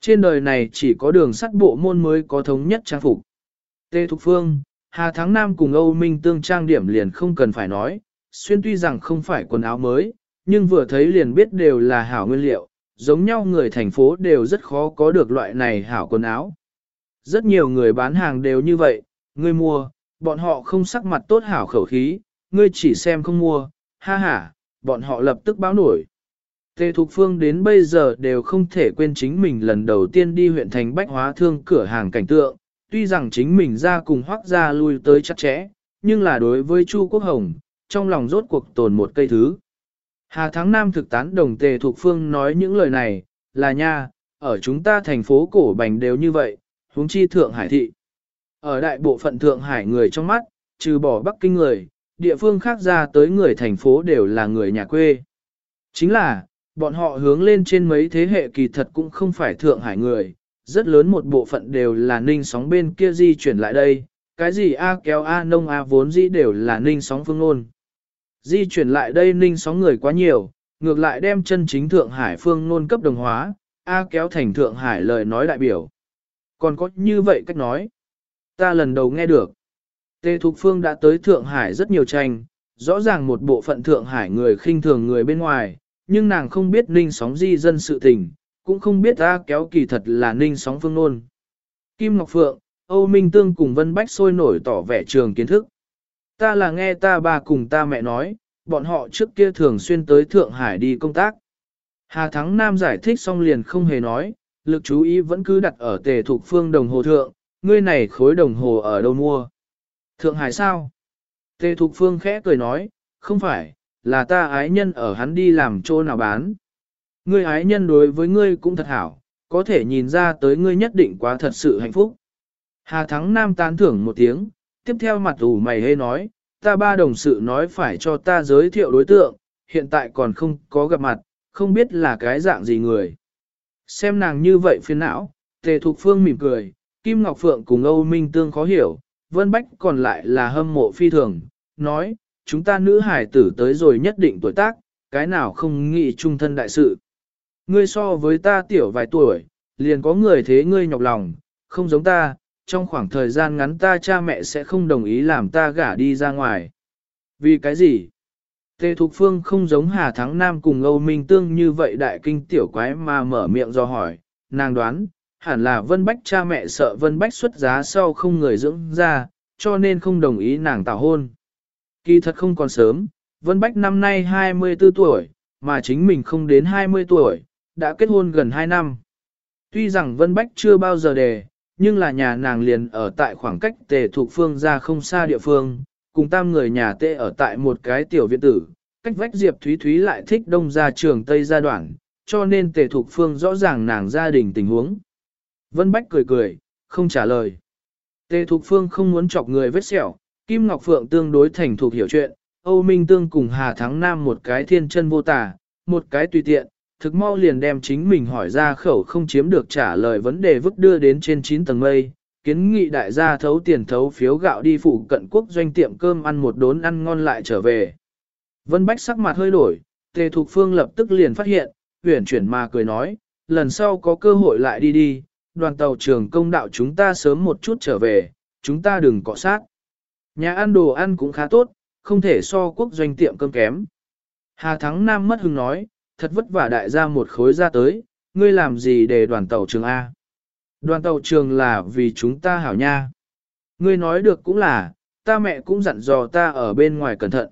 Trên đời này chỉ có đường sắt bộ môn mới có thống nhất trang phục. Tê Thục Phương, Hà Thắng Nam cùng Âu Minh tương trang điểm liền không cần phải nói, xuyên tuy rằng không phải quần áo mới, nhưng vừa thấy liền biết đều là hảo nguyên liệu, giống nhau người thành phố đều rất khó có được loại này hảo quần áo. Rất nhiều người bán hàng đều như vậy, người mua, bọn họ không sắc mặt tốt hảo khẩu khí, ngươi chỉ xem không mua, ha ha, bọn họ lập tức báo nổi. Tề Thục Phương đến bây giờ đều không thể quên chính mình lần đầu tiên đi huyện thành bách hóa thương cửa hàng cảnh tượng, tuy rằng chính mình ra cùng hoác ra lui tới chặt chẽ, nhưng là đối với Chu Quốc Hồng, trong lòng rốt cuộc tồn một cây thứ. Hà Thắng Nam thực tán đồng Tề thuộc Phương nói những lời này, là nha, ở chúng ta thành phố cổ bành đều như vậy, huống chi Thượng Hải thị. Ở đại bộ phận Thượng Hải người trong mắt, trừ bỏ Bắc Kinh người, địa phương khác ra tới người thành phố đều là người nhà quê. Chính là, bọn họ hướng lên trên mấy thế hệ kỳ thật cũng không phải Thượng Hải người, rất lớn một bộ phận đều là ninh sóng bên kia di chuyển lại đây, cái gì A kéo A nông A vốn dĩ đều là ninh sóng phương ngôn. Di chuyển lại đây ninh sóng người quá nhiều, ngược lại đem chân chính Thượng Hải phương ngôn cấp đồng hóa, A kéo thành Thượng Hải lời nói đại biểu. Còn có như vậy cách nói, ta lần đầu nghe được. Tề Thục Phương đã tới Thượng Hải rất nhiều tranh, rõ ràng một bộ phận Thượng Hải người khinh thường người bên ngoài, nhưng nàng không biết ninh sóng di dân sự tình, cũng không biết ta kéo kỳ thật là ninh sóng phương nôn. Kim Ngọc Phượng, Âu Minh Tương cùng Vân Bách sôi nổi tỏ vẻ trường kiến thức. Ta là nghe ta bà cùng ta mẹ nói, bọn họ trước kia thường xuyên tới Thượng Hải đi công tác. Hà Thắng Nam giải thích xong liền không hề nói, lực chú ý vẫn cứ đặt ở tề thuộc phương đồng hồ thượng, ngươi này khối đồng hồ ở đâu mua. Thượng Hải sao? Tề Thục Phương khẽ cười nói, không phải, là ta ái nhân ở hắn đi làm chỗ nào bán. Ngươi ái nhân đối với ngươi cũng thật hảo, có thể nhìn ra tới ngươi nhất định quá thật sự hạnh phúc. Hà Thắng Nam tán thưởng một tiếng, tiếp theo mặt ủ mày hê nói, ta ba đồng sự nói phải cho ta giới thiệu đối tượng, hiện tại còn không có gặp mặt, không biết là cái dạng gì người. Xem nàng như vậy phiền não, Tề Thục Phương mỉm cười, Kim Ngọc Phượng cùng Âu Minh Tương khó hiểu, Vân Bách còn lại là hâm mộ phi thường, nói, chúng ta nữ hải tử tới rồi nhất định tuổi tác, cái nào không nghĩ trung thân đại sự. Ngươi so với ta tiểu vài tuổi, liền có người thế ngươi nhọc lòng, không giống ta, trong khoảng thời gian ngắn ta cha mẹ sẽ không đồng ý làm ta gả đi ra ngoài. Vì cái gì? Tề Thục Phương không giống Hà Thắng Nam cùng Âu Minh Tương như vậy đại kinh tiểu quái mà mở miệng do hỏi, nàng đoán, hẳn là Vân Bách cha mẹ sợ Vân Bách xuất giá sau không người dưỡng ra, cho nên không đồng ý nàng tảo hôn. Kỳ thật không còn sớm, Vân Bách năm nay 24 tuổi, mà chính mình không đến 20 tuổi, đã kết hôn gần 2 năm. Tuy rằng Vân Bách chưa bao giờ đề, nhưng là nhà nàng liền ở tại khoảng cách tề thuộc phương ra không xa địa phương, cùng tam người nhà tê ở tại một cái tiểu viện tử, cách vách Diệp Thúy Thúy lại thích đông ra trường Tây gia đoạn, cho nên tề thuộc phương rõ ràng nàng gia đình tình huống. Vân Bách cười cười, không trả lời. Tề thục phương không muốn chọc người vết sẹo, Kim Ngọc Phượng tương đối thành thục hiểu chuyện, Âu Minh Tương cùng Hà Thắng Nam một cái thiên chân vô tả, một cái tùy tiện, thực mau liền đem chính mình hỏi ra khẩu không chiếm được trả lời vấn đề vứt đưa đến trên 9 tầng mây, kiến nghị đại gia thấu tiền thấu phiếu gạo đi phụ cận quốc doanh tiệm cơm ăn một đốn ăn ngon lại trở về. Vân Bách sắc mặt hơi đổi, Tề Thục Phương lập tức liền phát hiện, huyển chuyển mà cười nói, lần sau có cơ hội lại đi đi, đoàn tàu trường công đạo chúng ta sớm một chút trở về, chúng ta đừng cọ sát. Nhà ăn đồ ăn cũng khá tốt, không thể so quốc doanh tiệm cơm kém. Hà Thắng Nam mất hứng nói, thật vất vả đại gia một khối ra tới, ngươi làm gì để đoàn tàu trường A? Đoàn tàu trường là vì chúng ta hảo nha. Ngươi nói được cũng là, ta mẹ cũng dặn dò ta ở bên ngoài cẩn thận.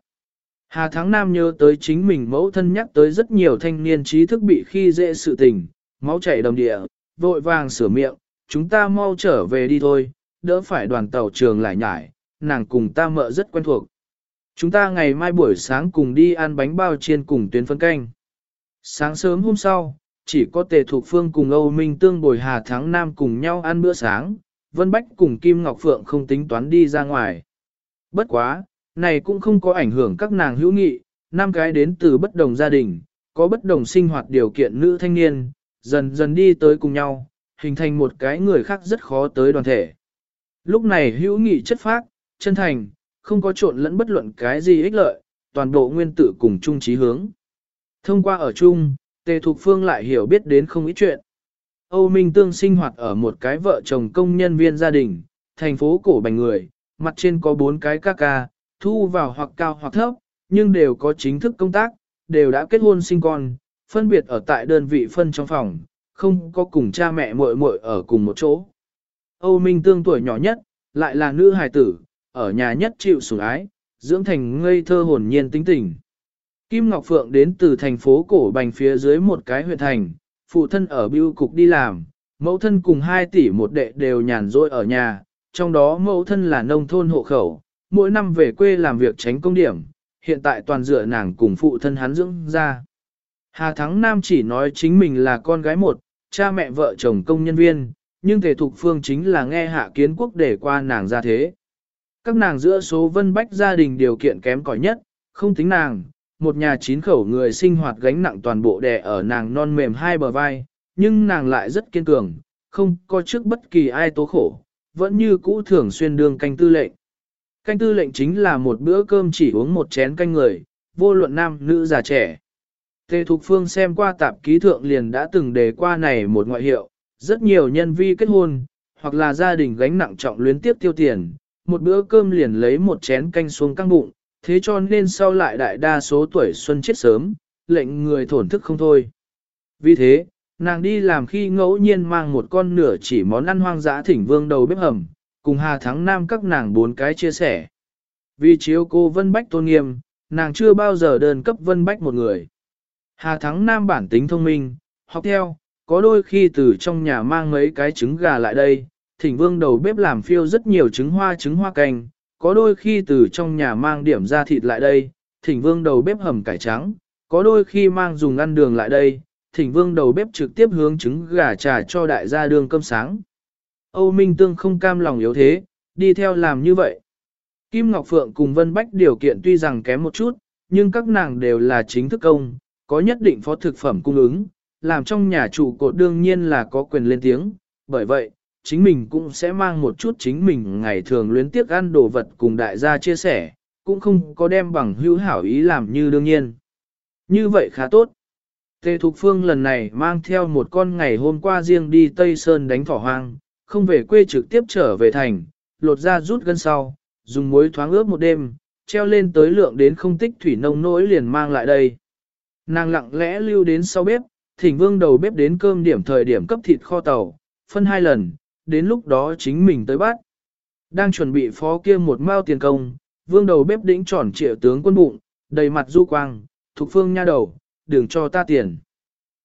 Hà Thắng Nam nhớ tới chính mình mẫu thân nhắc tới rất nhiều thanh niên trí thức bị khi dễ sự tình, máu chảy đồng địa, vội vàng sửa miệng, chúng ta mau trở về đi thôi, đỡ phải đoàn tàu trường lại nhải, nàng cùng ta mợ rất quen thuộc. Chúng ta ngày mai buổi sáng cùng đi ăn bánh bao chiên cùng tuyến phân canh. Sáng sớm hôm sau, chỉ có Tề Thục Phương cùng Âu Minh Tương bồi Hà Thắng Nam cùng nhau ăn bữa sáng, Vân Bách cùng Kim Ngọc Phượng không tính toán đi ra ngoài. Bất quá, này cũng không có ảnh hưởng các nàng hữu nghị, năm cái đến từ bất đồng gia đình, có bất đồng sinh hoạt điều kiện nữ thanh niên, dần dần đi tới cùng nhau, hình thành một cái người khác rất khó tới đoàn thể. Lúc này hữu nghị chất phác, chân thành, không có trộn lẫn bất luận cái gì ích lợi, toàn bộ nguyên tử cùng chung trí hướng. Thông qua ở chung, Tề Thục Phương lại hiểu biết đến không ít chuyện. Âu Minh Tương sinh hoạt ở một cái vợ chồng công nhân viên gia đình, thành phố cổ bành người, mặt trên có bốn cái ca ca, thu vào hoặc cao hoặc thấp, nhưng đều có chính thức công tác, đều đã kết hôn sinh con, phân biệt ở tại đơn vị phân trong phòng, không có cùng cha mẹ muội muội ở cùng một chỗ. Âu Minh Tương tuổi nhỏ nhất, lại là nữ hài tử, ở nhà nhất chịu sủng ái, dưỡng thành ngây thơ hồn nhiên tính tình. Kim Ngọc Phượng đến từ thành phố cổ bành phía dưới một cái huyện thành, phụ thân ở biêu cục đi làm, mẫu thân cùng hai tỷ một đệ đều nhàn rỗi ở nhà, trong đó mẫu thân là nông thôn hộ khẩu, mỗi năm về quê làm việc tránh công điểm, hiện tại toàn dựa nàng cùng phụ thân hắn dưỡng ra. Hà Thắng Nam chỉ nói chính mình là con gái một, cha mẹ vợ chồng công nhân viên, nhưng thể thục phương chính là nghe hạ kiến quốc để qua nàng ra thế. Các nàng giữa số vân bách gia đình điều kiện kém cỏi nhất, không tính nàng, một nhà chín khẩu người sinh hoạt gánh nặng toàn bộ đè ở nàng non mềm hai bờ vai, nhưng nàng lại rất kiên cường, không có trước bất kỳ ai tố khổ, vẫn như cũ thường xuyên đương canh tư lệnh. Canh tư lệnh chính là một bữa cơm chỉ uống một chén canh người, vô luận nam nữ già trẻ. Tề Thục Phương xem qua tạp ký thượng liền đã từng đề qua này một ngoại hiệu, rất nhiều nhân vi kết hôn, hoặc là gia đình gánh nặng trọng luyến tiếp tiêu tiền, một bữa cơm liền lấy một chén canh xuống căng bụng, thế cho nên sau lại đại đa số tuổi xuân chết sớm, lệnh người thổn thức không thôi. Vì thế, nàng đi làm khi ngẫu nhiên mang một con nửa chỉ món ăn hoang dã thỉnh vương đầu bếp hầm, cùng Hà Thắng Nam các nàng bốn cái chia sẻ. Vì chiếu cô Vân Bách tôn nghiêm, nàng chưa bao giờ đơn cấp Vân Bách một người. Hà Thắng Nam bản tính thông minh, học theo, có đôi khi từ trong nhà mang mấy cái trứng gà lại đây, thỉnh vương đầu bếp làm phiêu rất nhiều trứng hoa trứng hoa canh, có đôi khi từ trong nhà mang điểm ra thịt lại đây, thỉnh vương đầu bếp hầm cải trắng, có đôi khi mang dùng ăn đường lại đây, thỉnh vương đầu bếp trực tiếp hướng trứng gà trà cho đại gia đường cơm sáng. Âu Minh Tương không cam lòng yếu thế, đi theo làm như vậy. Kim Ngọc Phượng cùng Vân Bách điều kiện tuy rằng kém một chút, nhưng các nàng đều là chính thức công, có nhất định phó thực phẩm cung ứng, làm trong nhà trụ cột đương nhiên là có quyền lên tiếng, bởi vậy, chính mình cũng sẽ mang một chút chính mình ngày thường luyến tiếc ăn đồ vật cùng đại gia chia sẻ, cũng không có đem bằng hữu hảo ý làm như đương nhiên. Như vậy khá tốt. Tề Thục Phương lần này mang theo một con ngày hôm qua riêng đi Tây Sơn đánh thỏ hoang, không về quê trực tiếp trở về thành, lột ra rút gân sau, dùng muối thoáng ướp một đêm, treo lên tới lượng đến không tích thủy nông nỗi liền mang lại đây. Nàng lặng lẽ lưu đến sau bếp, thỉnh vương đầu bếp đến cơm điểm thời điểm cấp thịt kho tàu, phân hai lần, đến lúc đó chính mình tới bắt. Đang chuẩn bị phó kia một mao tiền công, vương đầu bếp đĩnh tròn trịa tướng quân bụng, đầy mặt du quang, thục phương nha đầu, đừng cho ta tiền.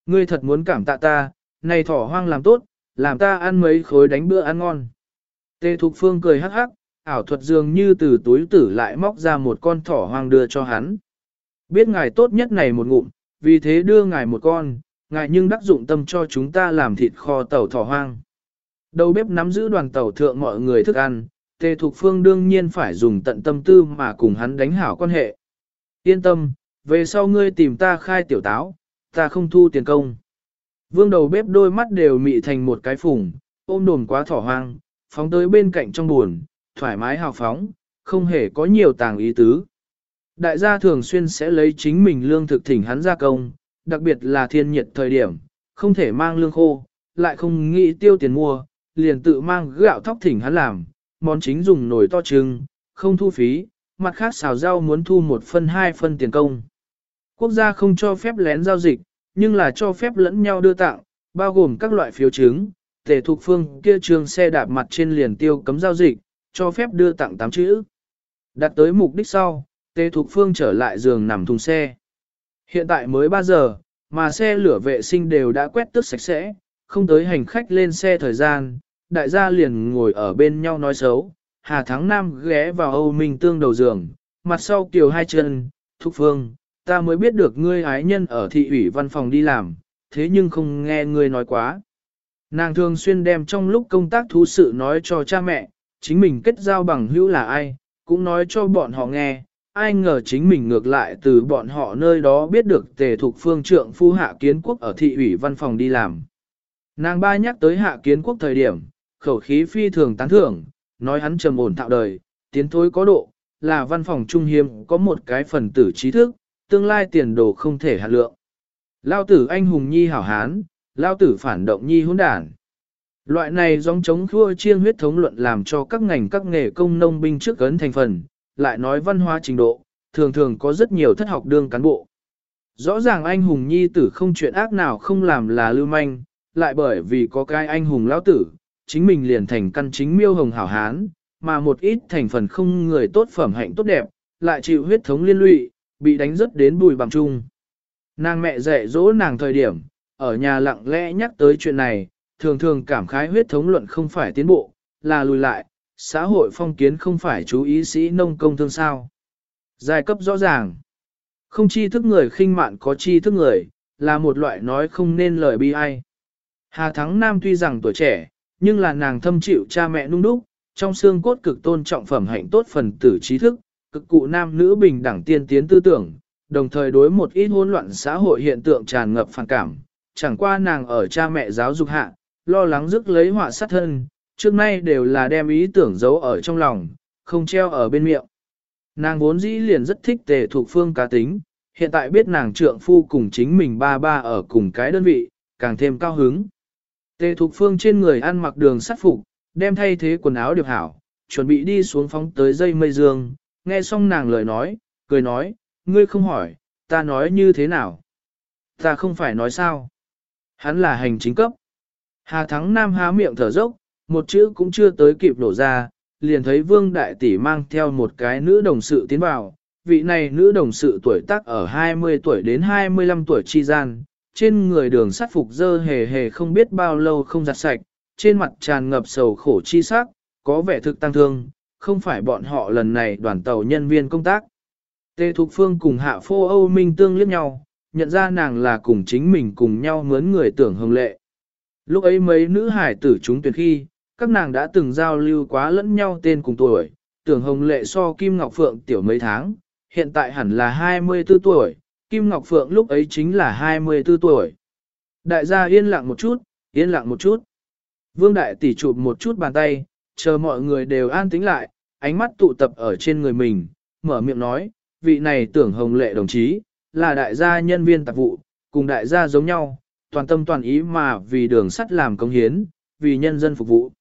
Ngươi thật muốn cảm tạ ta, này thỏ hoang làm tốt, làm ta ăn mấy khối đánh bữa ăn ngon. Tê thục phương cười hắc hắc, ảo thuật dường như từ túi tử lại móc ra một con thỏ hoang đưa cho hắn. Biết ngài tốt nhất này một ngụm, vì thế đưa ngài một con, ngài nhưng đắc dụng tâm cho chúng ta làm thịt kho tàu thỏ hoang. Đầu bếp nắm giữ đoàn tàu thượng mọi người thức ăn, Tề Thục Phương đương nhiên phải dùng tận tâm tư mà cùng hắn đánh hảo quan hệ. Yên tâm, về sau ngươi tìm ta khai tiểu táo, ta không thu tiền công. Vương đầu bếp đôi mắt đều mị thành một cái phùng, ôm đồn quá thỏ hoang, phóng tới bên cạnh trong buồn, thoải mái hào phóng, không hề có nhiều tàng ý tứ. Đại gia thường xuyên sẽ lấy chính mình lương thực thỉnh hắn ra công, đặc biệt là thiên nhiệt thời điểm, không thể mang lương khô, lại không nghĩ tiêu tiền mua, liền tự mang gạo thóc thỉnh hắn làm, món chính dùng nồi to trưng, không thu phí, mặt khác xào rau muốn thu một phân hai phân tiền công. Quốc gia không cho phép lén giao dịch, nhưng là cho phép lẫn nhau đưa tặng, bao gồm các loại phiếu chứng, tề thuộc phương kia trường xe đạp mặt trên liền tiêu cấm giao dịch, cho phép đưa tặng 8 chữ. Đặt tới mục đích sau, tề thuộc phương trở lại giường nằm thùng xe. Hiện tại mới 3 giờ, mà xe lửa vệ sinh đều đã quét tước sạch sẽ, không tới hành khách lên xe thời gian, đại gia liền ngồi ở bên nhau nói xấu. Hà Thắng Nam ghé vào Âu Minh Tương đầu giường, mặt sau kiều hai chân, thúc phương, ta mới biết được ngươi ái nhân ở thị ủy văn phòng đi làm, thế nhưng không nghe ngươi nói quá. Nàng thường xuyên đem trong lúc công tác thú sự nói cho cha mẹ, chính mình kết giao bằng hữu là ai, cũng nói cho bọn họ nghe, ai ngờ chính mình ngược lại từ bọn họ nơi đó biết được tề thuộc phương trượng phu hạ kiến quốc ở thị ủy văn phòng đi làm. Nàng ba nhắc tới hạ kiến quốc thời điểm, khẩu khí phi thường tán thưởng, nói hắn trầm ổn thạo đời, tiến thối có độ, là văn phòng trung hiếm có một cái phần tử trí thức, tương lai tiền đồ không thể hạt lượng. Lao tử anh hùng nhi hảo hán, lao tử phản động nhi hỗn đản. Loại này giống chống khua chiêng huyết thống luận làm cho các ngành các nghề công nông binh trước cấn thành phần, lại nói văn hóa trình độ, thường thường có rất nhiều thất học đương cán bộ. Rõ ràng anh hùng nhi tử không chuyện ác nào không làm là lưu manh, lại bởi vì có cái anh hùng lão tử, chính mình liền thành căn chính miêu hồng hảo hán, mà một ít thành phần không người tốt phẩm hạnh tốt đẹp, lại chịu huyết thống liên lụy, bị đánh rất đến bùi bằng chung. Nàng mẹ dạy dỗ nàng thời điểm, ở nhà lặng lẽ nhắc tới chuyện này, thường thường cảm khái huyết thống luận không phải tiến bộ, là lùi lại, xã hội phong kiến không phải chú ý sĩ nông công thương sao. Giai cấp rõ ràng. Không chi thức người khinh mạn có chi thức người, là một loại nói không nên lời bi ai. Hà Thắng Nam tuy rằng tuổi trẻ, nhưng là nàng thâm chịu cha mẹ nung đúc, trong xương cốt cực tôn trọng phẩm hạnh tốt phần tử trí thức, cực cụ nam nữ bình đẳng tiên tiến tư tưởng, đồng thời đối một ít hỗn loạn xã hội hiện tượng tràn ngập phản cảm. Chẳng qua nàng ở cha mẹ giáo dục hạ, lo lắng rước lấy họa sát thân, trước nay đều là đem ý tưởng giấu ở trong lòng, không treo ở bên miệng. Nàng vốn dĩ liền rất thích tề thuộc phương cá tính, hiện tại biết nàng trượng phu cùng chính mình ba ba ở cùng cái đơn vị, càng thêm cao hứng. Tề thuộc phương trên người ăn mặc đường sắt phục, đem thay thế quần áo điệp hảo, chuẩn bị đi xuống phóng tới dây mây dương, nghe xong nàng lời nói, cười nói, ngươi không hỏi, ta nói như thế nào? Ta không phải nói sao? Hắn là hành chính cấp. Hà Thắng Nam há miệng thở dốc, một chữ cũng chưa tới kịp nổ ra, liền thấy Vương Đại Tỷ mang theo một cái nữ đồng sự tiến vào. Vị này nữ đồng sự tuổi tác ở 20 tuổi đến 25 tuổi chi gian, trên người đường sắt phục dơ hề hề không biết bao lâu không giặt sạch, trên mặt tràn ngập sầu khổ chi sắc, có vẻ thực tăng thương, không phải bọn họ lần này đoàn tàu nhân viên công tác. Tê Thục Phương cùng Hạ Phô Âu Minh tương liếc nhau, nhận ra nàng là cùng chính mình cùng nhau mướn người tưởng hồng lệ. Lúc ấy mấy nữ hải tử chúng tuyển khi, các nàng đã từng giao lưu quá lẫn nhau tên cùng tuổi, tưởng hồng lệ so Kim Ngọc Phượng tiểu mấy tháng, hiện tại hẳn là 24 tuổi, Kim Ngọc Phượng lúc ấy chính là 24 tuổi. Đại gia yên lặng một chút, yên lặng một chút. Vương Đại tỷ chụp một chút bàn tay, chờ mọi người đều an tĩnh lại, ánh mắt tụ tập ở trên người mình, mở miệng nói, vị này tưởng hồng lệ đồng chí, là đại gia nhân viên tạp vụ, cùng đại gia giống nhau, toàn tâm toàn ý mà vì đường sắt làm công hiến, vì nhân dân phục vụ.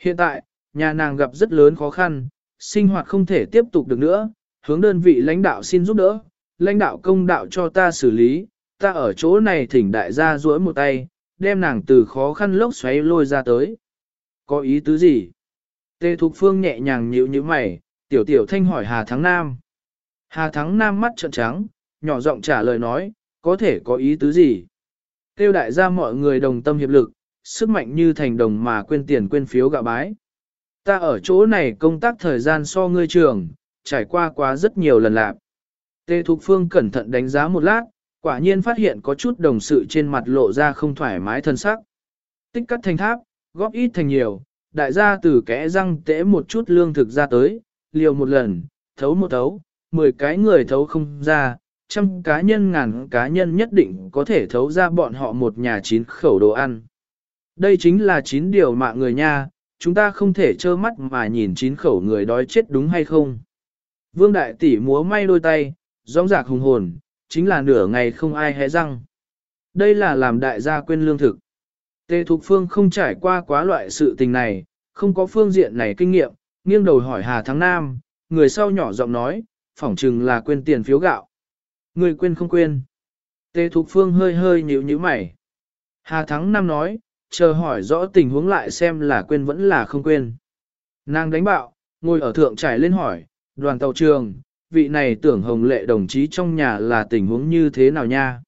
Hiện tại, nhà nàng gặp rất lớn khó khăn, sinh hoạt không thể tiếp tục được nữa, hướng đơn vị lãnh đạo xin giúp đỡ, lãnh đạo công đạo cho ta xử lý, ta ở chỗ này thỉnh đại gia duỗi một tay, đem nàng từ khó khăn lốc xoáy lôi ra tới. Có ý tứ gì? Tê Thục Phương nhẹ nhàng nhíu như mày, tiểu tiểu thanh hỏi Hà Thắng Nam. Hà Thắng Nam mắt trợn trắng, nhỏ giọng trả lời nói, có thể có ý tứ gì? Tiêu đại gia mọi người đồng tâm hiệp lực, sức mạnh như thành đồng mà quên tiền quên phiếu gạ bái. Ta ở chỗ này công tác thời gian so ngươi trường, trải qua quá rất nhiều lần lạc. Tề Thục Phương cẩn thận đánh giá một lát, quả nhiên phát hiện có chút đồng sự trên mặt lộ ra không thoải mái thân sắc. Tích cắt thành tháp, góp ít thành nhiều, đại gia từ kẽ răng tễ một chút lương thực ra tới, liều một lần, thấu một thấu, mười cái người thấu không ra, trăm cá nhân ngàn cá nhân nhất định có thể thấu ra bọn họ một nhà chín khẩu đồ ăn. Đây chính là chín điều mạng người nha, chúng ta không thể trơ mắt mà nhìn chín khẩu người đói chết đúng hay không. Vương Đại Tỷ múa may đôi tay, rõng rạc hùng hồn, chính là nửa ngày không ai hé răng. Đây là làm đại gia quên lương thực. Tề Thục Phương không trải qua quá loại sự tình này, không có phương diện này kinh nghiệm, nghiêng đầu hỏi Hà Thắng Nam, người sau nhỏ giọng nói, phỏng chừng là quên tiền phiếu gạo. Người quên không quên. Tề Thục Phương hơi hơi nhíu nhíu mày. Hà Thắng Nam nói, chờ hỏi rõ tình huống lại xem là quên vẫn là không quên. Nàng đánh bạo, ngồi ở thượng trải lên hỏi, đoàn tàu trường, vị này tưởng hồng lệ đồng chí trong nhà là tình huống như thế nào nha?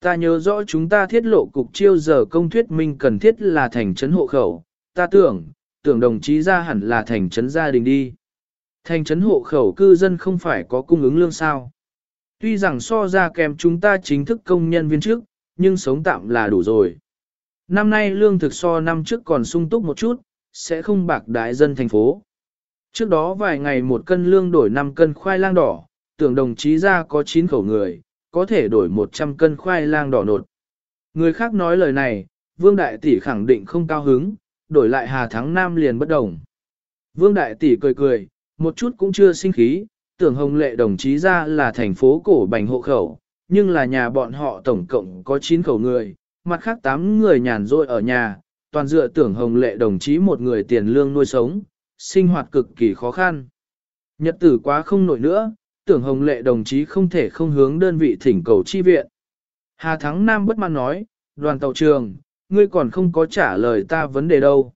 Ta nhớ rõ chúng ta thiết lộ cục chiêu giờ công thuyết minh cần thiết là thành trấn hộ khẩu, ta tưởng, tưởng đồng chí ra hẳn là thành trấn gia đình đi. Thành trấn hộ khẩu cư dân không phải có cung ứng lương sao. Tuy rằng so ra kèm chúng ta chính thức công nhân viên trước, nhưng sống tạm là đủ rồi. Năm nay lương thực so năm trước còn sung túc một chút, sẽ không bạc đại dân thành phố. Trước đó vài ngày một cân lương đổi 5 cân khoai lang đỏ, tưởng đồng chí ra có 9 khẩu người, có thể đổi 100 cân khoai lang đỏ nột. Người khác nói lời này, Vương Đại Tỷ khẳng định không cao hứng, đổi lại Hà Thắng Nam liền bất đồng. Vương Đại Tỷ cười cười, một chút cũng chưa sinh khí, tưởng hồng lệ đồng chí ra là thành phố cổ bành hộ khẩu, nhưng là nhà bọn họ tổng cộng có 9 khẩu người, mặt khác 8 người nhàn rỗi ở nhà, toàn dựa tưởng hồng lệ đồng chí một người tiền lương nuôi sống, sinh hoạt cực kỳ khó khăn. Nhật tử quá không nổi nữa, tưởng hồng lệ đồng chí không thể không hướng đơn vị thỉnh cầu chi viện. Hà Thắng Nam bất mãn nói, đoàn tàu trường, ngươi còn không có trả lời ta vấn đề đâu.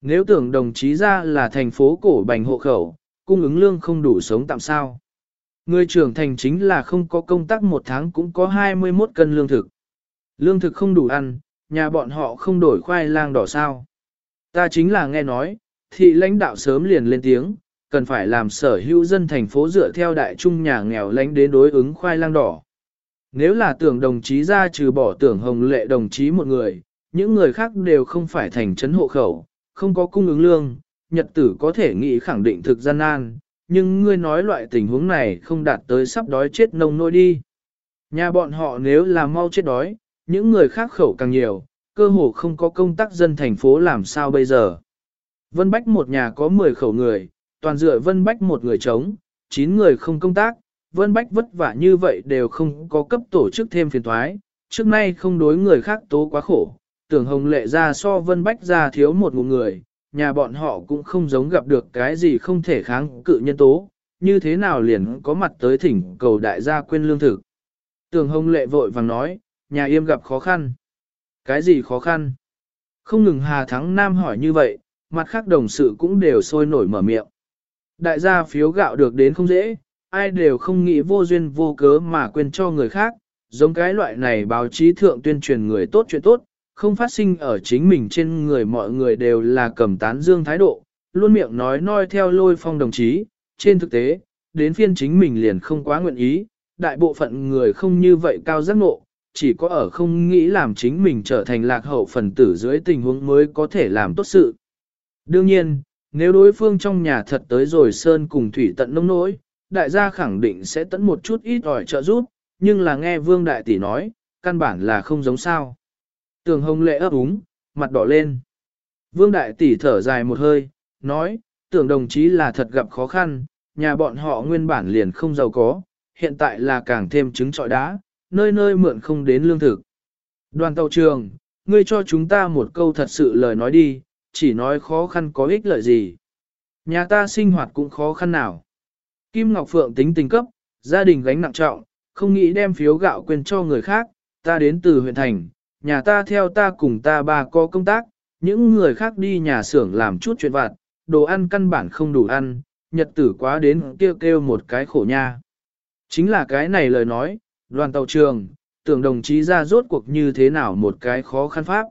Nếu tưởng đồng chí ra là thành phố cổ bành hộ khẩu, cung ứng lương không đủ sống tạm sao. Người trưởng thành chính là không có công tác một tháng cũng có 21 cân lương thực. Lương thực không đủ ăn, nhà bọn họ không đổi khoai lang đỏ sao. Ta chính là nghe nói, thị lãnh đạo sớm liền lên tiếng, cần phải làm sở hữu dân thành phố dựa theo đại trung nhà nghèo lãnh đến đối ứng khoai lang đỏ. Nếu là tưởng đồng chí ra trừ bỏ tưởng hồng lệ đồng chí một người, những người khác đều không phải thành trấn hộ khẩu, không có cung ứng lương, nhật tử có thể nghĩ khẳng định thực gian nan, nhưng ngươi nói loại tình huống này không đạt tới sắp đói chết nông nôi đi. Nhà bọn họ nếu là mau chết đói, những người khác khẩu càng nhiều, cơ hồ không có công tác dân thành phố làm sao bây giờ. Vân Bách một nhà có 10 khẩu người, toàn dựa Vân Bách một người chống, 9 người không công tác, Vân Bách vất vả như vậy đều không có cấp tổ chức thêm phiền thoái, trước nay không đối người khác tố quá khổ, tưởng hồng lệ ra so Vân Bách ra thiếu một ngụ người, nhà bọn họ cũng không giống gặp được cái gì không thể kháng cự nhân tố, như thế nào liền có mặt tới thỉnh cầu đại gia quên lương thực. Tưởng hồng lệ vội vàng nói, nhà yêm gặp khó khăn. Cái gì khó khăn? Không ngừng Hà Thắng Nam hỏi như vậy, mặt khác đồng sự cũng đều sôi nổi mở miệng. Đại gia phiếu gạo được đến không dễ, ai đều không nghĩ vô duyên vô cớ mà quên cho người khác, giống cái loại này báo chí thượng tuyên truyền người tốt chuyện tốt, không phát sinh ở chính mình trên người mọi người đều là cầm tán dương thái độ, luôn miệng nói noi theo lôi phong đồng chí, trên thực tế, đến phiên chính mình liền không quá nguyện ý, đại bộ phận người không như vậy cao giác ngộ, chỉ có ở không nghĩ làm chính mình trở thành lạc hậu phần tử dưới tình huống mới có thể làm tốt sự. Đương nhiên, nếu đối phương trong nhà thật tới rồi sơn cùng thủy tận nông nỗi, đại gia khẳng định sẽ tận một chút ít ỏi trợ giúp, nhưng là nghe vương đại tỷ nói, căn bản là không giống sao. Tường hồng lệ ấp úng, mặt đỏ lên. Vương đại tỷ thở dài một hơi, nói, tưởng đồng chí là thật gặp khó khăn, nhà bọn họ nguyên bản liền không giàu có, hiện tại là càng thêm trứng trọi đá, nơi nơi mượn không đến lương thực. Đoàn tàu trường, ngươi cho chúng ta một câu thật sự lời nói đi, chỉ nói khó khăn có ích lợi gì. Nhà ta sinh hoạt cũng khó khăn nào. Kim Ngọc Phượng tính tình cấp, gia đình gánh nặng trọng, không nghĩ đem phiếu gạo quên cho người khác, ta đến từ huyện thành, nhà ta theo ta cùng ta ba có công tác, những người khác đi nhà xưởng làm chút chuyện vặt, đồ ăn căn bản không đủ ăn, nhật tử quá đến kêu kêu một cái khổ nha. Chính là cái này lời nói, đoàn tàu trường, tưởng đồng chí ra rốt cuộc như thế nào một cái khó khăn pháp.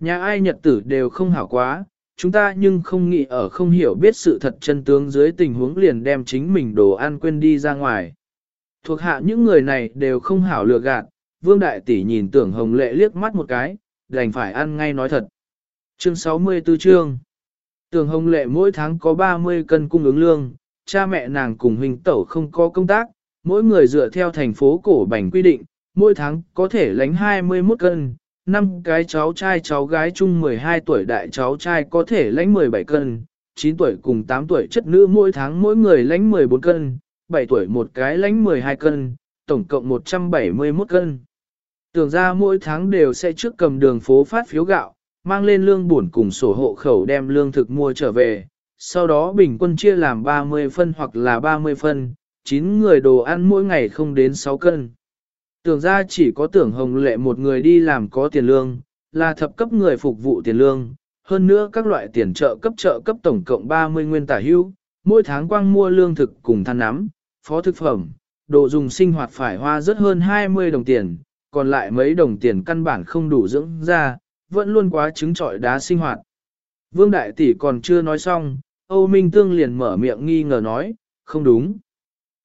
Nhà ai nhật tử đều không hảo quá, chúng ta nhưng không nghĩ ở không hiểu biết sự thật chân tướng dưới tình huống liền đem chính mình đồ ăn quên đi ra ngoài. Thuộc hạ những người này đều không hảo lừa gạt, Vương Đại Tỷ nhìn tưởng Hồng Lệ liếc mắt một cái, đành phải ăn ngay nói thật. Chương 64 chương Tưởng Hồng Lệ mỗi tháng có 30 cân cung ứng lương, cha mẹ nàng cùng huynh tẩu không có công tác, mỗi người dựa theo thành phố cổ bành quy định, mỗi tháng có thể lánh 21 cân, năm cái cháu trai cháu gái chung 12 tuổi đại cháu trai có thể lãnh 17 cân, 9 tuổi cùng 8 tuổi chất nữ mỗi tháng mỗi người lãnh 14 cân, 7 tuổi một cái lãnh 12 cân, tổng cộng 171 cân. Tưởng ra mỗi tháng đều sẽ trước cầm đường phố phát phiếu gạo, mang lên lương bổn cùng sổ hộ khẩu đem lương thực mua trở về, sau đó bình quân chia làm 30 phân hoặc là 30 phân, 9 người đồ ăn mỗi ngày không đến 6 cân. Tưởng ra chỉ có tưởng hồng lệ một người đi làm có tiền lương, là thập cấp người phục vụ tiền lương, hơn nữa các loại tiền trợ cấp trợ cấp tổng cộng 30 nguyên tả hưu, mỗi tháng quang mua lương thực cùng than nắm, phó thực phẩm, đồ dùng sinh hoạt phải hoa rất hơn 20 đồng tiền, còn lại mấy đồng tiền căn bản không đủ dưỡng ra, vẫn luôn quá trứng trọi đá sinh hoạt. Vương Đại Tỷ còn chưa nói xong, Âu Minh Tương liền mở miệng nghi ngờ nói, không đúng.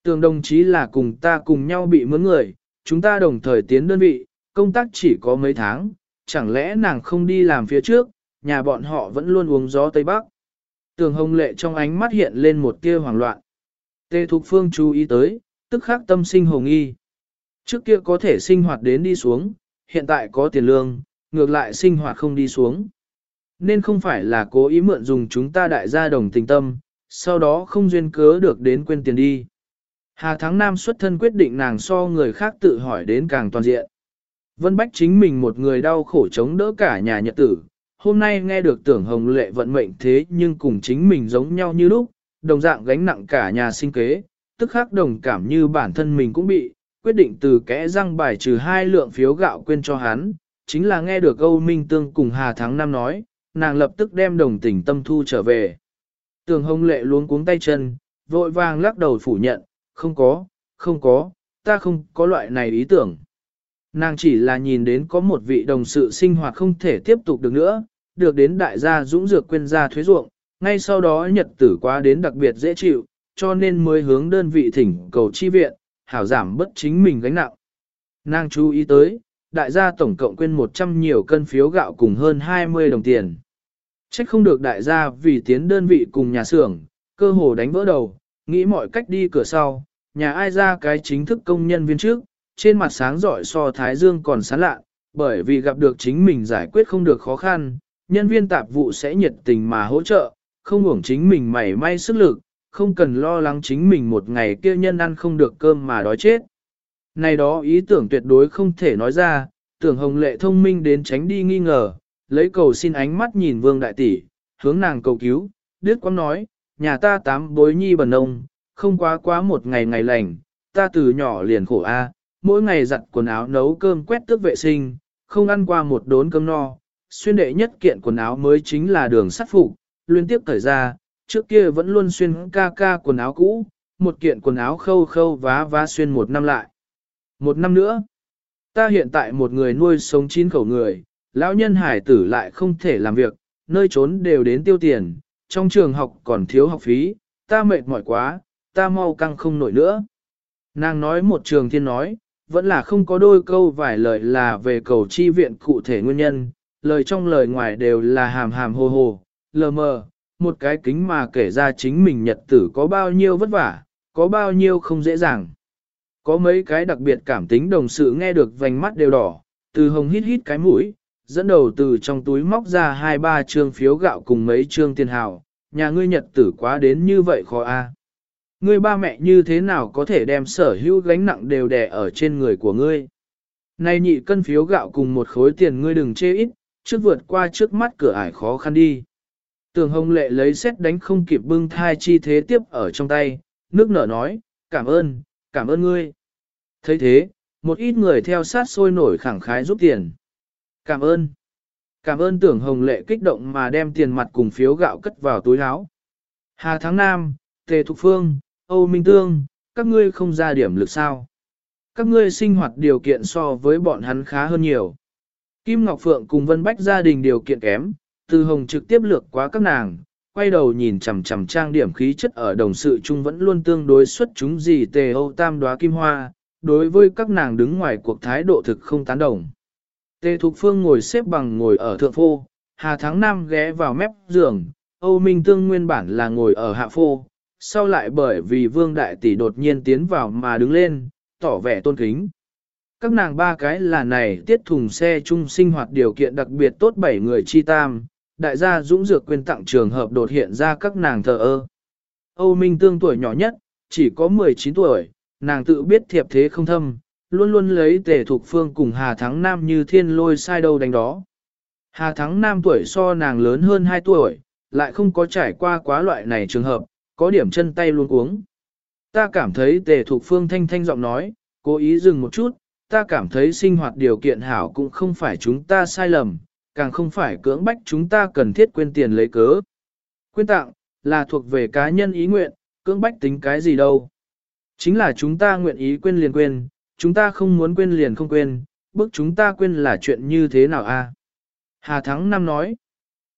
Tường đồng chí là cùng ta cùng nhau bị mướn người, chúng ta đồng thời tiến đơn vị, công tác chỉ có mấy tháng, chẳng lẽ nàng không đi làm phía trước, nhà bọn họ vẫn luôn uống gió Tây Bắc. Tường hồng lệ trong ánh mắt hiện lên một tia hoảng loạn. Tê Thục Phương chú ý tới, tức khắc tâm sinh hồng nghi. Trước kia có thể sinh hoạt đến đi xuống, hiện tại có tiền lương, ngược lại sinh hoạt không đi xuống. Nên không phải là cố ý mượn dùng chúng ta đại gia đồng tình tâm, sau đó không duyên cớ được đến quên tiền đi. Hà Thắng Nam xuất thân quyết định nàng so người khác tự hỏi đến càng toàn diện. Vân Bách chính mình một người đau khổ chống đỡ cả nhà nhật tử, hôm nay nghe được tưởng hồng lệ vận mệnh thế nhưng cùng chính mình giống nhau như lúc, đồng dạng gánh nặng cả nhà sinh kế, tức khắc đồng cảm như bản thân mình cũng bị, quyết định từ kẽ răng bài trừ hai lượng phiếu gạo quên cho hắn, chính là nghe được Âu Minh Tương cùng Hà Thắng Nam nói, nàng lập tức đem đồng tình tâm thu trở về. Tường hồng lệ luống cuống tay chân, vội vàng lắc đầu phủ nhận, không có, không có, ta không có loại này ý tưởng. Nàng chỉ là nhìn đến có một vị đồng sự sinh hoạt không thể tiếp tục được nữa, được đến đại gia dũng dược quên gia thuế ruộng, ngay sau đó nhật tử quá đến đặc biệt dễ chịu, cho nên mới hướng đơn vị thỉnh cầu chi viện, hảo giảm bất chính mình gánh nặng. Nàng chú ý tới, đại gia tổng cộng quên 100 nhiều cân phiếu gạo cùng hơn 20 đồng tiền. Trách không được đại gia vì tiến đơn vị cùng nhà xưởng, cơ hồ đánh vỡ đầu, nghĩ mọi cách đi cửa sau, nhà ai ra cái chính thức công nhân viên trước, trên mặt sáng giỏi so Thái Dương còn sáng lạ, bởi vì gặp được chính mình giải quyết không được khó khăn, nhân viên tạp vụ sẽ nhiệt tình mà hỗ trợ, không hưởng chính mình mảy may sức lực, không cần lo lắng chính mình một ngày kia nhân ăn không được cơm mà đói chết. Này đó ý tưởng tuyệt đối không thể nói ra, tưởng hồng lệ thông minh đến tránh đi nghi ngờ, lấy cầu xin ánh mắt nhìn vương đại tỷ, hướng nàng cầu cứu, đứt Quang nói, nhà ta tám bối nhi bần ông, không quá quá một ngày ngày lành, ta từ nhỏ liền khổ a, mỗi ngày giặt quần áo nấu cơm quét tước vệ sinh, không ăn qua một đốn cơm no, xuyên đệ nhất kiện quần áo mới chính là đường sắt phục, liên tiếp thời ra, trước kia vẫn luôn xuyên ca ca quần áo cũ, một kiện quần áo khâu khâu vá vá xuyên một năm lại. Một năm nữa, ta hiện tại một người nuôi sống chín khẩu người, lão nhân hải tử lại không thể làm việc, nơi trốn đều đến tiêu tiền, trong trường học còn thiếu học phí, ta mệt mỏi quá, ta mau căng không nổi nữa. Nàng nói một trường thiên nói, vẫn là không có đôi câu vài lời là về cầu chi viện cụ thể nguyên nhân, lời trong lời ngoài đều là hàm hàm hồ hồ, lờ mờ, một cái kính mà kể ra chính mình nhật tử có bao nhiêu vất vả, có bao nhiêu không dễ dàng. Có mấy cái đặc biệt cảm tính đồng sự nghe được vành mắt đều đỏ, từ hồng hít hít cái mũi, dẫn đầu từ trong túi móc ra hai ba trương phiếu gạo cùng mấy trương tiền hào, nhà ngươi nhật tử quá đến như vậy khó a. Ngươi ba mẹ như thế nào có thể đem sở hữu gánh nặng đều đè ở trên người của ngươi. Này nhị cân phiếu gạo cùng một khối tiền ngươi đừng chê ít, trước vượt qua trước mắt cửa ải khó khăn đi. Tường hồng lệ lấy xét đánh không kịp bưng thai chi thế tiếp ở trong tay, nước nở nói, cảm ơn, cảm ơn ngươi. thấy thế, một ít người theo sát sôi nổi khẳng khái giúp tiền. Cảm ơn. Cảm ơn tưởng hồng lệ kích động mà đem tiền mặt cùng phiếu gạo cất vào túi áo. Hà Thắng Nam, Tề Thục Phương, Âu Minh Tương, các ngươi không ra điểm lực sao. Các ngươi sinh hoạt điều kiện so với bọn hắn khá hơn nhiều. Kim Ngọc Phượng cùng Vân Bách gia đình điều kiện kém, từ hồng trực tiếp lược quá các nàng, quay đầu nhìn chằm chằm trang điểm khí chất ở đồng sự chung vẫn luôn tương đối xuất chúng gì tề âu tam đoá kim hoa, đối với các nàng đứng ngoài cuộc thái độ thực không tán đồng. Tề Thục Phương ngồi xếp bằng ngồi ở thượng phô, Hà Thắng Nam ghé vào mép giường, Âu Minh Tương nguyên bản là ngồi ở hạ phô, sau lại bởi vì Vương Đại Tỷ đột nhiên tiến vào mà đứng lên, tỏ vẻ tôn kính. Các nàng ba cái là này tiết thùng xe chung sinh hoạt điều kiện đặc biệt tốt bảy người chi tam, đại gia dũng dược quyền tặng trường hợp đột hiện ra các nàng thờ ơ. Âu Minh Tương tuổi nhỏ nhất, chỉ có 19 tuổi, nàng tự biết thiệp thế không thâm, luôn luôn lấy tề thuộc phương cùng Hà Thắng Nam như thiên lôi sai đâu đánh đó. Hà Thắng Nam tuổi so nàng lớn hơn 2 tuổi, lại không có trải qua quá loại này trường hợp, có điểm chân tay luôn uống. Ta cảm thấy tề thuộc phương thanh thanh giọng nói, cố ý dừng một chút, ta cảm thấy sinh hoạt điều kiện hảo cũng không phải chúng ta sai lầm, càng không phải cưỡng bách chúng ta cần thiết quên tiền lấy cớ. Quyên tặng, là thuộc về cá nhân ý nguyện, cưỡng bách tính cái gì đâu. Chính là chúng ta nguyện ý quên liền quên, chúng ta không muốn quên liền không quên, bức chúng ta quên là chuyện như thế nào a? Hà Thắng Năm nói,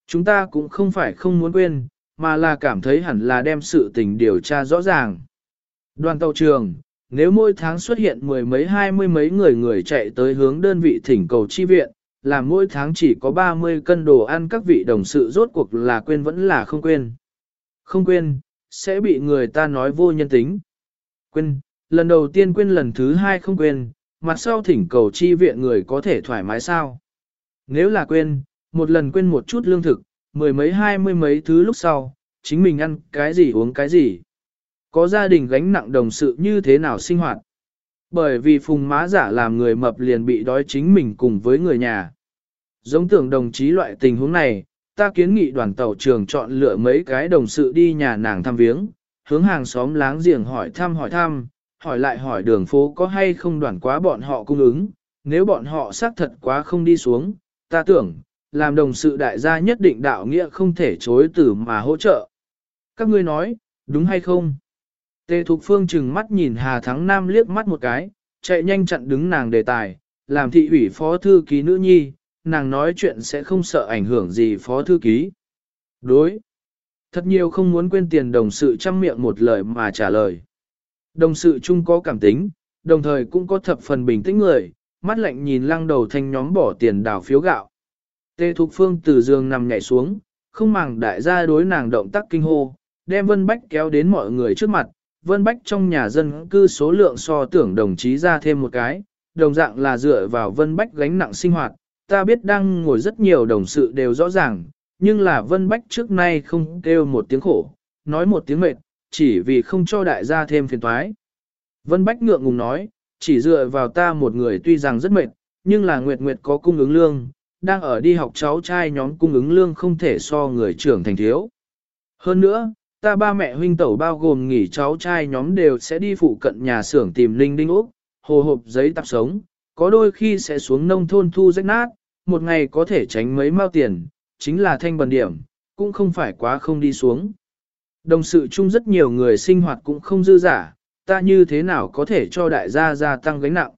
chúng ta cũng không phải không muốn quên, mà là cảm thấy hẳn là đem sự tình điều tra rõ ràng. Đoàn tàu trường, nếu mỗi tháng xuất hiện mười mấy hai mươi mấy người người chạy tới hướng đơn vị thỉnh cầu chi viện, là mỗi tháng chỉ có 30 cân đồ ăn các vị đồng sự rốt cuộc là quên vẫn là không quên. Không quên, sẽ bị người ta nói vô nhân tính. Quên, lần đầu tiên quên lần thứ hai không quên, mặt sau thỉnh cầu chi viện người có thể thoải mái sao. Nếu là quên, một lần quên một chút lương thực, mười mấy hai mươi mấy thứ lúc sau, chính mình ăn cái gì uống cái gì. Có gia đình gánh nặng đồng sự như thế nào sinh hoạt. Bởi vì phùng má giả làm người mập liền bị đói chính mình cùng với người nhà. Giống tưởng đồng chí loại tình huống này, ta kiến nghị đoàn tàu trường chọn lựa mấy cái đồng sự đi nhà nàng thăm viếng, hướng hàng xóm láng giềng hỏi thăm hỏi thăm, hỏi lại hỏi đường phố có hay không đoàn quá bọn họ cung ứng, nếu bọn họ xác thật quá không đi xuống, ta tưởng, làm đồng sự đại gia nhất định đạo nghĩa không thể chối từ mà hỗ trợ. Các ngươi nói, đúng hay không? Tề Thục Phương chừng mắt nhìn Hà Thắng Nam liếc mắt một cái, chạy nhanh chặn đứng nàng đề tài, làm thị ủy phó thư ký nữ nhi, nàng nói chuyện sẽ không sợ ảnh hưởng gì phó thư ký. Đối. Thật nhiều không muốn quên tiền đồng sự chăm miệng một lời mà trả lời. Đồng sự chung có cảm tính, đồng thời cũng có thập phần bình tĩnh người, mắt lạnh nhìn lăng đầu thanh nhóm bỏ tiền đảo phiếu gạo. Tê Thục Phương từ giường nằm nhảy xuống, không màng đại gia đối nàng động tác kinh hô, đem Vân Bách kéo đến mọi người trước mặt. Vân Bách trong nhà dân cư số lượng so tưởng đồng chí ra thêm một cái, đồng dạng là dựa vào Vân Bách gánh nặng sinh hoạt, ta biết đang ngồi rất nhiều đồng sự đều rõ ràng, nhưng là Vân Bách trước nay không kêu một tiếng khổ, nói một tiếng mệt, chỉ vì không cho đại gia thêm phiền toái. Vân Bách ngượng ngùng nói, chỉ dựa vào ta một người tuy rằng rất mệt, nhưng là Nguyệt Nguyệt có cung ứng lương, đang ở đi học cháu trai nhóm cung ứng lương không thể so người trưởng thành thiếu. Hơn nữa, ta ba mẹ huynh tẩu bao gồm nghỉ cháu trai nhóm đều sẽ đi phụ cận nhà xưởng tìm Linh Đinh Úc, hồ hộp giấy tạp sống, có đôi khi sẽ xuống nông thôn thu rách nát, một ngày có thể tránh mấy mao tiền, chính là thanh bần điểm, cũng không phải quá không đi xuống. Đồng sự chung rất nhiều người sinh hoạt cũng không dư giả, ta như thế nào có thể cho đại gia gia tăng gánh nặng.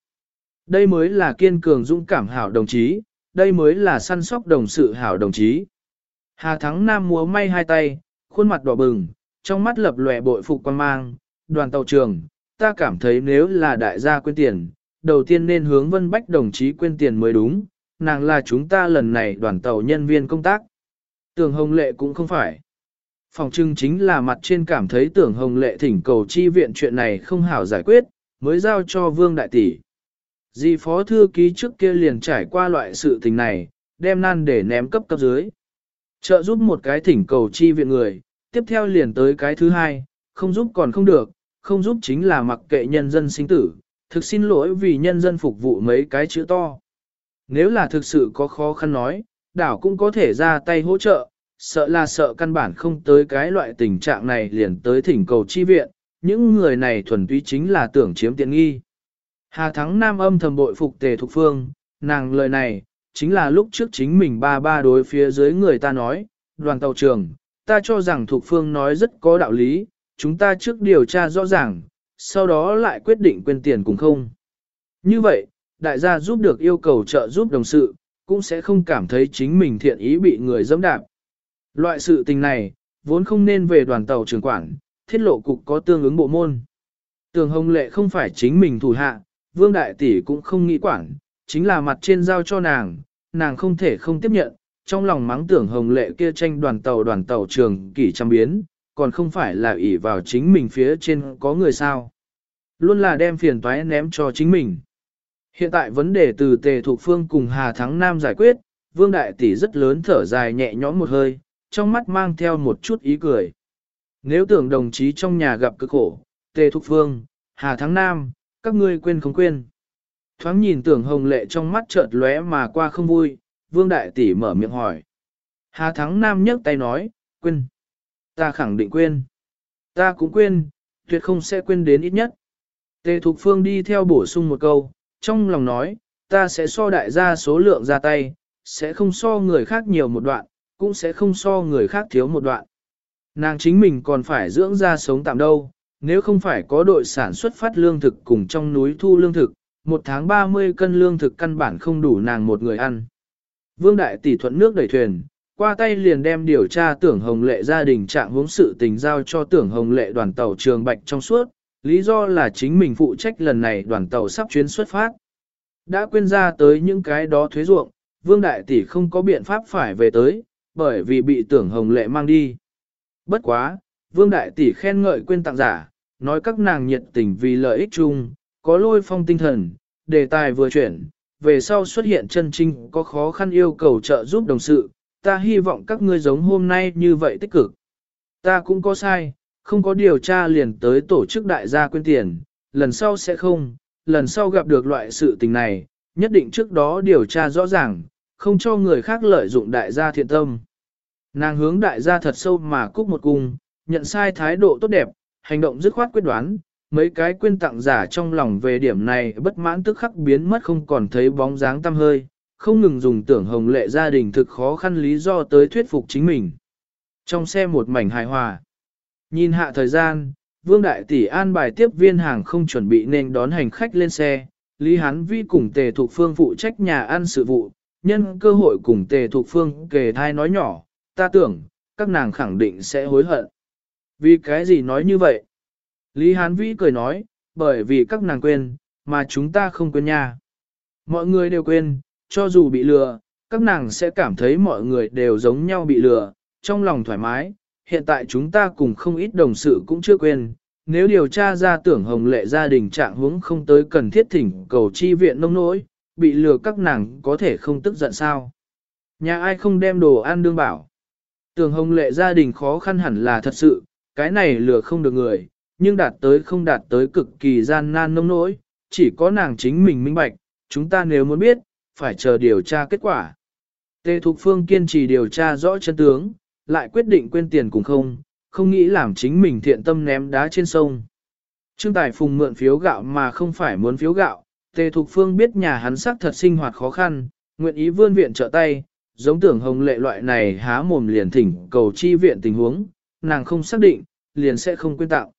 Đây mới là kiên cường dũng cảm hảo đồng chí, đây mới là săn sóc đồng sự hảo đồng chí. Hà Thắng Nam múa may hai tay, khuôn mặt đỏ bừng, trong mắt lập lòe bội phục quan mang, đoàn tàu trường, ta cảm thấy nếu là đại gia quên tiền, đầu tiên nên hướng Vân Bách đồng chí quên tiền mới đúng, nàng là chúng ta lần này đoàn tàu nhân viên công tác. Tưởng Hồng Lệ cũng không phải. Phòng trưng chính là mặt trên cảm thấy tưởng Hồng Lệ thỉnh cầu chi viện chuyện này không hảo giải quyết, mới giao cho Vương Đại Tỷ. Dì phó thư ký trước kia liền trải qua loại sự tình này, đem nan để ném cấp cấp dưới. Trợ giúp một cái thỉnh cầu chi viện người, tiếp theo liền tới cái thứ hai, không giúp còn không được, không giúp chính là mặc kệ nhân dân sinh tử, thực xin lỗi vì nhân dân phục vụ mấy cái chữ to. Nếu là thực sự có khó khăn nói, đảo cũng có thể ra tay hỗ trợ, sợ là sợ căn bản không tới cái loại tình trạng này liền tới thỉnh cầu chi viện, những người này thuần túy chính là tưởng chiếm tiện nghi. Hà Thắng Nam âm thầm bội phục tề thục phương, nàng lời này, chính là lúc trước chính mình ba ba đối phía dưới người ta nói, đoàn tàu trường, ta cho rằng thục phương nói rất có đạo lý, chúng ta trước điều tra rõ ràng, sau đó lại quyết định quên tiền cùng không. Như vậy, đại gia giúp được yêu cầu trợ giúp đồng sự, cũng sẽ không cảm thấy chính mình thiện ý bị người dẫm đạp. Loại sự tình này, vốn không nên về đoàn tàu trường quản, thiết lộ cục có tương ứng bộ môn. Tường Hồng Lệ không phải chính mình thủ hạ, Vương Đại Tỷ cũng không nghĩ quản, chính là mặt trên giao cho nàng, nàng không thể không tiếp nhận, trong lòng mắng tưởng Hồng Lệ kia tranh đoàn tàu đoàn tàu trường kỷ trăm biến, còn không phải là ỷ vào chính mình phía trên có người sao. Luôn là đem phiền toái ném cho chính mình. Hiện tại vấn đề từ Tề Thục Phương cùng Hà Thắng Nam giải quyết, Vương Đại Tỷ rất lớn thở dài nhẹ nhõm một hơi, trong mắt mang theo một chút ý cười. Nếu tưởng đồng chí trong nhà gặp cực khổ, Tề Thục Phương, Hà Thắng Nam, các ngươi quên không quên. Thoáng nhìn tưởng hồng lệ trong mắt chợt lóe mà qua không vui, Vương Đại Tỷ mở miệng hỏi. Hà Thắng Nam nhấc tay nói, quên. Ta khẳng định quên. Ta cũng quên, tuyệt không sẽ quên đến ít nhất. Tề Thục Phương đi theo bổ sung một câu, trong lòng nói, ta sẽ so đại gia số lượng ra tay, sẽ không so người khác nhiều một đoạn, cũng sẽ không so người khác thiếu một đoạn. Nàng chính mình còn phải dưỡng ra sống tạm đâu, nếu không phải có đội sản xuất phát lương thực cùng trong núi thu lương thực, một tháng 30 cân lương thực căn bản không đủ nàng một người ăn. Vương Đại Tỷ thuận nước đẩy thuyền, qua tay liền đem điều tra tưởng hồng lệ gia đình trạng hướng sự tình giao cho tưởng hồng lệ đoàn tàu trường bạch trong suốt, lý do là chính mình phụ trách lần này đoàn tàu sắp chuyến xuất phát. Đã quên ra tới những cái đó thuế ruộng, Vương Đại Tỷ không có biện pháp phải về tới, bởi vì bị tưởng hồng lệ mang đi. Bất quá, Vương Đại Tỷ khen ngợi quên tặng giả, nói các nàng nhiệt tình vì lợi ích chung, có lôi phong tinh thần, đề tài vừa chuyển, về sau xuất hiện chân trinh có khó khăn yêu cầu trợ giúp đồng sự, ta hy vọng các ngươi giống hôm nay như vậy tích cực. Ta cũng có sai, không có điều tra liền tới tổ chức đại gia quên tiền, lần sau sẽ không, lần sau gặp được loại sự tình này, nhất định trước đó điều tra rõ ràng, không cho người khác lợi dụng đại gia thiện tâm. Nàng hướng đại gia thật sâu mà cúc một cung, nhận sai thái độ tốt đẹp, hành động dứt khoát quyết đoán, mấy cái quên tặng giả trong lòng về điểm này bất mãn tức khắc biến mất không còn thấy bóng dáng tăm hơi, không ngừng dùng tưởng hồng lệ gia đình thực khó khăn lý do tới thuyết phục chính mình. Trong xe một mảnh hài hòa, nhìn hạ thời gian, Vương Đại Tỷ an bài tiếp viên hàng không chuẩn bị nên đón hành khách lên xe, Lý Hán Vi cùng Tề Thục Phương phụ trách nhà ăn sự vụ, nhân cơ hội cùng Tề Thục Phương kề thai nói nhỏ, ta tưởng, các nàng khẳng định sẽ hối hận. Vì cái gì nói như vậy? Lý Hán Vĩ cười nói, bởi vì các nàng quên, mà chúng ta không quên nha. Mọi người đều quên, cho dù bị lừa, các nàng sẽ cảm thấy mọi người đều giống nhau bị lừa, trong lòng thoải mái. Hiện tại chúng ta cùng không ít đồng sự cũng chưa quên, nếu điều tra ra tưởng hồng lệ gia đình trạng huống không tới cần thiết thỉnh cầu chi viện nông nỗi, bị lừa các nàng có thể không tức giận sao. Nhà ai không đem đồ ăn đương bảo. Tưởng hồng lệ gia đình khó khăn hẳn là thật sự, cái này lừa không được người, nhưng đạt tới không đạt tới cực kỳ gian nan nông nỗi, chỉ có nàng chính mình minh bạch, chúng ta nếu muốn biết, phải chờ điều tra kết quả. Tề Thục Phương kiên trì điều tra rõ chân tướng, lại quyết định quên tiền cùng không, không nghĩ làm chính mình thiện tâm ném đá trên sông. Trương Tài Phùng mượn phiếu gạo mà không phải muốn phiếu gạo, Tề Thục Phương biết nhà hắn sắc thật sinh hoạt khó khăn, nguyện ý vươn viện trợ tay, giống tưởng hồng lệ loại này há mồm liền thỉnh cầu chi viện tình huống, nàng không xác định, liền sẽ không quên tạo.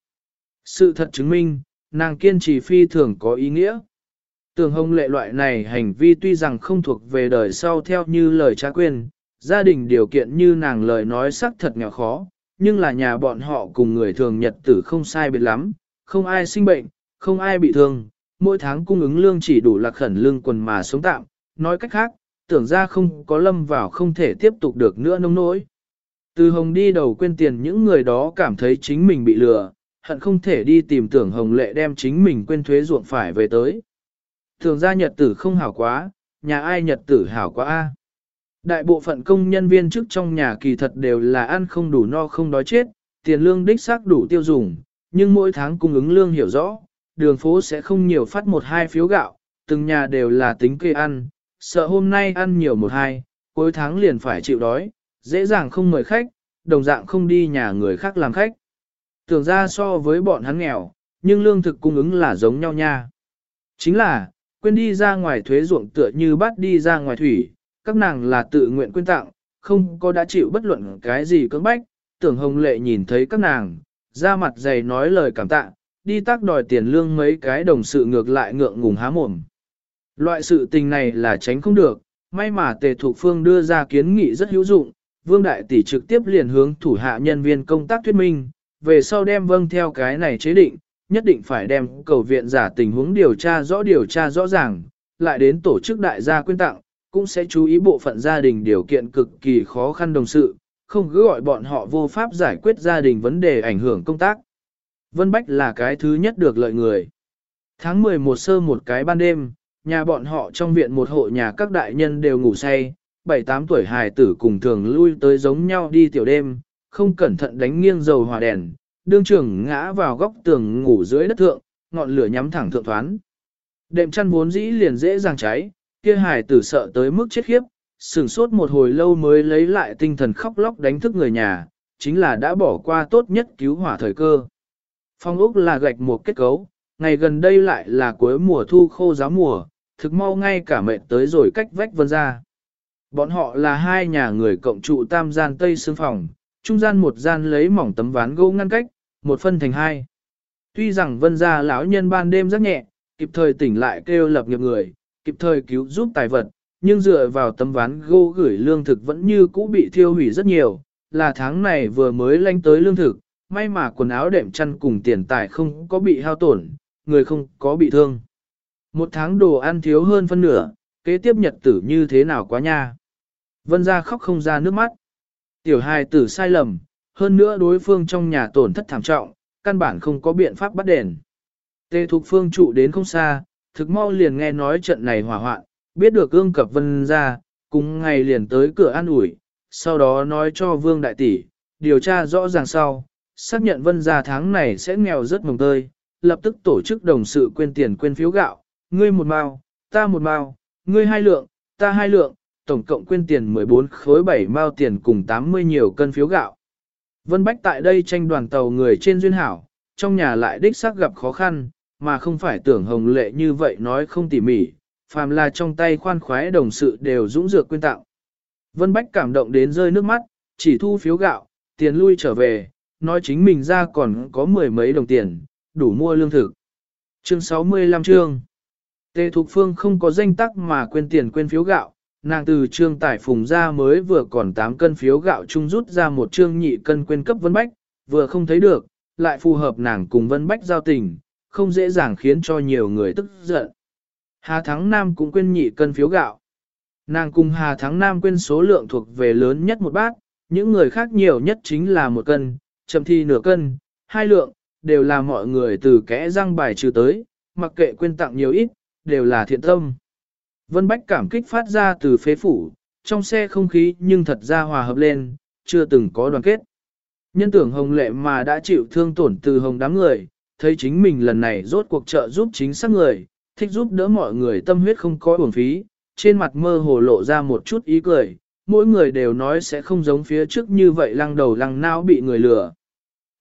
Sự thật chứng minh, nàng kiên trì phi thường có ý nghĩa. Tưởng hồng lệ loại này hành vi tuy rằng không thuộc về đời sau theo như lời cha quên, gia đình điều kiện như nàng lời nói xác thật nhỏ khó, nhưng là nhà bọn họ cùng người thường nhật tử không sai biệt lắm, không ai sinh bệnh, không ai bị thương, mỗi tháng cung ứng lương chỉ đủ lạc khẩn lương quần mà sống tạm, nói cách khác, tưởng ra không có lâm vào không thể tiếp tục được nữa nông nỗi. Từ hồng đi đầu quên tiền những người đó cảm thấy chính mình bị lừa, hận không thể đi tìm tưởng hồng lệ đem chính mình quên thuế ruộng phải về tới. Thường ra nhật tử không hảo quá, nhà ai nhật tử hảo quá a. Đại bộ phận công nhân viên chức trong nhà kỳ thật đều là ăn không đủ no không đói chết, tiền lương đích xác đủ tiêu dùng, nhưng mỗi tháng cung ứng lương hiểu rõ, đường phố sẽ không nhiều phát một hai phiếu gạo, từng nhà đều là tính kê ăn, sợ hôm nay ăn nhiều một hai, cuối tháng liền phải chịu đói, dễ dàng không mời khách, đồng dạng không đi nhà người khác làm khách. Tưởng ra so với bọn hắn nghèo, nhưng lương thực cung ứng là giống nhau nha. Chính là, quên đi ra ngoài thuế ruộng tựa như bắt đi ra ngoài thủy, các nàng là tự nguyện quên tặng, không có đã chịu bất luận cái gì cưỡng bách, tưởng hồng lệ nhìn thấy các nàng, ra mặt dày nói lời cảm tạ, đi tác đòi tiền lương mấy cái đồng sự ngược lại ngượng ngùng há mồm. Loại sự tình này là tránh không được, may mà tề thục phương đưa ra kiến nghị rất hữu dụng, Vương Đại Tỷ trực tiếp liền hướng thủ hạ nhân viên công tác thuyết minh, về sau đem vâng theo cái này chế định, nhất định phải đem cầu viện giả tình huống điều tra rõ điều tra rõ ràng, lại đến tổ chức đại gia quyên tặng, cũng sẽ chú ý bộ phận gia đình điều kiện cực kỳ khó khăn đồng sự, không cứ gọi bọn họ vô pháp giải quyết gia đình vấn đề ảnh hưởng công tác. Vân Bách là cái thứ nhất được lợi người. Tháng 11 sơ một cái ban đêm, nhà bọn họ trong viện một hộ nhà các đại nhân đều ngủ say, 7-8 tuổi hài tử cùng thường lui tới giống nhau đi tiểu đêm, không cẩn thận đánh nghiêng dầu hỏa đèn, đương trưởng ngã vào góc tường ngủ dưới đất thượng, ngọn lửa nhắm thẳng thượng thoán. Đệm chăn vốn dĩ liền dễ dàng cháy, kia hài tử sợ tới mức chết khiếp, sửng sốt một hồi lâu mới lấy lại tinh thần khóc lóc đánh thức người nhà, chính là đã bỏ qua tốt nhất cứu hỏa thời cơ. Phong ốc là gạch một kết cấu, ngày gần đây lại là cuối mùa thu khô giáo mùa, thực mau ngay cả mệt tới rồi cách vách vân ra. Bọn họ là hai nhà người cộng trụ tam gian tây xương phòng, trung gian một gian lấy mỏng tấm ván gỗ ngăn cách, một phân thành hai. Tuy rằng vân gia lão nhân ban đêm rất nhẹ, kịp thời tỉnh lại kêu lập nghiệp người, kịp thời cứu giúp tài vật, nhưng dựa vào tấm ván gỗ gửi lương thực vẫn như cũ bị thiêu hủy rất nhiều, là tháng này vừa mới lanh tới lương thực, may mà quần áo đệm chăn cùng tiền tài không có bị hao tổn, người không có bị thương. Một tháng đồ ăn thiếu hơn phân nửa, kế tiếp nhật tử như thế nào quá nha. Vân ra khóc không ra nước mắt. Tiểu hài tử sai lầm, hơn nữa đối phương trong nhà tổn thất thảm trọng, căn bản không có biện pháp bắt đền. Tê Thục Phương trụ đến không xa, thực mau liền nghe nói trận này hỏa hoạn, biết được ương cập vân ra, cùng ngày liền tới cửa an ủi, sau đó nói cho Vương Đại Tỷ, điều tra rõ ràng sau, xác nhận vân ra tháng này sẽ nghèo rất mồng tơi, lập tức tổ chức đồng sự quên tiền quên phiếu gạo, ngươi một mao, ta một mao, ngươi hai lượng, ta hai lượng, tổng cộng quyên tiền 14 khối 7 mao tiền cùng 80 nhiều cân phiếu gạo. Vân Bách tại đây tranh đoàn tàu người trên duyên hảo, trong nhà lại đích xác gặp khó khăn, mà không phải tưởng hồng lệ như vậy nói không tỉ mỉ, phàm là trong tay khoan khoái đồng sự đều dũng dược quyên tạo. Vân Bách cảm động đến rơi nước mắt, chỉ thu phiếu gạo, tiền lui trở về, nói chính mình ra còn có mười mấy đồng tiền, đủ mua lương thực. Chương 65 chương Tề Thục Phương không có danh tắc mà quên tiền quên phiếu gạo, nàng từ trương tải phùng ra mới vừa còn 8 cân phiếu gạo chung rút ra một trương nhị cân quên cấp Vân Bách, vừa không thấy được, lại phù hợp nàng cùng Vân Bách giao tình, không dễ dàng khiến cho nhiều người tức giận. Hà Thắng Nam cũng quên nhị cân phiếu gạo. Nàng cùng Hà Thắng Nam quên số lượng thuộc về lớn nhất một bát, những người khác nhiều nhất chính là một cân, chậm thi nửa cân, hai lượng, đều là mọi người từ kẽ răng bài trừ tới, mặc kệ quên tặng nhiều ít, đều là thiện tâm. Vân Bách cảm kích phát ra từ phế phủ, trong xe không khí nhưng thật ra hòa hợp lên, chưa từng có đoàn kết. Nhân tưởng hồng lệ mà đã chịu thương tổn từ hồng đám người, thấy chính mình lần này rốt cuộc trợ giúp chính xác người, thích giúp đỡ mọi người tâm huyết không có uổng phí, trên mặt mơ hồ lộ ra một chút ý cười, mỗi người đều nói sẽ không giống phía trước như vậy lăng đầu lăng não bị người lừa.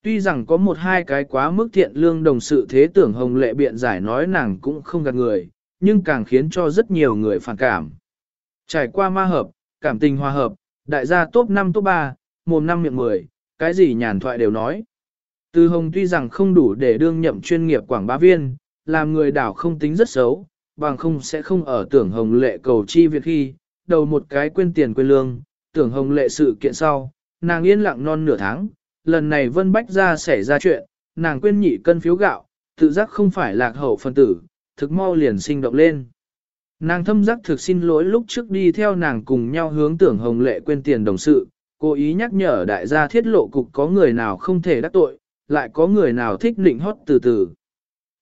Tuy rằng có một hai cái quá mức thiện lương đồng sự thế tưởng hồng lệ biện giải nói nàng cũng không gạt người, nhưng càng khiến cho rất nhiều người phản cảm. Trải qua ma hợp, cảm tình hòa hợp, đại gia top 5 top 3, mồm năm miệng 10, cái gì nhàn thoại đều nói. Từ hồng tuy rằng không đủ để đương nhậm chuyên nghiệp quảng bá viên, làm người đảo không tính rất xấu, bằng không sẽ không ở tưởng hồng lệ cầu chi việc khi, đầu một cái quên tiền quên lương, tưởng hồng lệ sự kiện sau, nàng yên lặng non nửa tháng, lần này vân bách ra xảy ra chuyện, nàng quên nhị cân phiếu gạo, tự giác không phải lạc hậu phân tử, thực mau liền sinh động lên. Nàng thâm giác thực xin lỗi lúc trước đi theo nàng cùng nhau hướng tưởng hồng lệ quên tiền đồng sự, cố ý nhắc nhở đại gia thiết lộ cục có người nào không thể đắc tội, lại có người nào thích nịnh hót từ từ.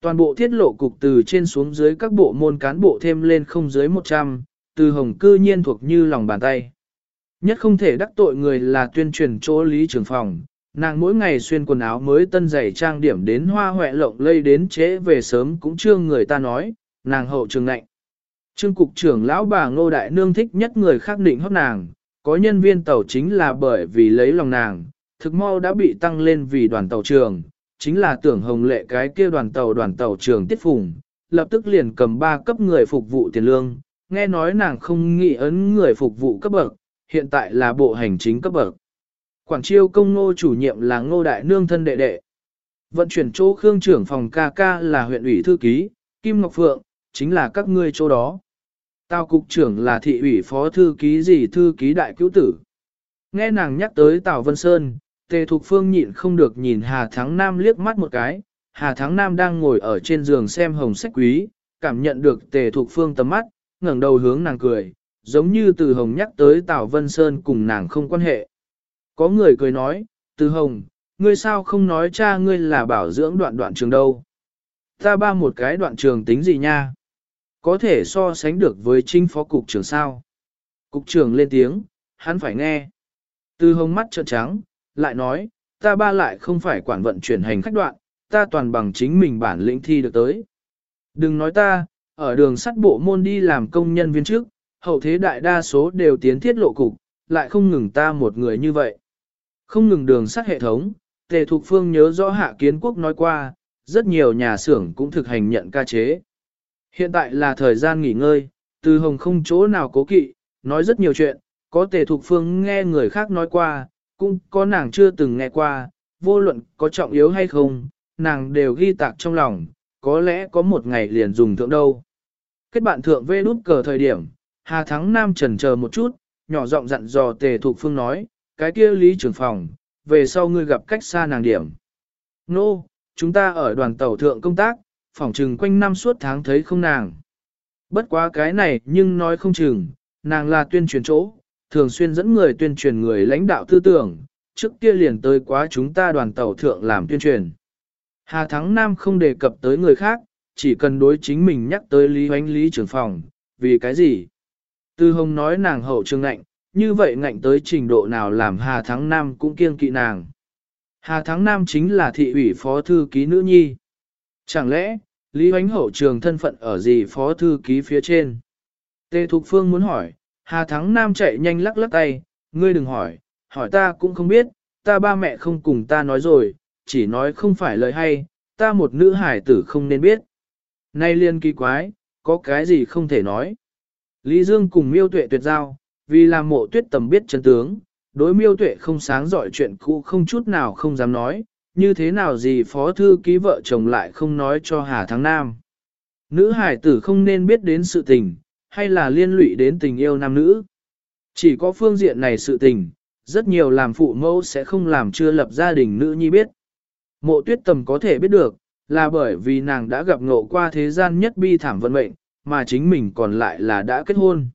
Toàn bộ thiết lộ cục từ trên xuống dưới các bộ môn cán bộ thêm lên không dưới 100, từ hồng cư nhiên thuộc như lòng bàn tay. Nhất không thể đắc tội người là tuyên truyền chỗ lý trường phòng, nàng mỗi ngày xuyên quần áo mới tân giày trang điểm đến hoa hoẹ lộng lây đến trễ về sớm cũng chưa người ta nói, nàng hậu trường nạnh. Trương cục trưởng lão bà ngô đại nương thích nhất người khác định hót nàng, có nhân viên tàu chính là bởi vì lấy lòng nàng, thực mau đã bị tăng lên vì đoàn tàu trường, chính là tưởng hồng lệ cái kia đoàn tàu đoàn tàu trường tiết phùng, lập tức liền cầm ba cấp người phục vụ tiền lương, nghe nói nàng không nghĩ ấn người phục vụ cấp bậc, hiện tại là bộ hành chính cấp bậc. Quảng chiêu công ngô chủ nhiệm là ngô đại nương thân đệ đệ. Vận chuyển chỗ khương trưởng phòng ca ca là huyện ủy thư ký, Kim Ngọc Phượng, chính là các ngươi chỗ đó. Tào cục trưởng là thị ủy phó thư ký gì thư ký đại cứu tử. Nghe nàng nhắc tới Tào Vân Sơn, Tề Thục Phương nhịn không được nhìn Hà Thắng Nam liếc mắt một cái. Hà Thắng Nam đang ngồi ở trên giường xem hồng sách quý, cảm nhận được Tề Thục Phương tầm mắt, ngẩng đầu hướng nàng cười, giống như Từ Hồng nhắc tới Tào Vân Sơn cùng nàng không quan hệ. Có người cười nói, Từ Hồng, ngươi sao không nói cha ngươi là bảo dưỡng đoạn đoạn trường đâu? Ta ba một cái đoạn trường tính gì nha? Có thể so sánh được với chính phó cục trưởng sao? Cục trưởng lên tiếng, hắn phải nghe. Từ hồng mắt trợn trắng, lại nói, ta ba lại không phải quản vận chuyển hành khách đoạn, ta toàn bằng chính mình bản lĩnh thi được tới. Đừng nói ta, ở đường sắt bộ môn đi làm công nhân viên trước, hậu thế đại đa số đều tiến thiết lộ cục, lại không ngừng ta một người như vậy. Không ngừng đường sắt hệ thống, Tề Thục Phương nhớ rõ Hạ Kiến Quốc nói qua, rất nhiều nhà xưởng cũng thực hành nhận ca chế. Hiện tại là thời gian nghỉ ngơi, từ hồng không chỗ nào cố kỵ, nói rất nhiều chuyện, có Tề Thục Phương nghe người khác nói qua, cũng có nàng chưa từng nghe qua, vô luận có trọng yếu hay không, nàng đều ghi tạc trong lòng, có lẽ có một ngày liền dùng thượng đâu. Kết bạn thượng vê nút cờ thời điểm, Hà Thắng Nam trần chờ một chút, nhỏ giọng dặn dò Tề Thục Phương nói, cái kia lý trưởng phòng, về sau ngươi gặp cách xa nàng điểm. Nô, no, chúng ta ở đoàn tàu thượng công tác, phỏng trừng quanh năm suốt tháng thấy không nàng. Bất quá cái này nhưng nói không chừng, nàng là tuyên truyền chỗ, thường xuyên dẫn người tuyên truyền người lãnh đạo tư tưởng, trước kia liền tới quá chúng ta đoàn tàu thượng làm tuyên truyền. Hà Thắng Nam không đề cập tới người khác, chỉ cần đối chính mình nhắc tới Lý Hoánh Lý trưởng phòng, vì cái gì? Tư Hồng nói nàng hậu trường ngạnh, như vậy ngạnh tới trình độ nào làm Hà Thắng Nam cũng kiêng kỵ nàng. Hà Thắng Nam chính là thị ủy phó thư ký nữ nhi. Chẳng lẽ, Lý Hoánh hậu trường thân phận ở gì phó thư ký phía trên? Tê Thục Phương muốn hỏi, Hà Thắng Nam chạy nhanh lắc lắc tay, ngươi đừng hỏi, hỏi ta cũng không biết, ta ba mẹ không cùng ta nói rồi, chỉ nói không phải lời hay, ta một nữ hải tử không nên biết. Nay liên kỳ quái, có cái gì không thể nói. Lý Dương cùng miêu tuệ tuyệt giao, vì làm mộ tuyết tầm biết chân tướng, đối miêu tuệ không sáng giỏi chuyện cũ không chút nào không dám nói, như thế nào gì phó thư ký vợ chồng lại không nói cho Hà Thắng Nam. Nữ hải tử không nên biết đến sự tình, hay là liên lụy đến tình yêu nam nữ. Chỉ có phương diện này sự tình, rất nhiều làm phụ mẫu sẽ không làm chưa lập gia đình nữ nhi biết. Mộ tuyết tầm có thể biết được, là bởi vì nàng đã gặp ngộ qua thế gian nhất bi thảm vận mệnh, mà chính mình còn lại là đã kết hôn.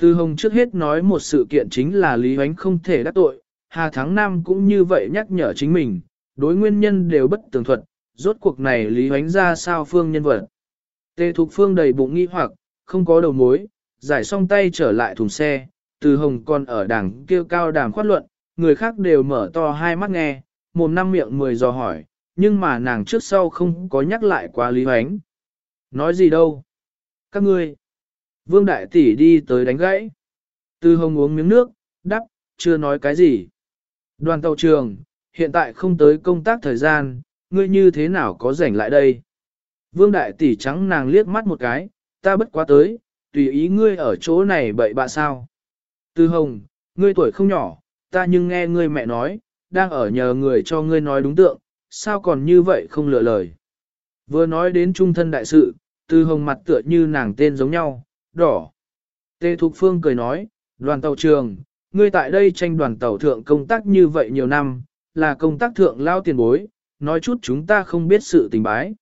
Từ hồng trước hết nói một sự kiện chính là Lý Huánh không thể đắc tội, Hà Thắng Nam cũng như vậy nhắc nhở chính mình, đối nguyên nhân đều bất tường thuật, rốt cuộc này Lý Huánh ra sao phương nhân vật. Tê Thục Phương đầy bụng nghi hoặc, không có đầu mối, giải xong tay trở lại thùng xe, từ hồng còn ở đằng kêu cao đàm khoát luận, người khác đều mở to hai mắt nghe, mồm năm miệng mười dò hỏi, nhưng mà nàng trước sau không có nhắc lại quá Lý Huánh. Nói gì đâu? Các ngươi. Vương Đại Tỷ đi tới đánh gãy. Từ hồng uống miếng nước, đắp, chưa nói cái gì. Đoàn tàu trường, hiện tại không tới công tác thời gian, ngươi như thế nào có rảnh lại đây? Vương Đại Tỷ trắng nàng liếc mắt một cái, ta bất quá tới, tùy ý ngươi ở chỗ này bậy bạ sao. Từ hồng, ngươi tuổi không nhỏ, ta nhưng nghe ngươi mẹ nói, đang ở nhờ người cho ngươi nói đúng tượng, sao còn như vậy không lựa lời. Vừa nói đến trung thân đại sự, từ hồng mặt tựa như nàng tên giống nhau, đỏ. Tê Thục Phương cười nói, đoàn tàu trường, ngươi tại đây tranh đoàn tàu thượng công tác như vậy nhiều năm, là công tác thượng lao tiền bối, nói chút chúng ta không biết sự tình bái.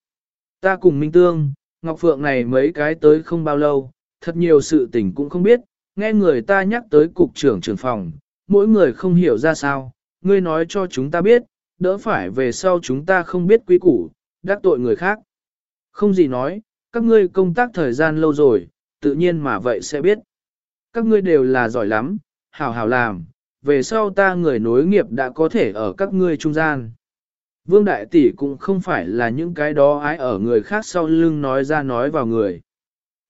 Ta cùng Minh Tương, Ngọc Phượng này mấy cái tới không bao lâu, thật nhiều sự tình cũng không biết, nghe người ta nhắc tới cục trưởng trưởng phòng, mỗi người không hiểu ra sao, ngươi nói cho chúng ta biết, đỡ phải về sau chúng ta không biết quý củ, đắc tội người khác. Không gì nói, các ngươi công tác thời gian lâu rồi, tự nhiên mà vậy sẽ biết. Các ngươi đều là giỏi lắm, hảo hảo làm, về sau ta người nối nghiệp đã có thể ở các ngươi trung gian. Vương Đại Tỷ cũng không phải là những cái đó ái ở người khác sau lưng nói ra nói vào người.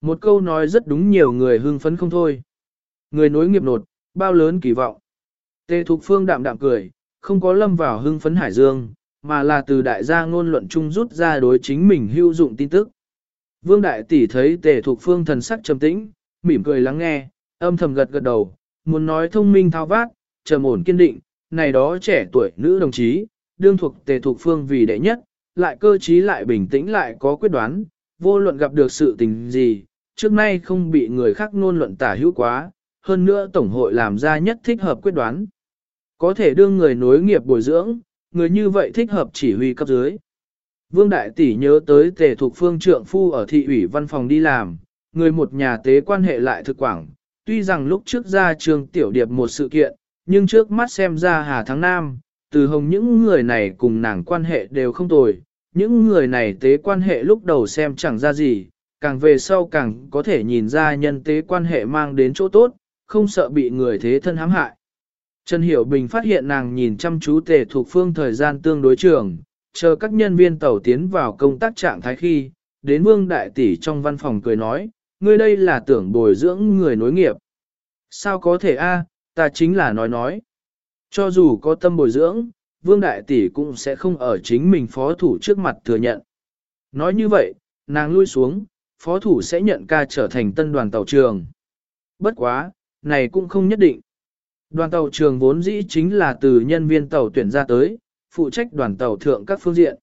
Một câu nói rất đúng nhiều người hưng phấn không thôi. Người nối nghiệp nột, bao lớn kỳ vọng. Tề Thục Phương đạm đạm cười, không có lâm vào hưng phấn hải dương, mà là từ đại gia ngôn luận chung rút ra đối chính mình hữu dụng tin tức. Vương Đại Tỷ thấy Tề Thục Phương thần sắc trầm tĩnh, mỉm cười lắng nghe, âm thầm gật gật đầu, muốn nói thông minh thao vát, trầm ổn kiên định, này đó trẻ tuổi nữ đồng chí, đương thuộc Tề Thục Phương vì đệ nhất, lại cơ trí lại bình tĩnh lại có quyết đoán, vô luận gặp được sự tình gì, trước nay không bị người khác ngôn luận tả hữu quá, hơn nữa Tổng hội làm ra nhất thích hợp quyết đoán. Có thể đương người nối nghiệp bồi dưỡng, người như vậy thích hợp chỉ huy cấp dưới. Vương Đại Tỷ nhớ tới tề thuộc phương trượng phu ở thị ủy văn phòng đi làm, người một nhà tế quan hệ lại thực quảng. Tuy rằng lúc trước ra trường tiểu điệp một sự kiện, nhưng trước mắt xem ra Hà Thắng Nam, từ hồng những người này cùng nàng quan hệ đều không tồi. Những người này tế quan hệ lúc đầu xem chẳng ra gì, càng về sau càng có thể nhìn ra nhân tế quan hệ mang đến chỗ tốt, không sợ bị người thế thân hãm hại. Trần Hiểu Bình phát hiện nàng nhìn chăm chú tề thuộc phương thời gian tương đối trường, chờ các nhân viên tàu tiến vào công tác trạng thái khi, đến vương đại tỷ trong văn phòng cười nói, ngươi đây là tưởng bồi dưỡng người nối nghiệp. Sao có thể a? ta chính là nói nói. Cho dù có tâm bồi dưỡng, vương đại tỷ cũng sẽ không ở chính mình phó thủ trước mặt thừa nhận. Nói như vậy, nàng lui xuống, phó thủ sẽ nhận ca trở thành tân đoàn tàu trường. Bất quá, này cũng không nhất định. Đoàn tàu trường vốn dĩ chính là từ nhân viên tàu tuyển ra tới, phụ trách đoàn tàu thượng các phương diện.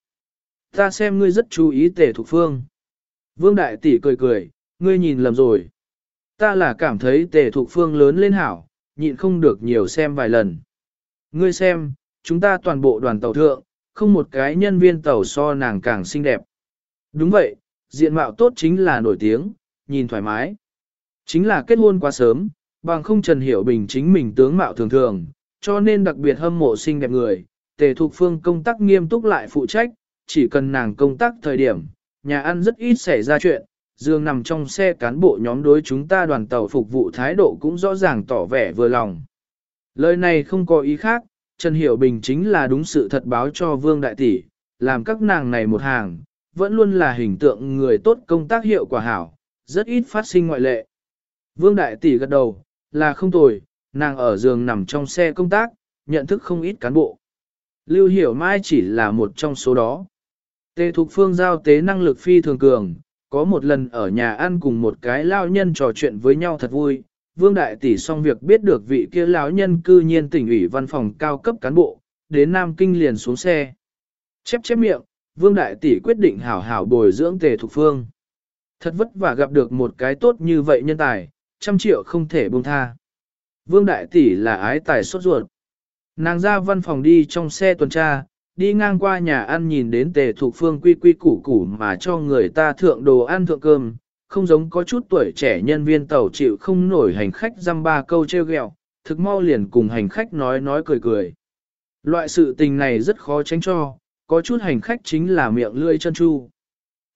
Ta xem ngươi rất chú ý tề thục phương. Vương Đại Tỷ cười cười, ngươi nhìn lầm rồi. Ta là cảm thấy tề thục phương lớn lên hảo, nhịn không được nhiều xem vài lần. Ngươi xem, chúng ta toàn bộ đoàn tàu thượng, không một cái nhân viên tàu so nàng càng xinh đẹp. Đúng vậy, diện mạo tốt chính là nổi tiếng, nhìn thoải mái. Chính là kết hôn quá sớm, bằng không Trần Hiểu Bình chính mình tướng mạo thường thường, cho nên đặc biệt hâm mộ xinh đẹp người, tề thục phương công tác nghiêm túc lại phụ trách, chỉ cần nàng công tác thời điểm, nhà ăn rất ít xảy ra chuyện, dương nằm trong xe cán bộ nhóm đối chúng ta đoàn tàu phục vụ thái độ cũng rõ ràng tỏ vẻ vừa lòng. Lời này không có ý khác, Trần Hiểu Bình chính là đúng sự thật báo cho Vương Đại Tỷ, làm các nàng này một hàng, vẫn luôn là hình tượng người tốt công tác hiệu quả hảo, rất ít phát sinh ngoại lệ. Vương Đại Tỷ gật đầu, là không tồi, nàng ở giường nằm trong xe công tác, nhận thức không ít cán bộ. Lưu Hiểu Mai chỉ là một trong số đó. Tề Thục Phương giao tế năng lực phi thường cường, có một lần ở nhà ăn cùng một cái lao nhân trò chuyện với nhau thật vui. Vương Đại Tỷ xong việc biết được vị kia lão nhân cư nhiên tỉnh ủy văn phòng cao cấp cán bộ, đến Nam Kinh liền xuống xe. Chép chép miệng, Vương Đại Tỷ quyết định hảo hảo bồi dưỡng Tề Thục Phương. Thật vất vả gặp được một cái tốt như vậy nhân tài, trăm triệu không thể buông tha. Vương Đại Tỷ là ái tài sốt ruột. Nàng ra văn phòng đi trong xe tuần tra, đi ngang qua nhà ăn nhìn đến tề thuộc phương quy quy củ củ mà cho người ta thượng đồ ăn thượng cơm, không giống có chút tuổi trẻ nhân viên tàu chịu không nổi hành khách dăm ba câu treo ghẹo, thực mau liền cùng hành khách nói nói cười cười. Loại sự tình này rất khó tránh cho, có chút hành khách chính là miệng lươi chân chu.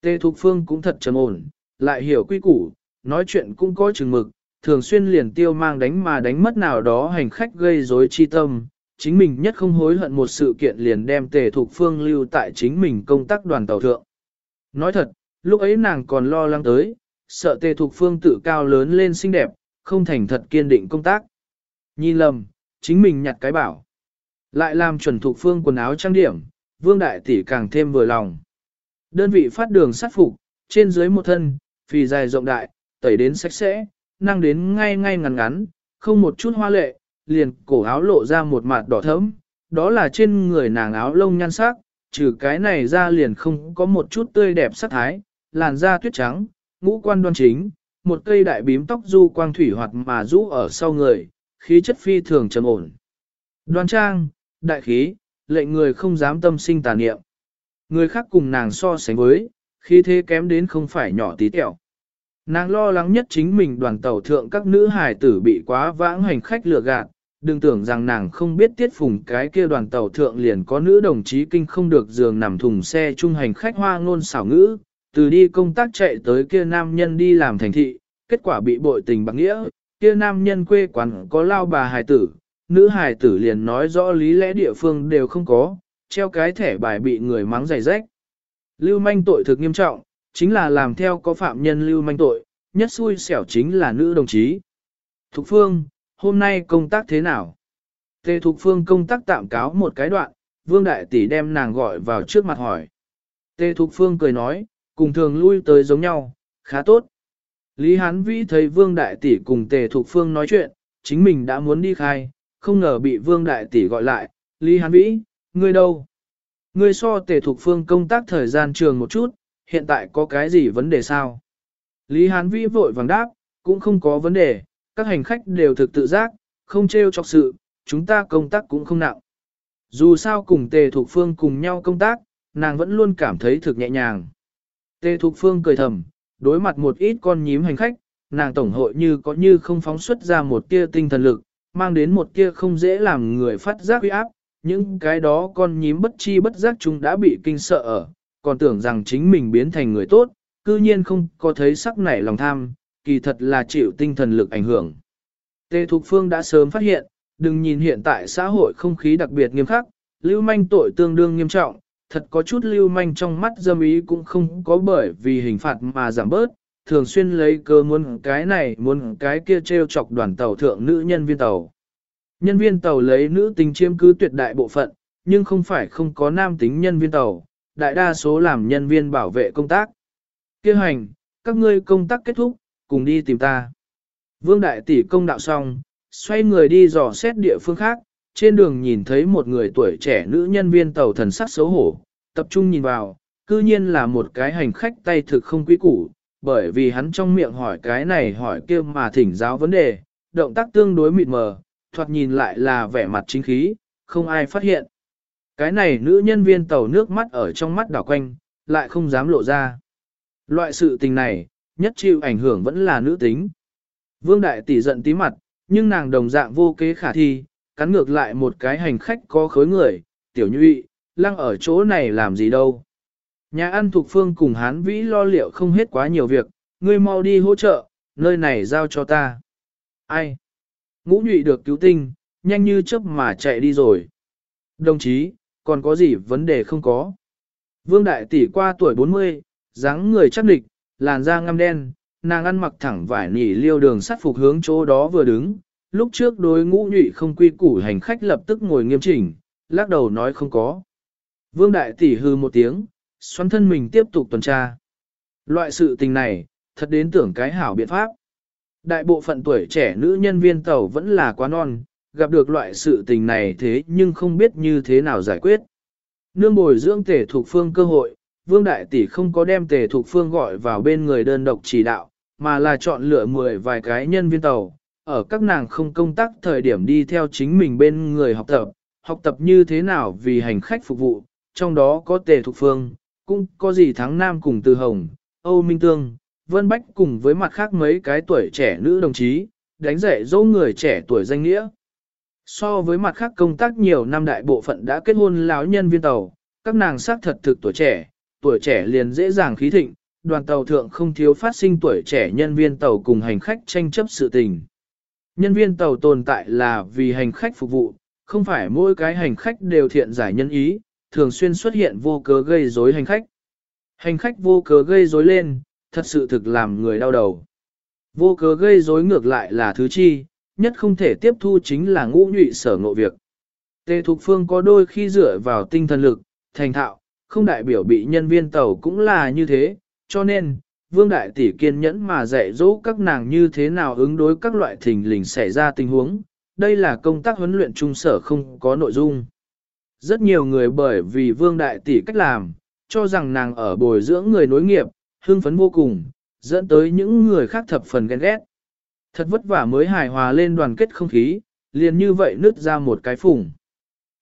Tề Thục Phương cũng thật trầm ổn, lại hiểu quy củ, nói chuyện cũng có chừng mực, thường xuyên liền tiêu mang đánh mà đánh mất nào đó hành khách gây rối chi tâm, chính mình nhất không hối hận một sự kiện liền đem tề thuộc phương lưu tại chính mình công tác đoàn tàu thượng. Nói thật, lúc ấy nàng còn lo lắng tới, sợ tề thuộc phương tự cao lớn lên xinh đẹp, không thành thật kiên định công tác. Nhìn lầm, chính mình nhặt cái bảo. Lại làm chuẩn thục phương quần áo trang điểm, vương đại tỷ càng thêm vừa lòng. Đơn vị phát đường sát phục, trên dưới một thân, phì dài rộng đại, tẩy đến sạch sẽ, năng đến ngay ngay ngắn ngắn, không một chút hoa lệ, liền cổ áo lộ ra một mặt đỏ thẫm, đó là trên người nàng áo lông nhan sắc, trừ cái này ra liền không có một chút tươi đẹp sắc thái, làn da tuyết trắng, ngũ quan đoan chính, một cây đại bím tóc du quang thủy hoạt mà rũ ở sau người, khí chất phi thường trầm ổn. Đoan trang, đại khí, lệnh người không dám tâm sinh tà niệm. Người khác cùng nàng so sánh với, khí thế kém đến không phải nhỏ tí tẹo. Nàng lo lắng nhất chính mình đoàn tàu thượng các nữ hài tử bị quá vãng hành khách lừa gạt, đừng tưởng rằng nàng không biết tiết phùng cái kia đoàn tàu thượng liền có nữ đồng chí kinh không được giường nằm thùng xe trung hành khách hoa ngôn xảo ngữ, từ đi công tác chạy tới kia nam nhân đi làm thành thị, kết quả bị bội tình bạc nghĩa, kia nam nhân quê quán có lao bà hài tử, nữ hài tử liền nói rõ lý lẽ địa phương đều không có, treo cái thẻ bài bị người mắng giày rách. Lưu manh tội thực nghiêm trọng, chính là làm theo có phạm nhân lưu manh tội, nhất xui xẻo chính là nữ đồng chí. Thục phương, hôm nay công tác thế nào? Tề Thục Phương công tác tạm cáo một cái đoạn, Vương Đại Tỷ đem nàng gọi vào trước mặt hỏi. Tề Thục Phương cười nói, cùng thường lui tới giống nhau, khá tốt. Lý Hán Vĩ thấy Vương Đại Tỷ cùng Tề Thục Phương nói chuyện, chính mình đã muốn đi khai, không ngờ bị Vương Đại Tỷ gọi lại. Lý Hán Vĩ, ngươi đâu? Ngươi so Tề Thục Phương công tác thời gian trường một chút, hiện tại có cái gì vấn đề sao? Lý Hán Vĩ vội vàng đáp, cũng không có vấn đề, các hành khách đều thực tự giác, không trêu chọc sự, chúng ta công tác cũng không nặng. Dù sao cùng Tề Thục Phương cùng nhau công tác, nàng vẫn luôn cảm thấy thực nhẹ nhàng. Tề Thục Phương cười thầm, đối mặt một ít con nhím hành khách, nàng tổng hội như có như không phóng xuất ra một tia tinh thần lực, mang đến một tia không dễ làm người phát giác uy áp, những cái đó con nhím bất chi bất giác chúng đã bị kinh sợ ở, còn tưởng rằng chính mình biến thành người tốt, cư nhiên không có thấy sắc nảy lòng tham, kỳ thật là chịu tinh thần lực ảnh hưởng. Tề Thục Phương đã sớm phát hiện, đừng nhìn hiện tại xã hội không khí đặc biệt nghiêm khắc, lưu manh tội tương đương nghiêm trọng, thật có chút lưu manh trong mắt dâm ý cũng không có bởi vì hình phạt mà giảm bớt, thường xuyên lấy cơ muốn cái này muốn cái kia treo chọc đoàn tàu thượng nữ nhân viên tàu. Nhân viên tàu lấy nữ tính chiếm cứ tuyệt đại bộ phận, nhưng không phải không có nam tính nhân viên tàu, đại đa số làm nhân viên bảo vệ công tác. Kêu hành, các ngươi công tác kết thúc, cùng đi tìm ta. Vương Đại Tỷ công đạo xong, xoay người đi dò xét địa phương khác, trên đường nhìn thấy một người tuổi trẻ nữ nhân viên tàu thần sắc xấu hổ, tập trung nhìn vào, cư nhiên là một cái hành khách tay thực không quý củ, bởi vì hắn trong miệng hỏi cái này hỏi kia mà thỉnh giáo vấn đề, động tác tương đối mịt mờ, thoạt nhìn lại là vẻ mặt chính khí, không ai phát hiện. Cái này nữ nhân viên tàu nước mắt ở trong mắt đảo quanh, lại không dám lộ ra. Loại sự tình này, nhất chịu ảnh hưởng vẫn là nữ tính. Vương Đại Tỷ giận tí mặt, nhưng nàng đồng dạng vô kế khả thi, cắn ngược lại một cái hành khách có khối người, tiểu nhụy, lăng ở chỗ này làm gì đâu. Nhà ăn thuộc phương cùng hán vĩ lo liệu không hết quá nhiều việc, ngươi mau đi hỗ trợ, nơi này giao cho ta. Ai? Ngũ nhụy được cứu tinh, nhanh như chớp mà chạy đi rồi. Đồng chí, còn có gì vấn đề không có? Vương Đại Tỷ qua tuổi 40, dáng người chắc địch, làn da ngăm đen, nàng ăn mặc thẳng vải nỉ liêu đường sắt phục hướng chỗ đó vừa đứng. Lúc trước đối ngũ nhụy không quy củ hành khách lập tức ngồi nghiêm chỉnh, lắc đầu nói không có. Vương Đại Tỷ hư một tiếng, xoắn thân mình tiếp tục tuần tra. Loại sự tình này, thật đến tưởng cái hảo biện pháp. Đại bộ phận tuổi trẻ nữ nhân viên tàu vẫn là quá non, gặp được loại sự tình này thế nhưng không biết như thế nào giải quyết. Nương bồi dưỡng tể thuộc phương cơ hội, Vương Đại Tỷ không có đem tề Thục phương gọi vào bên người đơn độc chỉ đạo, mà là chọn lựa 10 vài cái nhân viên tàu, ở các nàng không công tác thời điểm đi theo chính mình bên người học tập, học tập như thế nào vì hành khách phục vụ, trong đó có tề Thục phương, cũng có gì thắng nam cùng từ hồng, Âu Minh Tương, Vân Bách cùng với mặt khác mấy cái tuổi trẻ nữ đồng chí, đánh dạy dỗ người trẻ tuổi danh nghĩa. So với mặt khác công tác nhiều năm đại bộ phận đã kết hôn lão nhân viên tàu, các nàng xác thật thực tuổi trẻ, tuổi trẻ liền dễ dàng khí thịnh, đoàn tàu thượng không thiếu phát sinh tuổi trẻ nhân viên tàu cùng hành khách tranh chấp sự tình. Nhân viên tàu tồn tại là vì hành khách phục vụ, không phải mỗi cái hành khách đều thiện giải nhân ý, thường xuyên xuất hiện vô cớ gây rối hành khách. Hành khách vô cớ gây rối lên, thật sự thực làm người đau đầu. Vô cớ gây rối ngược lại là thứ chi, nhất không thể tiếp thu chính là ngũ nhụy sở ngộ việc. Tề Thục Phương có đôi khi dựa vào tinh thần lực, thành thạo, không đại biểu bị nhân viên tàu cũng là như thế, cho nên, Vương Đại Tỷ kiên nhẫn mà dạy dỗ các nàng như thế nào ứng đối các loại thình lình xảy ra tình huống, đây là công tác huấn luyện trung sở không có nội dung. Rất nhiều người bởi vì Vương Đại Tỷ cách làm, cho rằng nàng ở bồi dưỡng người nối nghiệp, hưng phấn vô cùng, dẫn tới những người khác thập phần ghen ghét. Thật vất vả mới hài hòa lên đoàn kết không khí, liền như vậy nứt ra một cái phủng.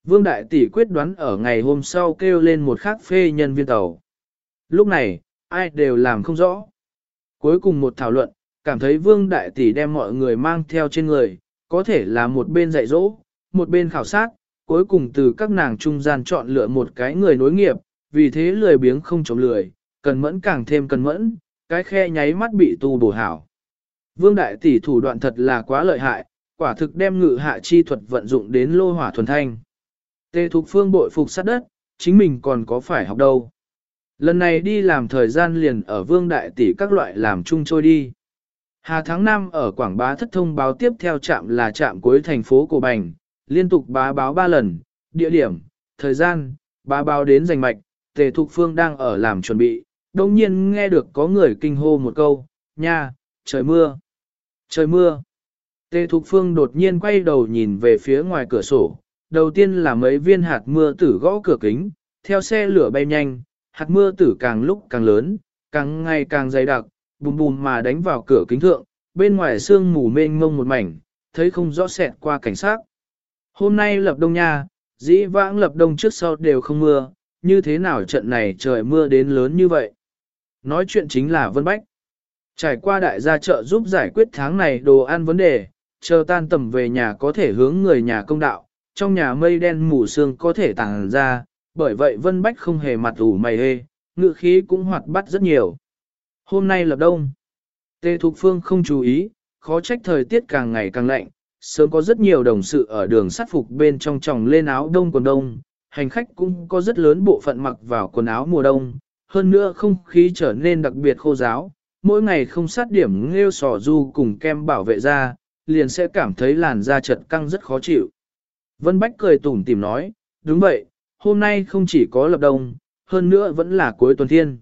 Vương Đại Tỷ quyết đoán ở ngày hôm sau kêu lên một khắc phê nhân viên tàu. Lúc này, ai đều làm không rõ. Cuối cùng một thảo luận, cảm thấy Vương Đại Tỷ đem mọi người mang theo trên người, có thể là một bên dạy dỗ, một bên khảo sát, cuối cùng từ các nàng trung gian chọn lựa một cái người nối nghiệp, vì thế lười biếng không chống lười, cần mẫn càng thêm cần mẫn, cái khe nháy mắt bị tu bổ hảo. Vương Đại Tỷ thủ đoạn thật là quá lợi hại, quả thực đem ngự hạ chi thuật vận dụng đến lô hỏa thuần thanh. Tề Thục Phương bội phục sát đất, chính mình còn có phải học đâu. Lần này đi làm thời gian liền ở Vương Đại Tỷ các loại làm chung trôi đi. Hà tháng 5 ở Quảng Bá thất thông báo tiếp theo trạm là trạm cuối thành phố Cổ Bành, liên tục bá báo 3 lần, địa điểm, thời gian, bá báo đến giành mạch, Tề Thục Phương đang ở làm chuẩn bị, đồng nhiên nghe được có người kinh hô một câu, nha, trời mưa, trời mưa. Tề Thục Phương đột nhiên quay đầu nhìn về phía ngoài cửa sổ, đầu tiên là mấy viên hạt mưa tử gõ cửa kính, theo xe lửa bay nhanh, hạt mưa tử càng lúc càng lớn, càng ngày càng dày đặc, bùm bùm mà đánh vào cửa kính thượng, bên ngoài sương mù mênh mông một mảnh, thấy không rõ xẹt qua cảnh sát. Hôm nay lập đông nha, dĩ vãng lập đông trước sau đều không mưa, như thế nào trận này trời mưa đến lớn như vậy? Nói chuyện chính là Vân Bách. Trải qua đại gia chợ giúp giải quyết tháng này đồ ăn vấn đề, chờ tan tầm về nhà có thể hướng người nhà công đạo, trong nhà mây đen mù sương có thể tàng ra, bởi vậy Vân Bách không hề mặt ủ mày hê, ngự khí cũng hoạt bát rất nhiều. Hôm nay lập đông. Tê Thục Phương không chú ý, khó trách thời tiết càng ngày càng lạnh, sớm có rất nhiều đồng sự ở đường sát phục bên trong tròng lên áo đông quần đông, hành khách cũng có rất lớn bộ phận mặc vào quần áo mùa đông, hơn nữa không khí trở nên đặc biệt khô giáo, mỗi ngày không sát điểm nghêu sò du cùng kem bảo vệ da, liền sẽ cảm thấy làn da chật căng rất khó chịu. Vân Bách cười tủm tỉm nói, đúng vậy, hôm nay không chỉ có lập đông, hơn nữa vẫn là cuối tuần thiên.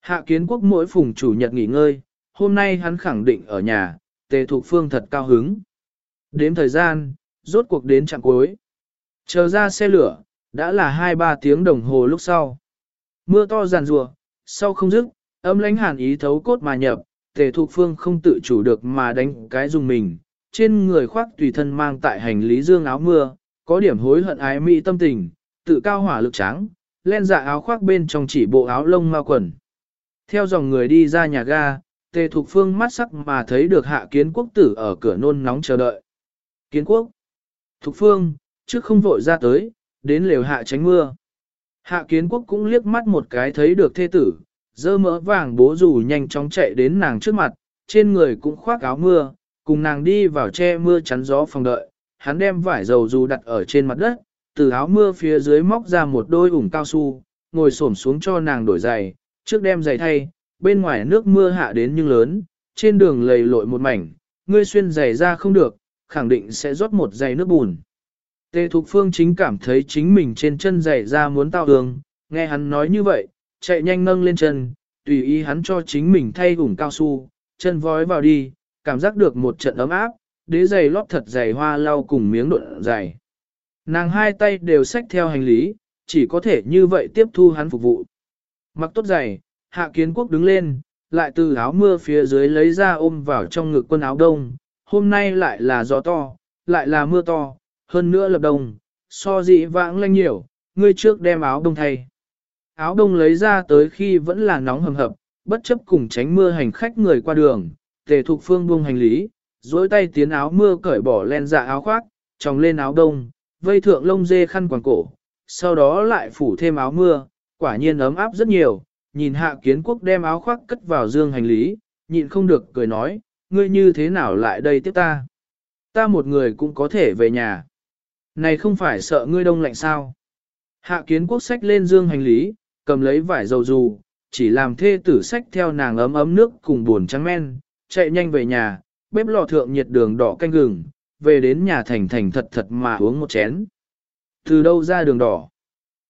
Hạ kiến quốc mỗi phùng chủ nhật nghỉ ngơi, hôm nay hắn khẳng định ở nhà, tề thục phương thật cao hứng. Đến thời gian, rốt cuộc đến chặng cuối. Chờ ra xe lửa, đã là 2-3 tiếng đồng hồ lúc sau. Mưa to giàn rùa, sau không dứt, âm lãnh hàn ý thấu cốt mà nhập, tề thục phương không tự chủ được mà đánh cái dùng mình. Trên người khoác tùy thân mang tại hành lý dương áo mưa, có điểm hối hận ái mỹ tâm tình, tự cao hỏa lực trắng, len dạ áo khoác bên trong chỉ bộ áo lông ma quần. Theo dòng người đi ra nhà ga, tề thục phương mắt sắc mà thấy được hạ kiến quốc tử ở cửa nôn nóng chờ đợi. Kiến quốc. Thục phương, trước không vội ra tới, đến lều hạ tránh mưa. Hạ kiến quốc cũng liếc mắt một cái thấy được thê tử, dơ mỡ vàng bố rủ nhanh chóng chạy đến nàng trước mặt, trên người cũng khoác áo mưa, cùng nàng đi vào che mưa chắn gió phòng đợi. Hắn đem vải dầu dù đặt ở trên mặt đất, từ áo mưa phía dưới móc ra một đôi ủng cao su, ngồi xổm xuống cho nàng đổi giày, trước đem giày thay, bên ngoài nước mưa hạ đến nhưng lớn, trên đường lầy lội một mảnh, ngươi xuyên giày ra không được, khẳng định sẽ rót một giày nước bùn. Tề Thục Phương chính cảm thấy chính mình trên chân giày ra muốn tao đường, nghe hắn nói như vậy, chạy nhanh nâng lên chân, tùy ý hắn cho chính mình thay ủng cao su, chân vói vào đi, cảm giác được một trận ấm áp, đế giày lót thật dày hoa lau cùng miếng độn dày. Nàng hai tay đều xách theo hành lý, chỉ có thể như vậy tiếp thu hắn phục vụ. Mặc tốt giày, hạ kiến quốc đứng lên, lại từ áo mưa phía dưới lấy ra ôm vào trong ngực quân áo đông. Hôm nay lại là gió to, lại là mưa to, hơn nữa lập đông, so dị vãng lanh nhiều, ngươi trước đem áo đông thay. Áo đông lấy ra tới khi vẫn là nóng hầm hập, bất chấp cùng tránh mưa hành khách người qua đường, tề thục phương buông hành lý, duỗi tay tiến áo mưa cởi bỏ len dạ áo khoác, tròng lên áo đông, vây thượng lông dê khăn quàng cổ, sau đó lại phủ thêm áo mưa, quả nhiên ấm áp rất nhiều, nhìn hạ kiến quốc đem áo khoác cất vào dương hành lý, nhịn không được cười nói, ngươi như thế nào lại đây tiếp ta? Ta một người cũng có thể về nhà. Này không phải sợ ngươi đông lạnh sao? Hạ kiến quốc sách lên dương hành lý, cầm lấy vải dầu dù, chỉ làm thê tử sách theo nàng ấm ấm nước cùng buồn trắng men, chạy nhanh về nhà, bếp lò thượng nhiệt đường đỏ canh gừng, về đến nhà thành thành thật thật mà uống một chén. Từ đâu ra đường đỏ?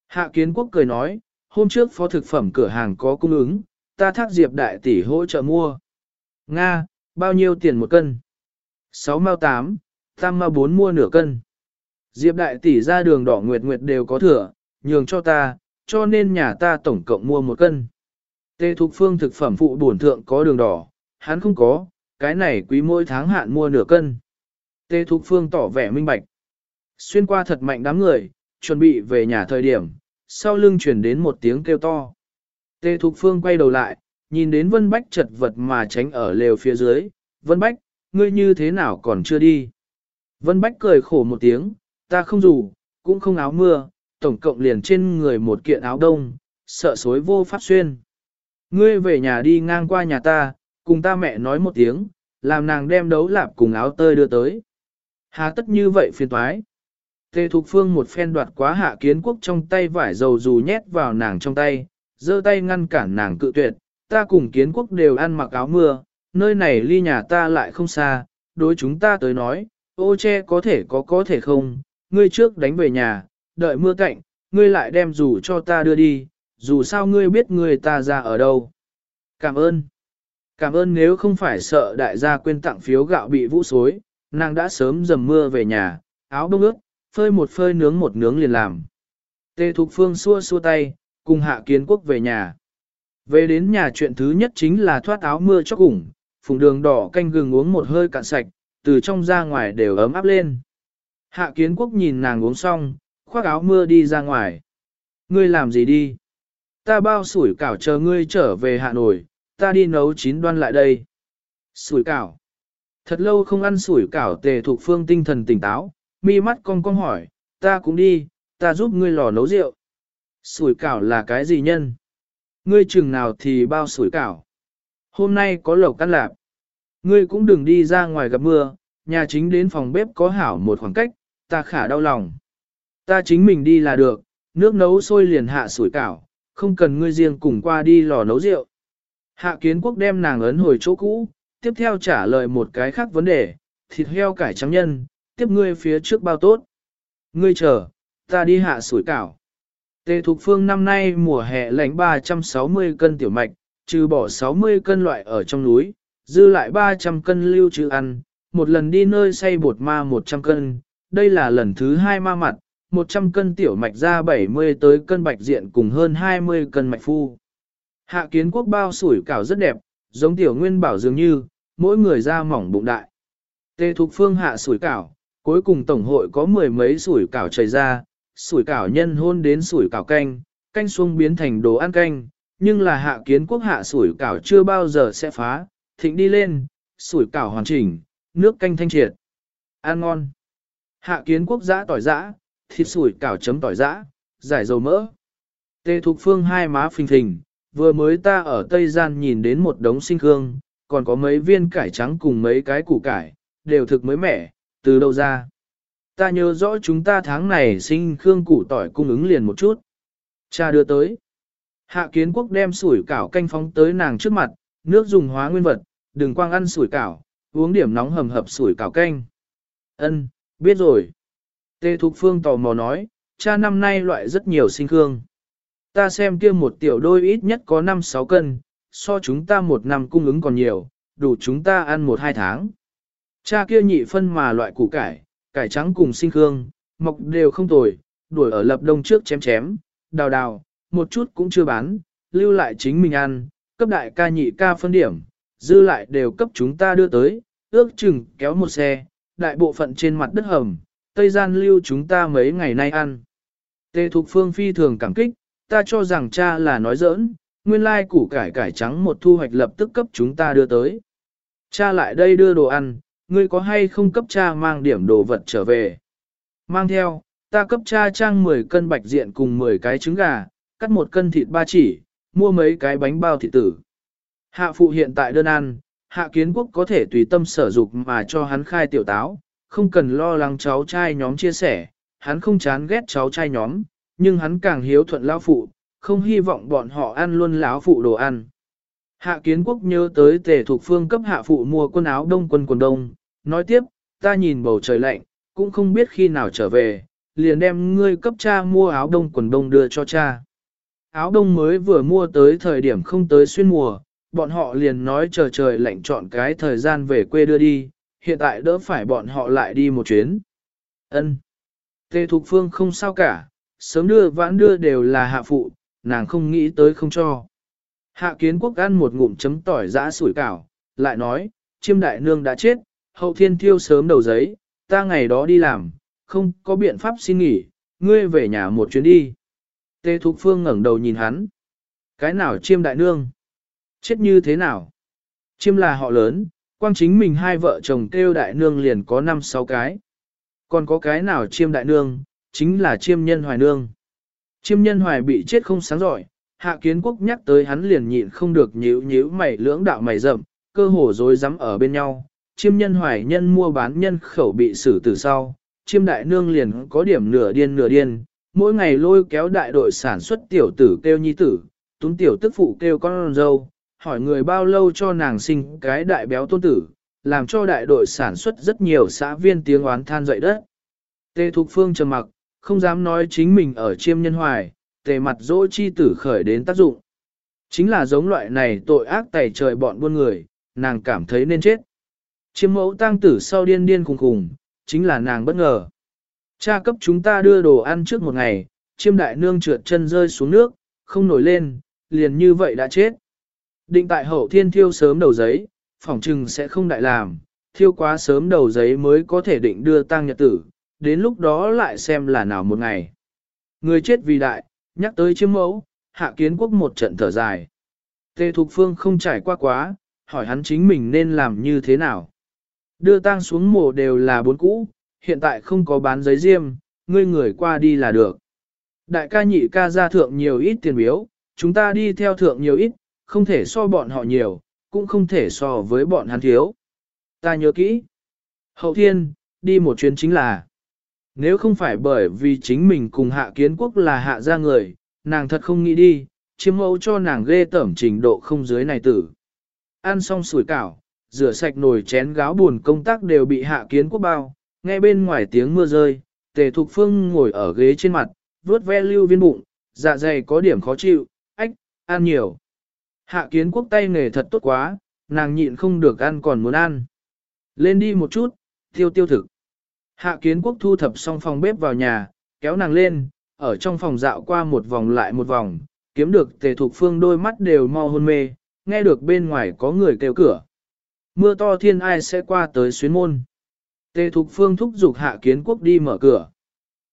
Hạ kiến quốc cười nói, hôm trước phó thực phẩm cửa hàng có cung ứng, ta thác diệp đại tỷ hỗ trợ mua. Nga, bao nhiêu tiền một cân? 6 mao 8, tam mao 4 mua nửa cân. Diệp đại tỷ ra đường đỏ nguyệt nguyệt đều có thừa, nhường cho ta, cho nên nhà ta tổng cộng mua một cân. Tê Thục Phương thực phẩm phụ bổn thượng có đường đỏ, hắn không có, cái này quý mỗi tháng hạn mua nửa cân. Tê Thục Phương tỏ vẻ minh bạch. Xuyên qua thật mạnh đám người, chuẩn bị về nhà thời điểm, sau lưng chuyển đến một tiếng kêu to. Tê Thục Phương quay đầu lại, nhìn đến Vân Bách chật vật mà tránh ở lều phía dưới. Vân Bách, ngươi như thế nào còn chưa đi? Vân Bách cười khổ một tiếng, ta không dù, cũng không áo mưa, tổng cộng liền trên người một kiện áo đông, sợ xối vô pháp xuyên. Ngươi về nhà đi ngang qua nhà ta, cùng ta mẹ nói một tiếng, làm nàng đem đấu lạp cùng áo tơi đưa tới. Hà tất như vậy phiền toái. Tề Thục Phương một phen đoạt quá hạ kiến quốc trong tay vải dầu dù nhét vào nàng trong tay, giơ tay ngăn cản nàng cự tuyệt, ta cùng kiến quốc đều ăn mặc áo mưa, nơi này ly nhà ta lại không xa, đối chúng ta tới nói, ô che có thể có có thể không, ngươi trước đánh về nhà, đợi mưa cạnh, ngươi lại đem dù cho ta đưa đi, dù sao ngươi biết người ta ra ở đâu. Cảm ơn. Cảm ơn nếu không phải sợ đại gia quên tặng phiếu gạo bị vũ xối, nàng đã sớm dầm mưa về nhà, áo bông ướt, phơi một phơi nướng một nướng liền làm. tê Thục Phương xua xua tay, cùng hạ kiến quốc về nhà. Về đến nhà chuyện thứ nhất chính là thoát áo mưa cho cùng, phùng đường đỏ canh gừng uống một hơi cạn sạch, từ trong ra ngoài đều ấm áp lên. Hạ kiến quốc nhìn nàng uống xong, khoác áo mưa đi ra ngoài. Ngươi làm gì đi? Ta bao sủi cảo chờ ngươi trở về Hà Nội, ta đi nấu chín đoan lại đây. Sủi cảo. Thật lâu không ăn sủi cảo tề thuộc phương tinh thần tỉnh táo, mi mắt cong cong hỏi, ta cũng đi, ta giúp ngươi lò nấu rượu. Sủi cảo là cái gì nhân? Ngươi chừng nào thì bao sủi cảo. Hôm nay có lẩu căn lạp. Ngươi cũng đừng đi ra ngoài gặp mưa, nhà chính đến phòng bếp có hảo một khoảng cách, ta khả đau lòng. Ta chính mình đi là được, nước nấu sôi liền hạ sủi cảo, không cần ngươi riêng cùng qua đi lò nấu rượu. Hạ kiến quốc đem nàng ấn hồi chỗ cũ, tiếp theo trả lời một cái khác vấn đề, thịt heo cải trắng nhân, tiếp ngươi phía trước bao tốt. Ngươi chờ, ta đi hạ sủi cảo. Tề Thục Phương năm nay mùa hè lạnh 360 cân tiểu mạch, trừ bỏ 60 cân loại ở trong núi, dư lại 300 cân lưu trữ ăn, một lần đi nơi xay bột ma 100 cân, đây là lần thứ hai ma mặt, 100 cân tiểu mạch ra 70 tới cân bạch diện cùng hơn 20 cân mạch phu. Hạ kiến quốc bao sủi cảo rất đẹp, giống tiểu nguyên bảo dường như, mỗi người ra mỏng bụng đại. Tề Thục Phương hạ sủi cảo, cuối cùng tổng hội có mười mấy sủi cảo chảy ra, sủi cảo nhân hôn đến sủi cảo canh, canh xuông biến thành đồ ăn canh, nhưng là hạ kiến quốc hạ sủi cảo chưa bao giờ sẽ phá, thịnh đi lên, sủi cảo hoàn chỉnh, nước canh thanh triệt. Ăn ngon. Hạ kiến quốc giã tỏi giã, thịt sủi cảo chấm tỏi giã, giải dầu mỡ. Tê Thục Phương hai má phình phình, vừa mới ta ở Tây Gian nhìn đến một đống sinh hương, còn có mấy viên cải trắng cùng mấy cái củ cải, đều thực mới mẻ, từ đâu ra. Ta nhớ rõ chúng ta tháng này sinh khương củ tỏi cung ứng liền một chút. Cha đưa tới. Hạ kiến quốc đem sủi cảo canh phóng tới nàng trước mặt, nước dùng hóa nguyên vật, đừng quang ăn sủi cảo, uống điểm nóng hầm hập sủi cảo canh. Ân, biết rồi. Tê Thục Phương tò mò nói, cha năm nay loại rất nhiều sinh khương. Ta xem kia một tiểu đôi ít nhất có 5-6 cân, so chúng ta một năm cung ứng còn nhiều, đủ chúng ta ăn một hai tháng. Cha kia nhị phân mà loại củ cải, cải trắng cùng sinh khương, mọc đều không tồi, đuổi ở lập đông trước chém chém, đào đào, một chút cũng chưa bán, lưu lại chính mình ăn, cấp đại ca nhị ca phân điểm, dư lại đều cấp chúng ta đưa tới, ước chừng kéo một xe, đại bộ phận trên mặt đất hầm, tây gian lưu chúng ta mấy ngày nay ăn. Tề Thục Phương phi thường cảm kích, ta cho rằng cha là nói giỡn, nguyên lai củ cải cải trắng một thu hoạch lập tức cấp chúng ta đưa tới. Cha lại đây đưa đồ ăn, ngươi có hay không cấp cha mang điểm đồ vật trở về? Mang theo, ta cấp cha trang 10 cân bạch diện cùng 10 cái trứng gà, cắt một cân thịt ba chỉ, mua mấy cái bánh bao thịt tử. Hạ phụ hiện tại đơn ăn, hạ kiến quốc có thể tùy tâm sở dục mà cho hắn khai tiểu táo, không cần lo lắng cháu trai nhóm chia sẻ, hắn không chán ghét cháu trai nhóm, nhưng hắn càng hiếu thuận lão phụ, không hy vọng bọn họ ăn luôn lão phụ đồ ăn. Hạ kiến quốc nhớ tới tề thuộc phương cấp hạ phụ mua quần áo đông quân quần đông, nói tiếp, ta nhìn bầu trời lạnh, cũng không biết khi nào trở về, liền đem ngươi cấp cha mua áo đông quần đông đưa cho cha. Áo đông mới vừa mua tới thời điểm không tới xuyên mùa, bọn họ liền nói chờ trời lạnh chọn cái thời gian về quê đưa đi, hiện tại đỡ phải bọn họ lại đi một chuyến. Ân. Tề Thục Phương không sao cả, sớm đưa vãn đưa đều là hạ phụ, nàng không nghĩ tới không cho. Hạ kiến quốc ăn một ngụm chấm tỏi giã sủi cảo, lại nói, chiêm đại nương đã chết, hậu thiên thiêu sớm đầu giấy, ta ngày đó đi làm, không có biện pháp xin nghỉ, ngươi về nhà một chuyến đi. Tê Thục Phương ngẩng đầu nhìn hắn. Cái nào chiêm đại nương? Chết như thế nào? Chiêm là họ lớn, quang chính mình hai vợ chồng kêu đại nương liền có năm sáu cái. Còn có cái nào chiêm đại nương, chính là chiêm nhân hoài nương. Chiêm nhân hoài bị chết không sáng giỏi, hạ kiến quốc nhắc tới hắn liền nhịn không được nhíu nhíu mày lưỡng đạo mày rậm, cơ hồ dối rắm ở bên nhau. Chiêm nhân hoài nhân mua bán nhân khẩu bị xử từ sau, chiêm đại nương liền có điểm nửa điên nửa điên, mỗi ngày lôi kéo đại đội sản xuất tiểu tử kêu nhi tử, túng tiểu tức phụ kêu con dâu, hỏi người bao lâu cho nàng sinh cái đại béo tôn tử, làm cho đại đội sản xuất rất nhiều xã viên tiếng oán than dậy đất. Tê Thục Phương trầm mặc, không dám nói chính mình ở chiêm nhân hoài, tề mặt dỗ chi tử khởi đến tác dụng. Chính là giống loại này tội ác tày trời bọn buôn người, nàng cảm thấy nên chết. Chiêm mẫu tăng tử sau điên điên khùng khùng, chính là nàng bất ngờ. Cha cấp chúng ta đưa đồ ăn trước một ngày, chiêm đại nương trượt chân rơi xuống nước, không nổi lên, liền như vậy đã chết. Định tại hậu thiên thiêu sớm đầu giấy, phỏng trừng sẽ không đại làm, thiêu quá sớm đầu giấy mới có thể định đưa tăng nhật tử, đến lúc đó lại xem là nào một ngày. Người chết vì đại, nhắc tới chiếm mẫu, hạ kiến quốc một trận thở dài. Tề Thục Phương không trải qua quá, hỏi hắn chính mình nên làm như thế nào. Đưa tang xuống mồ đều là bốn cũ, hiện tại không có bán giấy diêm, ngươi người qua đi là được. Đại ca nhị ca ra thượng nhiều ít tiền biếu, chúng ta đi theo thượng nhiều ít, không thể so bọn họ nhiều, cũng không thể so với bọn hắn thiếu. Ta nhớ kỹ. Hậu thiên, đi một chuyến chính là. Nếu không phải bởi vì chính mình cùng hạ kiến quốc là hạ gia người, nàng thật không nghĩ đi, chiếm mẫu cho nàng ghê tẩm trình độ không dưới này tử. Ăn xong sủi cảo, rửa sạch nồi chén gáo buồn công tác đều bị hạ kiến quốc bao, nghe bên ngoài tiếng mưa rơi, tề thục phương ngồi ở ghế trên mặt, vuốt ve lưu viên bụng, dạ dày có điểm khó chịu, ách, ăn nhiều. Hạ kiến quốc tay nghề thật tốt quá, nàng nhịn không được ăn còn muốn ăn. Lên đi một chút, tiêu tiêu thực. Hạ kiến quốc thu thập xong phòng bếp vào nhà, kéo nàng lên, ở trong phòng dạo qua một vòng lại một vòng, kiếm được tề thục phương đôi mắt đều mau hôn mê, nghe được bên ngoài có người kêu cửa. Mưa to thiên ai sẽ qua tới xuyến môn. Tề thục phương thúc giục hạ kiến quốc đi mở cửa.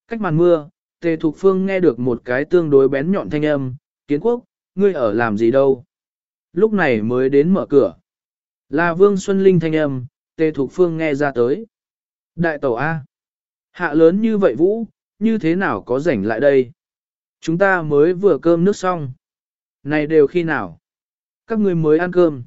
Cách màn mưa, tề thục phương nghe được một cái tương đối bén nhọn thanh âm, kiến quốc, ngươi ở làm gì đâu. Lúc này mới đến mở cửa. Là vương Xuân Linh thanh âm, tề thục phương nghe ra tới. Đại Tẩu A. Hạ lớn như vậy vũ, như thế nào có rảnh lại đây? Chúng ta mới vừa cơm nước xong. Này đều khi nào? Các người mới ăn cơm.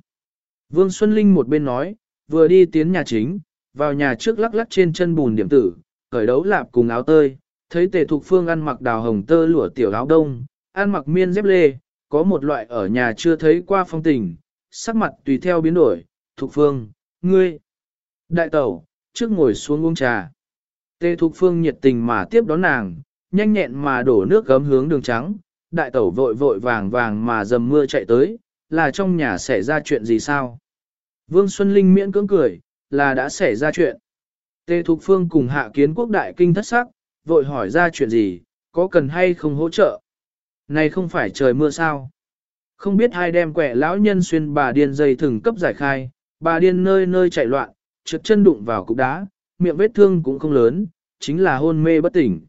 Vương Xuân Linh một bên nói, vừa đi tiến nhà chính, vào nhà trước lắc lắc trên chân bùn điểm tử, cởi đấu lạp cùng áo tơi, thấy tề thục phương ăn mặc đào hồng tơ lụa tiểu áo đông, ăn mặc miên dép lê, có một loại ở nhà chưa thấy qua phong tình, sắc mặt tùy theo biến đổi, thục phương, ngươi, đại tẩu, trước ngồi xuống uống trà. Tề thục phương nhiệt tình mà tiếp đón nàng, nhanh nhẹn mà đổ nước gấm hướng đường trắng, đại tẩu vội vội vàng vàng mà dầm mưa chạy tới, là trong nhà xảy ra chuyện gì sao? Vương Xuân Linh miễn cưỡng cười, là đã xảy ra chuyện. Tề Thục Phương cùng hạ kiến quốc đại kinh thất sắc, vội hỏi ra chuyện gì, có cần hay không hỗ trợ? Này không phải trời mưa sao? Không biết hai đem quẻ lão nhân xuyên bà điên dây thừng cấp giải khai, bà điên nơi nơi chạy loạn, trượt chân đụng vào cục đá, miệng vết thương cũng không lớn, chính là hôn mê bất tỉnh.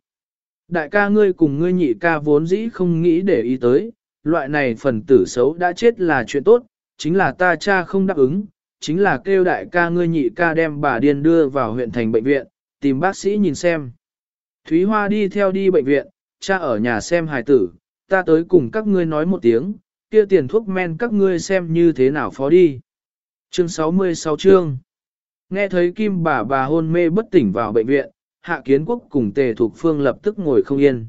Đại ca ngươi cùng ngươi nhị ca vốn dĩ không nghĩ để ý tới, loại này phần tử xấu đã chết là chuyện tốt, chính là ta cha không đáp ứng, chính là kêu đại ca ngươi nhị ca đem bà điên đưa vào huyện thành bệnh viện, tìm bác sĩ nhìn xem. Thúy Hoa đi theo đi bệnh viện, cha ở nhà xem hài tử, ta tới cùng các ngươi nói một tiếng, kia tiền thuốc men các ngươi xem như thế nào phó đi. Chương 66 chương Nghe thấy Kim bà bà hôn mê bất tỉnh vào bệnh viện, Hạ Kiến Quốc cùng Tề Thục Phương lập tức ngồi không yên.